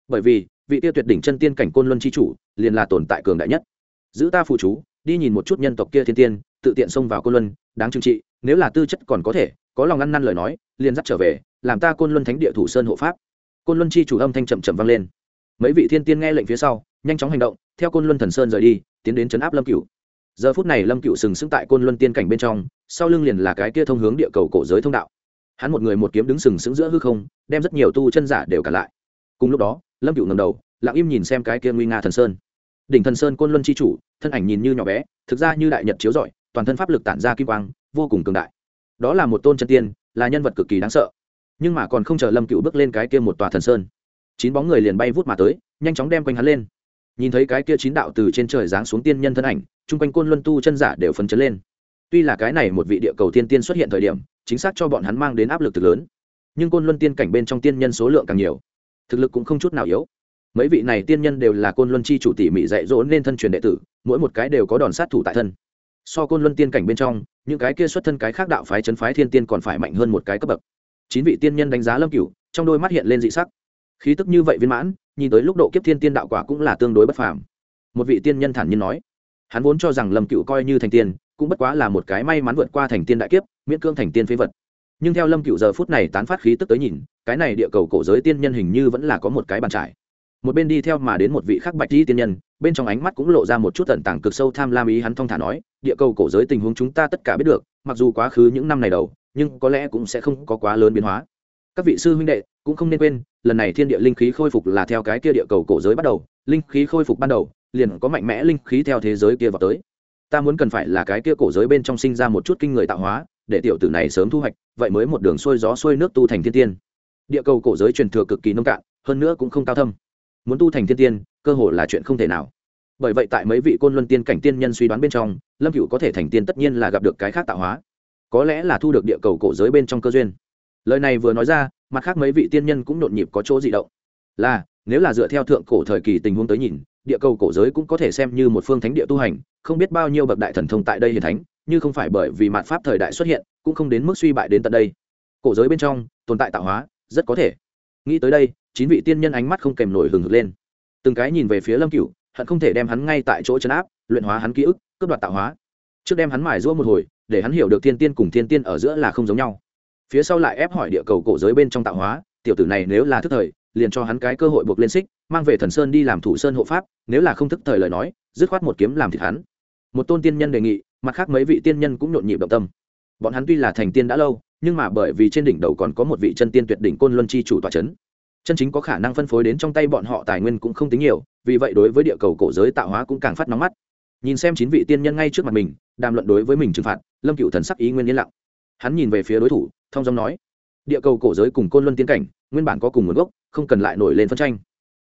Bởi vì, vị tiêu tuyệt đỉnh chân tiên cảnh côn luân chi chủ liền là tồn tại cường đại nhất. Giữ ta phụ chú, đi nhìn một chút nhân tộc kia thiên tiên, tự tiện xông vào côn luân, đáng trừng trị, nếu là tư chất còn có thể, có lòng ăn năn lời nói, liền dắt trở về, làm ta côn luân thánh địa thủ sơn hộ pháp. Côn luân chi chủ âm thanh chậm chậm vang lên mấy vị thiên tiên nghe lệnh phía sau, nhanh chóng hành động, theo côn luân thần sơn rời đi, tiến đến chấn áp lâm cửu. Giờ phút này lâm cửu sừng sững tại côn luân tiên cảnh bên trong, sau lưng liền là cái kia thông hướng địa cầu cổ giới thông đạo. Hắn một người một kiếm đứng sừng sững giữa hư không, đem rất nhiều tu chân giả đều cả lại. Cùng lúc đó, lâm cửu ngầm đầu, lặng im nhìn xem cái kia nguy nga thần sơn. Đỉnh thần sơn côn luân chi chủ, thân ảnh nhìn như nhỏ bé, thực ra như đại nhật chiếu rọi, toàn thân pháp lực tản ra kim quang, vô cùng cường đại. Đó là một tôn chân tiên, là nhân vật cực kỳ đáng sợ. Nhưng mà còn không chờ lâm cựu bước lên cái kia một tòa thần sơn chín bóng người liền bay vút mà tới, nhanh chóng đem quanh hắn lên. Nhìn thấy cái kia chín đạo từ trên trời giáng xuống tiên nhân thân ảnh, chung quanh côn luân tu chân giả đều phấn chấn lên. Tuy là cái này một vị địa cầu tiên tiên xuất hiện thời điểm, chính xác cho bọn hắn mang đến áp lực thực lớn, nhưng côn luân tiên cảnh bên trong tiên nhân số lượng càng nhiều, thực lực cũng không chút nào yếu. Mấy vị này tiên nhân đều là côn luân chi chủ tỉ mỉ dạy dỗ nên thân truyền đệ tử, mỗi một cái đều có đòn sát thủ tại thân. So côn luân tiên cảnh bên trong, những cái kia xuất thân cái khác đạo phái chấn phái thiên tiên còn phải mạnh hơn một cái cấp bậc. Chín vị tiên nhân đánh giá lâm cửu, trong đôi mắt hiện lên dị sắc khí tức như vậy viên mãn, nhìn tới lúc độ kiếp thiên tiên đạo quả cũng là tương đối bất phàm. Một vị tiên nhân thản nhiên nói, hắn vốn cho rằng lâm cửu coi như thành tiên, cũng bất quá là một cái may mắn vượt qua thành tiên đại kiếp, miễn cương thành tiên phế vật. Nhưng theo lâm cửu giờ phút này tán phát khí tức tới nhìn, cái này địa cầu cổ giới tiên nhân hình như vẫn là có một cái bàn trải. Một bên đi theo mà đến một vị khác bạch di tiên nhân, bên trong ánh mắt cũng lộ ra một chút tận tàng cực sâu tham lam ý hắn thong thả nói, địa cầu cổ giới tình huống chúng ta tất cả biết được, mặc dù quá khứ những năm này đầu, nhưng có lẽ cũng sẽ không có quá lớn biến hóa. Các vị sư huynh đệ, cũng không nên quên lần này thiên địa linh khí khôi phục là theo cái kia địa cầu cổ giới bắt đầu, linh khí khôi phục ban đầu, liền có mạnh mẽ linh khí theo thế giới kia vào tới. Ta muốn cần phải là cái kia cổ giới bên trong sinh ra một chút kinh người tạo hóa, để tiểu tử này sớm thu hoạch, vậy mới một đường xuôi gió xuôi nước tu thành thiên tiên. Địa cầu cổ giới truyền thừa cực kỳ nông cạn, hơn nữa cũng không cao thâm. Muốn tu thành thiên tiên, cơ hội là chuyện không thể nào. Bởi vậy tại mấy vị côn luân tiên cảnh tiên nhân suy đoán bên trong, lâm cựu có thể thành tiên tất nhiên là gặp được cái khác tạo hóa. Có lẽ là thu được địa cầu cổ giới bên trong cơ duyên lời này vừa nói ra, mặt khác mấy vị tiên nhân cũng nhộn nhịp có chỗ dị động. Là, nếu là dựa theo thượng cổ thời kỳ tình huống tới nhìn, địa cầu cổ giới cũng có thể xem như một phương thánh địa tu hành, không biết bao nhiêu bậc đại thần thông tại đây hiền thánh, như không phải bởi vì mạt pháp thời đại xuất hiện, cũng không đến mức suy bại đến tận đây. Cổ giới bên trong, tồn tại tạo hóa, rất có thể. Nghĩ tới đây, chín vị tiên nhân ánh mắt không kèm nổi hừng hực lên. Từng cái nhìn về phía lâm cửu, hận không thể đem hắn ngay tại chỗ chấn áp, luyện hóa hắn ký ức, cướp đoạt tạo hóa. Trước đem hắn mài giũa một hồi, để hắn hiểu được thiên tiên cùng thiên tiên ở giữa là không giống nhau phía sau lại ép hỏi địa cầu cổ giới bên trong tạo hóa, tiểu tử này nếu là thức thời, liền cho hắn cái cơ hội buộc lên xích, mang về thần sơn đi làm thủ sơn hộ pháp, nếu là không thức thời lời nói, dứt khoát một kiếm làm thịt hắn. Một tôn tiên nhân đề nghị, mặt khác mấy vị tiên nhân cũng nhộn nhịp động tâm. Bọn hắn tuy là thành tiên đã lâu, nhưng mà bởi vì trên đỉnh đầu còn có một vị chân tiên tuyệt đỉnh côn luân chi chủ tọa c h ấ n chân chính có khả năng phân phối đến trong tay bọn họ tài nguyên cũng không tính nhiều, vì vậy đối với địa cầu cổ giới tạo hóa cũng càng phát nóng mắt. Nhìn xem chín vị tiên nhân ngay trước mặt mình, đàm luận đối với mình trừng phạt, lâm cựu thần sắc ý nguyên yên lặng hắn nhìn về phía đối thủ thông giọng nói, địa cầu cổ giới cùng côn luân tiên cảnh, nguyên bản có cùng nguồn gốc, không cần lại nổi lên phân tranh.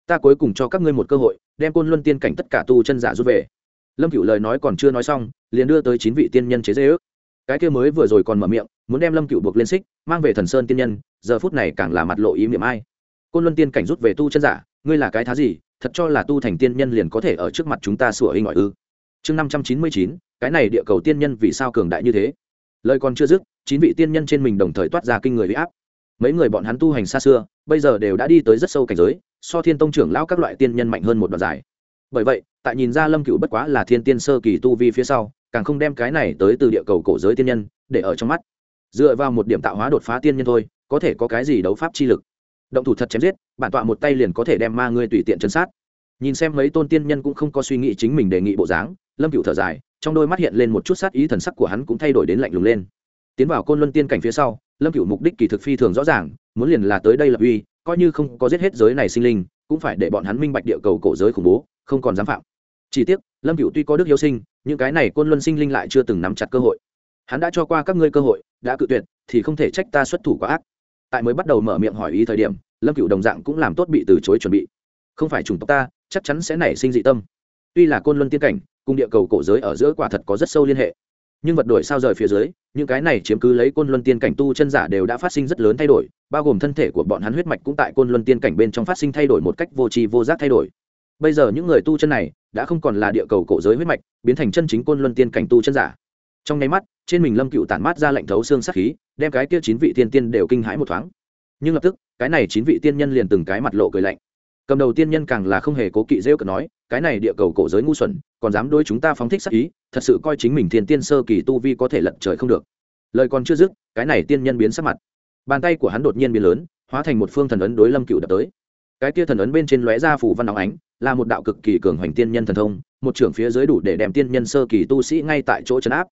Ta cuối cùng cho các ngươi một cơ hội, đem côn luân tiên cảnh tất cả tu chân giả rút về. Lâm cựu lời nói còn chưa nói xong, liền đưa tới chín vị tiên nhân chế dễ ước cái kia mới vừa rồi còn mở miệng, muốn đem lâm cựu buộc lên xích, mang về thần sơn tiên nhân, giờ phút này càng là mặt lộ ý niệm ai. Côn luân tiên cảnh rút về tu chân giả, ngươi là cái thá gì, thật cho là tu thành tiên nhân liền có thể ở trước mặt chúng ta sủa hình ngoại ư chương năm trăm chín mươi chín, cái này địa cầu tiên nhân vì sao cường đại như thế? Lời còn chưa dứt chín vị tiên nhân trên mình đồng thời toát ra kinh người huy áp. Mấy người bọn hắn tu hành xa xưa, bây giờ đều đã đi tới rất sâu cảnh giới, so thiên tông trưởng lão các loại tiên nhân mạnh hơn một đoạn dài. Bởi vậy, tại nhìn ra lâm cựu bất quá là thiên tiên sơ kỳ tu vi phía sau, càng không đem cái này tới từ địa cầu cổ giới tiên nhân để ở trong mắt. Dựa vào một điểm tạo hóa đột phá tiên nhân thôi, có thể có cái gì đấu pháp chi lực? Động thủ thật chém giết, bản tọa một tay liền có thể đem ma ngươi tùy tiện chân sát. Nhìn xem mấy tôn tiên nhân cũng không có suy nghĩ chính mình đề nghị bộ dáng, lâm cựu thở dài, trong đôi mắt hiện lên một chút sát ý thần sắc của hắn cũng thay đổi đến lạnh lùng lên tiến vào côn luân tiên cảnh phía sau, lâm cựu mục đích kỳ thực phi thường rõ ràng, muốn liền là tới đây lập uy, coi như không có giết hết giới này sinh linh, cũng phải để bọn hắn minh bạch địa cầu cổ giới khủng bố, không còn dám phạm. Chỉ tiếc, lâm cựu tuy có đức hiếu sinh, những cái này côn luân sinh linh lại chưa từng nắm chặt cơ hội. Hắn đã cho qua các ngươi cơ hội, đã cự tuyệt, thì không thể trách ta xuất thủ quá ác. Tại mới bắt đầu mở miệng hỏi ý thời điểm, lâm cựu đồng dạng cũng làm tốt bị từ chối chuẩn bị. Không phải chủng tộc ta, chắc chắn sẽ nảy sinh dị tâm. Tuy là côn luân tiên cảnh, cùng địa cầu cổ giới ở giữa quả thật có rất sâu liên hệ nhưng vật đổi sao rời phía dưới, những cái này chiếm cứ lấy côn luân tiên cảnh tu chân giả đều đã phát sinh rất lớn thay đổi, bao gồm thân thể của bọn hắn huyết mạch cũng tại côn luân tiên cảnh bên trong phát sinh thay đổi một cách vô tri vô giác thay đổi. Bây giờ những người tu chân này đã không còn là địa cầu cổ giới huyết mạch, biến thành chân chính côn luân tiên cảnh tu chân giả. Trong nháy mắt, trên mình lâm cựu tản mát ra lệnh thấu xương sắc khí, đem cái kia chín vị tiên tiên đều kinh hãi một thoáng. Nhưng lập tức, cái này chín vị tiên nhân liền từng cái mặt lộ cười lạnh. Cầm đầu tiên nhân càng là không hề cố kỵ rêu cợt nói cái này địa cầu cổ giới ngu xuẩn, còn dám đôi chúng ta phóng thích sắc ý, thật sự coi chính mình thiên tiên sơ kỳ tu vi có thể lận trời không được. Lời còn chưa dứt, cái này tiên nhân biến sắc mặt. Bàn tay của hắn đột nhiên biến lớn, hóa thành một phương thần ấn đối lâm cựu đập tới. Cái kia thần ấn bên trên lóe ra phủ văn óng ánh, là một đạo cực kỳ cường hoành tiên nhân thần thông, một trưởng phía dưới đủ để đem tiên nhân sơ kỳ tu sĩ ngay tại chỗ chấn áp.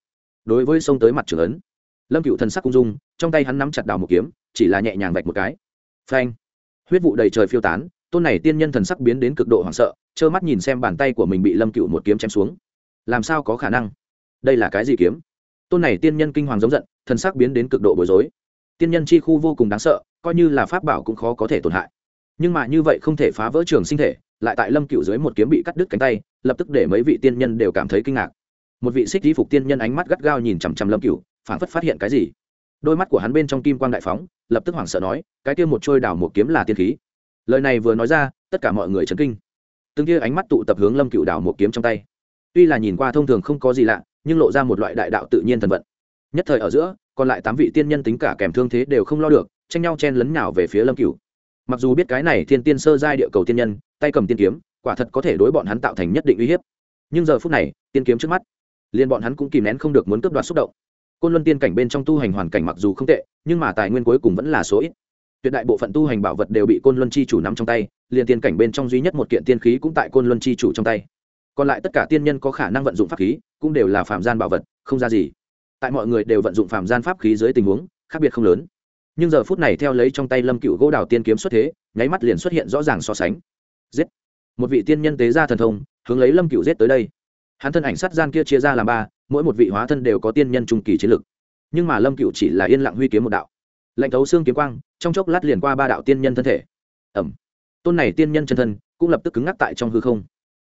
Đối với sông tới mặt trưởng ấn, lâm cựu thần sắc cung dung, trong tay hắn nắm chặt đào một kiếm, chỉ là nhẹ nhàng vạch một cái. Phanh! Huyết vụ đầy trời phiêu tán tôn này tiên nhân thần sắc biến đến cực độ hoảng sợ, trơ mắt nhìn xem bàn tay của mình bị lâm cựu một kiếm chém xuống. Làm sao có khả năng? Đây là cái gì kiếm? Tôn này tiên nhân kinh hoàng giống giận, thần sắc biến đến cực độ bối rối. Tiên nhân chi khu vô cùng đáng sợ, coi như là pháp bảo cũng khó có thể tổn hại. Nhưng mà như vậy không thể phá vỡ trường sinh thể, lại tại lâm cựu dưới một kiếm bị cắt đứt cánh tay, lập tức để mấy vị tiên nhân đều cảm thấy kinh ngạc. Một vị xích di phục tiên nhân ánh mắt gắt gao nhìn chằm chằm lâm cựu, phảng phất phát hiện cái gì. Đôi mắt của hắn bên trong kim quang đại phóng, lập tức hoảng sợ nói, cái kia một trôi đảo một kiếm là tiên khí lời này vừa nói ra, tất cả mọi người chấn kinh. Từng kia ánh mắt tụ tập hướng lâm cựu đảo một kiếm trong tay. Tuy là nhìn qua thông thường không có gì lạ, nhưng lộ ra một loại đại đạo tự nhiên thần vận. Nhất thời ở giữa, còn lại tám vị tiên nhân tính cả kèm thương thế đều không lo được, tranh nhau chen lấn nào về phía lâm cựu mặc dù biết cái này thiên tiên sơ giai địa cầu tiên nhân, tay cầm tiên kiếm, quả thật có thể đối bọn hắn tạo thành nhất định uy hiếp. Nhưng giờ phút này, tiên kiếm trước mắt, liền bọn hắn cũng kìm nén không được muốn cướp đoạt xúc động. Côn luân tiên cảnh bên trong tu hành hoàn cảnh mặc dù không tệ, nhưng mà tài nguyên cuối cùng vẫn là số ít tuyệt đại bộ phận tu hành bảo vật đều bị côn luân chi chủ nắm trong tay, liền tiên cảnh bên trong duy nhất một kiện tiên khí cũng tại côn luân chi chủ trong tay. Còn lại tất cả tiên nhân có khả năng vận dụng pháp khí, cũng đều là phạm gian bảo vật, không ra gì. Tại mọi người đều vận dụng phạm gian pháp khí dưới tình huống, khác biệt không lớn. Nhưng giờ phút này theo lấy trong tay lâm cựu gỗ đào tiên kiếm xuất thế, nháy mắt liền xuất hiện rõ ràng so sánh. Giết! Một vị tiên nhân tế ra thần thông, hướng lấy lâm cựu giết tới đây. Hắn thân ảnh sát gian kia chia ra làm ba, mỗi một vị hóa thân đều có tiên nhân trung kỳ chiến lực. Nhưng mà lâm cựu chỉ là yên lặng huy kiếm một đạo lệnh thấu xương kiếm quang, trong chốc lát liền qua ba đạo tiên nhân thân thể. Ẩm. Tôn này tiên nhân chân thân cũng lập tức cứng ngắc tại trong hư không.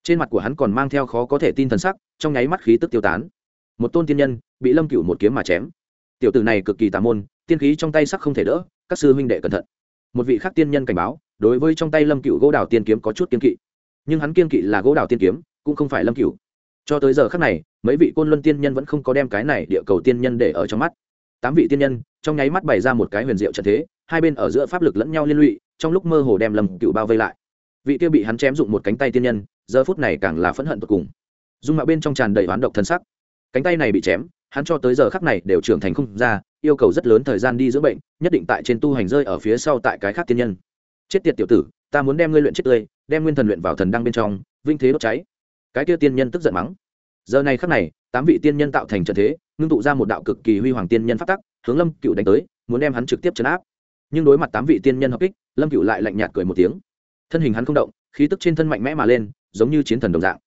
Trên mặt của hắn còn mang theo khó có thể tin thần sắc, trong nháy mắt khí tức tiêu tán. Một tôn tiên nhân bị lâm cựu một kiếm mà chém. Tiểu tử này cực kỳ tà môn, tiên khí trong tay sắc không thể đỡ, các sư huynh đệ cẩn thận. Một vị khác tiên nhân cảnh báo, đối với trong tay lâm cựu gỗ đào tiên kiếm có chút kiên kỵ. Nhưng hắn kiên kỵ là gỗ đào tiên kiếm, cũng không phải lâm cựu cho tới giờ khác này, mấy vị côn luân tiên nhân vẫn không có đem cái này địa cầu tiên nhân để ở trong mắt tám vị tiên nhân, trong nháy mắt bày ra một cái huyền diệu trận thế, hai bên ở giữa pháp lực lẫn nhau liên lụy, trong lúc mơ hồ đem lâm cựu bao vây lại. Vị kia bị hắn chém dụng một cánh tay tiên nhân, giờ phút này càng là phẫn hận tột cùng. Dung mạo bên trong tràn đầy oán độc thân sắc. Cánh tay này bị chém, hắn cho tới giờ khắc này đều trưởng thành không ra, yêu cầu rất lớn thời gian đi dưỡng bệnh, nhất định tại trên tu hành rơi ở phía sau tại cái khác tiên nhân. Chết tiệt tiểu tử, ta muốn đem ngươi luyện chết tươi, đem nguyên thần luyện vào thần đăng bên trong, vinh thế đốt cháy. Cái kia tiên nhân tức giận mắng. Giờ này khắc này, tám vị tiên nhân tạo thành trận thế ngưng tụ ra một đạo cực kỳ huy hoàng tiên nhân phát tắc, hướng lâm cựu đánh tới, muốn đem hắn trực tiếp chấn áp. Nhưng đối mặt tám vị tiên nhân hợp kích, lâm cựu lại lạnh nhạt cười một tiếng. Thân hình hắn không động, khí tức trên thân mạnh mẽ mà lên, giống như chiến thần đồng dạng.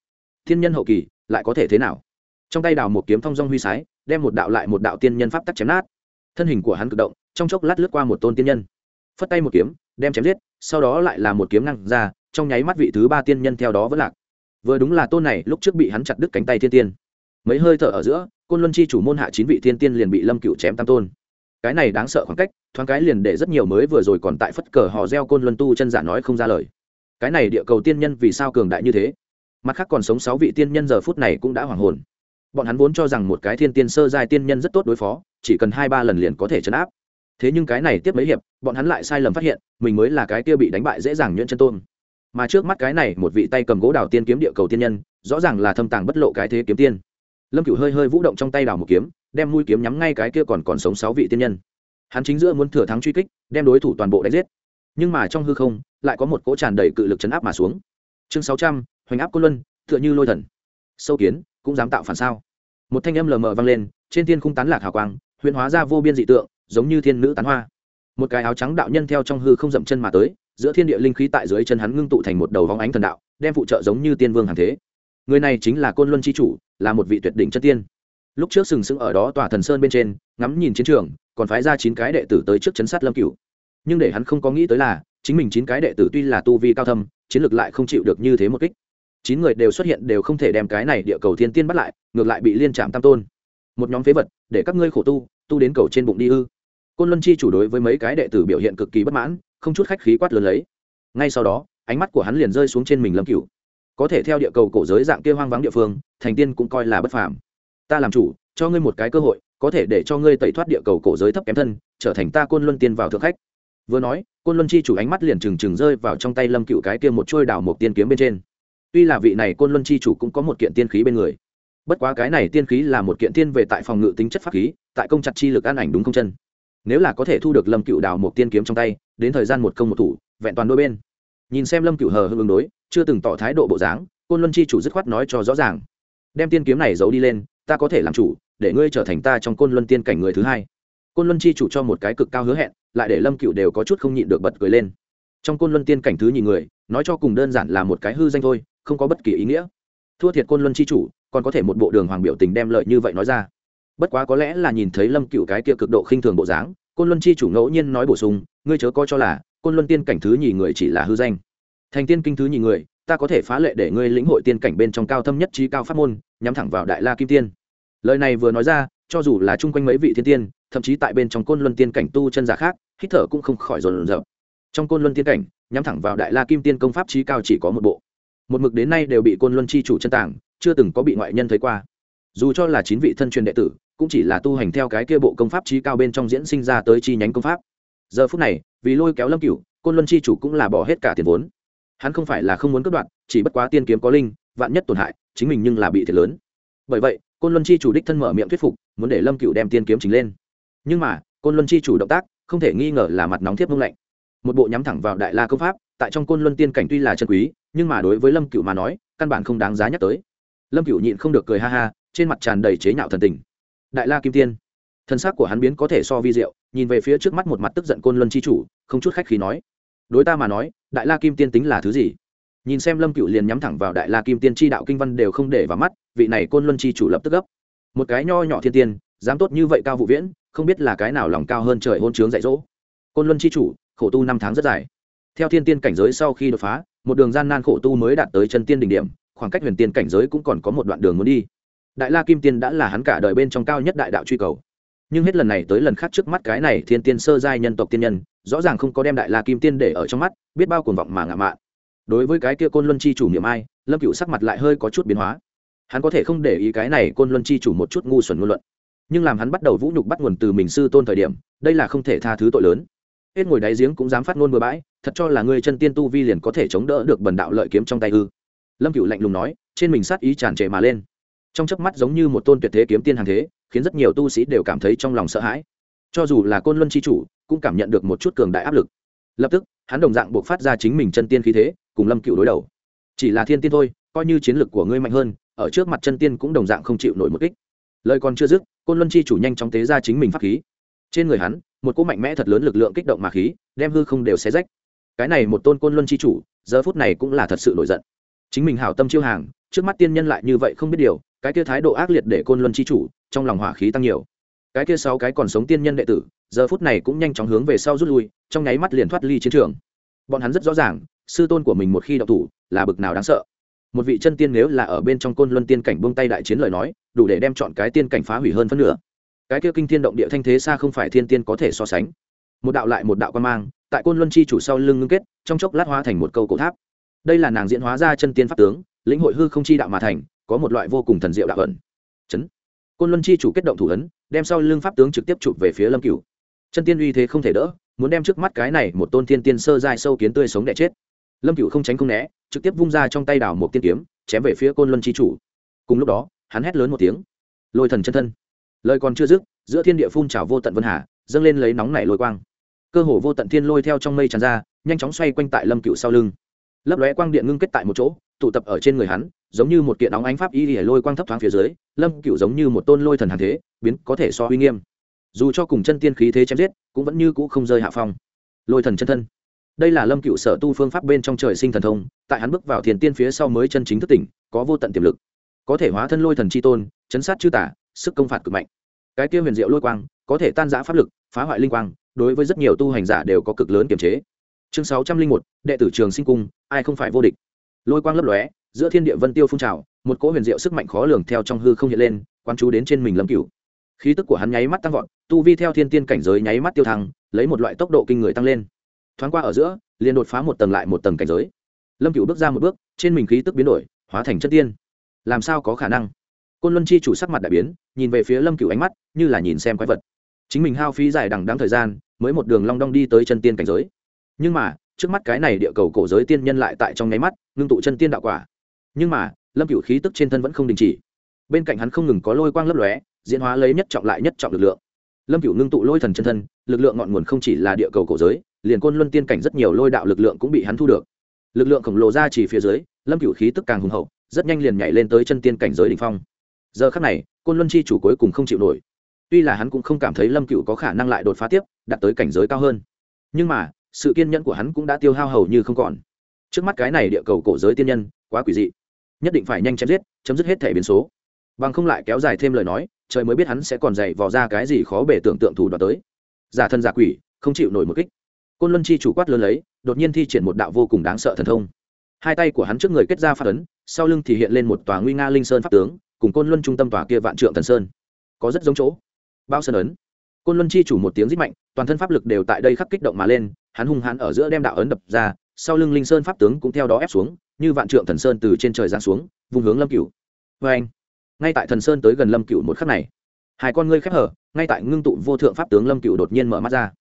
Tiên nhân hậu kỳ, lại có thể thế nào? Trong tay đào một kiếm thong dong huy sái, đem một đạo lại một đạo tiên nhân pháp tắc chém nát. Thân hình của hắn cực động, trong chốc lát lướt qua một tôn tiên nhân. Phất tay một kiếm, đem chém giết, sau đó lại là một kiếm năng ra, trong nháy mắt vị thứ ba tiên nhân theo đó vẫn lạc. Vừa đúng là tôn này, lúc trước bị hắn chặt đứt cánh tay thiên tiên. Mấy hơi thở ở giữa côn luân chi chủ môn hạ chín vị thiên tiên liền bị lâm cựu chém tam tôn. Cái này đáng sợ khoảng cách, thoáng cái liền để rất nhiều mới vừa rồi còn tại phất cờ họ gieo côn luân tu chân giả nói không ra lời. Cái này địa cầu tiên nhân vì sao cường đại như thế? Mặt khác còn sống sáu vị tiên nhân giờ phút này cũng đã hoảng hồn. Bọn hắn vốn cho rằng một cái thiên tiên sơ giai tiên nhân rất tốt đối phó, chỉ cần hai ba lần liền có thể chấn áp. Thế nhưng cái này tiếp mấy hiệp, bọn hắn lại sai lầm phát hiện, mình mới là cái kia bị đánh bại dễ dàng nhuyễn chân tôn. Mà trước mắt cái này một vị tay cầm gỗ đào tiên kiếm địa cầu tiên nhân, rõ ràng là thâm tàng bất lộ cái thế kiếm tiên lâm cựu hơi hơi vũ động trong tay đào một kiếm đem mũi kiếm nhắm ngay cái kia còn còn sống sáu vị tiên nhân hắn chính giữa muốn thừa thắng truy kích đem đối thủ toàn bộ đánh giết nhưng mà trong hư không lại có một cỗ tràn đầy cự lực chấn áp mà xuống chương sáu trăm hoành áp cô luân tựa như lôi thần sâu kiến cũng dám tạo phản sao một thanh âm lờ mờ vang lên trên thiên khung tán lạc hào quang huyền hóa ra vô biên dị tượng giống như thiên nữ tán hoa một cái áo trắng đạo nhân theo trong hư không dậm chân mà tới giữa thiên địa linh khí tại dưới chân hắn ngưng tụ thành một đầu vóng ánh thần đạo đem phụ trợ giống như tiên vương hàng thế người này chính là côn luân chi chủ là một vị tuyệt đỉnh chân tiên. Lúc trước sừng sững ở đó tòa thần sơn bên trên, ngắm nhìn chiến trường, còn phái ra chín cái đệ tử tới trước chấn sát lâm cửu. Nhưng để hắn không có nghĩ tới là, chính mình chín cái đệ tử tuy là tu vi cao thâm, chiến lược lại không chịu được như thế một kích. Chín người đều xuất hiện đều không thể đem cái này địa cầu thiên tiên bắt lại, ngược lại bị liên trạm tam tôn. Một nhóm phế vật, để các ngươi khổ tu tu đến cầu trên bụng đi ư. Côn luân chi chủ đối với mấy cái đệ tử biểu hiện cực kỳ bất mãn, không chút khách khí quát lớn lấy. Ngay sau đó, ánh mắt của hắn liền rơi xuống trên mình lâm cửu. Có thể theo địa cầu cổ giới dạng kia hoang vắng địa phương thành tiên cũng coi là bất phàm. Ta làm chủ, cho ngươi một cái cơ hội, có thể để cho ngươi tẩy thoát địa cầu cổ giới thấp kém thân, trở thành ta côn luân tiên vào thượng khách. Vừa nói, côn luân chi chủ ánh mắt liền trừng trừng rơi vào trong tay lâm cựu cái kia một trôi đào một tiên kiếm bên trên. Tuy là vị này côn luân chi chủ cũng có một kiện tiên khí bên người, bất quá cái này tiên khí là một kiện tiên về tại phòng ngự tính chất pháp khí, tại công chặt chi lực an ảnh đúng không chân. Nếu là có thể thu được lâm cựu đào một tiên kiếm trong tay, đến thời gian một công một thủ, vẹn toàn đôi bên. Nhìn xem lâm cựu hờ hưng ứng đối, chưa từng tỏ thái độ bộ dáng, côn luân chi chủ dứt khoát nói cho rõ ràng đem tiên kiếm này giấu đi lên, ta có thể làm chủ, để ngươi trở thành ta trong côn luân tiên cảnh người thứ hai. Côn luân chi chủ cho một cái cực cao hứa hẹn, lại để lâm cựu đều có chút không nhịn được bật cười lên. Trong côn luân tiên cảnh thứ nhì người, nói cho cùng đơn giản là một cái hư danh thôi, không có bất kỳ ý nghĩa. Thua thiệt côn luân chi chủ, còn có thể một bộ đường hoàng biểu tình đem lợi như vậy nói ra. Bất quá có lẽ là nhìn thấy lâm cựu cái kia cực độ khinh thường bộ dáng, côn luân chi chủ ngẫu nhiên nói bổ sung, ngươi chớ coi cho là côn luân tiên cảnh thứ nhì người chỉ là hư danh. Thành tiên kinh thứ nhì người, ta có thể phá lệ để ngươi lĩnh hội tiên cảnh bên trong cao thâm nhất trí cao pháp môn nhắm thẳng vào đại la kim tiên. Lời này vừa nói ra, cho dù là chung quanh mấy vị thiên tiên, thậm chí tại bên trong côn luân tiên cảnh tu chân giả khác, hít thở cũng không khỏi rồn rợp trong côn luân tiên cảnh, nhắm thẳng vào đại la kim tiên công pháp trí cao chỉ có một bộ. Một mực đến nay đều bị côn luân chi chủ chân tảng chưa từng có bị ngoại nhân thấy qua. Dù cho là chín vị thân truyền đệ tử, cũng chỉ là tu hành theo cái kia bộ công pháp trí cao bên trong diễn sinh ra tới chi nhánh công pháp. Giờ phút này, vì lôi kéo lâm cựu côn luân chi chủ cũng là bỏ hết cả tiền vốn. Hắn không phải là không muốn cất đoạn chỉ bất quá tiên kiếm có linh, vạn nhất tổn hại chính mình nhưng là bị thiệt lớn. Bởi vậy, côn luân chi chủ đích thân mở miệng thuyết phục, muốn để lâm cựu đem tiên kiếm chính lên. Nhưng mà, côn luân chi chủ động tác, không thể nghi ngờ là mặt nóng thiếp mông lạnh. Một bộ nhắm thẳng vào đại la công pháp, tại trong côn luân tiên cảnh tuy là chân quý, nhưng mà đối với lâm cựu mà nói, căn bản không đáng giá nhắc tới. Lâm cựu nhịn không được cười ha ha, trên mặt tràn đầy chế nhạo thần tình. Đại la kim tiên. Thân xác của hắn biến có thể so vi diệu, nhìn về phía trước mắt một mặt tức giận côn luân chi chủ, không chút khách khí nói. Đối ta mà nói, đại la kim tiên tính là thứ gì? Nhìn xem lâm cựu liền nhắm thẳng vào đại la kim tiên tri đạo kinh văn đều không để vào mắt, vị này côn luân chi chủ lập tức gấp. Một cái nho nhỏ thiên tiên, dám tốt như vậy cao vụ viễn, không biết là cái nào lòng cao hơn trời hôn trướng dạy dỗ. Côn luân chi chủ, khổ tu năm tháng rất dài. Theo thiên tiên cảnh giới sau khi đột phá, một đường gian nan khổ tu mới đạt tới chân tiên đỉnh điểm, khoảng cách huyền tiên cảnh giới cũng còn có một đoạn đường muốn đi. Đại la kim tiên đã là hắn cả đời bên trong cao nhất đại đạo truy cầu. Nhưng hết lần này tới lần khác trước mắt cái này thiên tiên sơ giai nhân tộc tiên nhân, rõ ràng không có đem đại la kim tiên để ở trong mắt, biết bao cuồng vọng mà ngạ mạn đối với cái kia côn luân chi chủ niệm ai, lâm cựu sắc mặt lại hơi có chút biến hóa. Hắn có thể không để ý cái này côn luân chi chủ một chút ngu xuẩn ngôn luận, nhưng làm hắn bắt đầu vũ nhục bắt nguồn từ mình sư tôn thời điểm, đây là không thể tha thứ tội lớn. Hết ngồi đáy giếng cũng dám phát ngôn bừa bãi, thật cho là người chân tiên tu vi liền có thể chống đỡ được bần đạo lợi kiếm trong tay ư? Lâm cựu lạnh lùng nói, trên mình sát ý tràn trề mà lên. Trong chớp mắt giống như một tôn tuyệt thế kiếm tiên hàng thế, khiến rất nhiều tu sĩ đều cảm thấy trong lòng sợ hãi. Cho dù là côn luân chi chủ, cũng cảm nhận được một chút cường đại áp lực. Lập tức, hắn đồng dạng buộc phát ra chính mình chân tiên khí thế cùng lâm cựu đối đầu. Chỉ là thiên tiên thôi, coi như chiến lược của ngươi mạnh hơn, ở trước mặt chân tiên cũng đồng dạng không chịu nổi một kích. Lời còn chưa dứt, côn luân chi chủ nhanh chóng tế ra chính mình pháp khí. Trên người hắn, một cỗ mạnh mẽ thật lớn lực lượng kích động mà khí, đem hư không đều xé rách. Cái này một tôn côn luân chi chủ, giờ phút này cũng là thật sự nổi giận. Chính mình hảo tâm chiêu hàng, trước mắt tiên nhân lại như vậy không biết điều, cái kia thái độ ác liệt để côn luân chi chủ, trong lòng hỏa khí tăng nhiều. Cái kia sáu cái còn sống tiên nhân đệ tử, giờ phút này cũng nhanh chóng hướng về sau rút lui, trong nháy mắt liền thoát ly chiến trường. Bọn hắn rất rõ ràng sư tôn của mình một khi đậu thủ, là bực nào đáng sợ. Một vị chân tiên nếu là ở bên trong côn luân tiên cảnh buông tay đại chiến lời nói, đủ để đem chọn cái tiên cảnh phá hủy hơn phân nửa. Cái kia kinh thiên động địa thanh thế xa không phải thiên tiên có thể so sánh. Một đạo lại một đạo quan mang, tại côn luân chi chủ sau lưng ngưng kết, trong chốc lát hóa thành một câu cổ tháp. Đây là nàng diễn hóa ra chân tiên pháp tướng, lĩnh hội hư không chi đạo mà thành, có một loại vô cùng thần diệu đạo ẩn. Chấn. Côn luân chi chủ kết động thủ ấn, đem sau lưng pháp tướng trực tiếp chụp về phía lâm cửu. Chân tiên uy thế không thể đỡ, muốn đem trước mắt cái này một tôn thiên tiên sơ dai sâu kiến tươi sống đẻ chết lâm Cựu không tránh không né, trực tiếp vung ra trong tay đảo một tiên kiếm, chém về phía côn luân chi chủ. Cùng lúc đó, hắn hét lớn một tiếng. Lôi thần chân thân. Lời còn chưa dứt, giữa thiên địa phun trào vô tận vân hà, dâng lên lấy nóng nảy lôi quang. Cơ hồ vô tận thiên lôi theo trong mây tràn ra, nhanh chóng xoay quanh tại lâm cựu sau lưng. Lấp lóe quang điện ngưng kết tại một chỗ, tụ tập ở trên người hắn, giống như một kiện óng ánh pháp y lìa lôi quang thấp thoáng phía dưới, lâm cựu giống như một tôn lôi thần hàng thế, biến có thể so uy nghiêm. Dù cho cùng chân tiên khí thế chém giết, cũng vẫn như cũ không rơi hạ phong. Lôi thần chân thân đây là lâm cựu sở tu phương pháp bên trong trời sinh thần thông, tại hắn bước vào thiền tiên phía sau mới chân chính thức tỉnh, có vô tận tiềm lực. Có thể hóa thân lôi thần c h i tôn, chấn sát chư tả sức công phạt cực mạnh. Cái kia huyền diệu lôi quang, có thể tan giã pháp lực, phá hoại linh quang, đối với rất nhiều tu hành giả đều có cực lớn kiềm chế. Chương sáu trăm linh một, đệ tử trường sinh cung, ai không phải vô địch? Lôi quang lấp lóe, giữa thiên địa vân tiêu phun trào, một cỗ huyền diệu sức mạnh khó lường theo trong hư không hiện lên quan chú đến trên mình lâm cựu. khí tức của hắn nháy mắt tăng vọt, tu vi theo thiên tiên cảnh giới nháy mắt tiêu thăng, lấy một loại tốc độ kinh người tăng lên thoáng qua ở giữa, liền đột phá một tầng lại một tầng cảnh giới. Lâm cửu bước ra một bước, trên mình khí tức biến đổi, hóa thành chất tiên. Làm sao có khả năng? Côn luân chi chủ sắc mặt đại biến, nhìn về phía lâm cửu ánh mắt, như là nhìn xem quái vật. Chính mình hao phí dài đằng đáng thời gian, mới một đường long đong đi tới chân tiên cảnh giới. Nhưng mà, trước mắt cái này địa cầu cổ giới tiên nhân lại tại trong nháy mắt, ngưng tụ chân tiên đạo quả. Nhưng mà, lâm cửu khí tức trên thân vẫn không đình chỉ. Bên cạnh hắn không ngừng có lôi quang lấp lóe, diễn hóa lấy nhất trọng lại nhất trọng lực lượng. Lâm cửu ngưng tụ lôi thần chân thân, lực lượng ngọn nguồn không chỉ là địa cầu cổ giới liền côn luân tiên cảnh rất nhiều lôi đạo lực lượng cũng bị hắn thu được. Lực lượng khổng lồ ra chỉ phía dưới, lâm cửu khí tức càng hùng hậu, rất nhanh liền nhảy lên tới chân tiên cảnh giới đ ỉ n h phong. Giờ khắc này, côn luân chi chủ cuối cùng không chịu nổi. Tuy là hắn cũng không cảm thấy lâm cửu có khả năng lại đột phá tiếp, đạt tới cảnh giới cao hơn. Nhưng mà, sự kiên nhẫn của hắn cũng đã tiêu hao hầu như không còn. Trước mắt cái này địa cầu cổ giới tiên nhân, quá quỷ dị. Nhất định phải nhanh chém giết, chấm dứt hết thể biến số. Bằng không lại kéo dài thêm lời nói, trời mới biết hắn sẽ còn dày vò ra cái gì khó bể tưởng tượng thủ đoạn tới. Giả thân giả quỷ, không chịu nổi một kích côn luân chi chủ quát lớn lấy, đột nhiên thi triển một đạo vô cùng đáng sợ thần thông. Hai tay của hắn trước người kết ra phát ấn, sau lưng thì hiện lên một tòa nguy nga linh sơn pháp tướng, cùng côn luân trung tâm tòa kia vạn trượng thần sơn. Có rất giống chỗ. Bao sơn ấn. Côn luân chi chủ một tiếng rít mạnh, toàn thân pháp lực đều tại đây khắc kích động mà lên, hắn hung hãn ở giữa đem đạo ấn đập ra, sau lưng linh sơn pháp tướng cũng theo đó ép xuống, như vạn trượng thần sơn từ trên trời giáng xuống vùng hướng lâm cửu. Vê anh ngay tại thần sơn tới gần lâm cửu một khắc này, hai con ngươi khép hở, ngay tại ngưng tụ vô thượng pháp tướng lâm cửu đột nhiên mở mắt ra.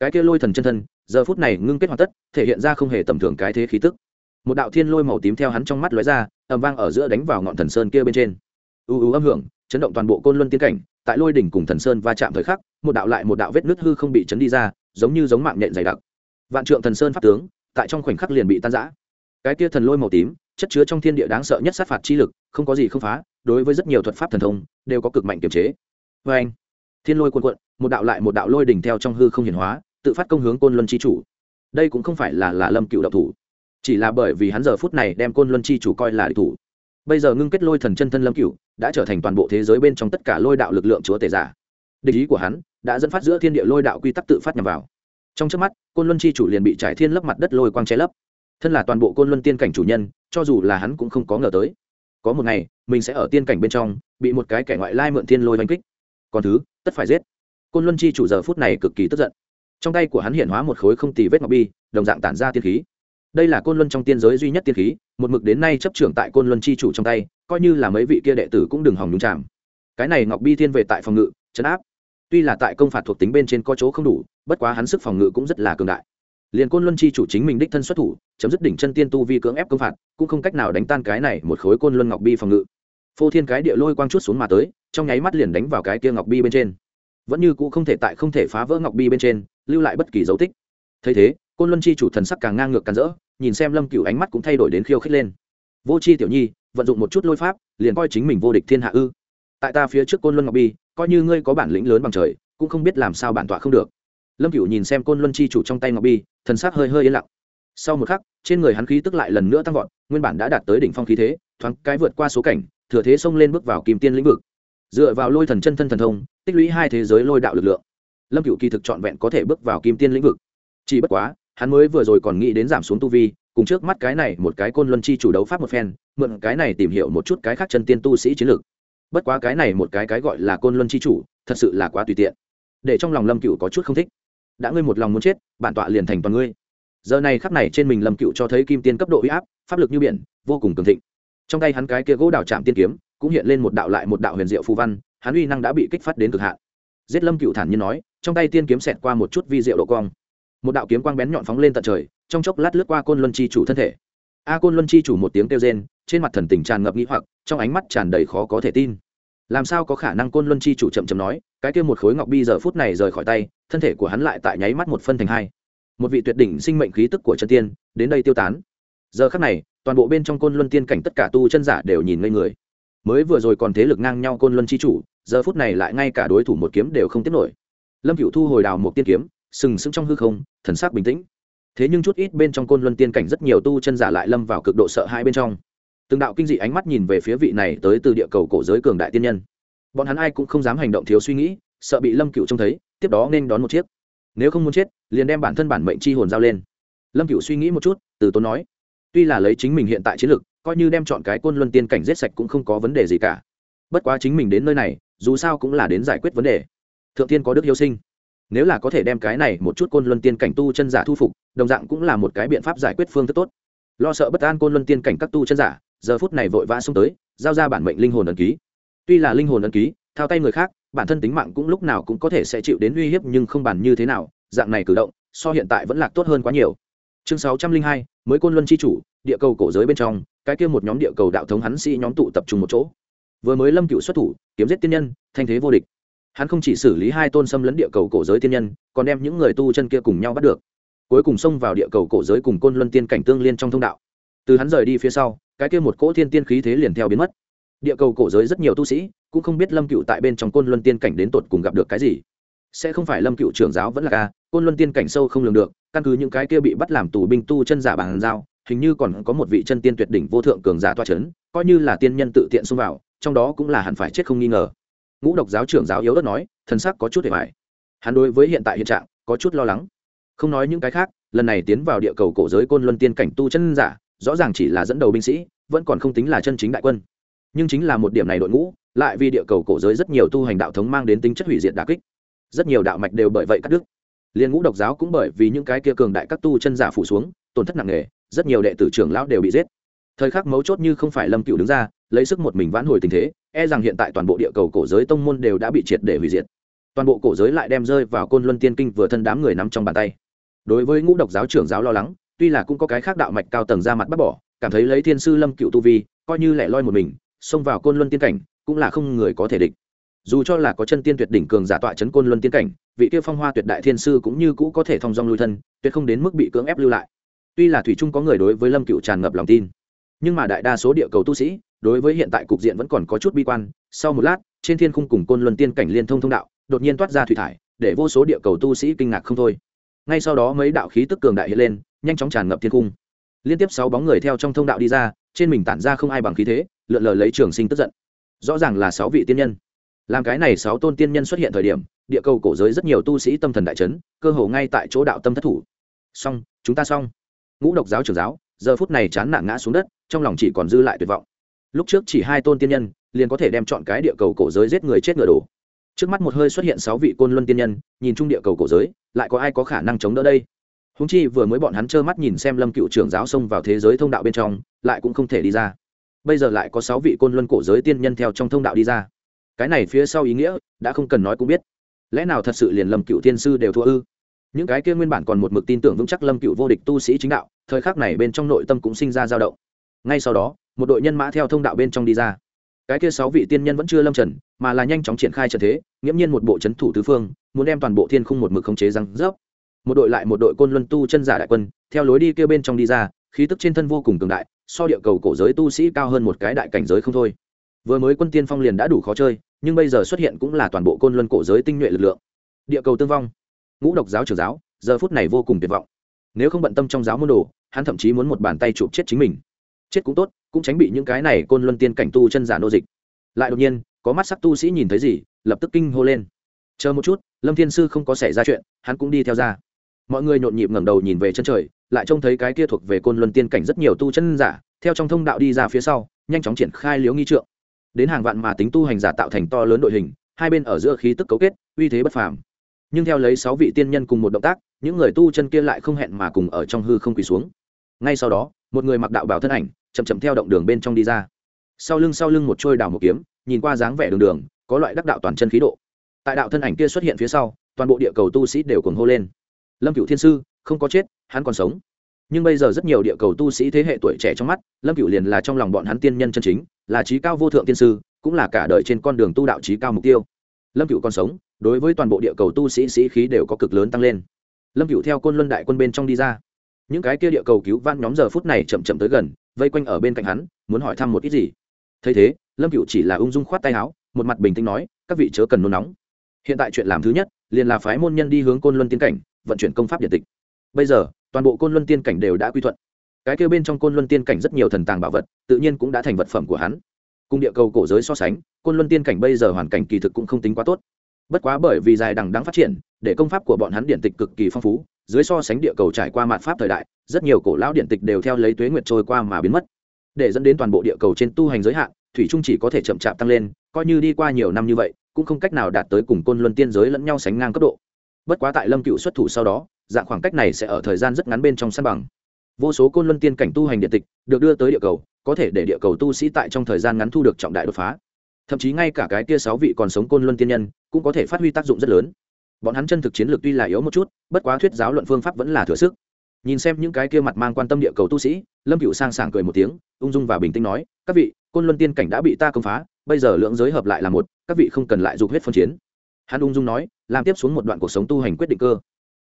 Cái kia lôi thần chân thân giờ phút này ngưng kết hoàn tất, thể hiện ra không hề tầm thường cái thế khí tức. Một đạo thiên lôi màu tím theo hắn trong mắt lóe ra, ầm vang ở giữa đánh vào ngọn thần sơn kia bên trên. U u âm hưởng, chấn động toàn bộ côn luân tiến cảnh, tại lôi đỉnh cùng thần sơn va chạm thời khắc, một đạo lại một đạo vết nứt hư không bị chấn đi ra, giống như giống mạng nhện dày đặc. Vạn trượng thần sơn pháp tướng, tại trong khoảnh khắc liền bị tan rã. Cái kia thần lôi màu tím, chất chứa trong thiên địa đáng sợ nhất sát phạt chi lực, không có gì không phá, đối với rất nhiều thuật pháp thần thông, đều có cực mạnh kiềm chế. Vê anh thiên lôi cuồn cuộn, một đạo lại một đạo lôi đỉnh theo trong hư không hiển hóa tự phát công hướng côn luân chi chủ. Đây cũng không phải là là lâm cựu độc thủ, chỉ là bởi vì hắn giờ phút này đem côn luân chi chủ coi là địch thủ. Bây giờ ngưng kết lôi thần chân thân lâm cựu, đã trở thành toàn bộ thế giới bên trong tất cả lôi đạo lực lượng chúa tể giả. Địch ý của hắn đã dẫn phát giữa thiên địa lôi đạo quy tắc tự phát nhằm vào. Trong trước mắt, côn luân chi chủ liền bị trải thiên lấp mặt đất lôi quang che lấp. Thân là toàn bộ côn luân tiên cảnh chủ nhân, cho dù là hắn cũng không có ngờ tới. Có một ngày, mình sẽ ở tiên cảnh bên trong, bị một cái kẻ ngoại lai mượn thiên lôi oanh kích. Còn thứ, tất phải giết. Côn luân chi chủ giờ phút này cực kỳ tức giận trong tay của hắn hiện hóa một khối không tì vết ngọc bi, đồng dạng tản ra tiên khí. Đây là côn luân trong tiên giới duy nhất tiên khí, một mực đến nay chấp trưởng tại côn luân chi chủ trong tay, coi như là mấy vị kia đệ tử cũng đừng hòng nhúng chạm cái này ngọc bi thiên về tại phòng ngự, chấn áp. Tuy là tại công phạt thuộc tính bên trên có chỗ không đủ, bất quá hắn sức phòng ngự cũng rất là cường đại. Liền côn luân chi chủ chính mình đích thân xuất thủ, chấm dứt đỉnh chân tiên tu vi cưỡng ép công phạt, cũng không cách nào đánh tan cái này một khối côn luân ngọc bi phòng ngự. Phô thiên cái địa lôi quang chút xuống mà tới, trong nháy mắt liền đánh vào cái kia ngọc bi bên trên vẫn như cũ không thể tại không thể phá vỡ ngọc bi bên trên, lưu lại bất kỳ dấu tích. Thấy thế, côn luân chi chủ thần sắc càng ngang ngược càng rỡ, nhìn xem lâm cựu ánh mắt cũng thay đổi đến khiêu khích lên. Vô c h i tiểu nhi, vận dụng một chút lôi pháp, liền coi chính mình vô địch thiên hạ ư. Tại ta phía trước côn luân ngọc bi, coi như ngươi có bản lĩnh lớn bằng trời, cũng không biết làm sao bản tọa không được. Lâm cựu nhìn xem côn luân chi chủ trong tay ngọc bi, thần sắc hơi hơi yên lặng. Sau một khắc, trên người hắn khí tức lại lần nữa tăng vọt, nguyên bản đã đạt tới đỉnh phong khí thế, thoáng cái vượt qua số cảnh, thừa thế xông lên bước vào kim tiên lĩnh vực dựa vào lôi thần chân thân thần thông, tích lũy hai thế giới lôi đạo lực lượng. Lâm cựu kỳ thực trọn vẹn có thể bước vào kim tiên lĩnh vực. Chỉ bất quá, hắn mới vừa rồi còn nghĩ đến giảm xuống tu vi, cùng trước mắt cái này một cái côn luân chi chủ đấu pháp một phen, mượn cái này tìm hiểu một chút cái khác chân tiên tu sĩ chiến lược. Bất quá cái này một cái cái gọi là côn luân chi chủ, thật sự là quá tùy tiện. Để trong lòng lâm cựu có chút không thích. Đã ngươi một lòng muốn chết, bản tọa liền thành toàn ngươi. Giờ này khắc này trên mình lâm cựu cho thấy kim tiên cấp độ huy áp, pháp lực như biển, vô cùng cường thịnh. Trong tay hắn cái kia gỗ đào chạm tiên kiếm cũng hiện lên một đạo lại một đạo huyền diệu phù văn, hắn uy năng đã bị kích phát đến cực hạn. Giết lâm cựu thản nhiên nói, trong tay tiên kiếm xẹt qua một chút vi diệu độ cong. Một đạo kiếm quang bén nhọn phóng lên tận trời, trong chốc lát lướt qua côn luân chi chủ thân thể. A côn luân chi chủ một tiếng kêu rên, trên mặt thần tình tràn ngập nghĩ hoặc, trong ánh mắt tràn đầy khó có thể tin. Làm sao có khả năng côn luân chi chủ chậm chậm nói, cái kia một khối ngọc bi giờ phút này rời khỏi tay, thân thể của hắn lại tại nháy mắt một phân thành hai. Một vị tuyệt đỉnh sinh mệnh khí tức của chân tiên, đến đây tiêu tán. Giờ khắc này, toàn bộ bên trong côn luân tiên cảnh tất cả tu chân giả đều nhìn ngây người mới vừa rồi còn thế lực ngang nhau côn luân chi chủ, giờ phút này lại ngay cả đối thủ một kiếm đều không tiếp nổi. Lâm cựu thu hồi đào một tiên kiếm, sừng sững trong hư không, thần sắc bình tĩnh. Thế nhưng chút ít bên trong côn luân tiên cảnh rất nhiều tu chân giả lại lâm vào cực độ sợ hai bên trong. Từng đạo kinh dị ánh mắt nhìn về phía vị này tới từ địa cầu cổ giới cường đại tiên nhân. Bọn hắn ai cũng không dám hành động thiếu suy nghĩ, sợ bị lâm cựu trông thấy, tiếp đó nên đón một chiếc. Nếu không muốn chết, liền đem bản thân bản mệnh chi hồn giao lên. Lâm cựu suy nghĩ một chút, từ tốn nói, tuy là lấy chính mình hiện tại chiến lực coi như đem chọn cái côn luân tiên cảnh giết sạch cũng không có vấn đề gì cả. Bất quá chính mình đến nơi này, dù sao cũng là đến giải quyết vấn đề. Thượng tiên có đức yêu sinh. Nếu là có thể đem cái này một chút côn luân tiên cảnh tu chân giả thu phục, đồng dạng cũng là một cái biện pháp giải quyết phương thức tốt. Lo sợ bất an côn luân tiên cảnh các tu chân giả, giờ phút này vội vã xông tới, giao ra bản mệnh linh hồn ấn ký. Tuy là linh hồn ấn ký, thao tay người khác, bản thân tính mạng cũng lúc nào cũng có thể sẽ chịu đến uy hiếp nhưng không bàn như thế nào, dạng này cử động, so hiện tại vẫn là tốt hơn quá nhiều. Chương sáu trăm linh hai, mới côn luân chi chủ, địa cầu cổ giới bên trong cái kia một nhóm địa cầu đạo thống hắn sĩ nhóm tụ tập trung một chỗ. Vừa mới lâm cựu xuất thủ, kiếm giết tiên nhân, thanh thế vô địch. Hắn không chỉ xử lý hai tôn xâm lấn địa cầu cổ giới tiên nhân, còn đem những người tu chân kia cùng nhau bắt được. Cuối cùng xông vào địa cầu cổ giới cùng côn luân tiên cảnh tương liên trong thông đạo. Từ hắn rời đi phía sau, cái kia một cỗ thiên tiên khí thế liền theo biến mất. Địa cầu cổ giới rất nhiều tu sĩ cũng không biết lâm cựu tại bên trong côn luân tiên cảnh đến tột cùng gặp được cái gì. Sẽ không phải lâm cựu trưởng giáo vẫn là ca, côn luân tiên cảnh sâu không lường được, căn cứ những cái kia bị bắt làm tù binh tu chân giả bàn giao hình như còn có một vị chân tiên tuyệt đỉnh vô thượng cường giả toa c h ấ n coi như là tiên nhân tự tiện xông vào, trong đó cũng là hẳn phải chết không nghi ngờ. Ngũ độc giáo trưởng giáo yếu đất nói thân sắc có chút để mải hắn đối với hiện tại hiện trạng có chút lo lắng. Không nói những cái khác, lần này tiến vào địa cầu cổ giới côn luân tiên cảnh tu chân giả, rõ ràng chỉ là dẫn đầu binh sĩ, vẫn còn không tính là chân chính đại quân. Nhưng chính là một điểm này đội ngũ, lại vì địa cầu cổ giới rất nhiều tu hành đạo thống mang đến tính chất hủy diệt đà kích. Rất nhiều đạo mạch đều bởi vậy cắt đứt. Liên ngũ độc giáo cũng bởi vì những cái kia cường đại các tu chân giả phủ xuống, tổn thất nặng nề rất nhiều đệ tử trưởng lão đều bị giết. Thời khắc mấu chốt như không phải lâm cựu đứng ra, lấy sức một mình vãn hồi tình thế e rằng hiện tại toàn bộ địa cầu cổ giới tông môn đều đã bị triệt để hủy diệt. Toàn bộ cổ giới lại đem rơi vào côn luân tiên kinh vừa thân đám người nắm trong bàn tay. Đối với ngũ độc giáo trưởng giáo lo lắng, tuy là cũng có cái khác đạo mạch cao tầng ra mặt bắt bỏ, cảm thấy lấy thiên sư lâm cựu tu vi, coi như lẻ loi một mình, xông vào côn luân tiên cảnh, cũng là không người có thể địch. Dù cho là có chân tiên tuyệt đỉnh cường giả tọa chấn côn luân tiên cảnh, vị kia phong hoa tuyệt đại thiên sư cũng như cũ có thể thong dong lui thân, tuyệt không đến mức bị cưỡng ép lưu lại tuy là thủy trung có người đối với lâm cựu tràn ngập lòng tin, nhưng mà đại đa số địa cầu tu sĩ đối với hiện tại cục diện vẫn còn có chút bi quan. Sau một lát, trên thiên khung cùng côn luân tiên cảnh liên thông thông đạo, đột nhiên toát ra thủy thải, để vô số địa cầu tu sĩ kinh ngạc không thôi. Ngay sau đó mấy đạo khí tức cường đại hiện lên, nhanh chóng tràn ngập thiên cung liên tiếp sáu bóng người theo trong thông đạo đi ra, trên mình tản ra không ai bằng khí thế, lượn lờ lấy trường sinh tức giận. Rõ ràng là sáu vị tiên nhân. Làm cái này sáu tôn tiên nhân xuất hiện thời điểm, địa cầu cổ giới rất nhiều tu sĩ tâm thần đại chấn, cơ hồ ngay tại chỗ đạo tâm thất thủ. Xong, chúng ta xong ngũ độc giáo trưởng giáo, giờ phút này chán nản ngã xuống đất, trong lòng chỉ còn dư lại tuyệt vọng. Lúc trước chỉ hai tôn tiên nhân, liền có thể đem chọn cái địa cầu cổ giới giết người chết ngựa đổ. Trước mắt một hơi xuất hiện sáu vị côn luân tiên nhân, nhìn chung địa cầu cổ giới, lại có ai có khả năng chống đỡ đây? Húng chi vừa mới bọn hắn trơ mắt nhìn xem lâm cựu trưởng giáo xông vào thế giới thông đạo bên trong, lại cũng không thể đi ra. Bây giờ lại có sáu vị côn luân cổ giới tiên nhân theo trong thông đạo đi ra. Cái này phía sau ý nghĩa, đã không cần nói cũng biết. Lẽ nào thật sự liền lâm cựu tiên sư đều thua ư? Những cái kia nguyên bản còn một mực tin tưởng vững chắc lâm cựu vô địch tu sĩ chính đạo, thời khắc này bên trong nội tâm cũng sinh ra dao động. Ngay sau đó, một đội nhân mã theo thông đạo bên trong đi ra. Cái kia sáu vị tiên nhân vẫn chưa lâm trần, mà là nhanh chóng triển khai trận thế, nghiễm nhiên một bộ c h ấ n thủ tứ phương, muốn đem toàn bộ thiên khung một mực khống chế răng rớp. Một đội lại một đội côn luân tu chân giả đại quân, theo lối đi kia bên trong đi ra, khí tức trên thân vô cùng cường đại, so địa cầu cổ giới tu sĩ cao hơn một cái đại cảnh giới không thôi. Vừa mới quân tiên phong liền đã đủ khó chơi, nhưng bây giờ xuất hiện cũng là toàn bộ côn luân cổ giới tinh nhuệ lực lượng. Địa cầu tương vong ngũ độc giáo trưởng giáo, giờ phút này vô cùng tuyệt vọng. Nếu không bận tâm trong giáo môn đồ, hắn thậm chí muốn một bàn tay chụp chết chính mình. Chết cũng tốt, cũng tránh bị những cái này côn luân tiên cảnh tu chân giả nô dịch. Lại đột nhiên, có mắt sắc tu sĩ nhìn thấy gì, lập tức kinh hô lên. Chờ một chút, lâm thiên sư không có xảy ra chuyện, hắn cũng đi theo ra. Mọi người nhộn nhịp ngẩng đầu nhìn về chân trời, lại trông thấy cái kia thuộc về côn luân tiên cảnh rất nhiều tu chân giả, theo trong thông đạo đi ra phía sau, nhanh chóng triển khai liếu nghi trượng. Đến hàng vạn mà tính tu hành giả tạo thành to lớn đội hình, hai bên ở giữa khí tức cấu kết, uy thế bất phàm nhưng theo lấy sáu vị tiên nhân cùng một động tác, những người tu chân kia lại không hẹn mà cùng ở trong hư không quỳ xuống. Ngay sau đó, một người mặc đạo bảo thân ảnh, chậm chậm theo động đường bên trong đi ra. Sau lưng sau lưng một trôi đào một kiếm, nhìn qua dáng vẻ đường đường, có loại đắc đạo toàn chân khí độ. Tại đạo thân ảnh kia xuất hiện phía sau, toàn bộ địa cầu tu sĩ đều cuồng hô lên. Lâm cựu thiên sư, không có chết, hắn còn sống. Nhưng bây giờ rất nhiều địa cầu tu sĩ thế hệ tuổi trẻ trong mắt, lâm cựu liền là trong lòng bọn hắn tiên nhân chân chính, là trí cao vô thượng tiên sư, cũng là cả đời trên con đường tu đạo trí cao mục tiêu. Lâm cựu còn sống đối với toàn bộ địa cầu tu sĩ sĩ khí đều có cực lớn tăng lên. Lâm cựu theo côn luân đại quân bên trong đi ra. Những cái kia địa cầu cứu van nhóm giờ phút này chậm chậm tới gần, vây quanh ở bên cạnh hắn, muốn hỏi thăm một ít gì. Thấy thế, lâm cựu chỉ là ung dung khoát tay áo, một mặt bình tĩnh nói, các vị chớ cần nôn nóng. Hiện tại chuyện làm thứ nhất, liền là phái môn nhân đi hướng côn luân tiên cảnh, vận chuyển công pháp điện tịch. Bây giờ, toàn bộ côn luân tiên cảnh đều đã quy thuận. Cái kêu bên trong côn luân tiên cảnh rất nhiều thần tàng bảo vật, tự nhiên cũng đã thành vật phẩm của hắn. Cùng địa cầu cổ giới so sánh, côn luân tiên cảnh bây giờ hoàn cảnh kỳ thực cũng không tính quá tốt bất quá bởi vì dài đằng đang phát triển, để công pháp của bọn hắn điện tịch cực kỳ phong phú, dưới so sánh địa cầu trải qua mạt pháp thời đại, rất nhiều cổ lão điện tịch đều theo lấy tuế nguyệt trôi qua mà biến mất. Để dẫn đến toàn bộ địa cầu trên tu hành giới hạn, thủy trung chỉ có thể chậm chạp tăng lên, coi như đi qua nhiều năm như vậy, cũng không cách nào đạt tới cùng côn luân tiên giới lẫn nhau sánh ngang cấp độ. Bất quá tại lâm cựu xuất thủ sau đó, dạng khoảng cách này sẽ ở thời gian rất ngắn bên trong sân bằng. Vô số côn luân tiên cảnh tu hành điện tịch được đưa tới địa cầu, có thể để địa cầu tu sĩ tại trong thời gian ngắn thu được trọng đại đột phá thậm chí ngay cả cái kia sáu vị còn sống côn luân tiên nhân cũng có thể phát huy tác dụng rất lớn. Bọn hắn chân thực chiến lược tuy là yếu một chút, bất quá thuyết giáo luận phương pháp vẫn là thừa sức. Nhìn xem những cái kia mặt mang quan tâm địa cầu tu sĩ, lâm cựu sang sảng cười một tiếng, ung dung và bình tĩnh nói, các vị, côn luân tiên cảnh đã bị ta công phá, bây giờ lượng giới hợp lại là một, các vị không cần lại dục huyết phân chiến. Hắn ung dung nói, làm tiếp xuống một đoạn cuộc sống tu hành quyết định cơ.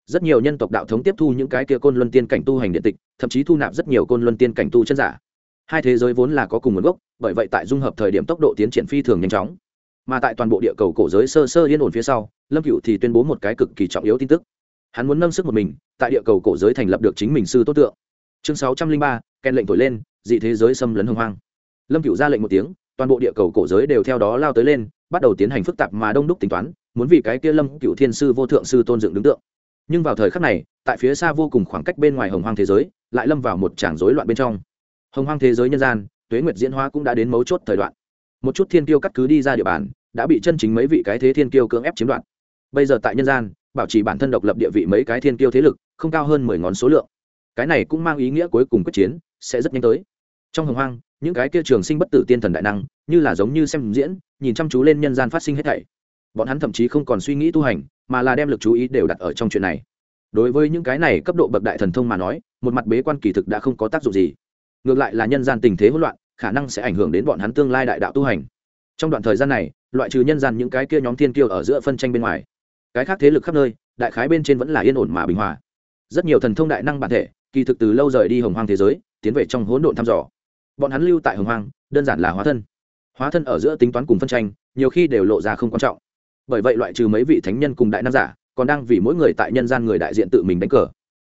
Rất nhiều nhân tộc đạo thống tiếp thu những cái kia côn luân tiên cảnh tu hành điện tịch, thậm chí thu nạp rất nhiều côn luân tiên cảnh tu chân giả hai thế giới vốn là có cùng nguồn gốc, bởi vậy tại dung hợp thời điểm tốc độ tiến triển phi thường nhanh chóng. Mà tại toàn bộ địa cầu cổ giới sơ sơ yên ổn phía sau, lâm cựu thì tuyên bố một cái cực kỳ trọng yếu tin tức. Hắn muốn nâng sức một mình, tại địa cầu cổ giới thành lập được chính mình sư tốt tượng. Chương sáu trăm linh ba kèn lệnh thổi lên, dị thế giới xâm lấn hồng hoang. Lâm cựu ra lệnh một tiếng, toàn bộ địa cầu cổ giới đều theo đó lao tới lên, bắt đầu tiến hành phức tạp mà đông đúc tính toán, muốn vì cái kia lâm cựu thiên sư vô thượng sư tôn dựng đứng tượng. Nhưng vào thời khắc này, tại phía xa vô cùng khoảng cách bên ngoài hồng hoang thế giới, lại lâm vào một tràng rối loạn bên trong hồng hoang thế giới nhân gian, tuế nguyệt diễn hóa cũng đã đến mấu chốt thời đoạn. Một chút thiên kiêu cắt cứ đi ra địa bàn, đã bị chân chính mấy vị cái thế thiên kiêu cưỡng ép chiếm đoạt. Bây giờ tại nhân gian, bảo trì bản thân độc lập địa vị mấy cái thiên kiêu thế lực, không cao hơn mười ngón số lượng. Cái này cũng mang ý nghĩa cuối cùng quyết chiến sẽ rất nhanh tới. Trong hồng hoang, những cái kia trường sinh bất tử tiên thần đại năng, như là giống như xem diễn, nhìn chăm chú lên nhân gian phát sinh hết thảy. Bọn hắn thậm chí không còn suy nghĩ tu hành, mà là đem lực chú ý đều đặt ở trong chuyện này. Đối với những cái này cấp độ bậc đại thần thông mà nói, một mặt bế quan kỳ thực đã không có tác dụng gì ngược lại là nhân gian tình thế hỗn loạn, khả năng sẽ ảnh hưởng đến bọn hắn tương lai đại đạo tu hành. Trong đoạn thời gian này, loại trừ nhân gian những cái kia nhóm thiên kiêu ở giữa phân tranh bên ngoài, cái khác thế lực khắp nơi, đại khái bên trên vẫn là yên ổn mà bình hòa. Rất nhiều thần thông đại năng bản thể, kỳ thực từ lâu rời đi hồng hoang thế giới, tiến về trong hỗn độn thăm dò. Bọn hắn lưu tại hồng hoang, đơn giản là hóa thân. Hóa thân ở giữa tính toán cùng phân tranh, nhiều khi đều lộ ra không quan trọng. Bởi vậy loại trừ mấy vị thánh nhân cùng đại nam giả, còn đang vì mỗi người tại nhân gian người đại diện tự mình đánh cờ.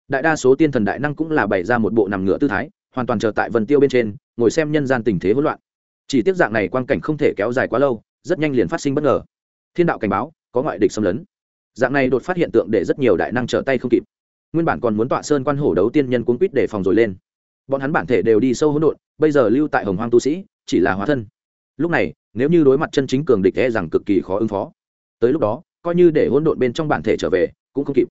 Đại đa số tiên thần đại năng cũng là bày ra một bộ nằm ngựa tư thái hoàn toàn chờ tại vân tiêu bên trên, ngồi xem nhân gian tình thế hỗn loạn. Chỉ tiếp dạng này quan cảnh không thể kéo dài quá lâu, rất nhanh liền phát sinh bất ngờ. Thiên đạo cảnh báo, có ngoại địch xâm lấn. Dạng này đột phát hiện tượng để rất nhiều đại năng trở tay không kịp. Nguyên bản còn muốn tọa sơn quan hổ đấu tiên nhân cuốn quýt để phòng rồi lên. Bọn hắn bản thể đều đi sâu hỗn độn, bây giờ lưu tại hồng hoang tu sĩ, chỉ là hóa thân. Lúc này, nếu như đối mặt chân chính cường địch e rằng cực kỳ khó ứng phó. Tới lúc đó, coi như để hỗn độn bên trong bản thể trở về, cũng không kịp.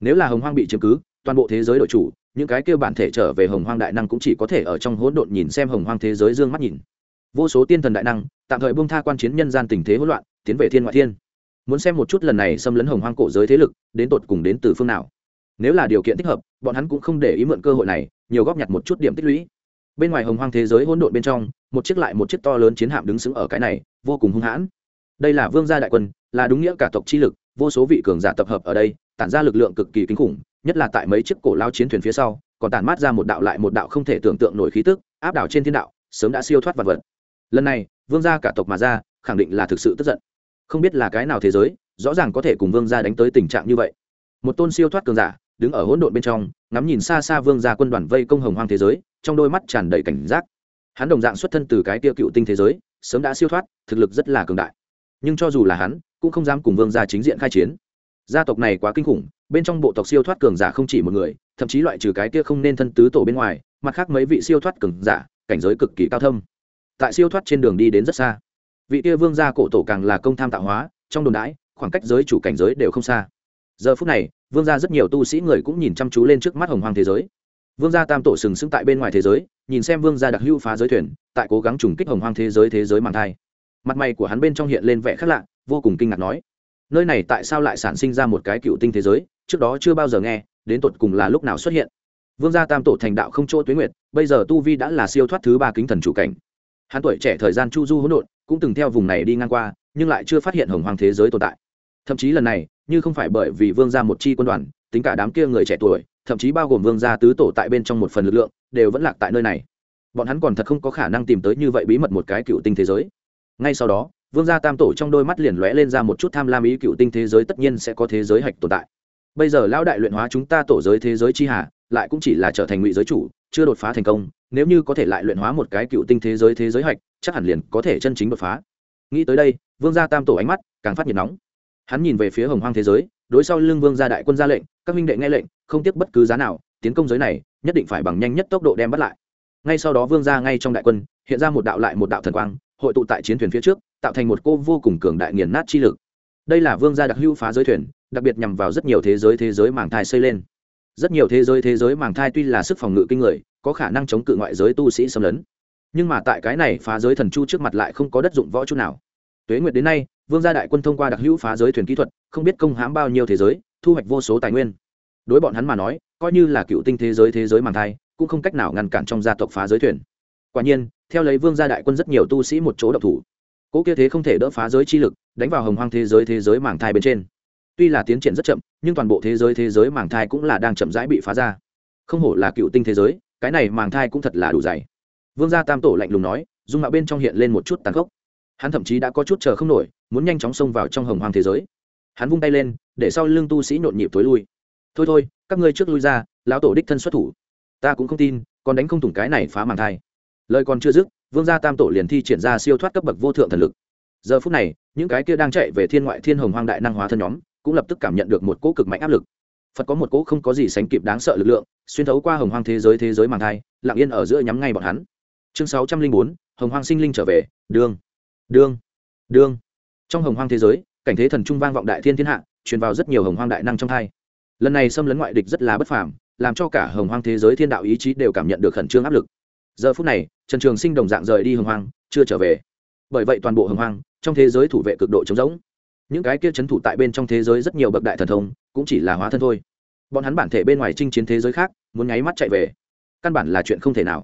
Nếu là hồng hoang bị chiếm cứ, toàn bộ thế giới đội chủ những cái kêu bản thể trở về hồng hoang đại năng cũng chỉ có thể ở trong hỗn độn nhìn xem hồng hoang thế giới dương mắt nhìn. Vô số tiên thần đại năng, tạm thời bông tha quan chiến nhân gian tình thế hỗn loạn, tiến về thiên ngoại thiên. Muốn xem một chút lần này xâm lấn hồng hoang cổ giới thế lực, đến tột cùng đến từ phương nào. Nếu là điều kiện thích hợp, bọn hắn cũng không để ý mượn cơ hội này, nhiều góp nhặt một chút điểm tích lũy. Bên ngoài hồng hoang thế giới hỗn độn bên trong, một chiếc lại một chiếc to lớn chiến hạm đứng sững ở cái này, vô cùng hung hãn. Đây là vương gia đại quân, là đúng nghĩa cả tộc chi lực, vô số vị cường giả tập hợp ở đây, tản ra lực lượng cực kỳ kinh khủng nhất là tại mấy chiếc cổ lao chiến thuyền phía sau, còn tản mát ra một đạo lại một đạo không thể tưởng tượng nổi khí tức, áp đảo trên thiên đạo, sớm đã siêu thoát vật vật. Lần này, vương gia cả tộc mà ra, khẳng định là thực sự tức giận. Không biết là cái nào thế giới, rõ ràng có thể cùng vương gia đánh tới tình trạng như vậy. Một tôn siêu thoát cường giả, đứng ở hỗn độn bên trong, ngắm nhìn xa xa vương gia quân đoàn vây công hồng hoang thế giới, trong đôi mắt tràn đầy cảnh giác. Hắn đồng dạng xuất thân từ cái tiêu cựu tinh thế giới, sớm đã siêu thoát, thực lực rất là cường đại. Nhưng cho dù là hắn, cũng không dám cùng vương gia chính diện khai chiến gia tộc này quá kinh khủng, bên trong bộ tộc siêu thoát cường giả không chỉ một người, thậm chí loại trừ cái kia không nên thân tứ tổ bên ngoài, mặt khác mấy vị siêu thoát cường giả, cảnh giới cực kỳ cao thâm. Tại siêu thoát trên đường đi đến rất xa. Vị kia vương gia cổ tổ càng là công tham tạo hóa, trong đồn đãi, khoảng cách giới chủ cảnh giới đều không xa. Giờ phút này, vương gia rất nhiều tu sĩ người cũng nhìn chăm chú lên trước mắt hồng hoàng thế giới. Vương gia tam tổ sừng sững tại bên ngoài thế giới, nhìn xem vương gia đặc hữu phá giới thuyền, tại cố gắng trùng kích hồng hoàng thế giới thế giới màng thai. Mặt mày của hắn bên trong hiện lên vẻ khác lạ, vô cùng kinh ngạc nói nơi này tại sao lại sản sinh ra một cái cựu tinh thế giới, trước đó chưa bao giờ nghe, đến tột cùng là lúc nào xuất hiện. Vương gia tam tổ thành đạo không chỗ tuyến nguyệt, bây giờ tu vi đã là siêu thoát thứ ba kính thần chủ cảnh. Hắn tuổi trẻ thời gian chu du hỗn độn, cũng từng theo vùng này đi ngang qua, nhưng lại chưa phát hiện hồng hoàng thế giới tồn tại. Thậm chí lần này, như không phải bởi vì vương gia một chi quân đoàn, tính cả đám kia người trẻ tuổi, thậm chí bao gồm vương gia tứ tổ tại bên trong một phần lực lượng, đều vẫn lạc tại nơi này. Bọn hắn còn thật không có khả năng tìm tới như vậy bí mật một cái cựu tinh thế giới. Ngay sau đó vương gia tam tổ trong đôi mắt liền lóe lên ra một chút tham lam ý cựu tinh thế giới tất nhiên sẽ có thế giới hạch tồn tại. Bây giờ lão đại luyện hóa chúng ta tổ giới thế giới chi hà, lại cũng chỉ là trở thành ngụy giới chủ, chưa đột phá thành công, nếu như có thể lại luyện hóa một cái cựu tinh thế giới thế giới hạch, chắc hẳn liền có thể chân chính đột phá. Nghĩ tới đây, vương gia tam tổ ánh mắt càng phát nhiệt nóng. Hắn nhìn về phía hồng hoang thế giới, đối sau lưng vương gia đại quân ra lệnh, các minh đệ nghe lệnh, không tiếc bất cứ giá nào, tiến công giới này, nhất định phải bằng nhanh nhất tốc độ đem bắt lại. Ngay sau đó vương gia ngay trong đại quân, hiện ra một đạo lại một đạo thần quang, hội tụ tại chiến thuyền phía trước tạo thành một cô vô cùng cường đại nghiền nát chi lực. Đây là vương gia đặc hữu phá giới thuyền, đặc biệt nhằm vào rất nhiều thế giới thế giới màng thai xây lên. Rất nhiều thế giới thế giới màng thai tuy là sức phòng ngự kinh người, có khả năng chống cự ngoại giới tu sĩ xâm lấn. Nhưng mà tại cái này phá giới thần chu trước mặt lại không có đất dụng võ chút nào. Tuế nguyệt đến nay, vương gia đại quân thông qua đặc hữu phá giới thuyền kỹ thuật, không biết công hãm bao nhiêu thế giới, thu hoạch vô số tài nguyên. Đối bọn hắn mà nói, coi như là cựu tinh thế giới thế giới màng thai, cũng không cách nào ngăn cản trong gia tộc phá giới thuyền. Quả nhiên, theo lấy vương gia đại quân rất nhiều tu sĩ một chỗ độc thủ cỗ kia thế không thể đỡ phá giới chi lực, đánh vào hồng hoang thế giới thế giới màng thai bên trên. Tuy là tiến triển rất chậm, nhưng toàn bộ thế giới thế giới màng thai cũng là đang chậm rãi bị phá ra. Không hổ là cựu tinh thế giới, cái này màng thai cũng thật là đủ dày. Vương gia tam tổ lạnh lùng nói, dung mạo bên trong hiện lên một chút tàn khốc. Hắn thậm chí đã có chút chờ không nổi, muốn nhanh chóng xông vào trong hồng hoang thế giới. Hắn vung tay lên, để sau lưng tu sĩ nhộn nhịp tối lui. Thôi thôi, các ngươi trước lui ra, lão tổ đích thân xuất thủ. Ta cũng không tin, còn đánh không thủng cái này phá màng thai. Lời còn chưa dứt vương gia tam tổ liền thi triển ra siêu thoát cấp bậc vô thượng thần lực. Giờ phút này, những cái kia đang chạy về thiên ngoại thiên hồng hoang đại năng hóa thân nhóm, cũng lập tức cảm nhận được một cỗ cực mạnh áp lực. Phật có một cỗ không có gì sánh kịp đáng sợ lực lượng, xuyên thấu qua hồng hoang thế giới thế giới màng thai, lặng yên ở giữa nhắm ngay bọn hắn. Chương sáu trăm linh bốn, hồng hoang sinh linh trở về đương đương đương trong hồng hoang thế giới, cảnh thế thần trung vang vọng đại thiên thiên hạ, truyền vào rất nhiều hồng hoang đại năng trong thai. Lần này xâm lấn ngoại địch rất là bất phàm, làm cho cả hồng hoang thế giới thiên đạo ý chí đều cảm nhận được khẩn trương áp lực. Giờ phút này trần trường sinh đồng dạng rời đi hồng hoang, chưa trở về. Bởi vậy toàn bộ hồng hoang, trong thế giới thủ vệ cực độ trống rỗng. Những cái kia c h ấ n thủ tại bên trong thế giới rất nhiều bậc đại thần thông, cũng chỉ là hóa thân thôi. Bọn hắn bản thể bên ngoài chinh chiến thế giới khác, muốn nháy mắt chạy về. Căn bản là chuyện không thể nào.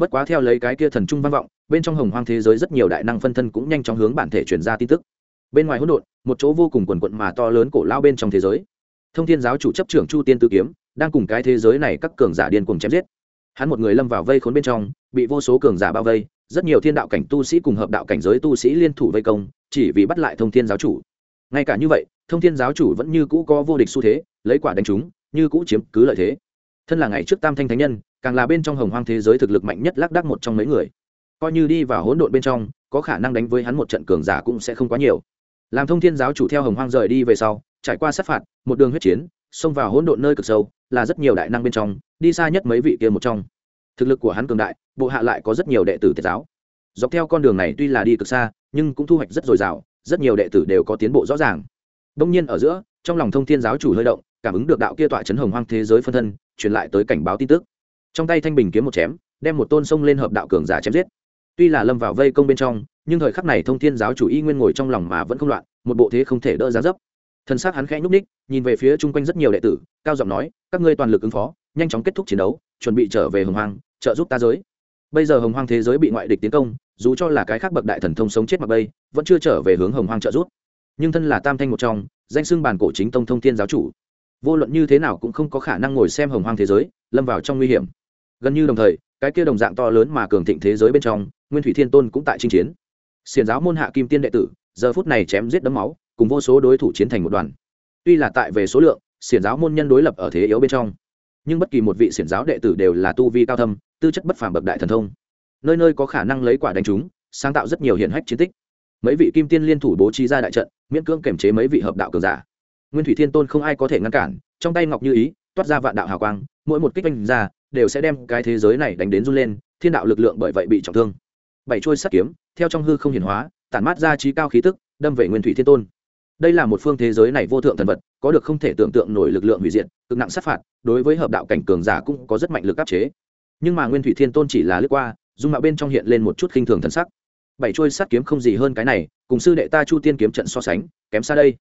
Bất quá theo lấy cái kia thần trung văn vọng, bên trong hồng hoang thế giới rất nhiều đại năng phân thân cũng nhanh chóng hướng bản thể chuyển ra tin tức. Bên ngoài hỗn độn, một chỗ vô cùng quần quận mà to lớn cổ lao bên trong thế giới. Thông thiên giáo chủ chấp trưởng chu tiên tự kiếm, đang cùng cái thế giới này các cường giả điên cùng chém giết hắn một người lâm vào vây khốn bên trong, bị vô số cường giả bao vây, rất nhiều thiên đạo cảnh tu sĩ cùng hợp đạo cảnh giới tu sĩ liên thủ vây công, chỉ vì bắt lại thông thiên giáo chủ. Ngay cả như vậy, thông thiên giáo chủ vẫn như cũ có vô địch xu thế, lấy quả đánh chúng, như cũ chiếm cứ lợi thế. Thân là ngày trước tam thanh thánh nhân, càng là bên trong hồng hoang thế giới thực lực mạnh nhất lác đác một trong mấy người. Coi như đi vào hỗn độn bên trong, có khả năng đánh với hắn một trận cường giả cũng sẽ không quá nhiều. Làm thông thiên giáo chủ theo hồng hoang rời đi về sau, trải qua sát phạt, một đường huyết chiến, xông vào hỗn độn nơi cực sâu là rất nhiều đại năng bên trong, đi xa nhất mấy vị kia một trong. Thực lực của hắn cường đại, bộ hạ lại có rất nhiều đệ tử tiết giáo. Dọc theo con đường này tuy là đi cực xa, nhưng cũng thu hoạch rất dồi dào, rất nhiều đệ tử đều có tiến bộ rõ ràng. Đông nhiên ở giữa, trong lòng thông thiên giáo chủ hơi động, cảm ứng được đạo kia tọa chấn hồng hoang thế giới phân thân, truyền lại tới cảnh báo tin tức. Trong tay thanh bình kiếm một chém, đem một tôn sông lên hợp đạo cường giả chém giết. Tuy là lâm vào vây công bên trong, nhưng thời khắc này thông thiên giáo chủ y nguyên ngồi trong lòng mà vẫn không loạn, một bộ thế không thể đỡ giá dấp thân xác hắn khẽ nhúc ních nhìn về phía chung quanh rất nhiều đệ tử, cao giọng nói, các ngươi toàn lực ứng phó, nhanh chóng kết thúc chiến đấu, chuẩn bị trở về hồng hoang, trợ giúp ta giới. Bây giờ hồng hoang thế giới bị ngoại địch tiến công, dù cho là cái khác bậc đại thần thông sống chết mặc bây vẫn chưa trở về hướng hồng hoang trợ giúp. Nhưng thân là tam thanh một trong, danh xưng bản cổ chính tông thông thiên giáo chủ, vô luận như thế nào cũng không có khả năng ngồi xem hồng hoang thế giới, lâm vào trong nguy hiểm. Gần như đồng thời, cái kia đồng dạng to lớn mà cường thịnh thế giới bên trong, nguyên thủy thiên tôn cũng tại chinh chiến. Xiền giáo môn hạ kim tiên đệ tử, giờ phút này chém giết đấm máu cùng vô số đối thủ chiến thành một đoàn. Tuy là tại về số lượng, xiển giáo môn nhân đối lập ở thế yếu bên trong, nhưng bất kỳ một vị xiển giáo đệ tử đều là tu vi cao thâm, tư chất bất phàm bậc đại thần thông. Nơi nơi có khả năng lấy quả đánh chúng, sáng tạo rất nhiều hiển hách chiến tích. Mấy vị kim tiên liên thủ bố trí ra đại trận, miễn cưỡng kiểm chế mấy vị hợp đạo cường giả. Nguyên thủy thiên tôn không ai có thể ngăn cản, trong tay ngọc như ý, toát ra vạn đạo hào quang, mỗi một kích oanh ra, đều sẽ đem cái thế giới này đánh đến run lên, thiên đạo lực lượng bởi vậy bị trọng thương. Bảy trôi sắt kiếm, theo trong hư không hiển hóa, tản mát ra trí cao khí tức, đâm về nguyên thủy thiên tôn đây là một phương thế giới này vô thượng thần vật, có được không thể tưởng tượng nổi lực lượng hủy diệt, cực nặng sát phạt, đối với hợp đạo cảnh cường giả cũng có rất mạnh lực áp chế. Nhưng mà nguyên thủy thiên tôn chỉ là lướt qua, dung mạo bên trong hiện lên một chút khinh thường thần sắc. Bảy trôi sát kiếm không gì hơn cái này, cùng sư đệ ta chu tiên kiếm trận so sánh, kém xa đây.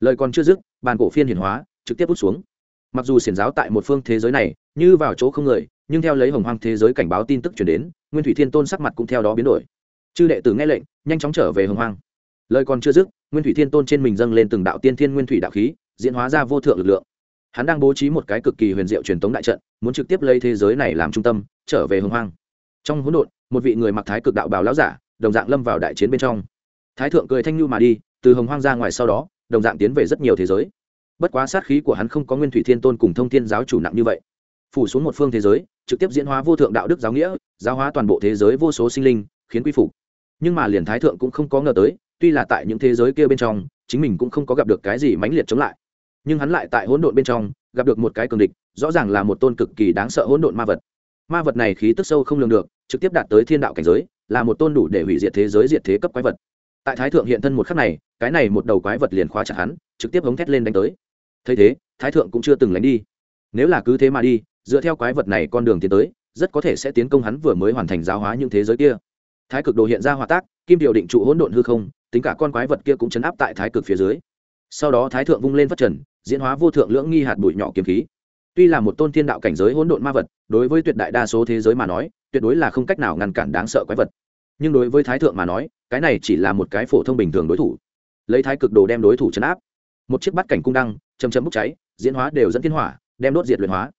Lời còn chưa dứt, bàn cổ phiên hiển hóa, trực tiếp bút xuống. Mặc dù xiển giáo tại một phương thế giới này, như vào chỗ không người, nhưng theo lấy hồng hoang thế giới cảnh báo tin tức chuyển đến, nguyên thủy thiên tôn sắc mặt cũng theo đó biến đổi. Chư đệ tử nghe lệnh, nhanh chóng trở về hồng hoang. Lời còn chưa dứt nguyên thủy thiên tôn trên mình dâng lên từng đạo tiên thiên nguyên thủy đạo khí, diễn hóa ra vô thượng lực lượng. Hắn đang bố trí một cái cực kỳ huyền diệu truyền thống đại trận, muốn trực tiếp lấy thế giới này làm trung tâm, trở về hồng hoang. Trong hỗn độn, một vị người mặc thái cực đạo bào lão giả, đồng dạng lâm vào đại chiến bên trong. Thái thượng cười thanh nhu mà đi, từ hồng hoang ra ngoài sau đó, đồng dạng tiến về rất nhiều thế giới. Bất quá sát khí của hắn không có nguyên thủy thiên tôn cùng thông thiên giáo chủ nặng như vậy. Phủ xuống một phương thế giới, trực tiếp diễn hóa vô thượng đạo đức giáo nghĩa, giáo hóa toàn bộ thế giới vô số sinh linh, khiến quy phục. Nhưng mà liền thái thượng cũng không có ngờ tới tuy là tại những thế giới kia bên trong, chính mình cũng không có gặp được cái gì mãnh liệt chống lại. Nhưng hắn lại tại hỗn độn bên trong, gặp được một cái cường địch, rõ ràng là một tôn cực kỳ đáng sợ hỗn độn ma vật. Ma vật này khí tức sâu không lường được, trực tiếp đạt tới thiên đạo cảnh giới, là một tôn đủ để hủy diệt thế giới diệt thế cấp quái vật. Tại thái thượng hiện thân một khắc này, cái này một đầu quái vật liền khóa chặt hắn, trực tiếp hống thét lên đánh tới. Thấy thế, thái thượng cũng chưa từng lánh đi. Nếu là cứ thế mà đi, dựa theo quái vật này con đường tiến tới, rất có thể sẽ tiến công hắn vừa mới hoàn thành giáo hóa những thế giới kia. Thái cực đồ hiện ra hòa tác, kim điều định trụ hỗn độn hư không tính cả con quái vật kia cũng chấn áp tại thái cực phía dưới. Sau đó thái thượng vung lên phát trần, diễn hóa vô thượng lưỡng nghi hạt bụi nhỏ kiếm khí. Tuy là một tôn thiên đạo cảnh giới hỗn độn ma vật, đối với tuyệt đại đa số thế giới mà nói, tuyệt đối là không cách nào ngăn cản đáng sợ quái vật. Nhưng đối với thái thượng mà nói, cái này chỉ là một cái phổ thông bình thường đối thủ. Lấy thái cực đồ đem đối thủ chấn áp. Một chiếc bát cảnh cung đăng chầm chầm bốc cháy, diễn hóa đều dẫn thiên hỏa, đem đốt diệt luyện hóa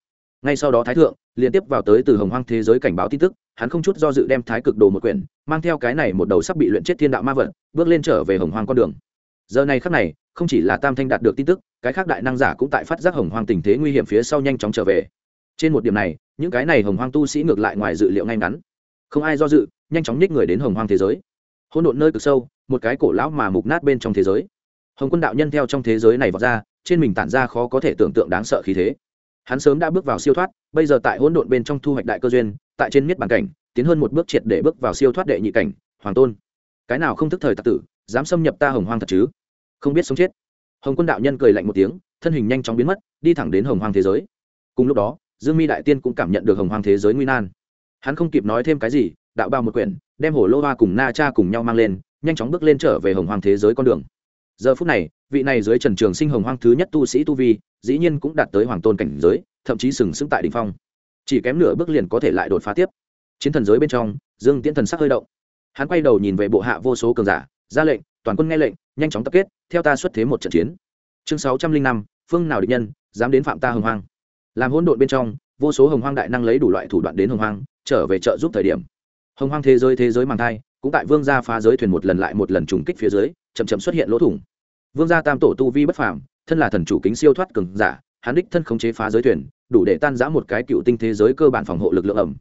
ngay sau đó thái thượng liên tiếp vào tới từ hồng hoang thế giới cảnh báo tin tức, hắn không chút do dự đem thái cực đồ một quyển, mang theo cái này một đầu sắp bị luyện chết thiên đạo ma vật, bước lên trở về hồng hoang con đường. Giờ này khắc này, không chỉ là tam thanh đạt được tin tức, cái khác đại năng giả cũng tại phát giác hồng hoang tình thế nguy hiểm phía sau nhanh chóng trở về. Trên một điểm này, những cái này hồng hoang tu sĩ ngược lại ngoài dự liệu ngay ngắn. Không ai do dự, nhanh chóng nhích người đến hồng hoang thế giới. Hỗn độn nơi cực sâu, một cái cổ lão mà mục nát bên trong thế giới. Hồng quân đạo nhân theo trong thế giới này vọt ra, trên mình tản ra khó có thể tưởng tượng đáng sợ khí thế hắn sớm đã bước vào siêu thoát, bây giờ tại hỗn độn bên trong thu hoạch đại cơ duyên, tại trên miết bàn cảnh, tiến hơn một bước triệt để bước vào siêu thoát đệ nhị cảnh, hoàng tôn. Cái nào không thức thời tạc tử, dám xâm nhập ta hồng hoang thật chứ? Không biết sống chết. Hồng quân đạo nhân cười lạnh một tiếng, thân hình nhanh chóng biến mất, đi thẳng đến hồng hoang thế giới. Cùng lúc đó, dương mi đại tiên cũng cảm nhận được hồng hoang thế giới nguy nan. Hắn không kịp nói thêm cái gì, đạo bao một quyển, đem hổ lô hoa cùng na cha cùng nhau mang lên, nhanh chóng bước lên trở về hồng hoang thế giới con đường giờ phút này, vị này dưới trần trường sinh hồng hoang thứ nhất tu sĩ tu vi, dĩ nhiên cũng đạt tới hoàng tôn cảnh giới, thậm chí sừng sững tại đ ỉ n h phong. Chỉ kém nửa bước liền có thể lại đột phá tiếp. Chiến thần giới bên trong, dương tiễn thần sắc hơi động. Hắn quay đầu nhìn về bộ hạ vô số cường giả, ra lệnh, toàn quân nghe lệnh, nhanh chóng tập kết, theo ta xuất thế một trận chiến. Chương sáu trăm linh năm, phương nào địch nhân, dám đến phạm ta hồng hoang. Làm hỗn độn bên trong, vô số hồng hoang đại năng lấy đủ loại thủ đoạn đến hồng hoang, trở về trợ giúp thời điểm. Hồng hoang thế giới thế giới mang thai, cũng tại vương gia phá giới thuyền một lần lại một lần trùng kích phía dưới, chậm chậm xuất hiện lỗ thủng vương gia tam tổ tu vi bất phàm, thân là thần chủ kính siêu thoát cường giả, hắn đích thân khống chế phá giới thuyền, đủ để tan giã một cái cựu tinh thế giới cơ bản phòng hộ lực lượng ẩm.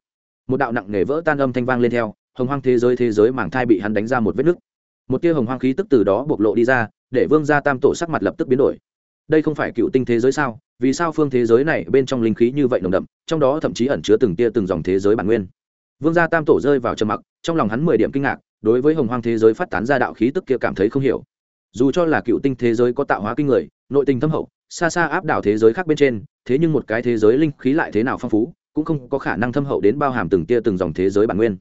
Một đạo nặng nề vỡ tan âm thanh vang lên theo, hồng hoang thế giới thế giới mảng thai bị hắn đánh ra một vết nứt. Một tia hồng hoang khí tức từ đó bộc lộ đi ra, để vương gia tam tổ sắc mặt lập tức biến đổi. Đây không phải cựu tinh thế giới sao? Vì sao phương thế giới này bên trong linh khí như vậy nồng đậm, trong đó thậm chí ẩn chứa từng tia từng dòng thế giới bản nguyên? Vương gia tam tổ rơi vào trầm mặc, trong lòng hắn mười điểm kinh ngạc, đối với hồng hoang thế giới phát tán ra đạo khí tức kia cảm thấy không hiểu dù cho là cựu tinh thế giới có tạo hóa kinh người, nội tình thâm hậu, xa xa áp đảo thế giới khác bên trên, thế nhưng một cái thế giới linh khí lại thế nào phong phú, cũng không có khả năng thâm hậu đến bao hàm từng tia từng dòng thế giới bản nguyên.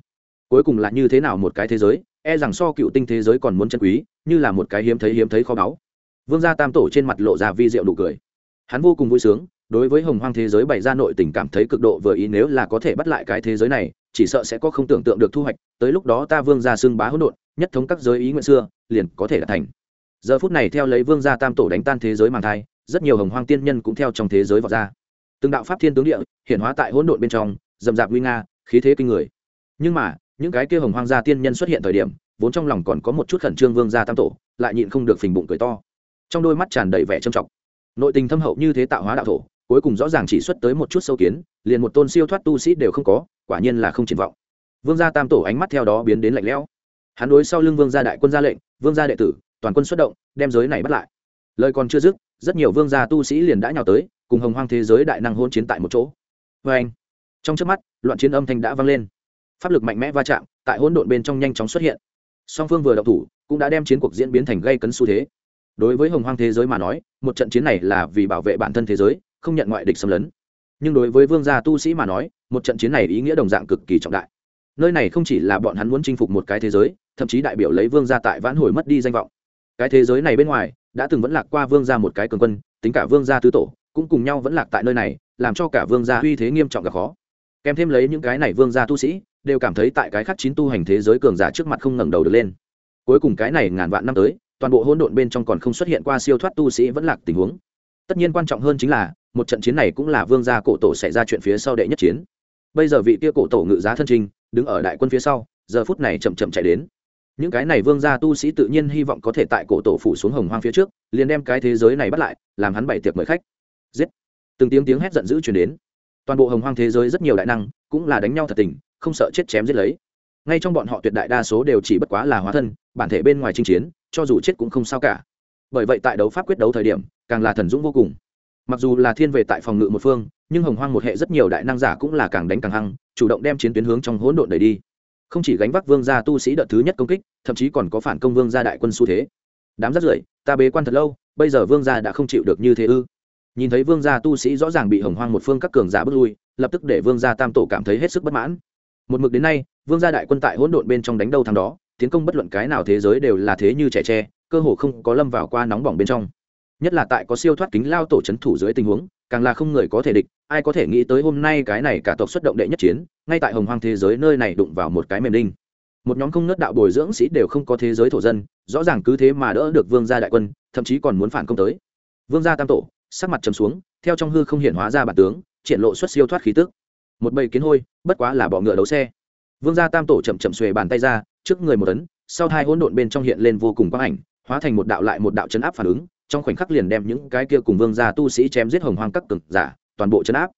Cuối cùng là như thế nào một cái thế giới e rằng so cựu tinh thế giới còn muốn chân quý, như là một cái hiếm thấy hiếm thấy kho báu. Vương gia tam tổ trên mặt lộ ra vi diệu đủ cười. Hắn vô cùng vui sướng, đối với hồng hoang thế giới bày ra nội tình cảm thấy cực độ vừa ý nếu là có thể bắt lại cái thế giới này, chỉ sợ sẽ có không tưởng tượng được thu hoạch, tới lúc đó ta vương gia xưng bá hỗn độn, nhất thống các giới ý nguyện xưa, liền có thể là thành giờ phút này theo lấy vương gia tam tổ đánh tan thế giới màng thai, rất nhiều hồng hoang tiên nhân cũng theo trong thế giới vọt ra. Từng đạo pháp thiên tướng địa hiện hóa tại hỗn độn bên trong, dầm rạp nguy nga, khí thế kinh người. Nhưng mà, những cái kia hồng hoang gia tiên nhân xuất hiện thời điểm, vốn trong lòng còn có một chút khẩn trương vương gia tam tổ, lại nhịn không được phình bụng cười to. Trong đôi mắt tràn đầy vẻ trầm trọng. Nội tình thâm hậu như thế tạo hóa đạo thổ, cuối cùng rõ ràng chỉ xuất tới một chút sâu kiến, liền một tôn siêu thoát tu sĩ đều không có, quả nhiên là không triển vọng. Vương gia tam tổ ánh mắt theo đó biến đến lạnh lẽo. Hắn đối sau lưng vương gia đại quân ra lệnh, vương gia đệ tử toàn quân xuất động, đem giới này bắt lại. Lời còn chưa dứt, rất nhiều vương gia tu sĩ liền đã nhào tới, cùng hồng hoang thế giới đại năng hôn chiến tại một chỗ. Vê anh, trong trước mắt, loạn chiến âm thanh đã vang lên. Pháp lực mạnh mẽ va chạm, tại hỗn độn bên trong nhanh chóng xuất hiện. Song phương vừa đậu thủ, cũng đã đem chiến cuộc diễn biến thành gây cấn xu thế. Đối với hồng hoang thế giới mà nói, một trận chiến này là vì bảo vệ bản thân thế giới, không nhận ngoại địch xâm lấn. Nhưng đối với vương gia tu sĩ mà nói, một trận chiến này ý nghĩa đồng dạng cực kỳ trọng đại. Nơi này không chỉ là bọn hắn muốn chinh phục một cái thế giới, thậm chí đại biểu lấy vương gia tại vãn hồi mất đi danh vọng cái thế giới này bên ngoài, đã từng vẫn lạc qua vương gia một cái cường quân, tính cả vương gia tứ tổ, cũng cùng nhau vẫn lạc tại nơi này, làm cho cả vương gia uy thế nghiêm trọng gặp khó. Kèm thêm lấy những cái này vương gia tu sĩ, đều cảm thấy tại cái khác chín tu hành thế giới cường giả trước mặt không ngẩng đầu được lên. Cuối cùng cái này ngàn vạn năm tới, toàn bộ hỗn độn bên trong còn không xuất hiện qua siêu thoát tu sĩ vẫn lạc tình huống. Tất nhiên quan trọng hơn chính là, một trận chiến này cũng là vương gia cổ tổ xảy ra chuyện phía sau đệ nhất chiến. Bây giờ vị kia cổ tổ ngự giá thân trình, đứng ở đại quân phía sau, giờ phút này chậm chậm chạy đến những cái này vương gia tu sĩ tự nhiên hy vọng có thể tại cổ tổ phủ xuống hồng hoang phía trước, liền đem cái thế giới này bắt lại, làm hắn bày tiệc mời khách. Giết! Từng tiếng tiếng hét giận dữ chuyển đến. Toàn bộ hồng hoang thế giới rất nhiều đại năng cũng là đánh nhau thật tình, không sợ chết chém giết lấy. Ngay trong bọn họ tuyệt đại đa số đều chỉ bất quá là hóa thân, bản thể bên ngoài chinh chiến, cho dù chết cũng không sao cả. Bởi vậy tại đấu pháp quyết đấu thời điểm, càng là thần dũng vô cùng. Mặc dù là thiên về tại phòng ngự một phương, nhưng hồng hoang một hệ rất nhiều đại năng giả cũng là càng đánh càng hăng, chủ động đem chiến tuyến hướng trong hỗn độn đẩy đi không chỉ gánh vác vương gia tu sĩ đợt thứ nhất công kích, thậm chí còn có phản công vương gia đại quân xu thế. Đám rất rưởi, ta bế quan thật lâu, bây giờ vương gia đã không chịu được như thế ư? Nhìn thấy vương gia tu sĩ rõ ràng bị hồng hoang một phương các cường giả bước lui, lập tức để vương gia tam tổ cảm thấy hết sức bất mãn. Một mực đến nay, vương gia đại quân tại hỗn độn bên trong đánh đầu thằng đó, tiến công bất luận cái nào thế giới đều là thế như trẻ tre, cơ hồ không có lâm vào qua nóng bỏng bên trong. Nhất là tại có siêu thoát kính lao tổ c h ấ n thủ dưới tình huống, càng là không người có thể địch, ai có thể nghĩ tới hôm nay cái này cả tộc xuất động đệ nhất chiến ngay tại hồng hoang thế giới nơi này đụng vào một cái mềm đinh. Một nhóm không nớt đạo bồi dưỡng sĩ đều không có thế giới thổ dân, rõ ràng cứ thế mà đỡ được vương gia đại quân, thậm chí còn muốn phản công tới. Vương gia tam tổ, sắc mặt trầm xuống, theo trong hư không hiện hóa ra bản tướng, triển lộ xuất siêu thoát khí tức. Một bầy kiến hôi, bất quá là bọ ngựa đấu xe. Vương gia tam tổ chậm chậm xuề bàn tay ra, trước người một tấn sau hai hỗn độn bên trong hiện lên vô cùng quang ảnh, hóa thành một đạo lại một đạo chấn áp phản ứng, trong khoảnh khắc liền đem những cái kia cùng vương gia tu sĩ chém giết hồng hoang các cực giả, toàn bộ chấn áp.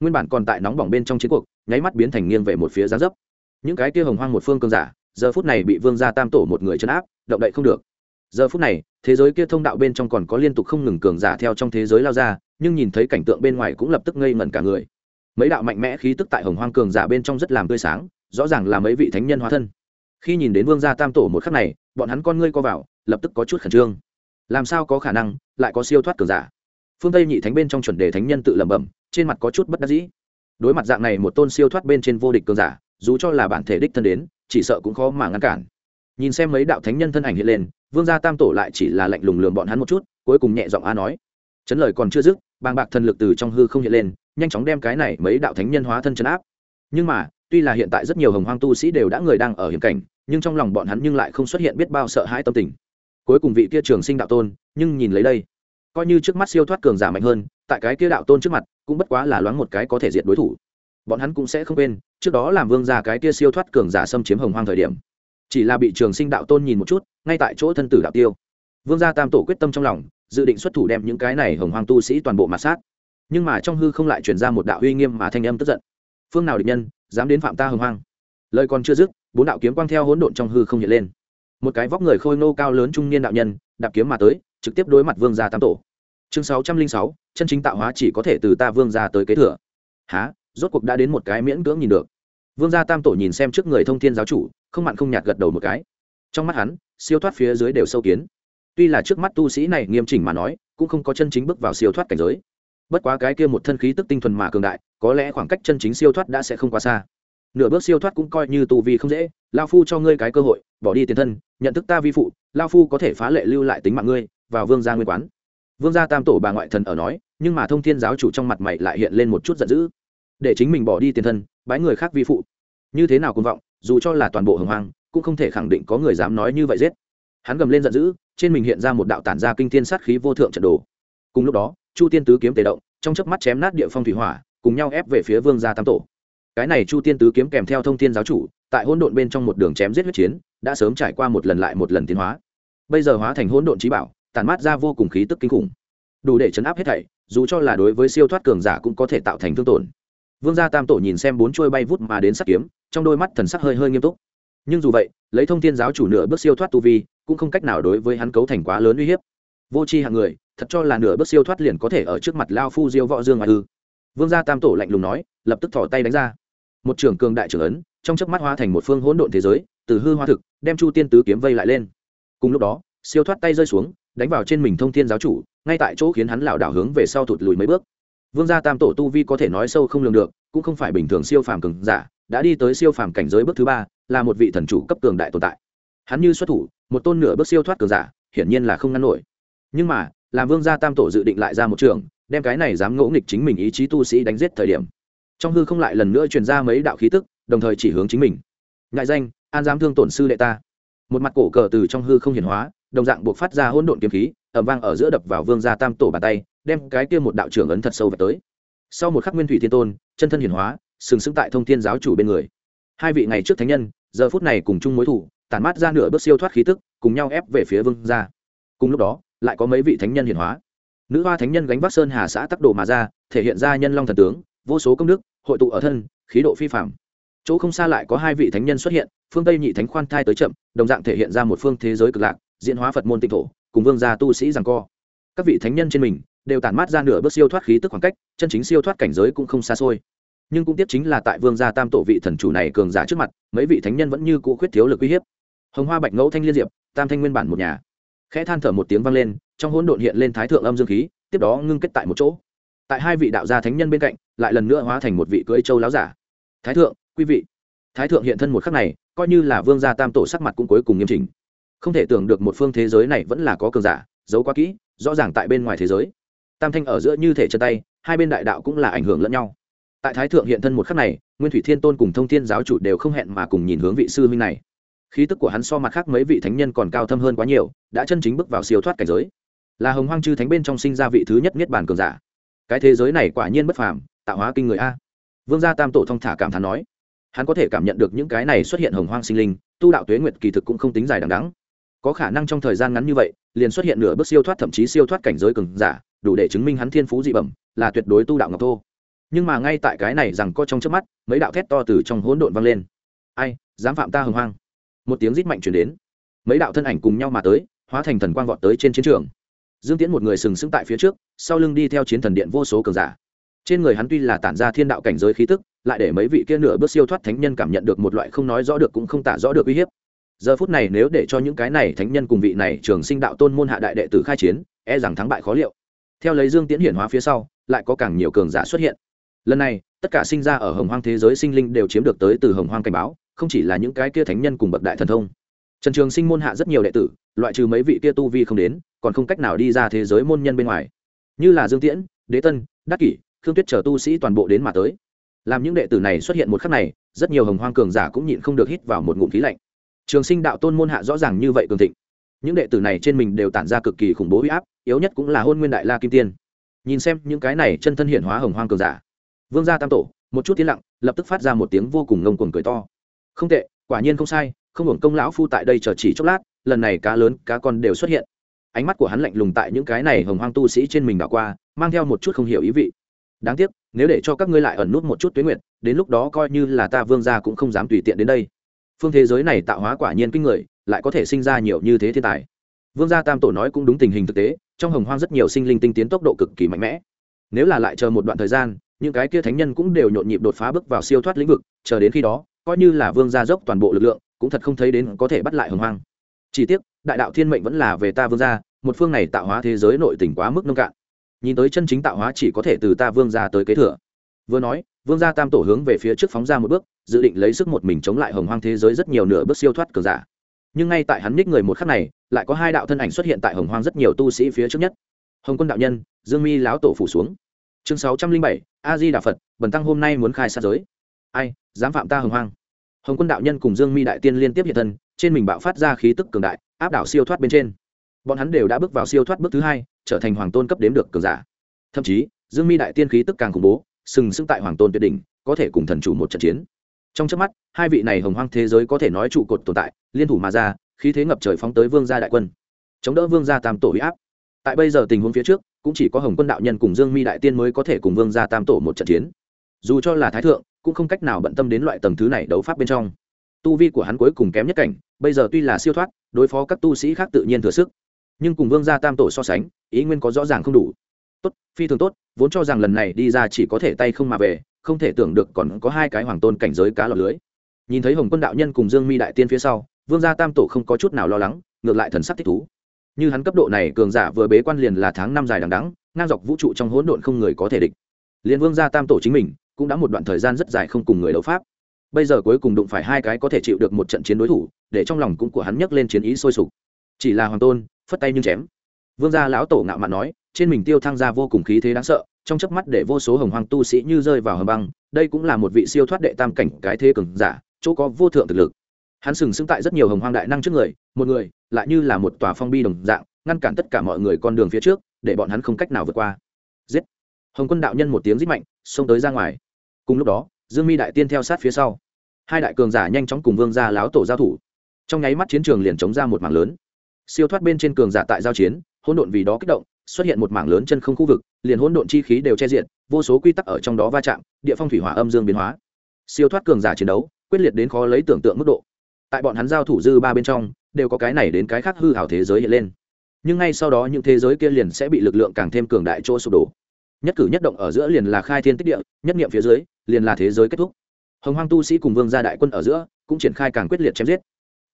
Nguyên bản còn tại nóng bỏng bên trong chiến cuộc nháy mắt biến thành nghiêng về một phía giá dấp. Những cái kia hồng hoang một phương cường giả, giờ phút này bị vương gia tam tổ một người chấn áp, động đậy không được. Giờ phút này, thế giới kia thông đạo bên trong còn có liên tục không ngừng cường giả theo trong thế giới lao ra, nhưng nhìn thấy cảnh tượng bên ngoài cũng lập tức ngây ngẩn cả người. Mấy đạo mạnh mẽ khí tức tại hồng hoang cường giả bên trong rất làm tươi sáng, rõ ràng là mấy vị thánh nhân hóa thân. Khi nhìn đến vương gia tam tổ một khắc này, bọn hắn con ngươi co vào, lập tức có chút khẩn trương. Làm sao có khả năng, lại có siêu thoát cường giả? Phương tây nhị thánh bên trong chuẩn đề thánh nhân tự lẩm bẩm, trên mặt có chút bất đắc dĩ đối mặt dạng này một tôn siêu thoát bên trên vô địch cường giả, dù cho là bản thể đích thân đến, chỉ sợ cũng khó mà ngăn cản. Nhìn xem mấy đạo thánh nhân thân ảnh hiện lên, vương gia tam tổ lại chỉ là lạnh lùng lường bọn hắn một chút, cuối cùng nhẹ giọng a nói. Chấn lời còn chưa dứt, bàng bạc thần lực từ trong hư không hiện lên, nhanh chóng đem cái này mấy đạo thánh nhân hóa thân chấn áp. Nhưng mà, tuy là hiện tại rất nhiều hồng hoang tu sĩ đều đã người đang ở hiểm cảnh, nhưng trong lòng bọn hắn nhưng lại không xuất hiện biết bao sợ hãi tâm tình. Cuối cùng vị kia trường sinh đạo tôn, nhưng nhìn lấy đây, coi như trước mắt siêu thoát cường giả mạnh hơn tại cái kia đạo tôn trước mặt, cũng bất quá là loáng một cái có thể diệt đối thủ. Bọn hắn cũng sẽ không quên, trước đó làm vương gia cái kia siêu thoát cường giả xâm chiếm hồng hoang thời điểm. Chỉ là bị trường sinh đạo tôn nhìn một chút, ngay tại chỗ thân tử đạo tiêu. Vương gia tam tổ quyết tâm trong lòng, dự định xuất thủ đem những cái này hồng hoang tu sĩ toàn bộ mặt sát. Nhưng mà trong hư không lại truyền ra một đạo uy nghiêm mà thanh âm tức giận. Phương nào địch nhân, dám đến phạm ta hồng hoang? Lời còn chưa dứt, bốn đạo kiếm quang theo hỗn độn trong hư không hiện lên. Một cái vóc người khôi nô cao lớn trung niên đạo nhân, đạp kiếm mà tới, trực tiếp đối mặt vương gia tam tổ chương sáu trăm linh sáu, chân chính tạo hóa chỉ có thể từ ta vương gia tới kế thừa. Há rốt cuộc đã đến một cái miễn cưỡng nhìn được. Vương gia tam tổ nhìn xem trước người thông thiên giáo chủ, không mặn không nhạt gật đầu một cái. Trong mắt hắn, siêu thoát phía dưới đều sâu kiến. Tuy là trước mắt tu sĩ này nghiêm chỉnh mà nói, cũng không có chân chính bước vào siêu thoát cảnh giới. Bất quá cái kia một thân khí tức tinh thuần mà cường đại, có lẽ khoảng cách chân chính siêu thoát đã sẽ không quá xa. Nửa bước siêu thoát cũng coi như tù vi không dễ, lao phu cho ngươi cái cơ hội, bỏ đi tiền thân, nhận thức ta vi phụ, lao phu có thể phá lệ lưu lại tính mạng ngươi, vào vương gia nguyên quán vương gia tam tổ bà ngoại thần ở nói, nhưng mà thông thiên giáo chủ trong mặt mày lại hiện lên một chút giận dữ. Để chính mình bỏ đi tiền thân, bái người khác vi phụ. Như thế nào cũng vọng, dù cho là toàn bộ hồng hoang, cũng không thể khẳng định có người dám nói như vậy giết. Hắn gầm lên giận dữ, trên mình hiện ra một đạo tản ra kinh thiên sát khí vô thượng trận đồ. Cùng lúc đó, chu tiên tứ kiếm tề động, trong chớp mắt chém nát địa phong thủy hỏa, cùng nhau ép về phía vương gia tam tổ. Cái này chu tiên tứ kiếm kèm theo thông thiên giáo chủ, tại hỗn độn bên trong một đường chém giết huyết chiến, đã sớm trải qua một lần lại một lần tiến hóa. Bây giờ hóa thành hỗn độn trí bảo tản mát ra vô cùng khí tức kinh khủng. Đủ để chấn áp hết thảy, dù cho là đối với siêu thoát cường giả cũng có thể tạo thành thương tổn. Vương gia tam tổ nhìn xem bốn chuôi bay vút mà đến sắt kiếm, trong đôi mắt thần sắc hơi hơi nghiêm túc. Nhưng dù vậy, lấy thông thiên giáo chủ nửa bước siêu thoát tu vi, cũng không cách nào đối với hắn cấu thành quá lớn uy hiếp. Vô c h i hạng người, thật cho là nửa bước siêu thoát liền có thể ở trước mặt lao phu diêu võ dương ngoại ư. Vương gia tam tổ lạnh lùng nói, lập tức thỏ tay đánh ra. Một trưởng cường đại trưởng ấn, trong chớp mắt hóa thành một phương hỗn độn thế giới, từ hư hoa thực, đem chu tiên tứ kiếm vây lại lên. Cùng lúc đó, siêu thoát tay rơi xuống đánh vào trên mình thông thiên giáo chủ, ngay tại chỗ khiến hắn lảo đảo hướng về sau thụt lùi mấy bước. Vương gia tam tổ tu vi có thể nói sâu không lường được, cũng không phải bình thường siêu phàm cường giả, đã đi tới siêu phàm cảnh giới bước thứ ba, là một vị thần chủ cấp cường đại tồn tại. Hắn như xuất thủ, một tôn nửa bước siêu thoát cường giả, hiển nhiên là không ngăn nổi. Nhưng mà, làm vương gia tam tổ dự định lại ra một trường, đem cái này dám ngỗ nghịch chính mình ý chí tu sĩ đánh giết thời điểm. Trong hư không lại lần nữa truyền ra mấy đạo khí tức, đồng thời chỉ hướng chính mình. Ngại danh, an dám thương tổn sư đệ ta. Một mặt cổ cờ từ trong hư không hiển hóa đồng dạng buộc phát ra hỗn độn kiếm khí ẩm vang ở giữa đập vào vương gia tam tổ bàn tay, đem cái kia một đạo trưởng ấn thật sâu vào tới. Sau một khắc nguyên thủy thiên tôn, chân thân hiển hóa, sừng sững tại thông thiên giáo chủ bên người. Hai vị ngày trước thánh nhân, giờ phút này cùng chung mối thủ, tản mát ra nửa bước siêu thoát khí tức, cùng nhau ép về phía vương gia. Cùng lúc đó, lại có mấy vị thánh nhân hiển hóa. Nữ hoa thánh nhân gánh vác sơn hà xã tắc đồ mà ra, thể hiện ra nhân long thần tướng, vô số công đức, hội tụ ở thân, khí độ phi phạm chỗ không xa lại có hai vị thánh nhân xuất hiện, phương tây nhị thánh khoan thai tới chậm, đồng dạng thể hiện ra một phương thế giới cực lạc diễn hóa phật môn tịnh thổ, cùng vương gia tu sĩ rằng co. Các vị thánh nhân trên mình đều tản mát ra nửa bước siêu thoát khí tức khoảng cách, chân chính siêu thoát cảnh giới cũng không xa xôi. Nhưng cũng tiếp chính là tại vương gia tam tổ vị thần chủ này cường giả trước mặt, mấy vị thánh nhân vẫn như cũ khuyết thiếu lực uy hiếp. Hồng hoa bạch ngẫu thanh liên diệp, tam thanh nguyên bản một nhà. Khẽ than thở một tiếng vang lên, trong hỗn độn hiện lên thái thượng âm dương khí, tiếp đó ngưng kết tại một chỗ. Tại hai vị đạo gia thánh nhân bên cạnh, lại lần nữa hóa thành một vị cưỡi châu láo giả. Thái thượng, quý vị. Thái thượng hiện thân một khắc này, coi như là vương gia tam tổ sắc mặt cũng cuối cùng nghiêm chỉnh không thể tưởng được một phương thế giới này vẫn là có cường giả, giấu quá kỹ, rõ ràng tại bên ngoài thế giới. Tam thanh ở giữa như thể chân tay, hai bên đại đạo cũng là ảnh hưởng lẫn nhau. Tại thái thượng hiện thân một khắc này, nguyên thủy thiên tôn cùng thông thiên giáo chủ đều không hẹn mà cùng nhìn hướng vị sư huynh này. Khí tức của hắn so mặt khác mấy vị thánh nhân còn cao thâm hơn quá nhiều, đã chân chính bước vào siêu thoát cảnh giới. Là hồng hoang chư thánh bên trong sinh ra vị thứ nhất niết bàn cường giả. Cái thế giới này quả nhiên bất phàm, tạo hóa kinh người a. Vương gia tam tổ thông thả cảm thán nói, hắn có thể cảm nhận được những cái này xuất hiện hồng hoang sinh linh, tu đạo tuế nguyệt kỳ thực cũng không tính dài đằng đắng có khả năng trong thời gian ngắn như vậy, liền xuất hiện nửa bước siêu thoát thậm chí siêu thoát cảnh giới cường giả, đủ để chứng minh hắn thiên phú dị bẩm, là tuyệt đối tu đạo ngọc thô. Nhưng mà ngay tại cái này rằng có trong trước mắt, mấy đạo thét to từ trong hỗn độn vang lên. Ai, dám phạm ta hồng hoang? Một tiếng rít mạnh chuyển đến. Mấy đạo thân ảnh cùng nhau mà tới, hóa thành thần quang vọt tới trên chiến trường. Dương tiễn một người sừng sững tại phía trước, sau lưng đi theo chiến thần điện vô số cường giả. Trên người hắn tuy là tản ra thiên đạo cảnh giới khí tức, lại để mấy vị kia nửa bước siêu thoát thánh nhân cảm nhận được một loại không nói rõ được cũng không tả rõ được uy hiếp giờ phút này nếu để cho những cái này thánh nhân cùng vị này trường sinh đạo tôn môn hạ đại đệ tử khai chiến e rằng thắng bại khó liệu. Theo lấy dương tiễn hiển hóa phía sau, lại có càng nhiều cường giả xuất hiện. Lần này, tất cả sinh ra ở hồng hoang thế giới sinh linh đều chiếm được tới từ hồng hoang cảnh báo, không chỉ là những cái kia thánh nhân cùng bậc đại thần thông. Trần trường sinh môn hạ rất nhiều đệ tử, loại trừ mấy vị kia tu vi không đến, còn không cách nào đi ra thế giới môn nhân bên ngoài. Như là dương tiễn, đế tân, đắc kỷ, khương tuyết chờ tu sĩ toàn bộ đến mà tới. Làm những đệ tử này xuất hiện một khắc này, rất nhiều hồng hoang cường giả cũng nhịn không được hít vào một ngụm khí lạnh trường sinh đạo tôn môn hạ rõ ràng như vậy cường thịnh. Những đệ tử này trên mình đều tản ra cực kỳ khủng bố huy áp, yếu nhất cũng là hôn nguyên đại la kim tiên. Nhìn xem những cái này chân thân hiện hóa hồng hoang cường giả. Vương gia tam tổ, một chút tiến lặng, lập tức phát ra một tiếng vô cùng ngông cuồng cười to. Không tệ, quả nhiên không sai, không hưởng công lão phu tại đây chờ chỉ chốc lát, lần này cá lớn, cá con đều xuất hiện. Ánh mắt của hắn lạnh lùng tại những cái này hồng hoang tu sĩ trên mình đảo qua, mang theo một chút không hiểu ý vị. Đáng tiếc, nếu để cho các ngươi lại ẩn nút một chút tuyến nguyện đến lúc đó coi như là ta vương gia cũng không dám tùy tiện đến đây phương thế giới này tạo hóa quả nhiên kinh người, lại có thể sinh ra nhiều như thế thiên tài. Vương gia tam tổ nói cũng đúng tình hình thực tế, trong hồng hoang rất nhiều sinh linh tinh tiến tốc độ cực kỳ mạnh mẽ. Nếu là lại chờ một đoạn thời gian, những cái kia thánh nhân cũng đều nhộn nhịp đột phá bước vào siêu thoát lĩnh vực, chờ đến khi đó, coi như là vương gia dốc toàn bộ lực lượng, cũng thật không thấy đến có thể bắt lại hồng hoang. Chỉ tiếc, đại đạo thiên mệnh vẫn là về ta vương gia, một phương này tạo hóa thế giới nội tỉnh quá mức nông cạn. Nhìn tới chân chính tạo hóa chỉ có thể từ ta vương gia tới kế thừa vừa nói, vương gia tam tổ hướng về phía trước phóng ra một bước, dự định lấy sức một mình chống lại hồng hoang thế giới rất nhiều nửa bước siêu thoát cường giả. Nhưng ngay tại hắn ních người một khắc này, lại có hai đạo thân ảnh xuất hiện tại hồng hoang rất nhiều tu sĩ phía trước nhất. Hồng quân đạo nhân, dương mi lão tổ phủ xuống. Chương sáu trăm linh bảy, a di đà phật, bần tăng hôm nay muốn khai sát giới. Ai, dám phạm ta hồng hoang? Hồng quân đạo nhân cùng dương mi đại tiên liên tiếp hiện thân, trên mình bạo phát ra khí tức cường đại, áp đảo siêu thoát bên trên. Bọn hắn đều đã bước vào siêu thoát bước thứ hai, trở thành hoàng tôn cấp đếm được cường giả. Thậm chí, dương mi đại tiên khí tức càng khủng bố sừng sững tại hoàng tôn tuyệt đỉnh, có thể cùng thần chủ một trận chiến. Trong trước mắt, hai vị này hồng hoang thế giới có thể nói trụ cột tồn tại, liên thủ mà ra, khí thế ngập trời phóng tới vương gia đại quân. Chống đỡ vương gia tam tổ huy áp. Tại bây giờ tình huống phía trước, cũng chỉ có hồng quân đạo nhân cùng dương mi đại tiên mới có thể cùng vương gia tam tổ một trận chiến. Dù cho là thái thượng, cũng không cách nào bận tâm đến loại tầng thứ này đấu pháp bên trong. Tu vi của hắn cuối cùng kém nhất cảnh, bây giờ tuy là siêu thoát, đối phó các tu sĩ khác tự nhiên thừa sức. Nhưng cùng vương gia tam tổ so sánh, ý nguyên có rõ ràng không đủ tốt, phi thường tốt, vốn cho rằng lần này đi ra chỉ có thể tay không mà về, không thể tưởng được còn có hai cái hoàng tôn cảnh giới cá lọt lưới. Nhìn thấy hồng quân đạo nhân cùng dương mi đại tiên phía sau, vương gia tam tổ không có chút nào lo lắng, ngược lại thần sắc thích thú. Như hắn cấp độ này cường giả vừa bế quan liền là tháng năm dài đằng đắng ngang dọc vũ trụ trong hỗn độn không người có thể địch. Liền vương gia tam tổ chính mình cũng đã một đoạn thời gian rất dài không cùng người đấu pháp. Bây giờ cuối cùng đụng phải hai cái có thể chịu được một trận chiến đối thủ, để trong lòng cũng của hắn nhấc lên chiến ý sôi sục. Chỉ là hoàng tôn, phất tay nhưng chém. Vương gia lão tổ ngạo mạn nói trên mình tiêu thăng ra vô cùng khí thế đáng sợ, trong chớp mắt để vô số hồng hoàng tu sĩ như rơi vào hầm băng, đây cũng là một vị siêu thoát đệ tam cảnh cái thế cường giả, chỗ có vô thượng thực lực. Hắn sừng sững tại rất nhiều hồng hoàng đại năng trước người, một người, lại như là một tòa phong bi đồng dạng, ngăn cản tất cả mọi người con đường phía trước, để bọn hắn không cách nào vượt qua. Giết! Hồng quân đạo nhân một tiếng rít mạnh, xông tới ra ngoài. Cùng lúc đó, dương mi đại tiên theo sát phía sau. Hai đại cường giả nhanh chóng cùng vương gia láo tổ giao thủ. Trong nháy mắt chiến trường liền chống ra một mảng lớn. Siêu thoát bên trên cường giả tại giao chiến, hỗn độn vì đó kích động xuất hiện một mảng lớn chân không khu vực, liền hỗn độn chi khí đều che diện, vô số quy tắc ở trong đó va chạm, địa phong thủy hỏa âm dương biến hóa. Siêu thoát cường giả chiến đấu, quyết liệt đến khó lấy tưởng tượng mức độ. Tại bọn hắn giao thủ dư ba bên trong, đều có cái này đến cái khác hư hảo thế giới hiện lên. Nhưng ngay sau đó những thế giới kia liền sẽ bị lực lượng càng thêm cường đại chỗ sụp đổ. Nhất cử nhất động ở giữa liền là khai thiên tích địa, nhất niệm phía dưới, liền là thế giới kết thúc. Hồng hoang tu sĩ cùng vương gia đại quân ở giữa, cũng triển khai càng quyết liệt chém giết.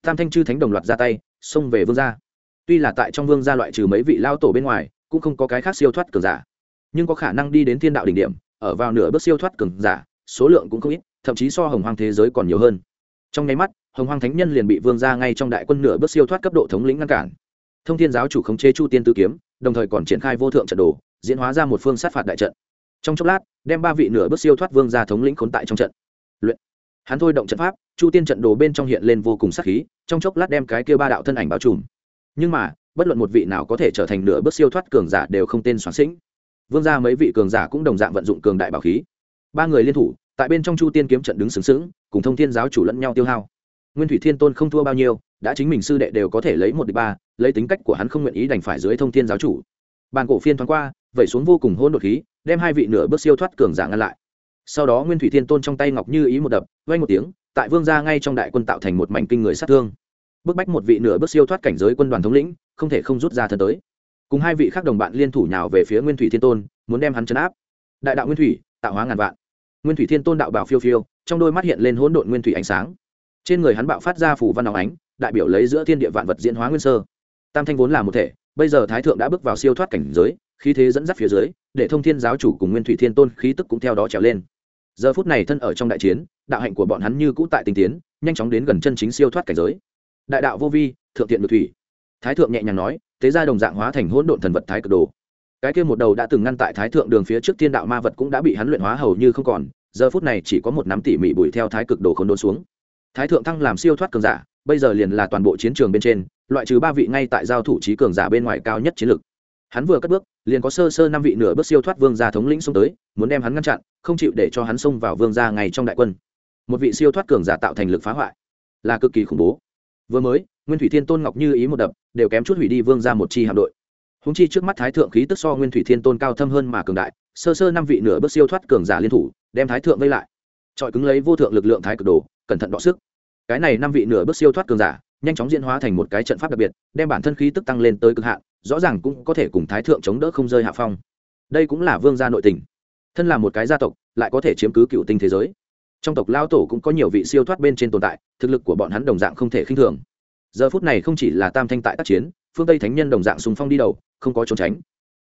Tam thanh chư thánh đồng loạt ra tay, xông về vương gia. Tuy là tại trong vương gia loại trừ mấy vị lao tổ bên ngoài cũng không có cái khác siêu thoát cường giả. Nhưng có khả năng đi đến thiên đạo đỉnh điểm, ở vào nửa bước siêu thoát cường giả, số lượng cũng không ít, thậm chí so hồng hoang thế giới còn nhiều hơn. Trong nháy mắt, hồng hoang thánh nhân liền bị vương gia ngay trong đại quân nửa bước siêu thoát cấp độ thống lĩnh ngăn cản. Thông thiên giáo chủ khống chế chu tiên tư kiếm, đồng thời còn triển khai vô thượng trận đồ, diễn hóa ra một phương sát phạt đại trận. Trong chốc lát, đem ba vị nửa bước siêu thoát vương gia thống lĩnh khốn tại trong trận. Luyện. Hắn thôi động trận pháp, chu tiên trận đồ bên trong hiện lên vô cùng sát khí, trong chốc lát đem cái kia ba đạo thân ảnh bao trùm. Nhưng mà bất luận một vị nào có thể trở thành nửa bước siêu thoát cường giả đều không tên soán xĩnh vương gia mấy vị cường giả cũng đồng dạng vận dụng cường đại bảo khí. Ba người liên thủ, tại bên trong chu tiên kiếm trận đứng sướng sướng cùng thông thiên giáo chủ lẫn nhau tiêu hao. Nguyên thủy thiên tôn không thua bao nhiêu, đã chính mình sư đệ đều có thể lấy một địch ba, lấy tính cách của hắn không nguyện ý đành phải dưới thông thiên giáo chủ. Bàn cổ phiên thoáng qua vẩy xuống vô cùng hôn đột khí, đem hai vị nửa bước siêu thoát cường giả ngăn lại. Sau đó nguyên thủy thiên tôn trong tay ngọc như ý một đập vay một tiếng, tại vương gia ngay trong đại quân tạo thành một mảnh kinh người sát thương bức bách một vị nửa bước siêu thoát cảnh giới quân đoàn thống lĩnh, không thể không rút ra thân tới. Cùng hai vị khác đồng bạn liên thủ nhào về phía nguyên thủy thiên tôn, muốn đem hắn chấn áp. Đại đạo nguyên thủy, tạo hóa ngàn vạn. Nguyên thủy thiên tôn đạo bảo phiêu phiêu, trong đôi mắt hiện lên hỗn độn nguyên thủy ánh sáng. Trên người hắn bạo phát ra phủ văn óng ánh, đại biểu lấy giữa thiên địa vạn vật diễn hóa nguyên sơ. Tam thanh vốn là một thể, bây giờ thái thượng đã bước vào siêu thoát cảnh giới, khí thế dẫn dắt phía dưới, để thông thiên giáo chủ cùng nguyên thủy thiên tôn khí tức cũng theo đó trèo lên. Giờ phút này thân ở trong đại chiến, đạo hạnh của bọn hắn như cũ tại tinh tiến, nhanh chóng đến gần chân chính siêu thoát cảnh giới đại đạo vô vi, thượng tiện được thủy. Thái thượng nhẹ nhàng nói, thế ra đồng dạng hóa thành hỗn độn thần vật thái cực đồ. Cái kia một đầu đã từng ngăn tại thái thượng đường phía trước thiên đạo ma vật cũng đã bị hắn luyện hóa hầu như không còn, giờ phút này chỉ có một nắm tỉ mỉ bụi theo thái cực đồ không đốn xuống. Thái thượng thăng làm siêu thoát cường giả, bây giờ liền là toàn bộ chiến trường bên trên, loại trừ ba vị ngay tại giao thủ trí cường giả bên ngoài cao nhất chiến lực. Hắn vừa cất bước, liền có sơ sơ năm vị nửa bước siêu thoát vương gia thống lĩnh xông tới, muốn đem hắn ngăn chặn, không chịu để cho hắn xông vào vương gia ngay trong đại quân. Một vị siêu thoát cường giả tạo thành lực phá hoại, là cực kỳ khủng bố vừa mới, nguyên thủy thiên tôn ngọc như ý một đập, đều kém chút hủy đi vương gia một chi hạm đội. Húng chi trước mắt thái thượng khí tức so nguyên thủy thiên tôn cao thâm hơn mà cường đại, sơ sơ năm vị nửa bước siêu thoát cường giả liên thủ, đem thái thượng vây lại. Trọi cứng lấy vô thượng lực lượng thái cực đồ, cẩn thận đọ sức. Cái này năm vị nửa bước siêu thoát cường giả, nhanh chóng diễn hóa thành một cái trận pháp đặc biệt, đem bản thân khí tức tăng lên tới cực hạn, rõ ràng cũng có thể cùng thái thượng chống đỡ không rơi hạ phong. Đây cũng là vương gia nội tình. Thân là một cái gia tộc, lại có thể chiếm cứ cựu tinh thế giới trong tộc lao tổ cũng có nhiều vị siêu thoát bên trên tồn tại, thực lực của bọn hắn đồng dạng không thể khinh thường. Giờ phút này không chỉ là tam thanh tại tác chiến, phương tây thánh nhân đồng dạng sùng phong đi đầu, không có trốn tránh.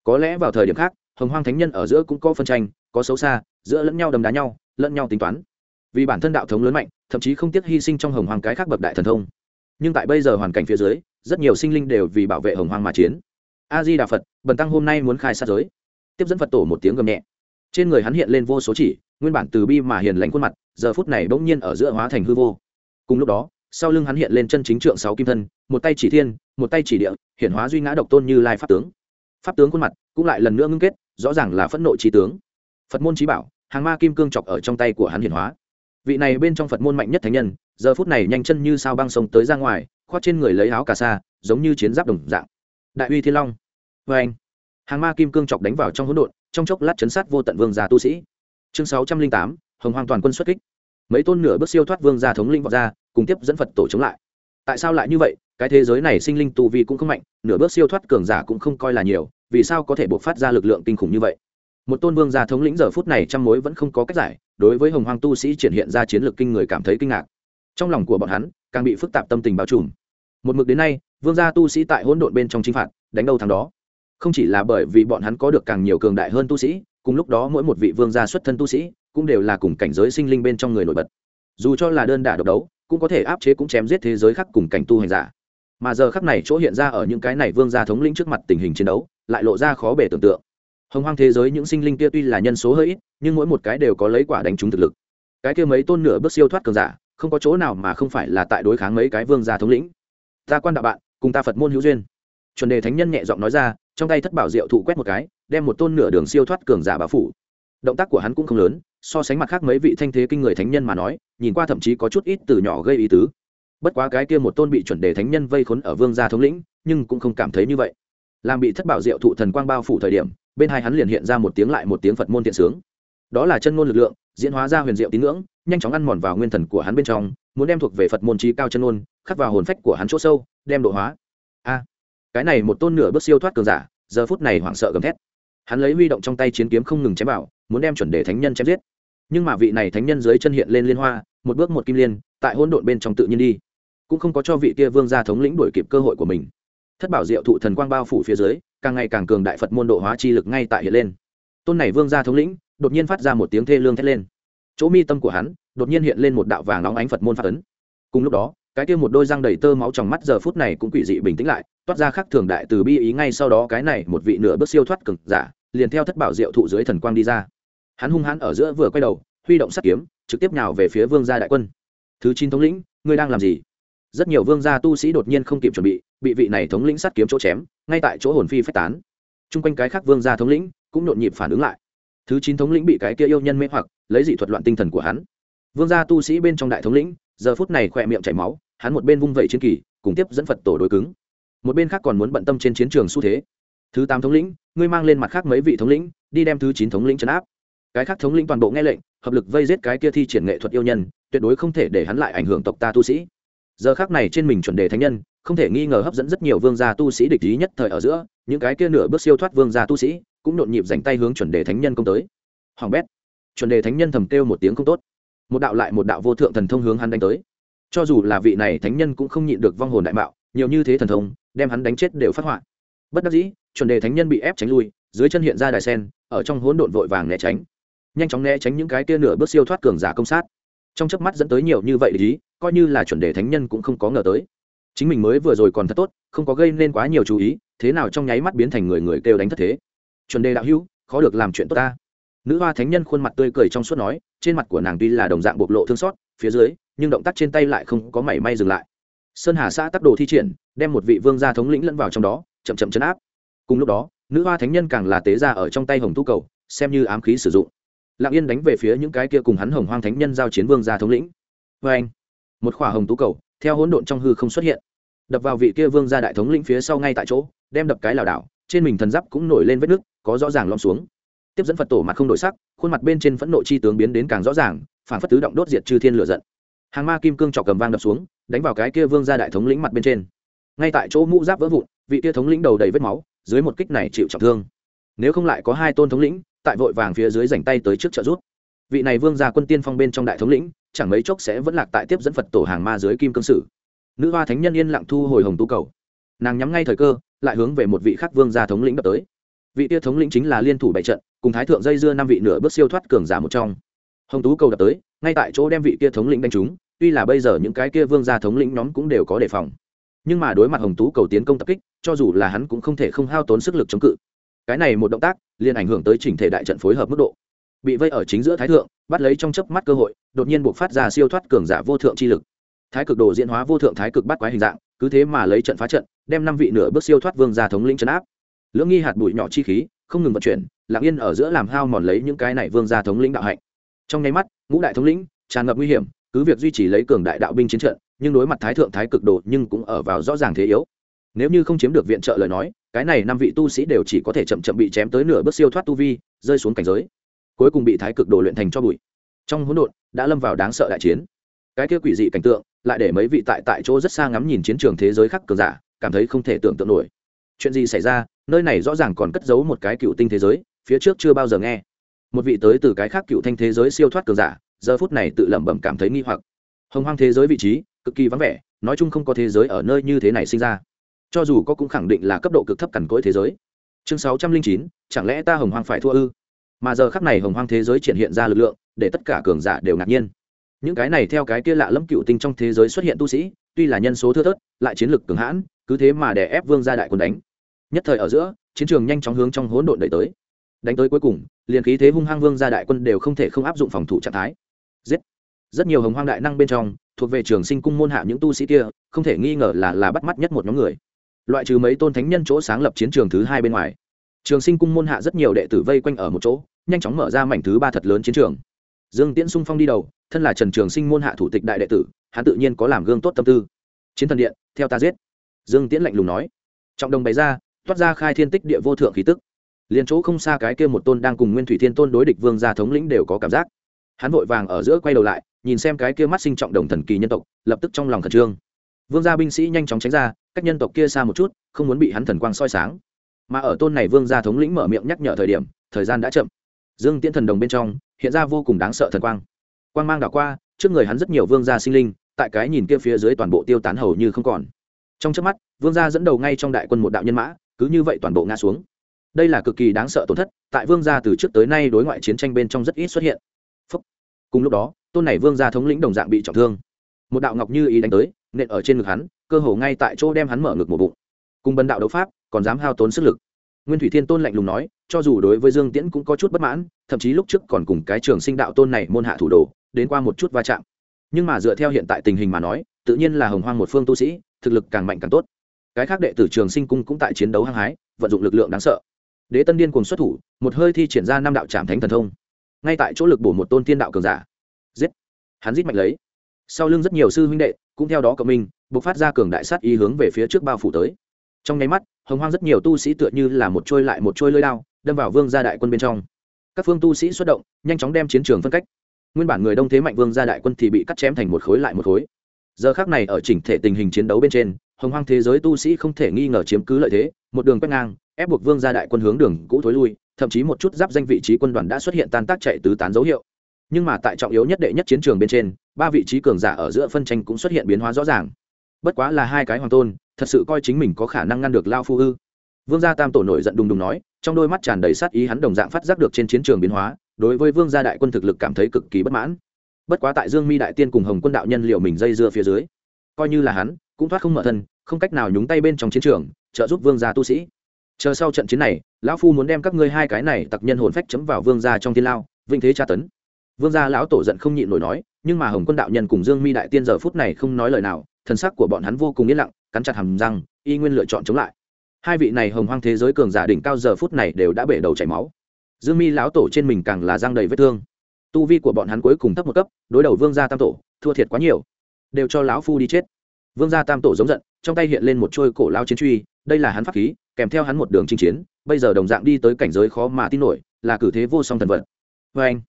Có lẽ vào thời điểm khác, hồng hoang thánh nhân ở giữa cũng có phân tranh, có xấu xa, giữa lẫn nhau đầm đá nhau, lẫn nhau tính toán. Vì bản thân đạo thống lớn mạnh, thậm chí không tiếc hy sinh trong hồng hoàng cái khác bậc đại thần thông. Nhưng tại bây giờ hoàn cảnh phía dưới, rất nhiều sinh linh đều vì bảo vệ hồng hoàng mà chiến. A di đà phật, bần tăng hôm nay muốn khai sát giới. Tiếp dẫn phật tổ một tiếng gầm nhẹ trên người hắn hiện lên vô số chỉ, nguyên bản từ bi mà hiền lành khuôn mặt, giờ phút này bỗng nhiên ở giữa hóa thành hư vô. Cùng lúc đó, sau lưng hắn hiện lên chân chính trượng sáu kim thân, một tay chỉ thiên, một tay chỉ địa, hiển hóa duy ngã độc tôn như lai pháp tướng. Pháp tướng khuôn mặt cũng lại lần nữa ngưng kết, rõ ràng là phẫn nộ trí tướng. Phật môn trí bảo, hàng ma kim cương chọc ở trong tay của hắn hiển hóa. Vị này bên trong phật môn mạnh nhất thánh nhân, giờ phút này nhanh chân như sao băng sông tới ra ngoài, khoác trên người lấy áo cà sa, giống như chiến giáp đồng dạng. Đại uy thiên long. Vê anh hàng ma kim cương chọc đánh vào trong hỗn độn, trong chốc lát chấn sát vô tận vương gia tu sĩ. Chương sáu trăm linh tám, hồng hoàng toàn quân xuất kích. Mấy tôn nửa bước siêu thoát vương gia thống linh vọt ra, cùng tiếp dẫn phật tổ chống lại. Tại sao lại như vậy? Cái thế giới này sinh linh tu vi cũng không mạnh, nửa bước siêu thoát cường giả cũng không coi là nhiều, vì sao có thể buộc phát ra lực lượng kinh khủng như vậy? Một tôn vương gia thống lĩnh giờ phút này trăm mối vẫn không có cách giải, đối với hồng hoàng tu sĩ triển hiện ra chiến lược kinh người cảm thấy kinh ngạc. Trong lòng của bọn hắn, càng bị phức tạp tâm tình bao trùm. Một mực đến nay, vương gia tu sĩ tại hỗn độn bên trong chinh phạt, đánh đâu thằng đó không chỉ là bởi vì bọn hắn có được càng nhiều cường đại hơn tu sĩ, cùng lúc đó mỗi một vị vương gia xuất thân tu sĩ cũng đều là cùng cảnh giới sinh linh bên trong người nổi bật. Dù cho là đơn đả độc đấu, cũng có thể áp chế cũng chém giết thế giới khác cùng cảnh tu hành giả. Mà giờ khắc này chỗ hiện ra ở những cái này vương gia thống lĩnh trước mặt tình hình chiến đấu, lại lộ ra khó bể tưởng tượng. Hồng hoang thế giới những sinh linh kia tuy là nhân số hơi ít, nhưng mỗi một cái đều có lấy quả đánh trúng thực lực. Cái kia mấy tôn nửa bước siêu thoát cường giả, không có chỗ nào mà không phải là tại đối kháng mấy cái vương gia thống lĩnh. Ta quan đạo bạn, cùng ta phật môn hữu duyên chuẩn đề thánh nhân nhẹ giọng nói ra, trong tay thất bảo diệu thụ quét một cái, đem một tôn nửa đường siêu thoát cường giả báo phủ. Động tác của hắn cũng không lớn, so sánh mặt khác mấy vị thanh thế kinh người thánh nhân mà nói, nhìn qua thậm chí có chút ít từ nhỏ gây ý tứ. Bất quá cái kia một tôn bị chuẩn đề thánh nhân vây khốn ở vương gia thống lĩnh, nhưng cũng không cảm thấy như vậy. Làm bị thất bảo diệu thụ thần quang bao phủ thời điểm, bên hai hắn liền hiện ra một tiếng lại một tiếng phật môn thiện sướng. Đó là chân ngôn lực lượng, diễn hóa ra huyền diệu tín ngưỡng, nhanh chóng ăn mòn vào nguyên thần của hắn bên trong, muốn đem thuộc về phật môn trí cao chân ngôn, khắc vào hồn phách của hắn chỗ sâu, đem độ hóa cái này một tôn nửa bước siêu thoát cường giả, giờ phút này hoảng sợ gầm thét. Hắn lấy huy động trong tay chiến kiếm không ngừng chém vào, muốn đem chuẩn đề thánh nhân chém giết. Nhưng mà vị này thánh nhân dưới chân hiện lên liên hoa, một bước một kim liên, tại hỗn độn bên trong tự nhiên đi. Cũng không có cho vị kia vương gia thống lĩnh đuổi kịp cơ hội của mình. Thất bảo diệu thụ thần quang bao phủ phía dưới, càng ngày càng cường đại phật môn độ hóa chi lực ngay tại hiện lên. Tôn này vương gia thống lĩnh, đột nhiên phát ra một tiếng thê lương thét lên. Chỗ mi tâm của hắn, đột nhiên hiện lên một đạo vàng nóng ánh phật môn phát ấn. Cùng lúc đó, cái kia một đôi răng đầy tơ máu trong mắt giờ phút này cũng quỷ dị bình tĩnh lại toát ra khắc thường đại từ bi ý ngay sau đó cái này một vị nửa bước siêu thoát cực giả, liền theo thất bảo diệu thụ dưới thần quang đi ra. Hắn hung hãn ở giữa vừa quay đầu, huy động sắt kiếm, trực tiếp nhào về phía vương gia đại quân. Thứ chín thống lĩnh, ngươi đang làm gì? Rất nhiều vương gia tu sĩ đột nhiên không kịp chuẩn bị bị vị này thống lĩnh sắt kiếm chỗ chém, ngay tại chỗ hồn phi phách tán. Chung quanh cái khác vương gia thống lĩnh cũng nhộn nhịp phản ứng lại. Thứ chín thống lĩnh bị cái kia yêu nhân mê hoặc, lấy dị thuật loạn tinh thần của hắn. Vương gia tu sĩ bên trong đại thống lĩnh, giờ phút này khỏe miệng chảy máu, hắn một bên vung vẩy chiến kỳ, cùng tiếp dẫn phật tổ đối cứng một bên khác còn muốn bận tâm trên chiến trường xu thế. Thứ tám thống lĩnh, ngươi mang lên mặt khác mấy vị thống lĩnh, đi đem thứ chín thống lĩnh chấn áp. Cái khác thống lĩnh toàn bộ nghe lệnh, hợp lực vây giết cái kia thi triển nghệ thuật yêu nhân, tuyệt đối không thể để hắn lại ảnh hưởng tộc ta tu sĩ. Giờ khác này trên mình chuẩn đề thánh nhân, không thể nghi ngờ hấp dẫn rất nhiều vương gia tu sĩ địch ý nhất thời ở giữa, những cái kia nửa bước siêu thoát vương gia tu sĩ, cũng nhộn nhịp dành tay hướng chuẩn đề thánh nhân công tới. Hoàng bét, chuẩn đề thánh nhân thầm kêu một tiếng không tốt. Một đạo lại một đạo vô thượng thần thông hướng hắn đánh tới. Cho dù là vị này thánh nhân cũng không nhịn được vong hồn đại mạo, nhiều như thế thần thông đem hắn đánh chết đều phát họa. Bất đắc dĩ, chuẩn đề thánh nhân bị ép tránh lui, dưới chân hiện ra đài sen, ở trong hỗn độn vội vàng né tránh. Nhanh chóng né tránh những cái kia nửa bước siêu thoát cường giả công sát. Trong chớp mắt dẫn tới nhiều như vậy ý coi như là chuẩn đề thánh nhân cũng không có ngờ tới. Chính mình mới vừa rồi còn thật tốt, không có gây nên quá nhiều chú ý, thế nào trong nháy mắt biến thành người người kêu đánh thất thế. Chuẩn đề đạo hữu, khó được làm chuyện tốt ta. Nữ hoa thánh nhân khuôn mặt tươi cười trong suốt nói, trên mặt của nàng tuy là đồng dạng bộc lộ thương xót, phía dưới, nhưng động tác trên tay lại không có mảy may dừng lại. Sơn hà xã tắc đồ thi triển đem một vị vương gia thống lĩnh lẫn vào trong đó, chậm chậm chấn áp. Cùng lúc đó, nữ hoa thánh nhân càng là tế ra ở trong tay hồng tu cầu, xem như ám khí sử dụng. Lặng yên đánh về phía những cái kia cùng hắn hồng hoang thánh nhân giao chiến vương gia thống lĩnh. Vê anh, một khỏa hồng tú cầu, theo hỗn độn trong hư không xuất hiện. Đập vào vị kia vương gia đại thống lĩnh phía sau ngay tại chỗ, đem đập cái lảo đảo, trên mình thần giáp cũng nổi lên vết nước có rõ ràng lom xuống. Tiếp dẫn phật tổ mặt không đổi sắc, khuôn mặt bên trên phẫn nộ chi tướng biến đến càng rõ ràng, phản phất tứ động đốt diệt chư thiên lửa giận. Hàng ma kim cương trọc cầm vang đập xuống, đánh vào cái kia vương gia đại thống lĩnh mặt bên trên ngay tại chỗ mũ giáp vỡ vụn, vị kia thống lĩnh đầu đầy vết máu, dưới một kích này chịu trọng thương. Nếu không lại có hai tôn thống lĩnh, tại vội vàng phía dưới dành tay tới trước trợ rút vị này vương gia quân tiên phong bên trong đại thống lĩnh, chẳng mấy chốc sẽ vẫn lạc tại tiếp dẫn phật tổ hàng ma dưới kim cương sử. Nữ hoa thánh nhân yên lặng thu hồi hồng tu cầu. Nàng nhắm ngay thời cơ, lại hướng về một vị khắc vương gia thống lĩnh đập tới. Vị tia thống lĩnh chính là liên thủ bại trận, cùng thái thượng dây dưa năm vị nửa bước siêu thoát cường giả một trong. Hồng tú cầu đập tới, ngay tại chỗ đem vị kia thống lĩnh đánh trúng, tuy là bây giờ những cái kia vương gia thống lĩnh nhóm cũng đều có đề phòng nhưng mà đối mặt hồng tú cầu tiến công tập kích, cho dù là hắn cũng không thể không hao tốn sức lực chống cự. Cái này một động tác, liền ảnh hưởng tới chỉnh thể đại trận phối hợp mức độ. Bị vây ở chính giữa thái thượng, bắt lấy trong chớp mắt cơ hội, đột nhiên buộc phát ra siêu thoát cường giả vô thượng chi lực. Thái cực đồ diễn hóa vô thượng thái cực bắt quái hình dạng, cứ thế mà lấy trận phá trận, đem năm vị nửa bước siêu thoát vương gia thống lĩnh trấn áp. Lưỡng nghi hạt bụi nhỏ chi khí, không ngừng vận chuyển, lặng yên ở giữa làm hao mòn lấy những cái này vương gia thống lĩnh đạo hạnh. Trong nháy mắt, ngũ đại thống lĩnh, tràn ngập nguy hiểm, cứ việc duy trì lấy cường đại đạo binh chiến trận nhưng đối mặt thái thượng thái cực đồ nhưng cũng ở vào rõ ràng thế yếu. Nếu như không chiếm được viện trợ lời nói, cái này năm vị tu sĩ đều chỉ có thể chậm chậm bị chém tới nửa bước siêu thoát tu vi, rơi xuống cảnh giới. Cuối cùng bị thái cực đồ luyện thành cho bụi. Trong hỗn độn, đã lâm vào đáng sợ đại chiến. Cái kia quỷ dị cảnh tượng, lại để mấy vị tại tại chỗ rất xa ngắm nhìn chiến trường thế giới khác cường giả, cảm thấy không thể tưởng tượng nổi. Chuyện gì xảy ra, nơi này rõ ràng còn cất giấu một cái cựu tinh thế giới, phía trước chưa bao giờ nghe. Một vị tới từ cái khác cựu thanh thế giới siêu thoát cường giả, giờ phút này tự lẩm bẩm cảm thấy nghi hoặc. Hồng hoang thế giới vị trí cực kỳ vắng vẻ, nói chung không có thế giới ở nơi như thế này sinh ra. Cho dù có cũng khẳng định là cấp độ cực thấp cằn cỗi thế giới. Chương sáu trăm linh chín, chẳng lẽ ta hồng hoang phải thua ư? Mà giờ khắc này hồng hoang thế giới triển hiện ra lực lượng, để tất cả cường giả đều ngạc nhiên. Những cái này theo cái kia lạ lẫm cựu tinh trong thế giới xuất hiện tu sĩ, tuy là nhân số thưa thớt, lại chiến lực cường hãn, cứ thế mà đè ép vương gia đại quân đánh. Nhất thời ở giữa, chiến trường nhanh chóng hướng trong hỗn độn đẩy tới. Đánh tới cuối cùng, liền khí thế hung hăng vương gia đại quân đều không thể không áp dụng phòng thủ trạng thái. Giết! Rất nhiều hồng hoang đại năng bên trong thuộc về trường sinh cung môn hạ những tu sĩ kia, không thể nghi ngờ là là bắt mắt nhất một nhóm người. Loại trừ mấy tôn thánh nhân chỗ sáng lập chiến trường thứ hai bên ngoài, trường sinh cung môn hạ rất nhiều đệ tử vây quanh ở một chỗ, nhanh chóng mở ra mảnh thứ ba thật lớn chiến trường. Dương tiễn sung phong đi đầu, thân là trần trường sinh môn hạ thủ tịch đại đệ tử, hắn tự nhiên có làm gương tốt tâm tư. Chiến thần điện, theo ta giết. Dương tiễn lạnh lùng nói. Trọng đồng bày ra, toát ra khai thiên tích địa vô thượng khí tức. Liền chỗ không xa cái kia một tôn đang cùng nguyên thủy thiên tôn đối địch vương gia thống lĩnh đều có cảm giác. Hắn vội vàng ở giữa quay đầu lại nhìn xem cái kia mắt sinh trọng đồng thần kỳ nhân tộc, lập tức trong lòng khẩn trương. Vương gia binh sĩ nhanh chóng tránh ra, cách nhân tộc kia xa một chút, không muốn bị hắn thần quang soi sáng. Mà ở tôn này vương gia thống lĩnh mở miệng nhắc nhở thời điểm, thời gian đã chậm. Dương tiễn thần đồng bên trong, hiện ra vô cùng đáng sợ thần quang. Quang mang đảo qua, trước người hắn rất nhiều vương gia sinh linh, tại cái nhìn kia phía dưới toàn bộ tiêu tán hầu như không còn. Trong trước mắt, vương gia dẫn đầu ngay trong đại quân một đạo nhân mã, cứ như vậy toàn bộ ngã xuống. Đây là cực kỳ đáng sợ tổn thất, tại vương gia từ trước tới nay đối ngoại chiến tranh bên trong rất ít xuất hiện cùng lúc đó, tôn này vương gia thống lĩnh đồng dạng bị trọng thương. Một đạo ngọc như ý đánh tới, nện ở trên ngực hắn, cơ hồ ngay tại chỗ đem hắn mở ngực một bụng. Cùng bần đạo đấu pháp, còn dám hao tốn sức lực. Nguyên thủy thiên tôn lạnh lùng nói, cho dù đối với dương tiễn cũng có chút bất mãn, thậm chí lúc trước còn cùng cái trường sinh đạo tôn này môn hạ thủ đồ, đến qua một chút va chạm. Nhưng mà dựa theo hiện tại tình hình mà nói, tự nhiên là hồng hoang một phương tu sĩ, thực lực càng mạnh càng tốt. Cái khác đệ tử trường sinh cung cũng tại chiến đấu hăng hái, vận dụng lực lượng đáng sợ. Đế tân điên cùng xuất thủ, một hơi thi triển ra năm đạo trảm thánh thần thông ngay tại chỗ lực bổ một tôn thiên đạo cường giả. Giết! Hắn giết mạnh lấy. Sau lưng rất nhiều sư huynh đệ, cũng theo đó cộng minh buộc phát ra cường đại sát ý hướng về phía trước bao phủ tới. Trong nháy mắt, hồng hoang rất nhiều tu sĩ tựa như là một trôi lại một trôi lơi đao, đâm vào vương gia đại quân bên trong. Các phương tu sĩ xuất động, nhanh chóng đem chiến trường phân cách. Nguyên bản người đông thế mạnh vương gia đại quân thì bị cắt chém thành một khối lại một khối. Giờ khác này ở chỉnh thể tình hình chiến đấu bên trên, hồng hoang thế giới tu sĩ không thể nghi ngờ chiếm cứ lợi thế, một đường quét ngang, ép buộc vương gia đại quân hướng đường cũ thối lui thậm chí một chút giáp danh vị trí quân đoàn đã xuất hiện tan tác chạy tứ tán dấu hiệu. Nhưng mà tại trọng yếu nhất đệ nhất chiến trường bên trên, ba vị trí cường giả ở giữa phân tranh cũng xuất hiện biến hóa rõ ràng. Bất quá là hai cái hoàng tôn, thật sự coi chính mình có khả năng ngăn được lao phu ư. Vương gia tam tổ nổi giận đùng đùng nói, trong đôi mắt tràn đầy sát ý hắn đồng dạng phát giác được trên chiến trường biến hóa, đối với vương gia đại quân thực lực cảm thấy cực kỳ bất mãn. Bất quá tại dương mi đại tiên cùng hồng quân đạo nhân liệu mình dây dưa phía dưới, coi như là hắn, cũng thoát không mở thân, không cách nào nhúng tay bên trong chiến trường, trợ giúp vương gia tu sĩ chờ sau trận chiến này, lão phu muốn đem các ngươi hai cái này tặc nhân hồn phách chấm vào vương gia trong thiên lao, vinh thế tra tấn. Vương gia lão tổ giận không nhịn nổi nói, nhưng mà hồng quân đạo nhân cùng dương mi đại tiên giờ phút này không nói lời nào, thần sắc của bọn hắn vô cùng yên lặng, cắn chặt hầm răng, y nguyên lựa chọn chống lại. Hai vị này hồng hoang thế giới cường giả đỉnh cao giờ phút này đều đã bể đầu chảy máu. Dương mi lão tổ trên mình càng là răng đầy vết thương. Tu vi của bọn hắn cuối cùng thấp một cấp, đối đầu vương gia tam tổ, thua thiệt quá nhiều. Đều cho lão phu đi chết. Vương gia tam tổ giống giận, trong tay hiện lên một trôi cổ lao chiến truy, đây là hắn pháp khí kèm theo hắn một đường chinh chiến, bây giờ đồng dạng đi tới cảnh giới khó mà tin nổi, là cử thế vô song thần vật. Vê anh,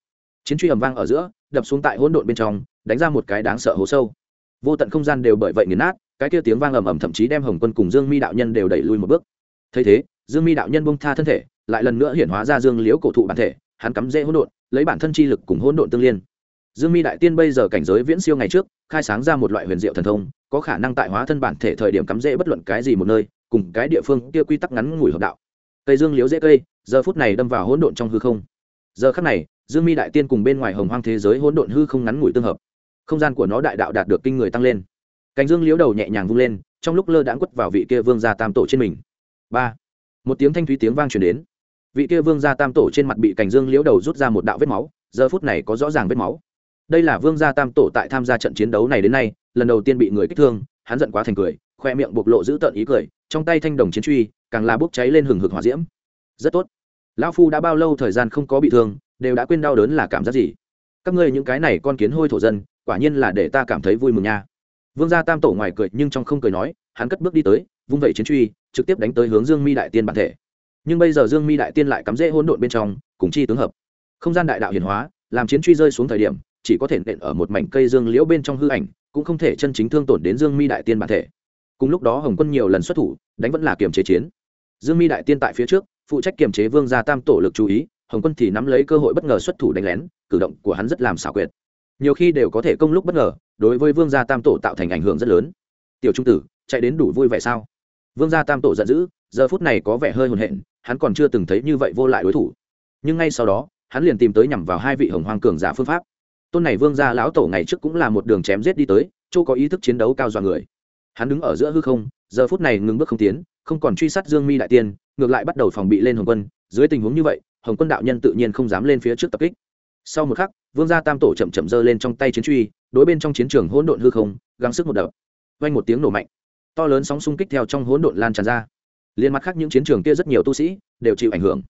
chiến truy ầm vang ở giữa, đập xuống tại hỗn độn bên trong, đánh ra một cái đáng sợ hố sâu. Vô tận không gian đều bởi vậy nghiền nát, cái kia tiếng vang ầm ầm thậm chí đem hồng quân cùng dương mi đạo nhân đều đẩy lui một bước. Thấy thế, dương mi đạo nhân bông tha thân thể, lại lần nữa hiển hóa ra dương liễu cổ thụ bản thể, hắn cắm rễ hỗn độn, lấy bản thân chi lực cùng hỗn độn tương liên. Dương mi đại tiên bây giờ cảnh giới viễn siêu ngày trước, khai sáng ra một loại huyền diệu thần thông, có khả năng tại hóa thân bản thể thời điểm cắm rễ bất luận cái gì một nơi cùng cái địa phương kia quy tắc ngắn ngủi hợp đạo. Cây dương liễu dễ cây, giờ phút này đâm vào hỗn độn trong hư không. Giờ khắc này, dương mi đại tiên cùng bên ngoài hồng hoang thế giới hỗn độn hư không ngắn ngủi tương hợp. Không gian của nó đại đạo đạt được kinh người tăng lên. Cánh dương liễu đầu nhẹ nhàng vung lên, trong lúc lơ đãng quất vào vị kia vương gia tam tổ trên mình. Ba. Một tiếng thanh thúy tiếng vang truyền đến. Vị kia vương gia tam tổ trên mặt bị cành dương liễu đầu rút ra một đạo vết máu, giờ phút này có rõ ràng vết máu. Đây là vương gia tam tổ tại tham gia trận chiến đấu này đến nay, lần đầu tiên bị người kích thương, hắn giận quá thành cười, khoe miệng bộc lộ giữ tợn ý cười trong tay thanh đồng chiến truy, càng là bốc cháy lên hừng hực hỏa diễm. Rất tốt. Lão phu đã bao lâu thời gian không có bị thương, đều đã quên đau đớn là cảm giác gì? Các ngươi những cái này con kiến hôi thổ dân, quả nhiên là để ta cảm thấy vui mừng nha. Vương gia tam tổ ngoài cười nhưng trong không cười nói, hắn cất bước đi tới, vung vẩy chiến truy, trực tiếp đánh tới hướng dương mi đại tiên bản thể. Nhưng bây giờ dương mi đại tiên lại cắm rễ hỗn độn bên trong, cùng chi tướng hợp. Không gian đại đạo hiển hóa, làm chiến truy rơi xuống thời điểm, chỉ có thể nện ở một mảnh cây dương liễu bên trong hư ảnh, cũng không thể chân chính thương tổn đến dương mi đại tiên bản thể cùng lúc đó hồng quân nhiều lần xuất thủ, đánh vẫn là kiềm chế chiến. Dương mi đại tiên tại phía trước, phụ trách kiềm chế vương gia tam tổ lực chú ý, hồng quân thì nắm lấy cơ hội bất ngờ xuất thủ đánh lén, cử động của hắn rất làm xảo quyệt. Nhiều khi đều có thể công lúc bất ngờ, đối với vương gia tam tổ tạo thành ảnh hưởng rất lớn. Tiểu trung tử, chạy đến đủ vui vẻ sao? Vương gia tam tổ giận dữ, giờ phút này có vẻ hơi hồn hện, hắn còn chưa từng thấy như vậy vô lại đối thủ. Nhưng ngay sau đó, hắn liền tìm tới nhằm vào hai vị hồng hoàng cường giả phương pháp. Tôn này vương gia lão tổ ngày trước cũng là một đường chém giết đi tới, chỗ có ý thức chiến đấu cao dọa người hắn đứng ở giữa hư không, giờ phút này ngừng bước không tiến, không còn truy sát dương mi đại tiên, ngược lại bắt đầu phòng bị lên hồng quân. Dưới tình huống như vậy, hồng quân đạo nhân tự nhiên không dám lên phía trước tập kích. Sau một khắc, vương gia tam tổ chậm chậm giơ lên trong tay chiến truy, đối bên trong chiến trường hỗn độn hư không, gắng sức một đập. Vang một tiếng nổ mạnh. To lớn sóng xung kích theo trong hỗn độn lan tràn ra. Liên mặt khác những chiến trường kia rất nhiều tu sĩ đều chịu ảnh hưởng.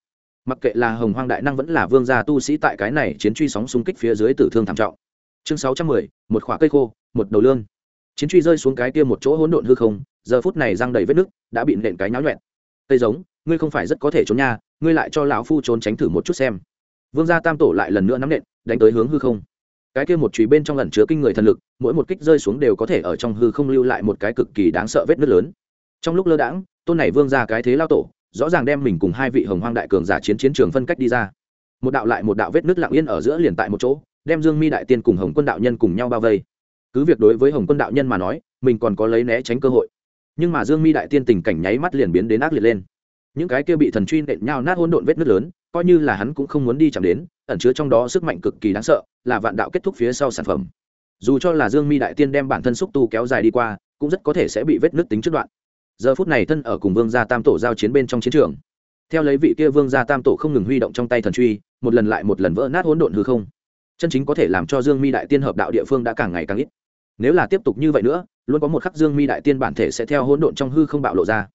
Mặc kệ là hồng hoang đại năng vẫn là vương gia tu sĩ tại cái này chiến truy sóng xung kích phía dưới tử thương thảm trọng. Chương sáu trăm mười, một khỏa cây khô, một đầu lương chiến truy rơi xuống cái kia một chỗ hỗn độn hư không, giờ phút này răng đầy vết nứt, đã bị nện cái nháo nhuẹn tây giống, ngươi không phải rất có thể trốn nha, ngươi lại cho lão phu trốn tránh thử một chút xem. Vương gia tam tổ lại lần nữa nắm nện, đánh tới hướng hư không. Cái kia một chùy bên trong lần chứa kinh người thần lực, mỗi một kích rơi xuống đều có thể ở trong hư không lưu lại một cái cực kỳ đáng sợ vết nứt lớn. Trong lúc lơ đãng, tôn này vương ra cái thế lao tổ, rõ ràng đem mình cùng hai vị hồng hoang đại cường giả chiến chiến trường phân cách đi ra. Một đạo lại một đạo vết nứt lặng yên ở giữa liền tại một chỗ, đem dương mi đại tiên cùng hồng quân đạo nhân cùng nhau bao vây cứ việc đối với hồng quân đạo nhân mà nói, mình còn có lấy né tránh cơ hội. Nhưng mà dương mi đại tiên tình cảnh nháy mắt liền biến đến ác liệt lên. Những cái kia bị thần truy nện nhau nát hỗn độn vết nứt lớn, coi như là hắn cũng không muốn đi chạm đến, ẩn chứa trong đó sức mạnh cực kỳ đáng sợ, là vạn đạo kết thúc phía sau sản phẩm. Dù cho là dương mi đại tiên đem bản thân xúc tu kéo dài đi qua, cũng rất có thể sẽ bị vết nứt tính trước đoạn. Giờ phút này thân ở cùng vương gia tam tổ giao chiến bên trong chiến trường. Theo lấy vị kia vương gia tam tổ không ngừng huy động trong tay thần truy, một lần lại một lần vỡ nát hỗn độn hư không. Chân chính có thể làm cho dương mi đại tiên hợp đạo địa phương đã càng ngày càng ít nếu là tiếp tục như vậy nữa, luôn có một khắc dương mi đại tiên bản thể sẽ theo hỗn độn trong hư không bạo lộ ra.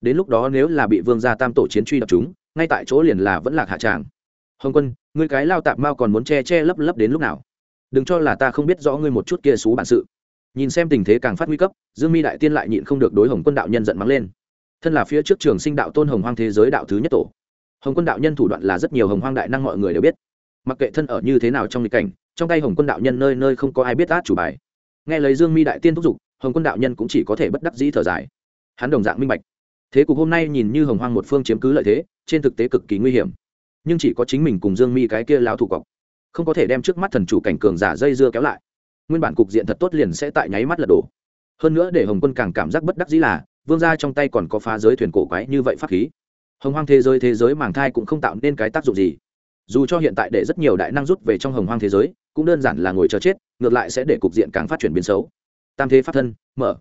Đến lúc đó nếu là bị vương gia tam tổ chiến truy đập chúng, ngay tại chỗ liền là vẫn lạc hạ tràng hồng quân, ngươi cái lao tạp mao còn muốn che che lấp lấp đến lúc nào? Đừng cho là ta không biết rõ ngươi một chút kia xú bản sự. Nhìn xem tình thế càng phát nguy cấp, dương mi đại tiên lại nhịn không được đối hồng quân đạo nhân giận mắng lên. Thân là phía trước trường sinh đạo tôn hồng hoang thế giới đạo thứ nhất tổ. Hồng quân đạo nhân thủ đoạn là rất nhiều hồng hoang đại năng mọi người đều biết. Mặc kệ thân ở như thế nào trong lịch cảnh, trong tay hồng quân đạo nhân nơi nơi không có ai biết át chủ bài nghe lấy dương mi đại tiên thúc giục, hồng quân đạo nhân cũng chỉ có thể bất đắc dĩ thở dài. Hắn đồng dạng minh bạch. Thế cục hôm nay nhìn như hồng hoang một phương chiếm cứ lợi thế, trên thực tế cực kỳ nguy hiểm. Nhưng chỉ có chính mình cùng dương mi cái kia lao thủ cọc, không có thể đem trước mắt thần chủ cảnh cường giả dây dưa kéo lại. Nguyên bản cục diện thật tốt liền sẽ tại nháy mắt lật đổ. Hơn nữa để hồng quân càng cảm giác bất đắc dĩ là, vương gia trong tay còn có phá giới thuyền cổ quái như vậy pháp khí. Hồng hoang thế giới thế giới màng thai cũng không tạo nên cái tác dụng gì dù cho hiện tại để rất nhiều đại năng rút về trong hồng hoang thế giới, cũng đơn giản là ngồi chờ chết, ngược lại sẽ để cục diện càng phát triển biến xấu. Tam thế pháp thân, mở.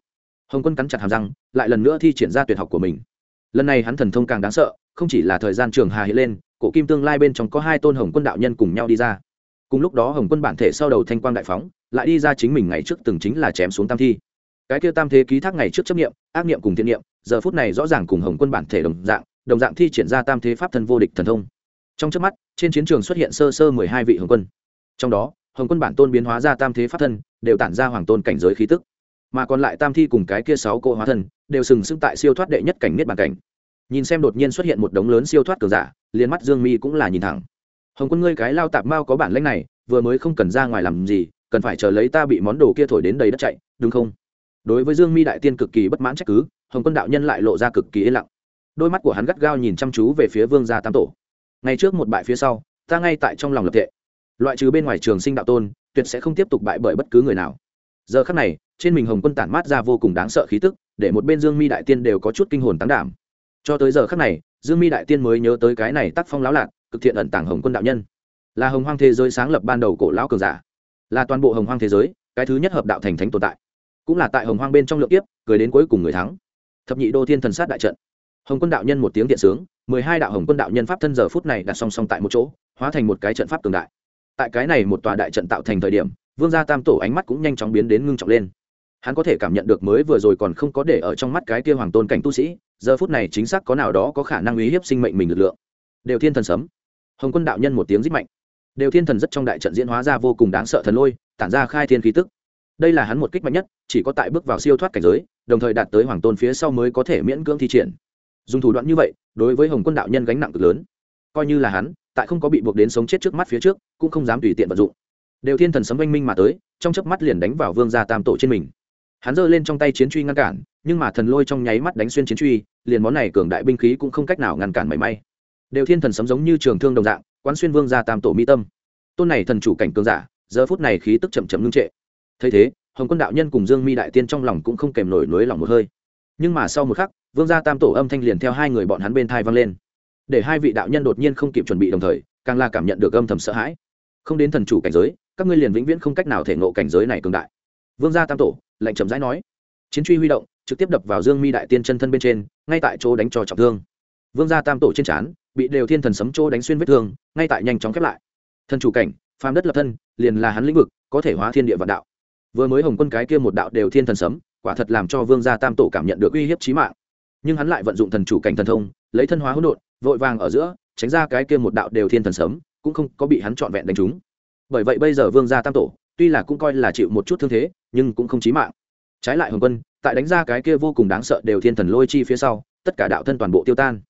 Hồng quân cắn chặt hàm răng, lại lần nữa thi triển ra tuyệt học của mình. Lần này hắn thần thông càng đáng sợ, không chỉ là thời gian trường hà hiện lên, cổ kim tương lai bên trong có hai tôn hồng quân đạo nhân cùng nhau đi ra. Cùng lúc đó hồng quân bản thể sau đầu thanh quang đại phóng, lại đi ra chính mình ngày trước từng chính là chém xuống tam thi. Cái kia tam thế ký thác ngày trước chấp nghiệm ác nghiệm cùng thiện nghiệm giờ phút này rõ ràng cùng hồng quân bản thể đồng dạng đồng dạng thi triển ra tam thế pháp thân vô địch thần thông. Trong trước mắt trên chiến trường xuất hiện sơ sơ mười hai vị hồng quân. Trong đó, hồng quân bản tôn biến hóa ra tam thế pháp thân, đều tản ra hoàng tôn cảnh giới khí tức. Mà còn lại tam thi cùng cái kia sáu cỗ hóa thân, đều sừng sững tại siêu thoát đệ nhất cảnh niết bàn cảnh. Nhìn xem đột nhiên xuất hiện một đống lớn siêu thoát cường giả, liền mắt dương mi cũng là nhìn thẳng. Hồng quân ngươi cái lao tạp mao có bản lãnh này, vừa mới không cần ra ngoài làm gì, cần phải chờ lấy ta bị món đồ kia thổi đến đầy đất chạy, đúng không? Đối với dương mi đại tiên cực kỳ bất mãn trách cứ, hồng quân đạo nhân lại lộ ra cực kỳ yên lặng. Đôi mắt của hắn gắt gao nhìn chăm chú về phía vương gia tam tổ ngày trước một bại phía sau, ta ngay tại trong lòng lập tệ loại trừ bên ngoài trường sinh đạo tôn, tuyệt sẽ không tiếp tục bại bởi bất cứ người nào. Giờ khắc này, trên mình hồng quân tản mát ra vô cùng đáng sợ khí tức, để một bên dương mi đại tiên đều có chút kinh hồn tán đảm. Cho tới giờ khắc này, dương mi đại tiên mới nhớ tới cái này tác phong lão lạc cực thiện ẩn tàng hồng quân đạo nhân. Là hồng hoang thế giới sáng lập ban đầu cổ lão cường giả. Là toàn bộ hồng hoang thế giới, cái thứ nhất hợp đạo thành thánh tồn tại. Cũng là tại hồng hoang bên trong lượng tiếp cười đến cuối cùng người thắng. Thập nhị đô thiên thần sát đại trận hồng quân đạo nhân một tiếng điện sướng, mười hai đạo hồng quân đạo nhân pháp thân giờ phút này đặt song song tại một chỗ, hóa thành một cái trận pháp cường đại. Tại cái này một tòa đại trận tạo thành thời điểm, vương gia tam tổ ánh mắt cũng nhanh chóng biến đến ngưng trọng lên. Hắn có thể cảm nhận được mới vừa rồi còn không có để ở trong mắt cái kia hoàng tôn cảnh tu sĩ, giờ phút này chính xác có nào đó có khả năng uy hiếp sinh mệnh mình lực lượng. Đều thiên thần sấm. Hồng quân đạo nhân một tiếng rít mạnh. Đều thiên thần rất trong đại trận diễn hóa ra vô cùng đáng sợ thần lôi, tản ra khai thiên khí tức. Đây là hắn một kích mạnh nhất, chỉ có tại bước vào siêu thoát cảnh giới, đồng thời đạt tới hoàng tôn phía sau mới có thể miễn cưỡng thi triển dùng thủ đoạn như vậy, đối với hồng quân đạo nhân gánh nặng cực lớn. Coi như là hắn, tại không có bị buộc đến sống chết trước mắt phía trước, cũng không dám tùy tiện vận dụng. Đều thiên thần sấm oanh minh mà tới, trong chớp mắt liền đánh vào vương gia tam tổ trên mình. Hắn giơ lên trong tay chiến truy ngăn cản, nhưng mà thần lôi trong nháy mắt đánh xuyên chiến truy, liền món này cường đại binh khí cũng không cách nào ngăn cản mảy may. Đều thiên thần sấm giống như trường thương đồng dạng, quán xuyên vương gia tam tổ mi tâm. Tôn này thần chủ cảnh cường giả, giờ phút này khí tức chậm chậm ngưng trệ. Thấy thế, hồng quân đạo nhân cùng dương mi đại tiên trong lòng cũng không kèm nổi nối lòng một hơi nhưng mà sau một khắc, vương gia tam tổ âm thanh liền theo hai người bọn hắn bên thai vang lên. Để hai vị đạo nhân đột nhiên không kịp chuẩn bị đồng thời, càng là cảm nhận được âm thầm sợ hãi. Không đến thần chủ cảnh giới, các ngươi liền vĩnh viễn không cách nào thể ngộ cảnh giới này cường đại. Vương gia tam tổ lệnh trầm rãi nói. Chiến truy huy động, trực tiếp đập vào dương mi đại tiên chân thân bên trên, ngay tại chỗ đánh cho trọng thương. Vương gia tam tổ trên trán, bị đều thiên thần sấm chỗ đánh xuyên vết thương, ngay tại nhanh chóng khép lại. Thần chủ cảnh, phàm đất lập thân, liền là hắn lĩnh vực, có thể hóa thiên địa vạn đạo. Vừa mới hồng quân cái kia một đạo đều thiên thần sấm quả thật làm cho vương gia tam tổ cảm nhận được uy hiếp chí mạng. Nhưng hắn lại vận dụng thần chủ cảnh thần thông, lấy thân hóa hỗn độn, vội vàng ở giữa, tránh ra cái kia một đạo đều thiên thần sớm cũng không có bị hắn trọn vẹn đánh trúng. Bởi vậy bây giờ vương gia tam tổ, tuy là cũng coi là chịu một chút thương thế, nhưng cũng không chí mạng. Trái lại hồng quân, tại đánh ra cái kia vô cùng đáng sợ đều thiên thần lôi chi phía sau, tất cả đạo thân toàn bộ tiêu tan.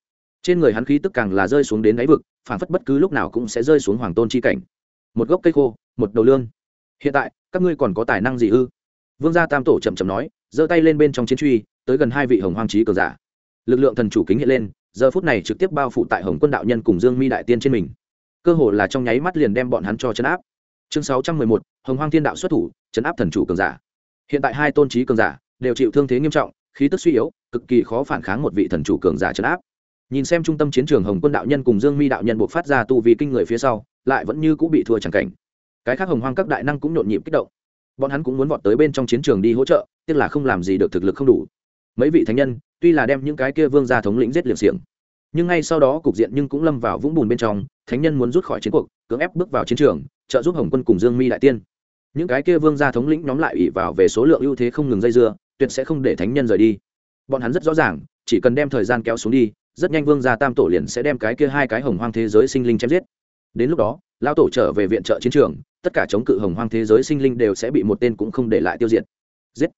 Trên người hắn khí tức càng là rơi xuống đến đáy vực phản phất bất cứ lúc nào cũng sẽ rơi xuống hoàng tôn chi cảnh. Một gốc cây khô, một đầu lương hiện tại, các ngươi còn có tài năng gì ư? Vương gia tam tổ chậm chậm nói giơ tay lên bên trong chiến truy, tới gần hai vị hồng hoang trí cường giả. Lực lượng thần chủ kính hiện lên, giờ phút này trực tiếp bao phủ tại hồng quân đạo nhân cùng dương mi đại tiên trên mình. Cơ hồ là trong nháy mắt liền đem bọn hắn cho chấn áp. Chương sáu trăm mười một, hồng hoang thiên đạo xuất thủ, chấn áp thần chủ cường giả. Hiện tại hai tôn trí cường giả đều chịu thương thế nghiêm trọng, khí tức suy yếu, cực kỳ khó phản kháng một vị thần chủ cường giả chấn áp. Nhìn xem trung tâm chiến trường hồng quân đạo nhân cùng dương mi đạo nhân buộc phát ra tu vì kinh người phía sau, lại vẫn như cũng bị thua chẳng cảnh. Cái khác hồng hoang các đại năng cũng nhộn nhịp kích động bọn hắn cũng muốn vọt tới bên trong chiến trường đi hỗ trợ, tiếc là không làm gì được thực lực không đủ. Mấy vị thánh nhân, tuy là đem những cái kia vương gia thống lĩnh giết liệt xiềng, nhưng ngay sau đó cục diện nhưng cũng lâm vào vũng bùn bên trong, thánh nhân muốn rút khỏi chiến cuộc, cưỡng ép bước vào chiến trường, trợ giúp hồng quân cùng dương mi đại tiên. Những cái kia vương gia thống lĩnh nhóm lại ỉ vào về số lượng ưu thế không ngừng dây dưa, tuyệt sẽ không để thánh nhân rời đi. Bọn hắn rất rõ ràng, chỉ cần đem thời gian kéo xuống đi, rất nhanh vương gia tam tổ liền sẽ đem cái kia hai cái hồng hoang thế giới sinh linh chém giết. Đến lúc đó, lão tổ trở về viện trợ chiến trường tất cả chống cự hồng hoang thế giới sinh linh đều sẽ bị một tên cũng không để lại tiêu diệt. Giết.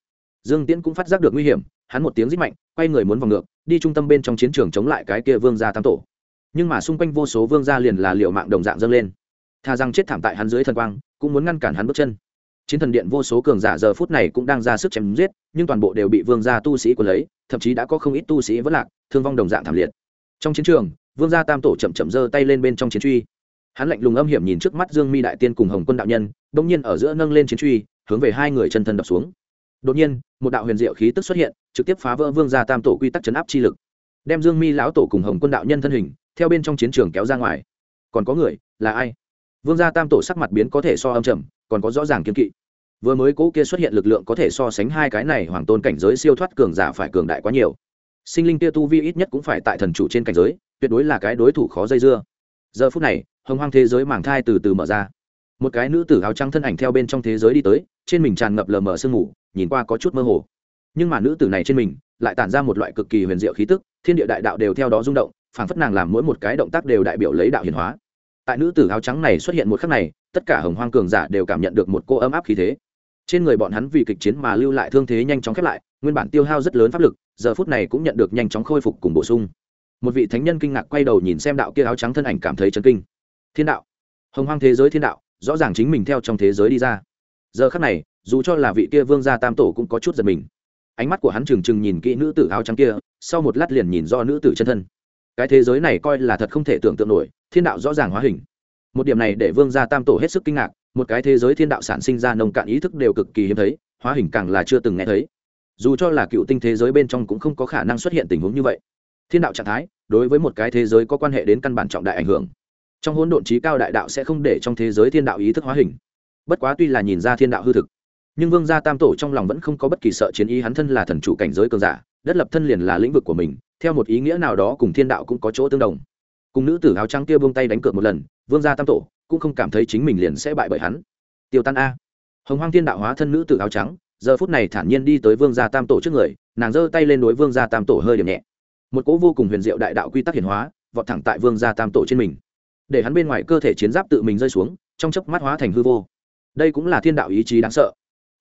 Dương tiễn cũng phát giác được nguy hiểm, hắn một tiếng rít mạnh, quay người muốn vào ngược, đi trung tâm bên trong chiến trường chống lại cái kia vương gia tam tổ. Nhưng mà xung quanh vô số vương gia liền là liệu mạng đồng dạng dâng lên. Tha rằng chết thảm tại hắn dưới thần quang, cũng muốn ngăn cản hắn bước chân. Chiến thần điện vô số cường giả giờ phút này cũng đang ra sức chém giết, nhưng toàn bộ đều bị vương gia tu sĩ của lấy, thậm chí đã có không ít tu sĩ vẫn lạc, thương vong đồng dạng thảm liệt. Trong chiến trường, vương gia tam tổ chậm chậm giơ tay lên bên trong chiến truy hắn lạnh lùng âm hiểm nhìn trước mắt dương mi đại tiên cùng hồng quân đạo nhân đ ỗ n g nhiên ở giữa nâng lên chiến truy, hướng về hai người chân thân đập xuống. Đột nhiên, một đạo huyền diệu khí tức xuất hiện, trực tiếp phá vỡ vương gia tam tổ quy tắc chấn áp chi lực. Đem dương mi lão tổ cùng hồng quân đạo nhân thân hình, theo bên trong chiến trường kéo ra ngoài. Còn có người, là ai? Vương gia tam tổ sắc mặt biến có thể so âm trầm, còn có rõ ràng kiếm kỵ. Vừa mới cỗ kia xuất hiện lực lượng có thể so sánh hai cái này hoàng tôn cảnh giới siêu thoát cường giả phải cường đại quá nhiều. Sinh linh kia tu vi ít nhất cũng phải tại thần chủ trên cảnh giới, tuyệt đối là cái đối thủ khó dây dưa. Giờ phút này hồng hoang thế giới mảng thai từ từ mở ra. Một cái nữ tử áo trắng thân ảnh theo bên trong thế giới đi tới, trên mình tràn ngập lờ mờ sương mù, nhìn qua có chút mơ hồ. Nhưng mà nữ tử này trên mình lại tản ra một loại cực kỳ huyền diệu khí tức, thiên địa đại đạo đều theo đó rung động, phảng phất nàng làm mỗi một cái động tác đều đại biểu lấy đạo hiền hóa. Tại nữ tử áo trắng này xuất hiện một khắc này, tất cả hồng hoang cường giả đều cảm nhận được một cô ấm áp khí thế. Trên người bọn hắn vì kịch chiến mà lưu lại thương thế nhanh chóng khép lại, nguyên bản tiêu hao rất lớn pháp lực, giờ phút này cũng nhận được nhanh chóng khôi phục cùng bổ sung. Một vị thánh nhân kinh ngạc quay đầu nhìn xem đạo kia áo trắng thân ảnh cảm thấy chấn kinh thiên đạo. Hồng hoang thế giới thiên đạo, rõ ràng chính mình theo trong thế giới đi ra. Giờ khắc này, dù cho là vị kia vương gia tam tổ cũng có chút giật mình. Ánh mắt của hắn trừng trừng nhìn kỹ nữ tử áo trắng kia, sau một lát liền nhìn do nữ tử chân thân. Cái thế giới này coi là thật không thể tưởng tượng nổi, thiên đạo rõ ràng hóa hình. Một điểm này để vương gia tam tổ hết sức kinh ngạc, một cái thế giới thiên đạo sản sinh ra nông cạn ý thức đều cực kỳ hiếm thấy, hóa hình càng là chưa từng nghe thấy. Dù cho là cựu tinh thế giới bên trong cũng không có khả năng xuất hiện tình huống như vậy. Thiên đạo trạng thái, đối với một cái thế giới có quan hệ đến căn bản trọng đại ảnh hưởng trong hỗn độn trí cao đại đạo sẽ không để trong thế giới thiên đạo ý thức hóa hình. Bất quá tuy là nhìn ra thiên đạo hư thực, nhưng vương gia tam tổ trong lòng vẫn không có bất kỳ sợ chiến ý, hắn thân là thần chủ cảnh giới cường giả, đất lập thân liền là lĩnh vực của mình, theo một ý nghĩa nào đó cùng thiên đạo cũng có chỗ tương đồng. Cùng nữ tử áo trắng kia buông tay đánh cược một lần, vương gia tam tổ cũng không cảm thấy chính mình liền sẽ bại bởi hắn. Tiêu tan a. Hồng hoang thiên đạo hóa thân nữ tử áo trắng, giờ phút này thản nhiên đi tới vương gia tam tổ trước người, nàng giơ tay lên đối vương gia tam tổ hơi điểm nhẹ. Một cỗ vô cùng huyền diệu đại đạo quy tắc hiển hóa, vọt thẳng tại vương gia tam tổ trên mình để hắn bên ngoài cơ thể chiến giáp tự mình rơi xuống, trong chớp mắt hóa thành hư vô. Đây cũng là thiên đạo ý chí đáng sợ.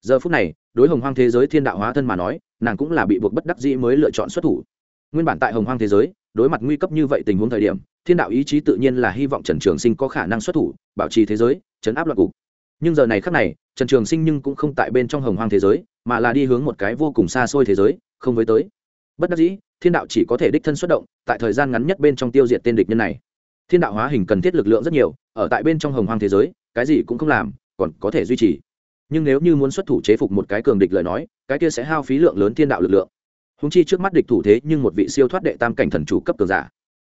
Giờ phút này, đối hồng hoang thế giới thiên đạo hóa thân mà nói, nàng cũng là bị buộc bất đắc dĩ mới lựa chọn xuất thủ. Nguyên bản tại hồng hoang thế giới, đối mặt nguy cấp như vậy tình huống thời điểm, thiên đạo ý chí tự nhiên là hy vọng trần trường sinh có khả năng xuất thủ, bảo trì thế giới, chấn áp loạn cục. Nhưng giờ này khác này, trần trường sinh nhưng cũng không tại bên trong hồng hoang thế giới, mà là đi hướng một cái vô cùng xa xôi thế giới, không với tới. Bất đắc dĩ, thiên đạo chỉ có thể đích thân xuất động, tại thời gian ngắn nhất bên trong tiêu diệt tên địch nhân này thiên đạo hóa hình cần thiết lực lượng rất nhiều, ở tại bên trong hồng hoang thế giới, cái gì cũng không làm, còn có thể duy trì. Nhưng nếu như muốn xuất thủ chế phục một cái cường địch lời nói, cái kia sẽ hao phí lượng lớn thiên đạo lực lượng. Húng chi trước mắt địch thủ thế nhưng một vị siêu thoát đệ tam cảnh thần chủ cấp cường giả.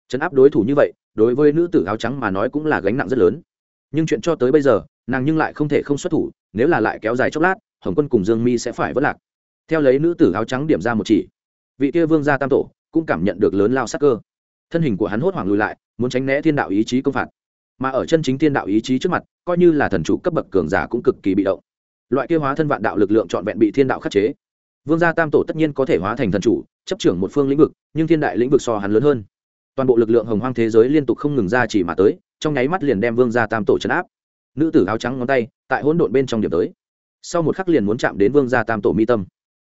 Chấn áp đối thủ như vậy, đối với nữ tử áo trắng mà nói cũng là gánh nặng rất lớn. Nhưng chuyện cho tới bây giờ, nàng nhưng lại không thể không xuất thủ, nếu là lại kéo dài chốc lát, hồng quân cùng dương mi sẽ phải vất lạc. Theo lấy nữ tử áo trắng điểm ra một chỉ, vị kia vương gia tam tổ cũng cảm nhận được lớn lao sắc cơ. Thân hình của hắn hốt hoảng lùi lại muốn tránh né thiên đạo ý chí công phạt. Mà ở chân chính thiên đạo ý chí trước mặt, coi như là thần chủ cấp bậc cường giả cũng cực kỳ bị động. Loại kia hóa thân vạn đạo lực lượng trọn vẹn bị thiên đạo khắc chế. Vương gia tam tổ tất nhiên có thể hóa thành thần chủ, chấp trưởng một phương lĩnh vực, nhưng thiên đại lĩnh vực so hắn lớn hơn. Toàn bộ lực lượng hồng hoang thế giới liên tục không ngừng ra chỉ mà tới, trong nháy mắt liền đem vương gia tam tổ chấn áp. Nữ tử áo trắng ngón tay, tại hỗn độn bên trong điểm tới. Sau một khắc liền muốn chạm đến vương gia tam tổ mi tâm.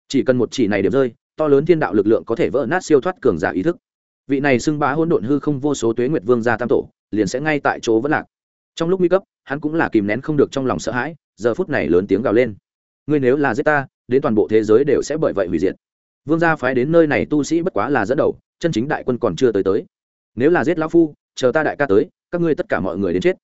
Chỉ cần một chỉ này điểm rơi, to lớn thiên đạo lực lượng có thể vỡ nát siêu thoát cường giả ý thức vị này xưng bá hỗn độn hư không vô số tuế nguyệt vương gia tam tổ, liền sẽ ngay tại chỗ vẫn lạc. Trong lúc nguy cấp, hắn cũng là kìm nén không được trong lòng sợ hãi, giờ phút này lớn tiếng gào lên. Ngươi nếu là giết ta, đến toàn bộ thế giới đều sẽ bởi vậy hủy diệt. Vương gia phái đến nơi này tu sĩ bất quá là dẫn đầu, chân chính đại quân còn chưa tới tới. Nếu là giết lão phu, chờ ta đại ca tới, các ngươi tất cả mọi người đến chết.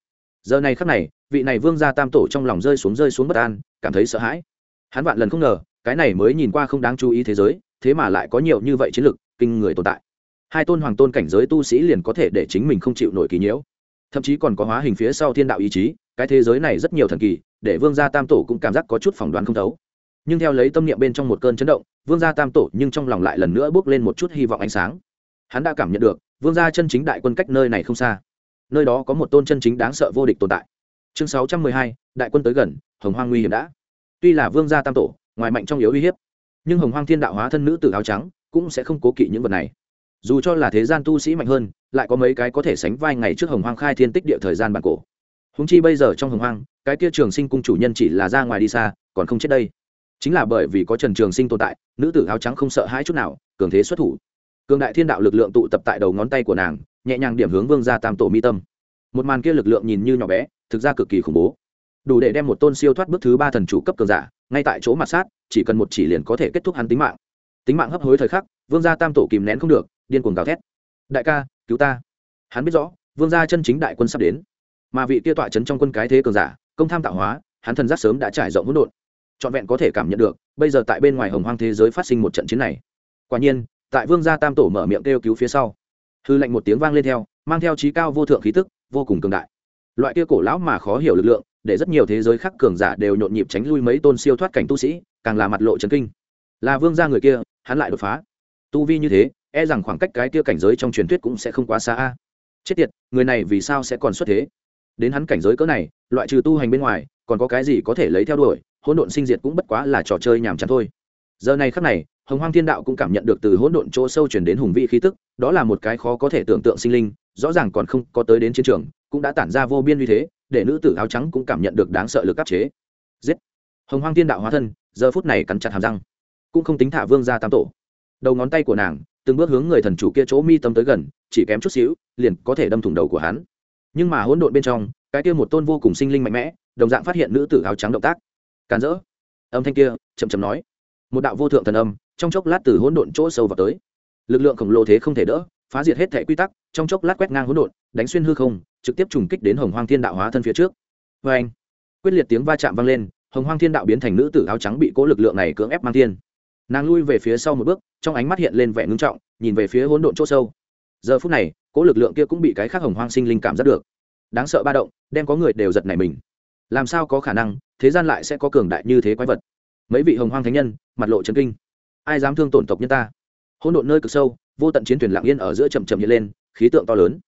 Giờ này khắc này, vị này vương gia tam tổ trong lòng rơi xuống rơi xuống bất an, cảm thấy sợ hãi. Hắn vạn lần không ngờ, cái này mới nhìn qua không đáng chú ý thế giới, thế mà lại có nhiều như vậy chiến lực, kinh người tồn tại hai tôn hoàng tôn cảnh giới tu sĩ liền có thể để chính mình không chịu nổi kỳ nhiễu. Thậm chí còn có hóa hình phía sau thiên đạo ý chí, cái thế giới này rất nhiều thần kỳ, để vương gia tam tổ cũng cảm giác có chút phỏng đoán không thấu. Nhưng theo lấy tâm niệm bên trong một cơn chấn động, vương gia tam tổ nhưng trong lòng lại lần nữa bước lên một chút hy vọng ánh sáng. Hắn đã cảm nhận được, vương gia chân chính đại quân cách nơi này không xa. Nơi đó có một tôn chân chính đáng sợ vô địch tồn tại. Chương sáu trăm mười hai, đại quân tới gần, hồng hoang nguy hiểm đã. Tuy là vương gia tam tổ, ngoài mạnh trong yếu uy hiếp, nhưng hồng hoang thiên đạo hóa thân nữ tử áo trắng cũng sẽ không cố kỵ những vật này dù cho là thế gian tu sĩ mạnh hơn, lại có mấy cái có thể sánh vai ngày trước hồng hoang khai thiên tích địa thời gian bản cổ. Húng chi bây giờ trong hồng hoang, cái kia trường sinh cung chủ nhân chỉ là ra ngoài đi xa, còn không chết đây. Chính là bởi vì có trần trường sinh tồn tại, nữ tử áo trắng không sợ hãi chút nào, cường thế xuất thủ. Cường đại thiên đạo lực lượng tụ tập tại đầu ngón tay của nàng, nhẹ nhàng điểm hướng vương ra tam tổ mi tâm. Một màn kia lực lượng nhìn như nhỏ bé, thực ra cực kỳ khủng bố. Đủ để đem một tôn siêu thoát bước thứ ba thần chủ cấp cường giả, ngay tại chỗ mặt sát, chỉ cần một chỉ liền có thể kết thúc hắn tính mạng. Tính mạng hấp hối thời khắc, vương gia tam tổ kìm nén không được điên cuồng gào thét. Đại ca, cứu ta. Hắn biết rõ, vương gia chân chính đại quân sắp đến. Mà vị kia tọa chấn trong quân cái thế cường giả, công tham tạo hóa, hắn thần giác sớm đã trải rộng hỗn độn. Trọn vẹn có thể cảm nhận được, bây giờ tại bên ngoài hồng hoang thế giới phát sinh một trận chiến này. Quả nhiên, tại vương gia tam tổ mở miệng kêu cứu phía sau, hư lệnh một tiếng vang lên theo, mang theo trí cao vô thượng khí tức, vô cùng cường đại. Loại kia cổ lão mà khó hiểu lực lượng, để rất nhiều thế giới khác cường giả đều nhộn nhịp tránh lui mấy tôn siêu thoát cảnh tu sĩ, càng là mặt lộ trấn kinh. Là vương gia người kia, hắn lại đột phá. Tu vi như thế e rằng khoảng cách cái kia cảnh giới trong truyền thuyết cũng sẽ không quá xa a. Chết tiệt, người này vì sao sẽ còn xuất thế? Đến hắn cảnh giới cỡ này, loại trừ tu hành bên ngoài, còn có cái gì có thể lấy theo đuổi? Hỗn độn sinh diệt cũng bất quá là trò chơi nhàm chán thôi. Giờ này khắc này, hồng hoang thiên đạo cũng cảm nhận được từ hỗn độn chỗ sâu chuyển đến hùng vị khí tức, đó là một cái khó có thể tưởng tượng sinh linh, rõ ràng còn không có tới đến chiến trường, cũng đã tản ra vô biên uy thế, để nữ tử áo trắng cũng cảm nhận được đáng sợ lực áp chế. Giết! Hồng hoang thiên đạo hóa thân, giờ phút này cắn chặt hàm răng, cũng không tính thả vương ra tam tổ. Đầu ngón tay của nàng từng bước hướng người thần chủ kia chỗ mi tâm tới gần, chỉ kém chút xíu, liền có thể đâm thủng đầu của hắn. Nhưng mà hỗn độn bên trong, cái kia một tôn vô cùng sinh linh mạnh mẽ, đồng dạng phát hiện nữ tử áo trắng động tác. Càn rỡ! Âm thanh kia, chậm chậm nói. Một đạo vô thượng thần âm, trong chốc lát từ hỗn độn chỗ sâu vào tới. Lực lượng khổng lồ thế không thể đỡ, phá diệt hết thể quy tắc, trong chốc lát quét ngang hỗn độn, đánh xuyên hư không, trực tiếp trùng kích đến hồng hoang thiên đạo hóa thân phía trước. Vê anh, quyết liệt tiếng va chạm vang lên, hồng hoang thiên đạo biến thành nữ tử áo trắng bị cố lực lượng này cưỡng ép mang thiên. Nàng lui về phía sau một bước trong ánh mắt hiện lên vẻ ngưng trọng, nhìn về phía hỗn độn chỗ sâu. Giờ phút này cố lực lượng kia cũng bị cái khác hồng hoang sinh linh cảm giác được. Đáng sợ ba động, đem có người đều giật nảy mình. Làm sao có khả năng, thế gian lại sẽ có cường đại như thế quái vật? Mấy vị hồng hoang thánh nhân, mặt lộ chân kinh. Ai dám thương tổn tộc nhân ta? Hỗn độn nơi cực sâu, vô tận chiến thuyền lặng yên ở giữa chậm chậm nhện lên, khí tượng to lớn.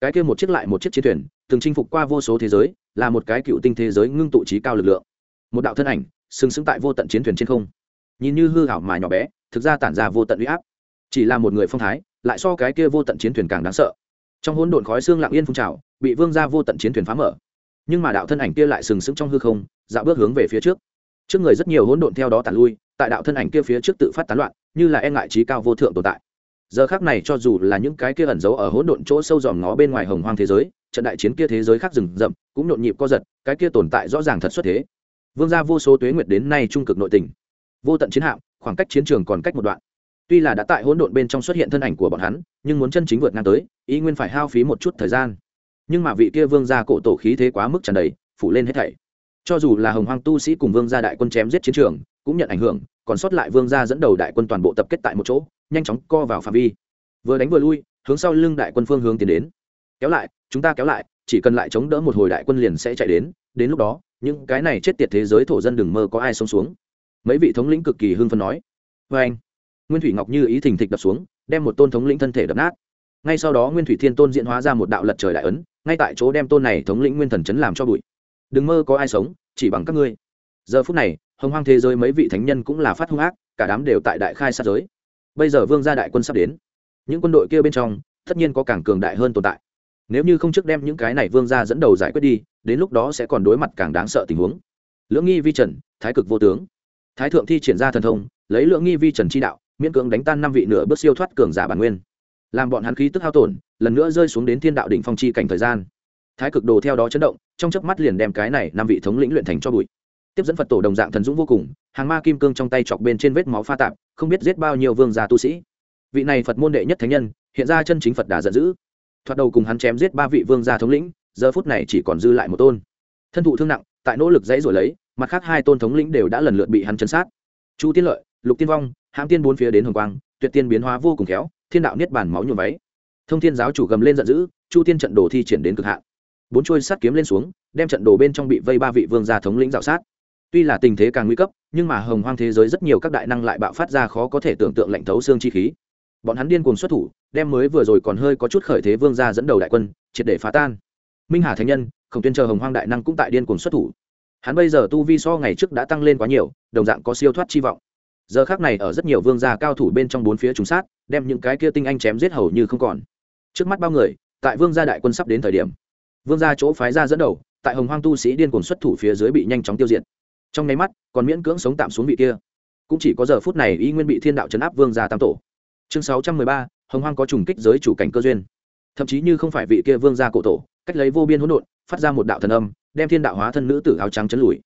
Cái kia một chiếc lại một chiếc chiến thuyền, từng chinh phục qua vô số thế giới, là một cái cựu tinh thế giới ngưng tụ trí cao lực lượng. Một đạo thân ảnh, sừng sững tại vô tận chiến thuyền trên không. Nhìn như hư hảo mà nhỏ bé thực ra tản ra vô tận uy áp. Chỉ là một người phong thái, lại so cái kia vô tận chiến thuyền càng đáng sợ. Trong hỗn độn khói xương lặng yên phun trào, bị vương ra vô tận chiến thuyền phá mở. Nhưng mà đạo thân ảnh kia lại sừng sững trong hư không, dạo bước hướng về phía trước. Trước người rất nhiều hỗn độn theo đó tàn lui, tại đạo thân ảnh kia phía trước tự phát tán loạn, như là e ngại trí cao vô thượng tồn tại. Giờ khác này cho dù là những cái kia ẩn giấu ở hỗn độn chỗ sâu dòm ngó bên ngoài hồng hoang thế giới, trận đại chiến kia thế giới khác rừng rậm, cũng nhộn nhịp co giật, cái kia tồn tại rõ ràng thật xuất thế. Vương gia vô số tuế nguyệt đến nay trung cực nội tình. Vô tận chiến hạm khoảng cách chiến trường còn cách một đoạn. Tuy là đã tại hỗn độn bên trong xuất hiện thân ảnh của bọn hắn, nhưng muốn chân chính vượt ngang tới ý nguyên phải hao phí một chút thời gian. Nhưng mà vị kia vương gia cổ tổ khí thế quá mức tràn đầy, phủ lên hết thảy. Cho dù là hồng hoang tu sĩ cùng vương gia đại quân chém giết chiến trường, cũng nhận ảnh hưởng, còn sót lại vương gia dẫn đầu đại quân toàn bộ tập kết tại một chỗ, nhanh chóng co vào phạm vi. Vừa đánh vừa lui, hướng sau lưng đại quân phương hướng tiến đến. Kéo lại, chúng ta kéo lại, chỉ cần lại chống đỡ một hồi đại quân liền sẽ chạy đến đến lúc đó, những cái này chết tiệt thế giới thổ dân đừng mơ có ai sống xuống mấy vị thống lĩnh cực kỳ hưng phấn nói. Vê anh, nguyên thủy ngọc như ý thình thịch đập xuống, đem một tôn thống lĩnh thân thể đập nát. Ngay sau đó nguyên thủy thiên tôn diễn hóa ra một đạo lật trời đại ấn, ngay tại chỗ đem tôn này thống lĩnh nguyên thần chấn làm cho bụi. Đừng mơ có ai sống, chỉ bằng các ngươi. Giờ phút này, hồng hoang thế giới mấy vị thánh nhân cũng là phát hung ác, cả đám đều tại đại khai sát giới. Bây giờ vương gia đại quân sắp đến. Những quân đội kia bên trong, tất nhiên có càng cường đại hơn tồn tại. Nếu như không trước đem những cái này vương gia dẫn đầu giải quyết đi, đến lúc đó sẽ còn đối mặt càng đáng sợ tình huống. Lưỡng nghi vi trần, thái cực vô tướng thái thượng thi triển ra thần thông, lấy lượng nghi vi trần chi đạo, miễn cưỡng đánh tan năm vị nửa bước siêu thoát cường giả bản nguyên. Làm bọn hắn khí tức hao tổn, lần nữa rơi xuống đến thiên đạo đỉnh phong chi cảnh thời gian. Thái cực đồ theo đó chấn động, trong chớp mắt liền đem cái này năm vị thống lĩnh luyện thành cho bụi. Tiếp dẫn phật tổ đồng dạng thần dũng vô cùng, hàng ma kim cương trong tay chọc bên trên vết máu pha tạp, không biết giết bao nhiêu vương gia tu sĩ. Vị này phật môn đệ nhất thánh nhân, hiện ra chân chính phật đà giận dữ. Thoạt đầu cùng hắn chém giết ba vị vương gia thống lĩnh, giờ phút này chỉ còn dư lại một tôn. Thân thụ thương nặng, tại nỗ lực dãy rồi lấy mặt khác hai tôn thống lĩnh đều đã lần lượt bị hắn chấn sát. Chu tiên lợi, lục tiên vong, hãm tiên bốn phía đến hồng quang, tuyệt tiên biến hóa vô cùng khéo, thiên đạo niết bàn máu nhuộm váy. Thông thiên giáo chủ gầm lên giận dữ, chu tiên trận đồ thi triển đến cực hạn. Bốn chuôi sắt kiếm lên xuống, đem trận đồ bên trong bị vây ba vị vương gia thống lĩnh dạo sát. Tuy là tình thế càng nguy cấp, nhưng mà hồng hoang thế giới rất nhiều các đại năng lại bạo phát ra khó có thể tưởng tượng lạnh thấu xương chi khí. Bọn hắn điên cuồng xuất thủ, đem mới vừa rồi còn hơi có chút khởi thế vương gia dẫn đầu đại quân, triệt để phá tan. Minh hà thánh nhân, khổng tuyên chờ hồng hoang đại năng cũng tại điên cuồng xuất thủ hắn bây giờ tu vi so ngày trước đã tăng lên quá nhiều, đồng dạng có siêu thoát chi vọng. Giờ khác này ở rất nhiều vương gia cao thủ bên trong bốn phía trùng sát, đem những cái kia tinh anh chém giết hầu như không còn. Trước mắt bao người, tại vương gia đại quân sắp đến thời điểm. Vương gia chỗ phái ra dẫn đầu, tại hồng hoang tu sĩ điên cuồng xuất thủ phía dưới bị nhanh chóng tiêu diệt. Trong nháy mắt, còn miễn cưỡng sống tạm xuống vị kia. Cũng chỉ có giờ phút này y nguyên bị thiên đạo chấn áp vương gia tam tổ. Chương sáu trăm mười ba, hồng hoang có trùng kích giới chủ cảnh cơ duyên. Thậm chí như không phải vị kia vương gia cổ tổ, cách lấy vô biên hỗn độn, phát ra một đạo thần âm đem thiên đạo hóa thân nữ tử áo trắng chấn lùi.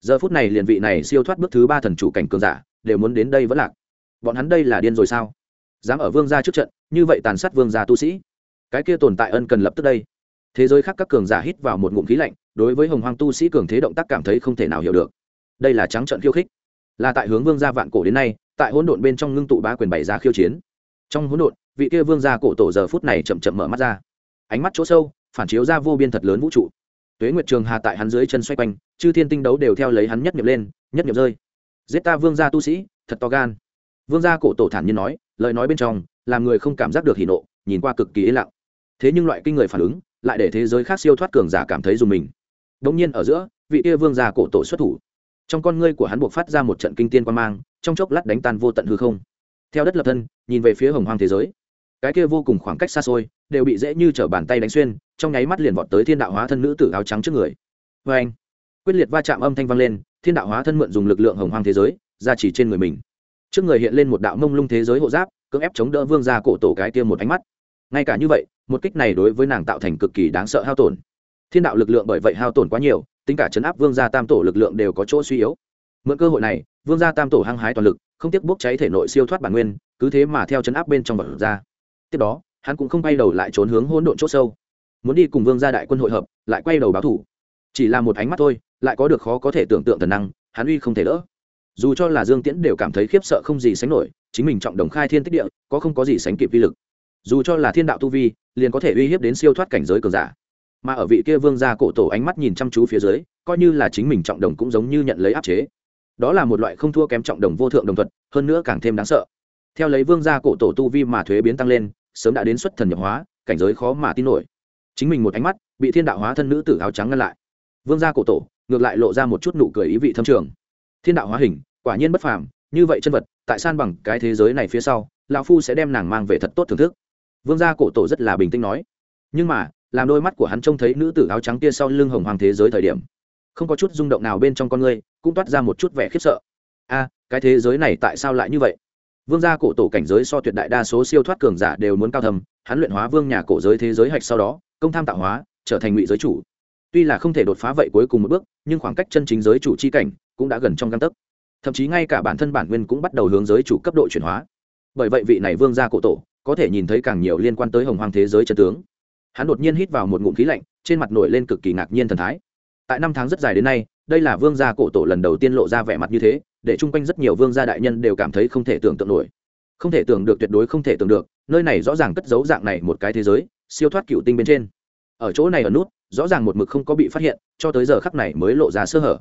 Giờ phút này liền vị này siêu thoát bước thứ ba thần chủ cảnh cường giả, đều muốn đến đây vẫn lạc. Bọn hắn đây là điên rồi sao? Dám ở vương gia trước trận, như vậy tàn sát vương gia tu sĩ. Cái kia tồn tại ân cần lập tức đây. Thế giới khác các cường giả hít vào một ngụm khí lạnh, đối với hồng hoang tu sĩ cường thế động tác cảm thấy không thể nào hiểu được. Đây là trắng trận khiêu khích. Là tại hướng vương gia vạn cổ đến nay, tại hỗn độn bên trong ngưng tụ bá quyền bày ra khiêu chiến. Trong hỗn độn, vị kia vương gia cổ tổ giờ phút này chậm chậm mở mắt ra. Ánh mắt chỗ sâu, phản chiếu ra vô biên thật lớn vũ trụ tuế nguyệt trường hà tại hắn dưới chân xoay quanh, chư thiên tinh đấu đều theo lấy hắn nhất nhập lên, nhất nhập rơi. Giết ta vương gia tu sĩ, thật to gan. Vương gia cổ tổ thản nhiên nói, lời nói bên trong, làm người không cảm giác được hỉ nộ, nhìn qua cực kỳ yên lặng. Thế nhưng loại kinh người phản ứng, lại để thế giới khác siêu thoát cường giả cảm thấy dùng mình. Đông nhiên ở giữa, vị kia vương gia cổ tổ xuất thủ. Trong con ngươi của hắn buộc phát ra một trận kinh tiên quan mang, trong chốc lát đánh tan vô tận hư không. Theo đất lập thân, nhìn về phía hồng hoang thế giới. Cái kia vô cùng khoảng cách xa xôi, đều bị dễ như t r ở bàn tay đánh xuyên trong nháy mắt liền vọt tới thiên đạo hóa thân nữ tử áo trắng trước người. Vê anh, quyết liệt va chạm âm thanh vang lên, thiên đạo hóa thân mượn dùng lực lượng hồng hoang thế giới, ra chỉ trên người mình. Trước người hiện lên một đạo mông lung thế giới hộ giáp, cưỡng ép chống đỡ vương ra cổ tổ cái tiêm một ánh mắt. Ngay cả như vậy, một kích này đối với nàng tạo thành cực kỳ đáng sợ hao tổn. Thiên đạo lực lượng bởi vậy hao tổn quá nhiều, tính cả chấn áp vương gia tam tổ lực lượng đều có chỗ suy yếu. Mượn cơ hội này, vương gia tam tổ hăng hái toàn lực, không tiếc bốc cháy thể nội siêu thoát bản nguyên, cứ thế mà theo chấn áp bên trong vật ra. Tiếp đó, hắn cũng không bay đầu lại trốn hướng hỗn độn c h ỗ sâu muốn đi cùng vương gia đại quân hội hợp, lại quay đầu báo thủ. Chỉ là một ánh mắt thôi, lại có được khó có thể tưởng tượng thần năng, hắn uy không thể đỡ. Dù cho là dương tiễn đều cảm thấy khiếp sợ không gì sánh nổi, chính mình trọng đồng khai thiên tích địa, có không có gì sánh kịp vi lực. Dù cho là thiên đạo tu vi, liền có thể uy hiếp đến siêu thoát cảnh giới cường giả. Mà ở vị kia vương gia cổ tổ ánh mắt nhìn chăm chú phía dưới, coi như là chính mình trọng đồng cũng giống như nhận lấy áp chế. Đó là một loại không thua kém trọng đồng vô thượng đồng thuật, hơn nữa càng thêm đáng sợ. Theo lấy vương gia cổ tổ tu vi mà thuế biến tăng lên, sớm đã đến xuất thần nhập hóa, cảnh giới khó mà tin nổi chính mình một ánh mắt, bị thiên đạo hóa thân nữ tử áo trắng ngăn lại. Vương gia cổ tổ, ngược lại lộ ra một chút nụ cười ý vị thâm trường. Thiên đạo hóa hình, quả nhiên bất phàm, như vậy chân vật, tại san bằng cái thế giới này phía sau, lão phu sẽ đem nàng mang về thật tốt thưởng thức. Vương gia cổ tổ rất là bình tĩnh nói. Nhưng mà, làm đôi mắt của hắn trông thấy nữ tử áo trắng kia sau lưng hồng hoàng thế giới thời điểm, không có chút rung động nào bên trong con người, cũng toát ra một chút vẻ khiếp sợ. A, cái thế giới này tại sao lại như vậy? Vương gia cổ tổ cảnh giới so tuyệt đại đa số siêu thoát cường giả đều muốn cao thầm hắn luyện hóa vương nhà cổ giới thế giới hạch sau đó, công tham tạo hóa, trở thành ngụy giới chủ. Tuy là không thể đột phá vậy cuối cùng một bước, nhưng khoảng cách chân chính giới chủ c h i cảnh cũng đã gần trong găng tấc. Thậm chí ngay cả bản thân bản nguyên cũng bắt đầu hướng giới chủ cấp độ chuyển hóa. Bởi vậy vị này vương gia cổ tổ có thể nhìn thấy càng nhiều liên quan tới hồng hoang thế giới chân tướng. Hắn đột nhiên hít vào một ngụm khí lạnh, trên mặt nổi lên cực kỳ ngạc nhiên thần thái. Tại năm tháng rất dài đến nay đây là vương gia cổ tổ lần đầu tiên lộ ra vẻ mặt như thế, để chung quanh rất nhiều vương gia đại nhân đều cảm thấy không thể tưởng tượng nổi. Không thể tưởng được, tuyệt đối không thể tưởng được, nơi này rõ ràng cất giấu dạng này một cái thế giới, siêu thoát cựu tinh bên trên. Ở chỗ này ở nút, rõ ràng một mực không có bị phát hiện, cho tới giờ khắc này mới lộ ra sơ hở.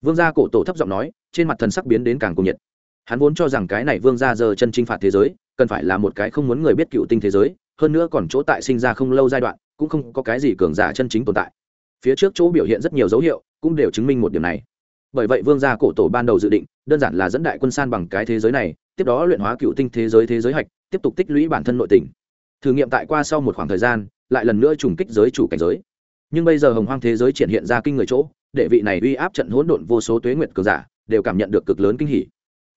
Vương gia cổ tổ thấp giọng nói, trên mặt thần sắc biến đến càng cuồng nhiệt. Hắn vốn cho rằng cái này vương gia giờ chân chinh phạt thế giới, cần phải là một cái không muốn người biết cựu tinh thế giới, hơn nữa còn chỗ tại sinh ra không lâu giai đoạn, cũng không có cái gì cường giả chân chính tồn tại phía trước chỗ biểu hiện rất nhiều dấu hiệu, cũng đều chứng minh một điểm này. Bởi vậy vương gia cổ tổ ban đầu dự định, đơn giản là dẫn đại quân san bằng cái thế giới này, tiếp đó luyện hóa cựu tinh thế giới thế giới hạch, tiếp tục tích lũy bản thân nội tình. Thử nghiệm tại qua sau một khoảng thời gian, lại lần nữa trùng kích giới chủ cảnh giới. Nhưng bây giờ hồng hoang thế giới triển hiện ra kinh người chỗ đệ vị này uy áp trận hỗn độn vô số tuế nguyệt cường giả đều cảm nhận được cực lớn kinh hỉ.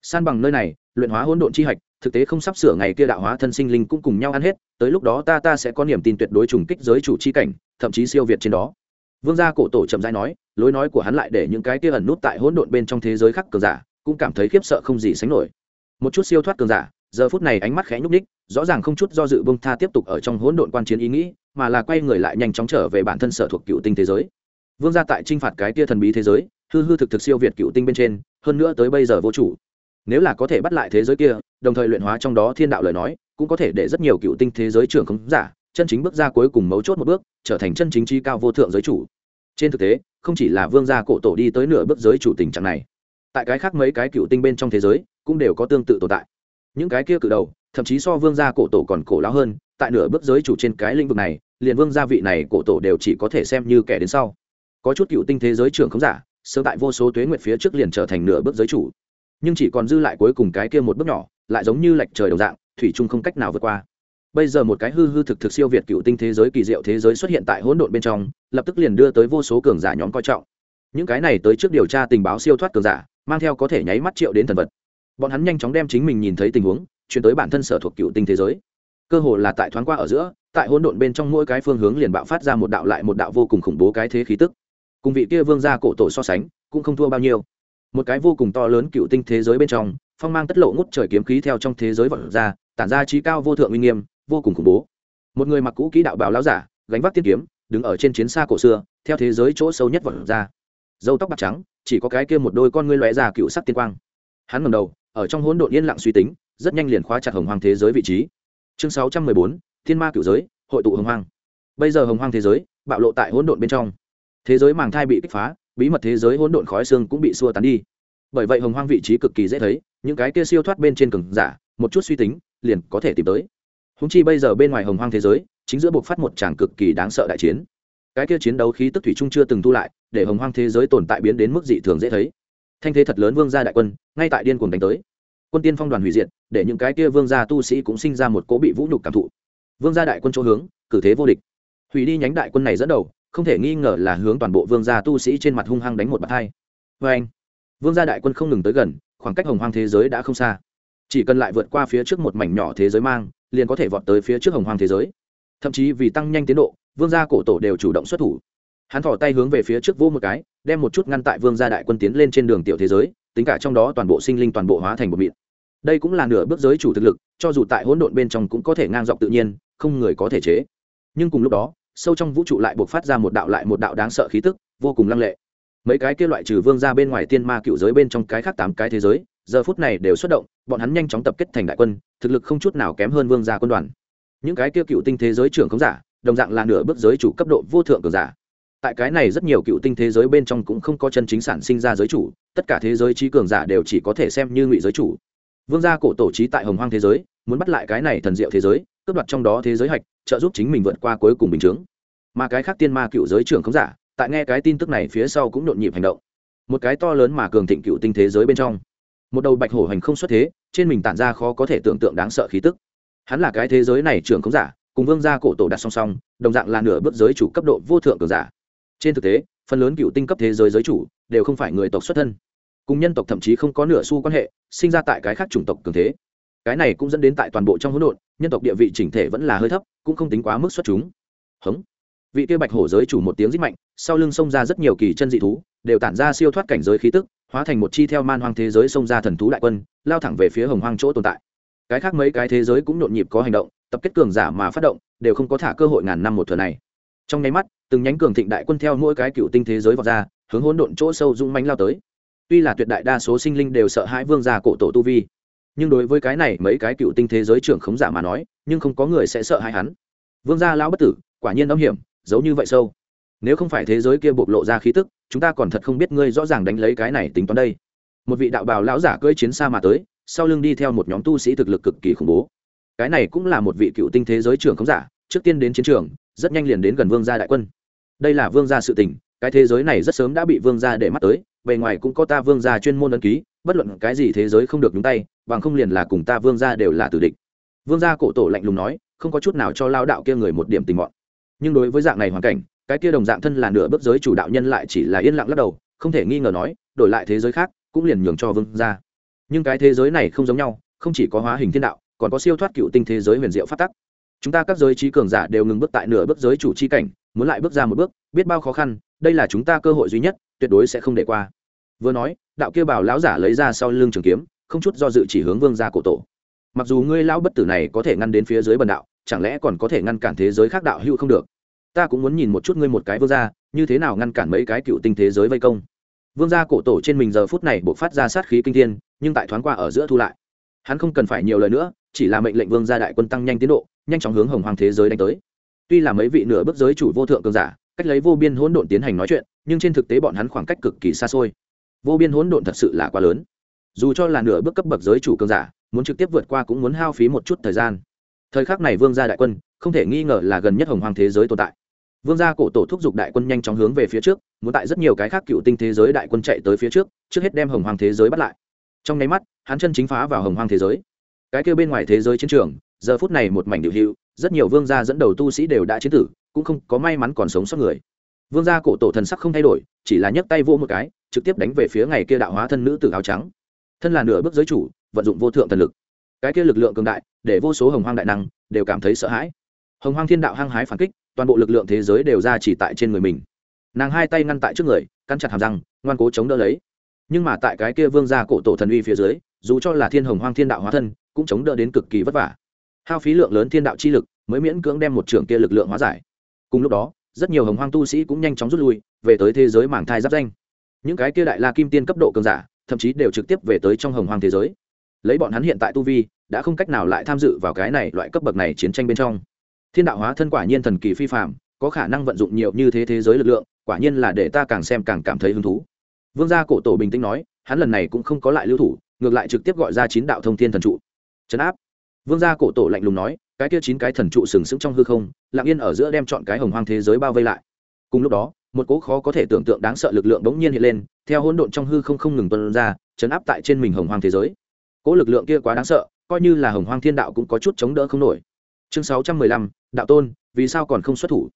San bằng nơi này, luyện hóa hỗn độn chi hạch, thực tế không sắp sửa ngày kia đạo hóa thân sinh linh cũng cùng nhau ăn hết, tới lúc đó ta ta sẽ có niềm tin tuyệt đối trùng kích giới chủ chi cảnh, thậm chí siêu việt trên đó vương gia cổ tổ chậm rãi nói, lối nói của hắn lại để những cái kia ẩn nút tại hỗn độn bên trong thế giới khác cường giả, cũng cảm thấy khiếp sợ không gì sánh nổi. Một chút siêu thoát cường giả, giờ phút này ánh mắt khẽ nhúc ních rõ ràng không chút do dự bông tha tiếp tục ở trong hỗn độn quan chiến ý nghĩ, mà là quay người lại nhanh chóng trở về bản thân sở thuộc cựu tinh thế giới. Vương gia tại t r i n h phạt cái tia thần bí thế giới, hư hư thực thực siêu việt cựu tinh bên trên, hơn nữa tới bây giờ vô chủ. Nếu là có thể bắt lại thế giới kia, đồng thời luyện hóa trong đó thiên đạo lời nói, cũng có thể để rất nhiều cựu tinh thế giới trưởng không giả chân chính bước ra cuối cùng mấu chốt một bước, trở thành chân chính chi cao vô thượng giới chủ. Trên thực tế, không chỉ là vương gia cổ tổ đi tới nửa bước giới chủ tình trạng này, tại cái khác mấy cái cựu tinh bên trong thế giới, cũng đều có tương tự tồn tại. Những cái kia cự đầu, thậm chí so vương gia cổ tổ còn cổ lão hơn, tại nửa bước giới chủ trên cái lĩnh vực này, liền vương gia vị này cổ tổ đều chỉ có thể xem như kẻ đến sau. Có chút cựu tinh thế giới trưởng không giả, sớm tại vô số tuế nguyệt phía trước liền trở thành nửa bước giới chủ. Nhưng chỉ còn dư lại cuối cùng cái kia một bước nhỏ, lại giống như lệch trời đồng dạng, thủy chung không cách nào vượt qua bây giờ một cái hư hư thực thực siêu việt cựu tinh thế giới kỳ diệu thế giới xuất hiện tại hỗn độn bên trong, lập tức liền đưa tới vô số cường giả nhóm coi trọng. Những cái này tới trước điều tra tình báo siêu thoát cường giả, mang theo có thể nháy mắt triệu đến thần vật. Bọn hắn nhanh chóng đem chính mình nhìn thấy tình huống, chuyển tới bản thân sở thuộc cựu tinh thế giới. Cơ hồ là tại thoáng qua ở giữa, tại hỗn độn bên trong mỗi cái phương hướng liền bạo phát ra một đạo lại một đạo vô cùng khủng bố cái thế khí tức. Cùng vị kia vương gia cổ tổ so sánh, cũng không thua bao nhiêu. Một cái vô cùng to lớn cựu tinh thế giới bên trong, phong mang tất lộ ngút trời kiếm khí theo trong thế giới vọt ra, tản ra trí cao vô thượng uy nghiêm vô cùng khủng bố. Một người mặc cũ kỹ đạo bào lão giả, gánh vác tiên kiếm, đứng ở trên chiến xa cổ xưa, theo thế giới chỗ sâu nhất vọt ra. Dâu tóc bạc trắng, chỉ có cái kia một đôi con ngươi lóe ra cựu sắc tiên quang. Hắn ngầm đầu, ở trong hỗn độn yên lặng suy tính, rất nhanh liền khóa chặt hồng hoang thế giới vị trí. Chương sáu trăm mười bốn, thiên ma cựu giới, hội tụ hồng hoang. Bây giờ hồng hoang thế giới, bạo lộ tại hỗn độn bên trong. Thế giới màng thai bị kích phá, bí mật thế giới hỗn độn khói xương cũng bị xua tán đi. Bởi vậy hồng hoang vị trí cực kỳ dễ thấy, những cái kia siêu thoát bên trên cường giả, một chút suy tính, liền có thể tìm tới húng chi bây giờ bên ngoài hồng hoang thế giới, chính giữa buộc phát một tràng cực kỳ đáng sợ đại chiến. Cái kia chiến đấu khí tức thủy trung chưa từng thu lại, để hồng hoang thế giới tồn tại biến đến mức dị thường dễ thấy. Thanh thế thật lớn vương gia đại quân, ngay tại điên cuồng đánh tới. Quân tiên phong đoàn hủy diệt, để những cái kia vương gia tu sĩ cũng sinh ra một cố bị vũ nhục cảm thụ. Vương gia đại quân chỗ hướng, cử thế vô địch. Hủy đi nhánh đại quân này dẫn đầu, không thể nghi ngờ là hướng toàn bộ vương gia tu sĩ trên mặt hung hăng đánh một bạt hai. Vê anh, vương gia đại quân không ngừng tới gần, khoảng cách hồng hoang thế giới đã không xa. Chỉ cần lại vượt qua phía trước một mảnh nhỏ thế giới mang liền có thể vọt tới phía trước hồng hoang thế giới. Thậm chí vì tăng nhanh tiến độ, vương gia cổ tổ đều chủ động xuất thủ. Hắn thỏ tay hướng về phía trước vô một cái, đem một chút ngăn tại vương gia đại quân tiến lên trên đường tiểu thế giới, tính cả trong đó toàn bộ sinh linh toàn bộ hóa thành một mịn. Đây cũng là nửa bước giới chủ thực lực, cho dù tại hỗn độn bên trong cũng có thể ngang dọc tự nhiên, không người có thể chế. Nhưng cùng lúc đó, sâu trong vũ trụ lại buộc phát ra một đạo lại một đạo đáng sợ khí tức, vô cùng lăng lệ. Mấy cái kia loại trừ vương ra bên ngoài tiên ma cựu giới bên trong cái khác tám cái thế giới giờ phút này đều xuất động, bọn hắn nhanh chóng tập kết thành đại quân, thực lực không chút nào kém hơn vương gia quân đoàn. Những cái kia cựu tinh thế giới trưởng không giả, đồng dạng là nửa bước giới chủ cấp độ vô thượng cường giả. Tại cái này rất nhiều cựu tinh thế giới bên trong cũng không có chân chính sản sinh ra giới chủ, tất cả thế giới trí cường giả đều chỉ có thể xem như ngụy giới chủ. Vương gia cổ tổ trí tại hồng hoang thế giới, muốn bắt lại cái này thần diệu thế giới, cướp đoạt trong đó thế giới hạch, trợ giúp chính mình vượt qua cuối cùng bình chướng. Mà cái khác tiên ma cựu giới trưởng không giả, tại nghe cái tin tức này phía sau cũng nhộn nhịp hành động. Một cái to lớn mà cường thịnh cựu tinh thế giới bên trong một đầu bạch hổ hành không xuất thế, trên mình tản ra khó có thể tưởng tượng đáng sợ khí tức. Hắn là cái thế giới này trưởng không giả, cùng vương gia cổ tổ đặt song song, đồng dạng là nửa bước giới chủ cấp độ vô thượng cường giả. Trên thực tế, phần lớn cựu tinh cấp thế giới giới chủ đều không phải người tộc xuất thân. Cùng nhân tộc thậm chí không có nửa xu quan hệ, sinh ra tại cái khác chủng tộc cường thế. Cái này cũng dẫn đến tại toàn bộ trong hỗn độn, nhân tộc địa vị chỉnh thể vẫn là hơi thấp, cũng không tính quá mức xuất chúng. Hống. Vị kia bạch hổ giới chủ một tiếng rít mạnh, sau lưng xông ra rất nhiều kỳ chân dị thú, đều tản ra siêu thoát cảnh giới khí tức hóa thành một chi theo man hoang thế giới xông ra thần thú đại quân, lao thẳng về phía hồng hoang chỗ tồn tại. Cái khác mấy cái thế giới cũng nhộn nhịp có hành động, tập kết cường giả mà phát động, đều không có thả cơ hội ngàn năm một thừa này. Trong nháy mắt, từng nhánh cường thịnh đại quân theo mỗi cái cựu tinh thế giới vào ra, hướng hỗn độn chỗ sâu dung manh lao tới. Tuy là tuyệt đại đa số sinh linh đều sợ hãi vương gia cổ tổ tu vi, nhưng đối với cái này mấy cái cựu tinh thế giới trưởng khống giả mà nói, nhưng không có người sẽ sợ hãi hắn. Vương gia lão bất tử, quả nhiên âm hiểm, giấu như vậy sâu nếu không phải thế giới kia bộc lộ ra khí tức, chúng ta còn thật không biết ngươi rõ ràng đánh lấy cái này tính toán đây. Một vị đạo bào lão giả cưỡi chiến xa mà tới, sau lưng đi theo một nhóm tu sĩ thực lực cực kỳ khủng bố. Cái này cũng là một vị cựu tinh thế giới trưởng khống giả, trước tiên đến chiến trường, rất nhanh liền đến gần vương gia đại quân. Đây là vương gia sự tình, cái thế giới này rất sớm đã bị vương gia để mắt tới, bề ngoài cũng có ta vương gia chuyên môn ấn ký, bất luận cái gì thế giới không được nhúng tay, bằng không liền là cùng ta vương gia đều là tử địch. Vương gia cổ tổ lạnh lùng nói, không có chút nào cho lao đạo kia người một điểm tình mọn. Nhưng đối với dạng này hoàn cảnh cái kia đồng dạng thân là nửa bước giới chủ đạo nhân lại chỉ là yên lặng lắc đầu, không thể nghi ngờ nói, đổi lại thế giới khác, cũng liền nhường cho vương gia. Nhưng cái thế giới này không giống nhau, không chỉ có hóa hình thiên đạo, còn có siêu thoát cựu tinh thế giới huyền diệu phát tắc. Chúng ta các giới trí cường giả đều ngừng bước tại nửa bước giới chủ chi cảnh, muốn lại bước ra một bước, biết bao khó khăn, đây là chúng ta cơ hội duy nhất, tuyệt đối sẽ không để qua. Vừa nói, đạo kia bảo lão giả lấy ra sau lưng trường kiếm, không chút do dự chỉ hướng vương gia cổ tổ. Mặc dù ngươi lão bất tử này có thể ngăn đến phía dưới bần đạo, chẳng lẽ còn có thể ngăn cản thế giới khác đạo hữu không được? Ta cũng muốn nhìn một chút ngươi một cái vương gia, như thế nào ngăn cản mấy cái cựu tinh thế giới vây công. Vương gia cổ tổ trên mình giờ phút này buộc phát ra sát khí kinh thiên, nhưng tại thoáng qua ở giữa thu lại. Hắn không cần phải nhiều lời nữa, chỉ là mệnh lệnh vương gia đại quân tăng nhanh tiến độ, nhanh chóng hướng hồng hoàng thế giới đánh tới. Tuy là mấy vị nửa bước giới chủ vô thượng cường giả, cách lấy vô biên hỗn độn tiến hành nói chuyện, nhưng trên thực tế bọn hắn khoảng cách cực kỳ xa xôi. Vô biên hỗn độn thật sự là quá lớn. Dù cho là nửa bước cấp bậc giới chủ cường giả, muốn trực tiếp vượt qua cũng muốn hao phí một chút thời gian. Thời khắc này vương gia đại quân, không thể nghi ngờ là gần nhất hồng hoàng thế giới tồn tại vương gia cổ tổ thúc giục đại quân nhanh chóng hướng về phía trước, muốn tại rất nhiều cái khác cựu tinh thế giới đại quân chạy tới phía trước trước hết đem hồng hoàng thế giới bắt lại. Trong nháy mắt, hắn chân chính phá vào hồng hoàng thế giới. Cái kêu bên ngoài thế giới chiến trường, giờ phút này một mảnh điệu hữu rất nhiều vương gia dẫn đầu tu sĩ đều đã chiến tử, cũng không có may mắn còn sống sót người. Vương gia cổ tổ thần sắc không thay đổi, chỉ là nhấc tay vô một cái, trực tiếp đánh về phía ngày kia đạo hóa thân nữ tử áo trắng. Thân là nửa bước giới chủ, vận dụng vô thượng thần lực. Cái kia lực lượng cường đại, để vô số hồng hoang đại năng đều cảm thấy sợ hãi. Hồng hoang thiên đạo hăng hái phản kích toàn bộ lực lượng thế giới đều ra chỉ tại trên người mình. Nàng hai tay ngăn tại trước người căn chặt hàm răng, ngoan cố chống đỡ lấy. Nhưng mà tại cái kia vương gia cổ tổ thần uy phía dưới, dù cho là thiên hồng hoang thiên đạo hóa thân, cũng chống đỡ đến cực kỳ vất vả. Hao phí lượng lớn thiên đạo chi lực, mới miễn cưỡng đem một trường kia lực lượng hóa giải. Cùng lúc đó, rất nhiều hồng hoang tu sĩ cũng nhanh chóng rút lui, về tới thế giới mảng thai giáp danh. Những cái kia đại la kim tiên cấp độ cường giả, thậm chí đều trực tiếp về tới trong hồng hoang thế giới. Lấy bọn hắn hiện tại tu vi, đã không cách nào lại tham dự vào cái này loại cấp bậc này chiến tranh bên trong thiên đạo hóa thân quả nhiên thần kỳ phi phạm có khả năng vận dụng nhiều như thế thế giới lực lượng, quả nhiên là để ta càng xem càng cảm thấy hứng thú. Vương gia cổ tổ bình tĩnh nói, hắn lần này cũng không có lại lưu thủ, ngược lại trực tiếp gọi ra chín đạo thông thiên thần trụ. Trấn áp. Vương gia cổ tổ lạnh lùng nói, cái kia chín cái thần trụ sừng sững trong hư không, lặng yên ở giữa đem chọn cái hồng hoang thế giới bao vây lại. Cùng lúc đó, một cỗ khó có thể tưởng tượng đáng sợ lực lượng bỗng nhiên hiện lên, theo hỗn độn trong hư không không ngừng tuân ra, chấn áp tại trên mình hồng hoang thế giới. Cỗ lực lượng kia quá đáng sợ, coi như là hồng hoang thiên đạo cũng có chút chống đỡ không nổi chương sáu trăm mười lăm, đạo tôn, vì sao còn không xuất thủ?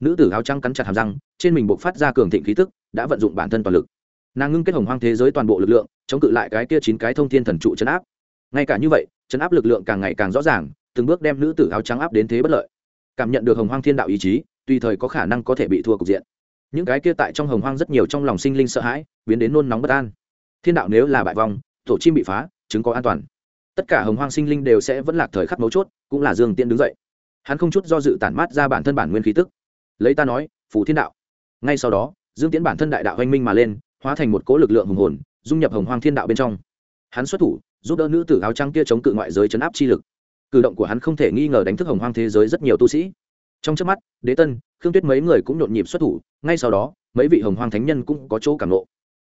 Nữ tử áo trắng cắn chặt hàm răng, trên mình buộc phát ra cường thịnh khí tức, đã vận dụng bản thân toàn lực. Nàng ngưng kết hồng hoang thế giới toàn bộ lực lượng, chống cự lại cái kia chín cái thông thiên thần trụ chấn áp. Ngay cả như vậy, chấn áp lực lượng càng ngày càng rõ ràng, từng bước đem nữ tử áo trắng áp đến thế bất lợi. Cảm nhận được hồng hoang thiên đạo ý chí, tùy thời có khả năng có thể bị thua cục diện. Những cái kia tại trong hồng hoang rất nhiều trong lòng sinh linh sợ hãi, biến đến nôn nóng bất an. Thiên đạo nếu là bại vong, tổ chim bị phá, chứng có an toàn tất cả hồng hoang sinh linh đều sẽ vẫn lạc thời khắc mấu chốt, cũng là dương tiễn đứng dậy. Hắn không chút do dự tản mát ra bản thân bản nguyên khí tức. Lấy ta nói, phù thiên đạo. Ngay sau đó, dương tiễn bản thân đại đạo hoanh minh mà lên, hóa thành một cỗ lực lượng hùng hồn, dung nhập hồng hoang thiên đạo bên trong. Hắn xuất thủ, giúp đỡ nữ tử áo trắng kia chống cự ngoại giới chấn áp chi lực. Cử động của hắn không thể nghi ngờ đánh thức hồng hoang thế giới rất nhiều tu sĩ. Trong trước mắt, đế tân, khương tuyết mấy người cũng nhộn nhịp xuất thủ, ngay sau đó, mấy vị hồng hoang thánh nhân cũng có chỗ cảm lộ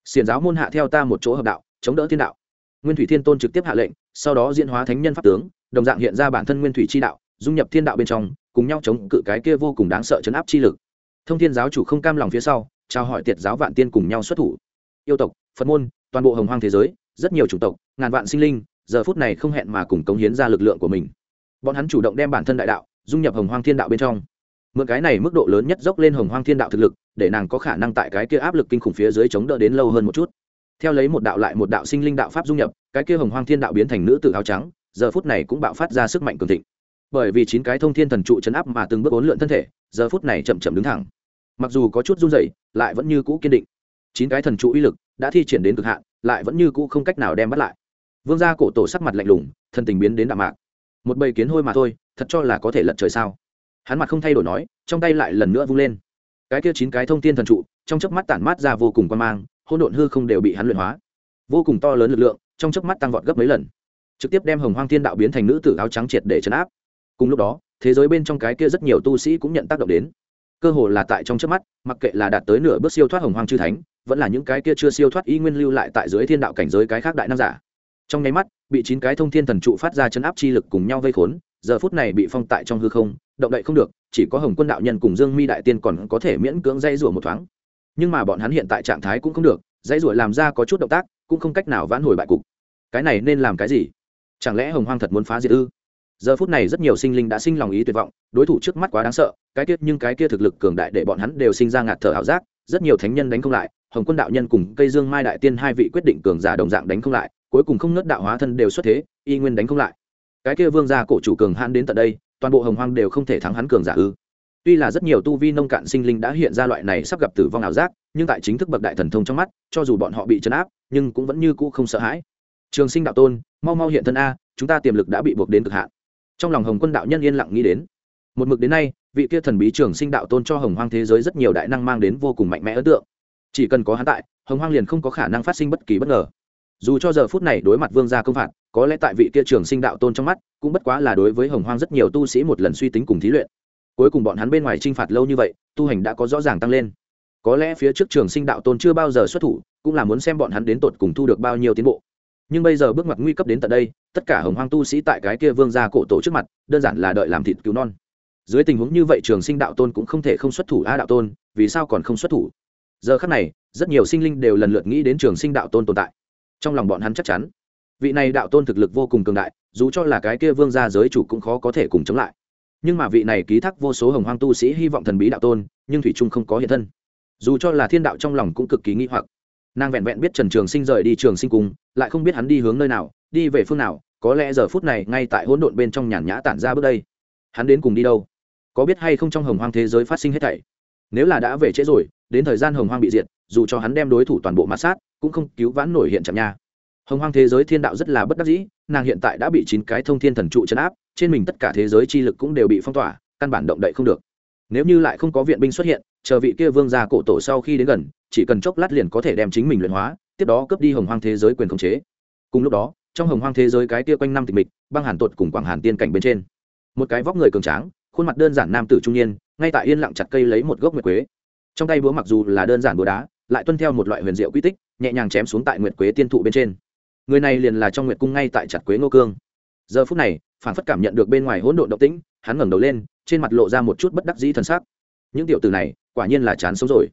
xiền giáo môn hạ theo ta một chỗ hợp đạo, chống đỡ thiên đạo. Nguyên thủy thiên tôn trực tiếp hạ lệnh sau đó diễn hóa thánh nhân pháp tướng, đồng dạng hiện ra bản thân nguyên thủy chi đạo, dung nhập thiên đạo bên trong, cùng nhau chống cự cái kia vô cùng đáng sợ chấn áp chi lực. Thông thiên giáo chủ không cam lòng phía sau trao hỏi tiệt giáo vạn tiên cùng nhau xuất thủ. Yêu tộc, phật môn, toàn bộ hồng hoang thế giới, rất nhiều chủng tộc, ngàn vạn sinh linh, giờ phút này không hẹn mà cùng cống hiến ra lực lượng của mình. Bọn hắn chủ động đem bản thân đại đạo, dung nhập hồng hoang thiên đạo bên trong. Mượn cái này mức độ lớn nhất dốc lên hồng hoang thiên đạo thực lực, để nàng có khả năng tại cái kia áp lực kinh khủng phía dưới chống đỡ đến lâu hơn một chút theo lấy một đạo lại một đạo sinh linh đạo pháp dung nhập, cái kia hồng hoang thiên đạo biến thành nữ tử áo trắng, giờ phút này cũng bạo phát ra sức mạnh cường thịnh. Bởi vì chín cái thông thiên thần trụ chấn áp mà từng bước bốn lượn thân thể, giờ phút này chậm chậm đứng thẳng. Mặc dù có chút run rẩy, lại vẫn như cũ kiên định. Chín cái thần trụ uy lực đã thi triển đến cực hạn, lại vẫn như cũ không cách nào đem bắt lại. Vương gia cổ tổ sắc mặt lạnh lùng, thân tình biến đến đạm mạc. Một bầy kiến hôi mà thôi, thật cho là có thể lật trời sao? Hắn mặt không thay đổi nói, trong tay lại lần nữa vung lên. Cái kia chín cái thông tin thần trụ, trong chớp mắt tản mát ra vô cùng quan mang Hỗn độn hư không đều bị hắn luyện hóa. Vô cùng to lớn lực lượng, trong chớp mắt tăng vọt gấp mấy lần. Trực tiếp đem hồng hoang thiên đạo biến thành nữ tử áo trắng triệt để chấn áp. Cùng lúc đó, thế giới bên trong cái kia rất nhiều tu sĩ cũng nhận tác động đến. Cơ hồ là tại trong chớp mắt, mặc kệ là đạt tới nửa bước siêu thoát hồng hoang chư thánh, vẫn là những cái kia chưa siêu thoát y nguyên lưu lại tại dưới thiên đạo cảnh giới cái khác đại nam giả. Trong nháy mắt, bị chín cái thông thiên thần trụ phát ra chấn áp chi lực cùng nhau vây khốn, giờ phút này bị phong tại trong hư không, động đậy không được, chỉ có hồng quân đạo nhân cùng dương mi đại tiên còn có thể miễn cưỡng dây rủa một thoáng nhưng mà bọn hắn hiện tại trạng thái cũng không được, dãy ruổi làm ra có chút động tác, cũng không cách nào vãn hồi bại cục. Cái này nên làm cái gì? Chẳng lẽ hồng hoang thật muốn phá diệt ư? Giờ phút này rất nhiều sinh linh đã sinh lòng ý tuyệt vọng, đối thủ trước mắt quá đáng sợ, cái tiết nhưng cái kia thực lực cường đại để bọn hắn đều sinh ra ngạt thở ảo giác, rất nhiều thánh nhân đánh không lại, hồng quân đạo nhân cùng cây dương mai đại tiên hai vị quyết định cường giả đồng dạng đánh không lại, cuối cùng không nớt đạo hóa thân đều xuất thế, y nguyên đánh không lại. Cái kia vương gia cổ chủ cường hãn đến tận đây, toàn bộ hồng hoang đều không thể thắng hắn cường giả ư? Tuy là rất nhiều tu vi nông cạn sinh linh đã hiện ra loại này sắp gặp tử vong ảo giác, nhưng tại chính thức bậc đại thần thông trong mắt, cho dù bọn họ bị chấn áp, nhưng cũng vẫn như cũ không sợ hãi. Trường sinh đạo tôn, mau mau hiện thân a, chúng ta tiềm lực đã bị buộc đến cực hạn. Trong lòng hồng quân đạo nhân yên lặng nghĩ đến. Một mực đến nay, vị kia thần bí trường sinh đạo tôn cho hồng hoang thế giới rất nhiều đại năng mang đến vô cùng mạnh mẽ ấn tượng. Chỉ cần có hắn tại, hồng hoang liền không có khả năng phát sinh bất kỳ bất ngờ. Dù cho giờ phút này đối mặt vương gia công phạt, có lẽ tại vị kia trường sinh đạo tôn trong mắt, cũng bất quá là đối với hồng hoang rất nhiều tu sĩ một lần suy tính cùng thí luyện cuối cùng bọn hắn bên ngoài t r i n h phạt lâu như vậy, tu hành đã có rõ ràng tăng lên. Có lẽ phía trước trường sinh đạo tôn chưa bao giờ xuất thủ, cũng là muốn xem bọn hắn đến tột cùng thu được bao nhiêu tiến bộ. Nhưng bây giờ bước ngoặt nguy cấp đến tận đây, tất cả hồng hoang tu sĩ tại cái kia vương gia cổ tổ trước mặt, đơn giản là đợi làm thịt cứu non. Dưới tình huống như vậy trường sinh đạo tôn cũng không thể không xuất thủ a đạo tôn, vì sao còn không xuất thủ? Giờ khắc này, rất nhiều sinh linh đều lần lượt nghĩ đến trường sinh đạo tôn tồn tại. Trong lòng bọn hắn chắc chắn, vị này đạo tôn thực lực vô cùng cường đại, dù cho là cái kia vương gia giới chủ cũng khó có thể cùng chống lại nhưng mà vị này ký thác vô số hồng hoang tu sĩ hy vọng thần bí đạo tôn, nhưng thủy trung không có hiện thân. Dù cho là thiên đạo trong lòng cũng cực kỳ nghi hoặc. Nàng vẹn vẹn biết trần trường sinh rời đi trường sinh cùng lại không biết hắn đi hướng nơi nào, đi về phương nào, có lẽ giờ phút này ngay tại hỗn độn bên trong nhàn nhã tản ra bước đây. Hắn đến cùng đi đâu? Có biết hay không trong hồng hoang thế giới phát sinh hết thảy? Nếu là đã về trễ rồi, đến thời gian hồng hoang bị diệt, dù cho hắn đem đối thủ toàn bộ mạt sát, cũng không cứu vãn nổi hiện trạng nha hồng hoang thế giới thiên đạo rất là bất đắc dĩ, nàng hiện tại đã bị chín cái thông thiên thần trụ chấn áp, trên mình tất cả thế giới chi lực cũng đều bị phong tỏa, căn bản động đậy không được. Nếu như lại không có viện binh xuất hiện, chờ vị kia vương gia cổ tổ sau khi đến gần, chỉ cần chốc lát liền có thể đem chính mình luyện hóa, tiếp đó cướp đi hồng hoang thế giới quyền khống chế. Cùng lúc đó, trong hồng hoang thế giới cái kia quanh năm tịch mịch, băng hàn tột cùng quảng hàn tiên cảnh bên trên, một cái vóc người cường tráng, khuôn mặt đơn giản nam tử trung niên, ngay tại yên lặng chặt cây lấy một gốc nguyệt quế. Trong tay búa mặc dù là đơn giản búa đá, lại tuân theo một loại huyền diệu quy tích, nhẹ nhàng chém xuống tại nguyệt quế tiên thụ bên trên người này liền là trong nguyệt cung ngay tại chặt quế ngô cương. Giờ phút này phản phất cảm nhận được bên ngoài hỗn độn động tĩnh, hắn ngẩng đầu lên, trên mặt lộ ra một chút bất đắc dĩ thần sắc. Những tiểu từ này, quả nhiên là chán sống rồi.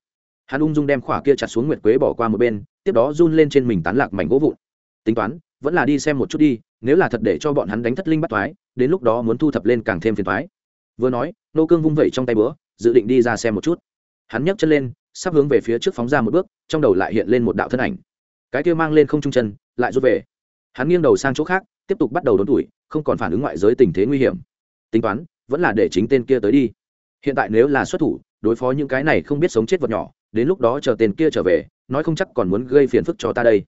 Hắn ung dung đem khỏa kia chặt xuống nguyệt quế bỏ qua một bên, tiếp đó run lên trên mình tán lạc mảnh gỗ vụn. Tính toán, vẫn là đi xem một chút đi, nếu là thật để cho bọn hắn đánh thất linh bắt thoái đến lúc đó muốn thu thập lên càng thêm phiền thoái vừa nói, nô cương vung vẩy trong tay bữa dự định đi ra xem một chút. Hắn nhấc chân lên, sắp hướng về phía trước phóng ra một bước, trong đầu lại hiện lên một đạo thân ảnh. Cái kia mang lên không trung chân lại rút về. Hắn nghiêng đầu sang chỗ khác, tiếp tục bắt đầu đốn tuổi, không còn phản ứng ngoại giới tình thế nguy hiểm. Tính toán, vẫn là để chính tên kia tới đi. Hiện tại nếu là xuất thủ, đối phó những cái này không biết sống chết vật nhỏ, đến lúc đó chờ tên kia trở về, nói không chắc còn muốn gây phiền phức cho ta đây.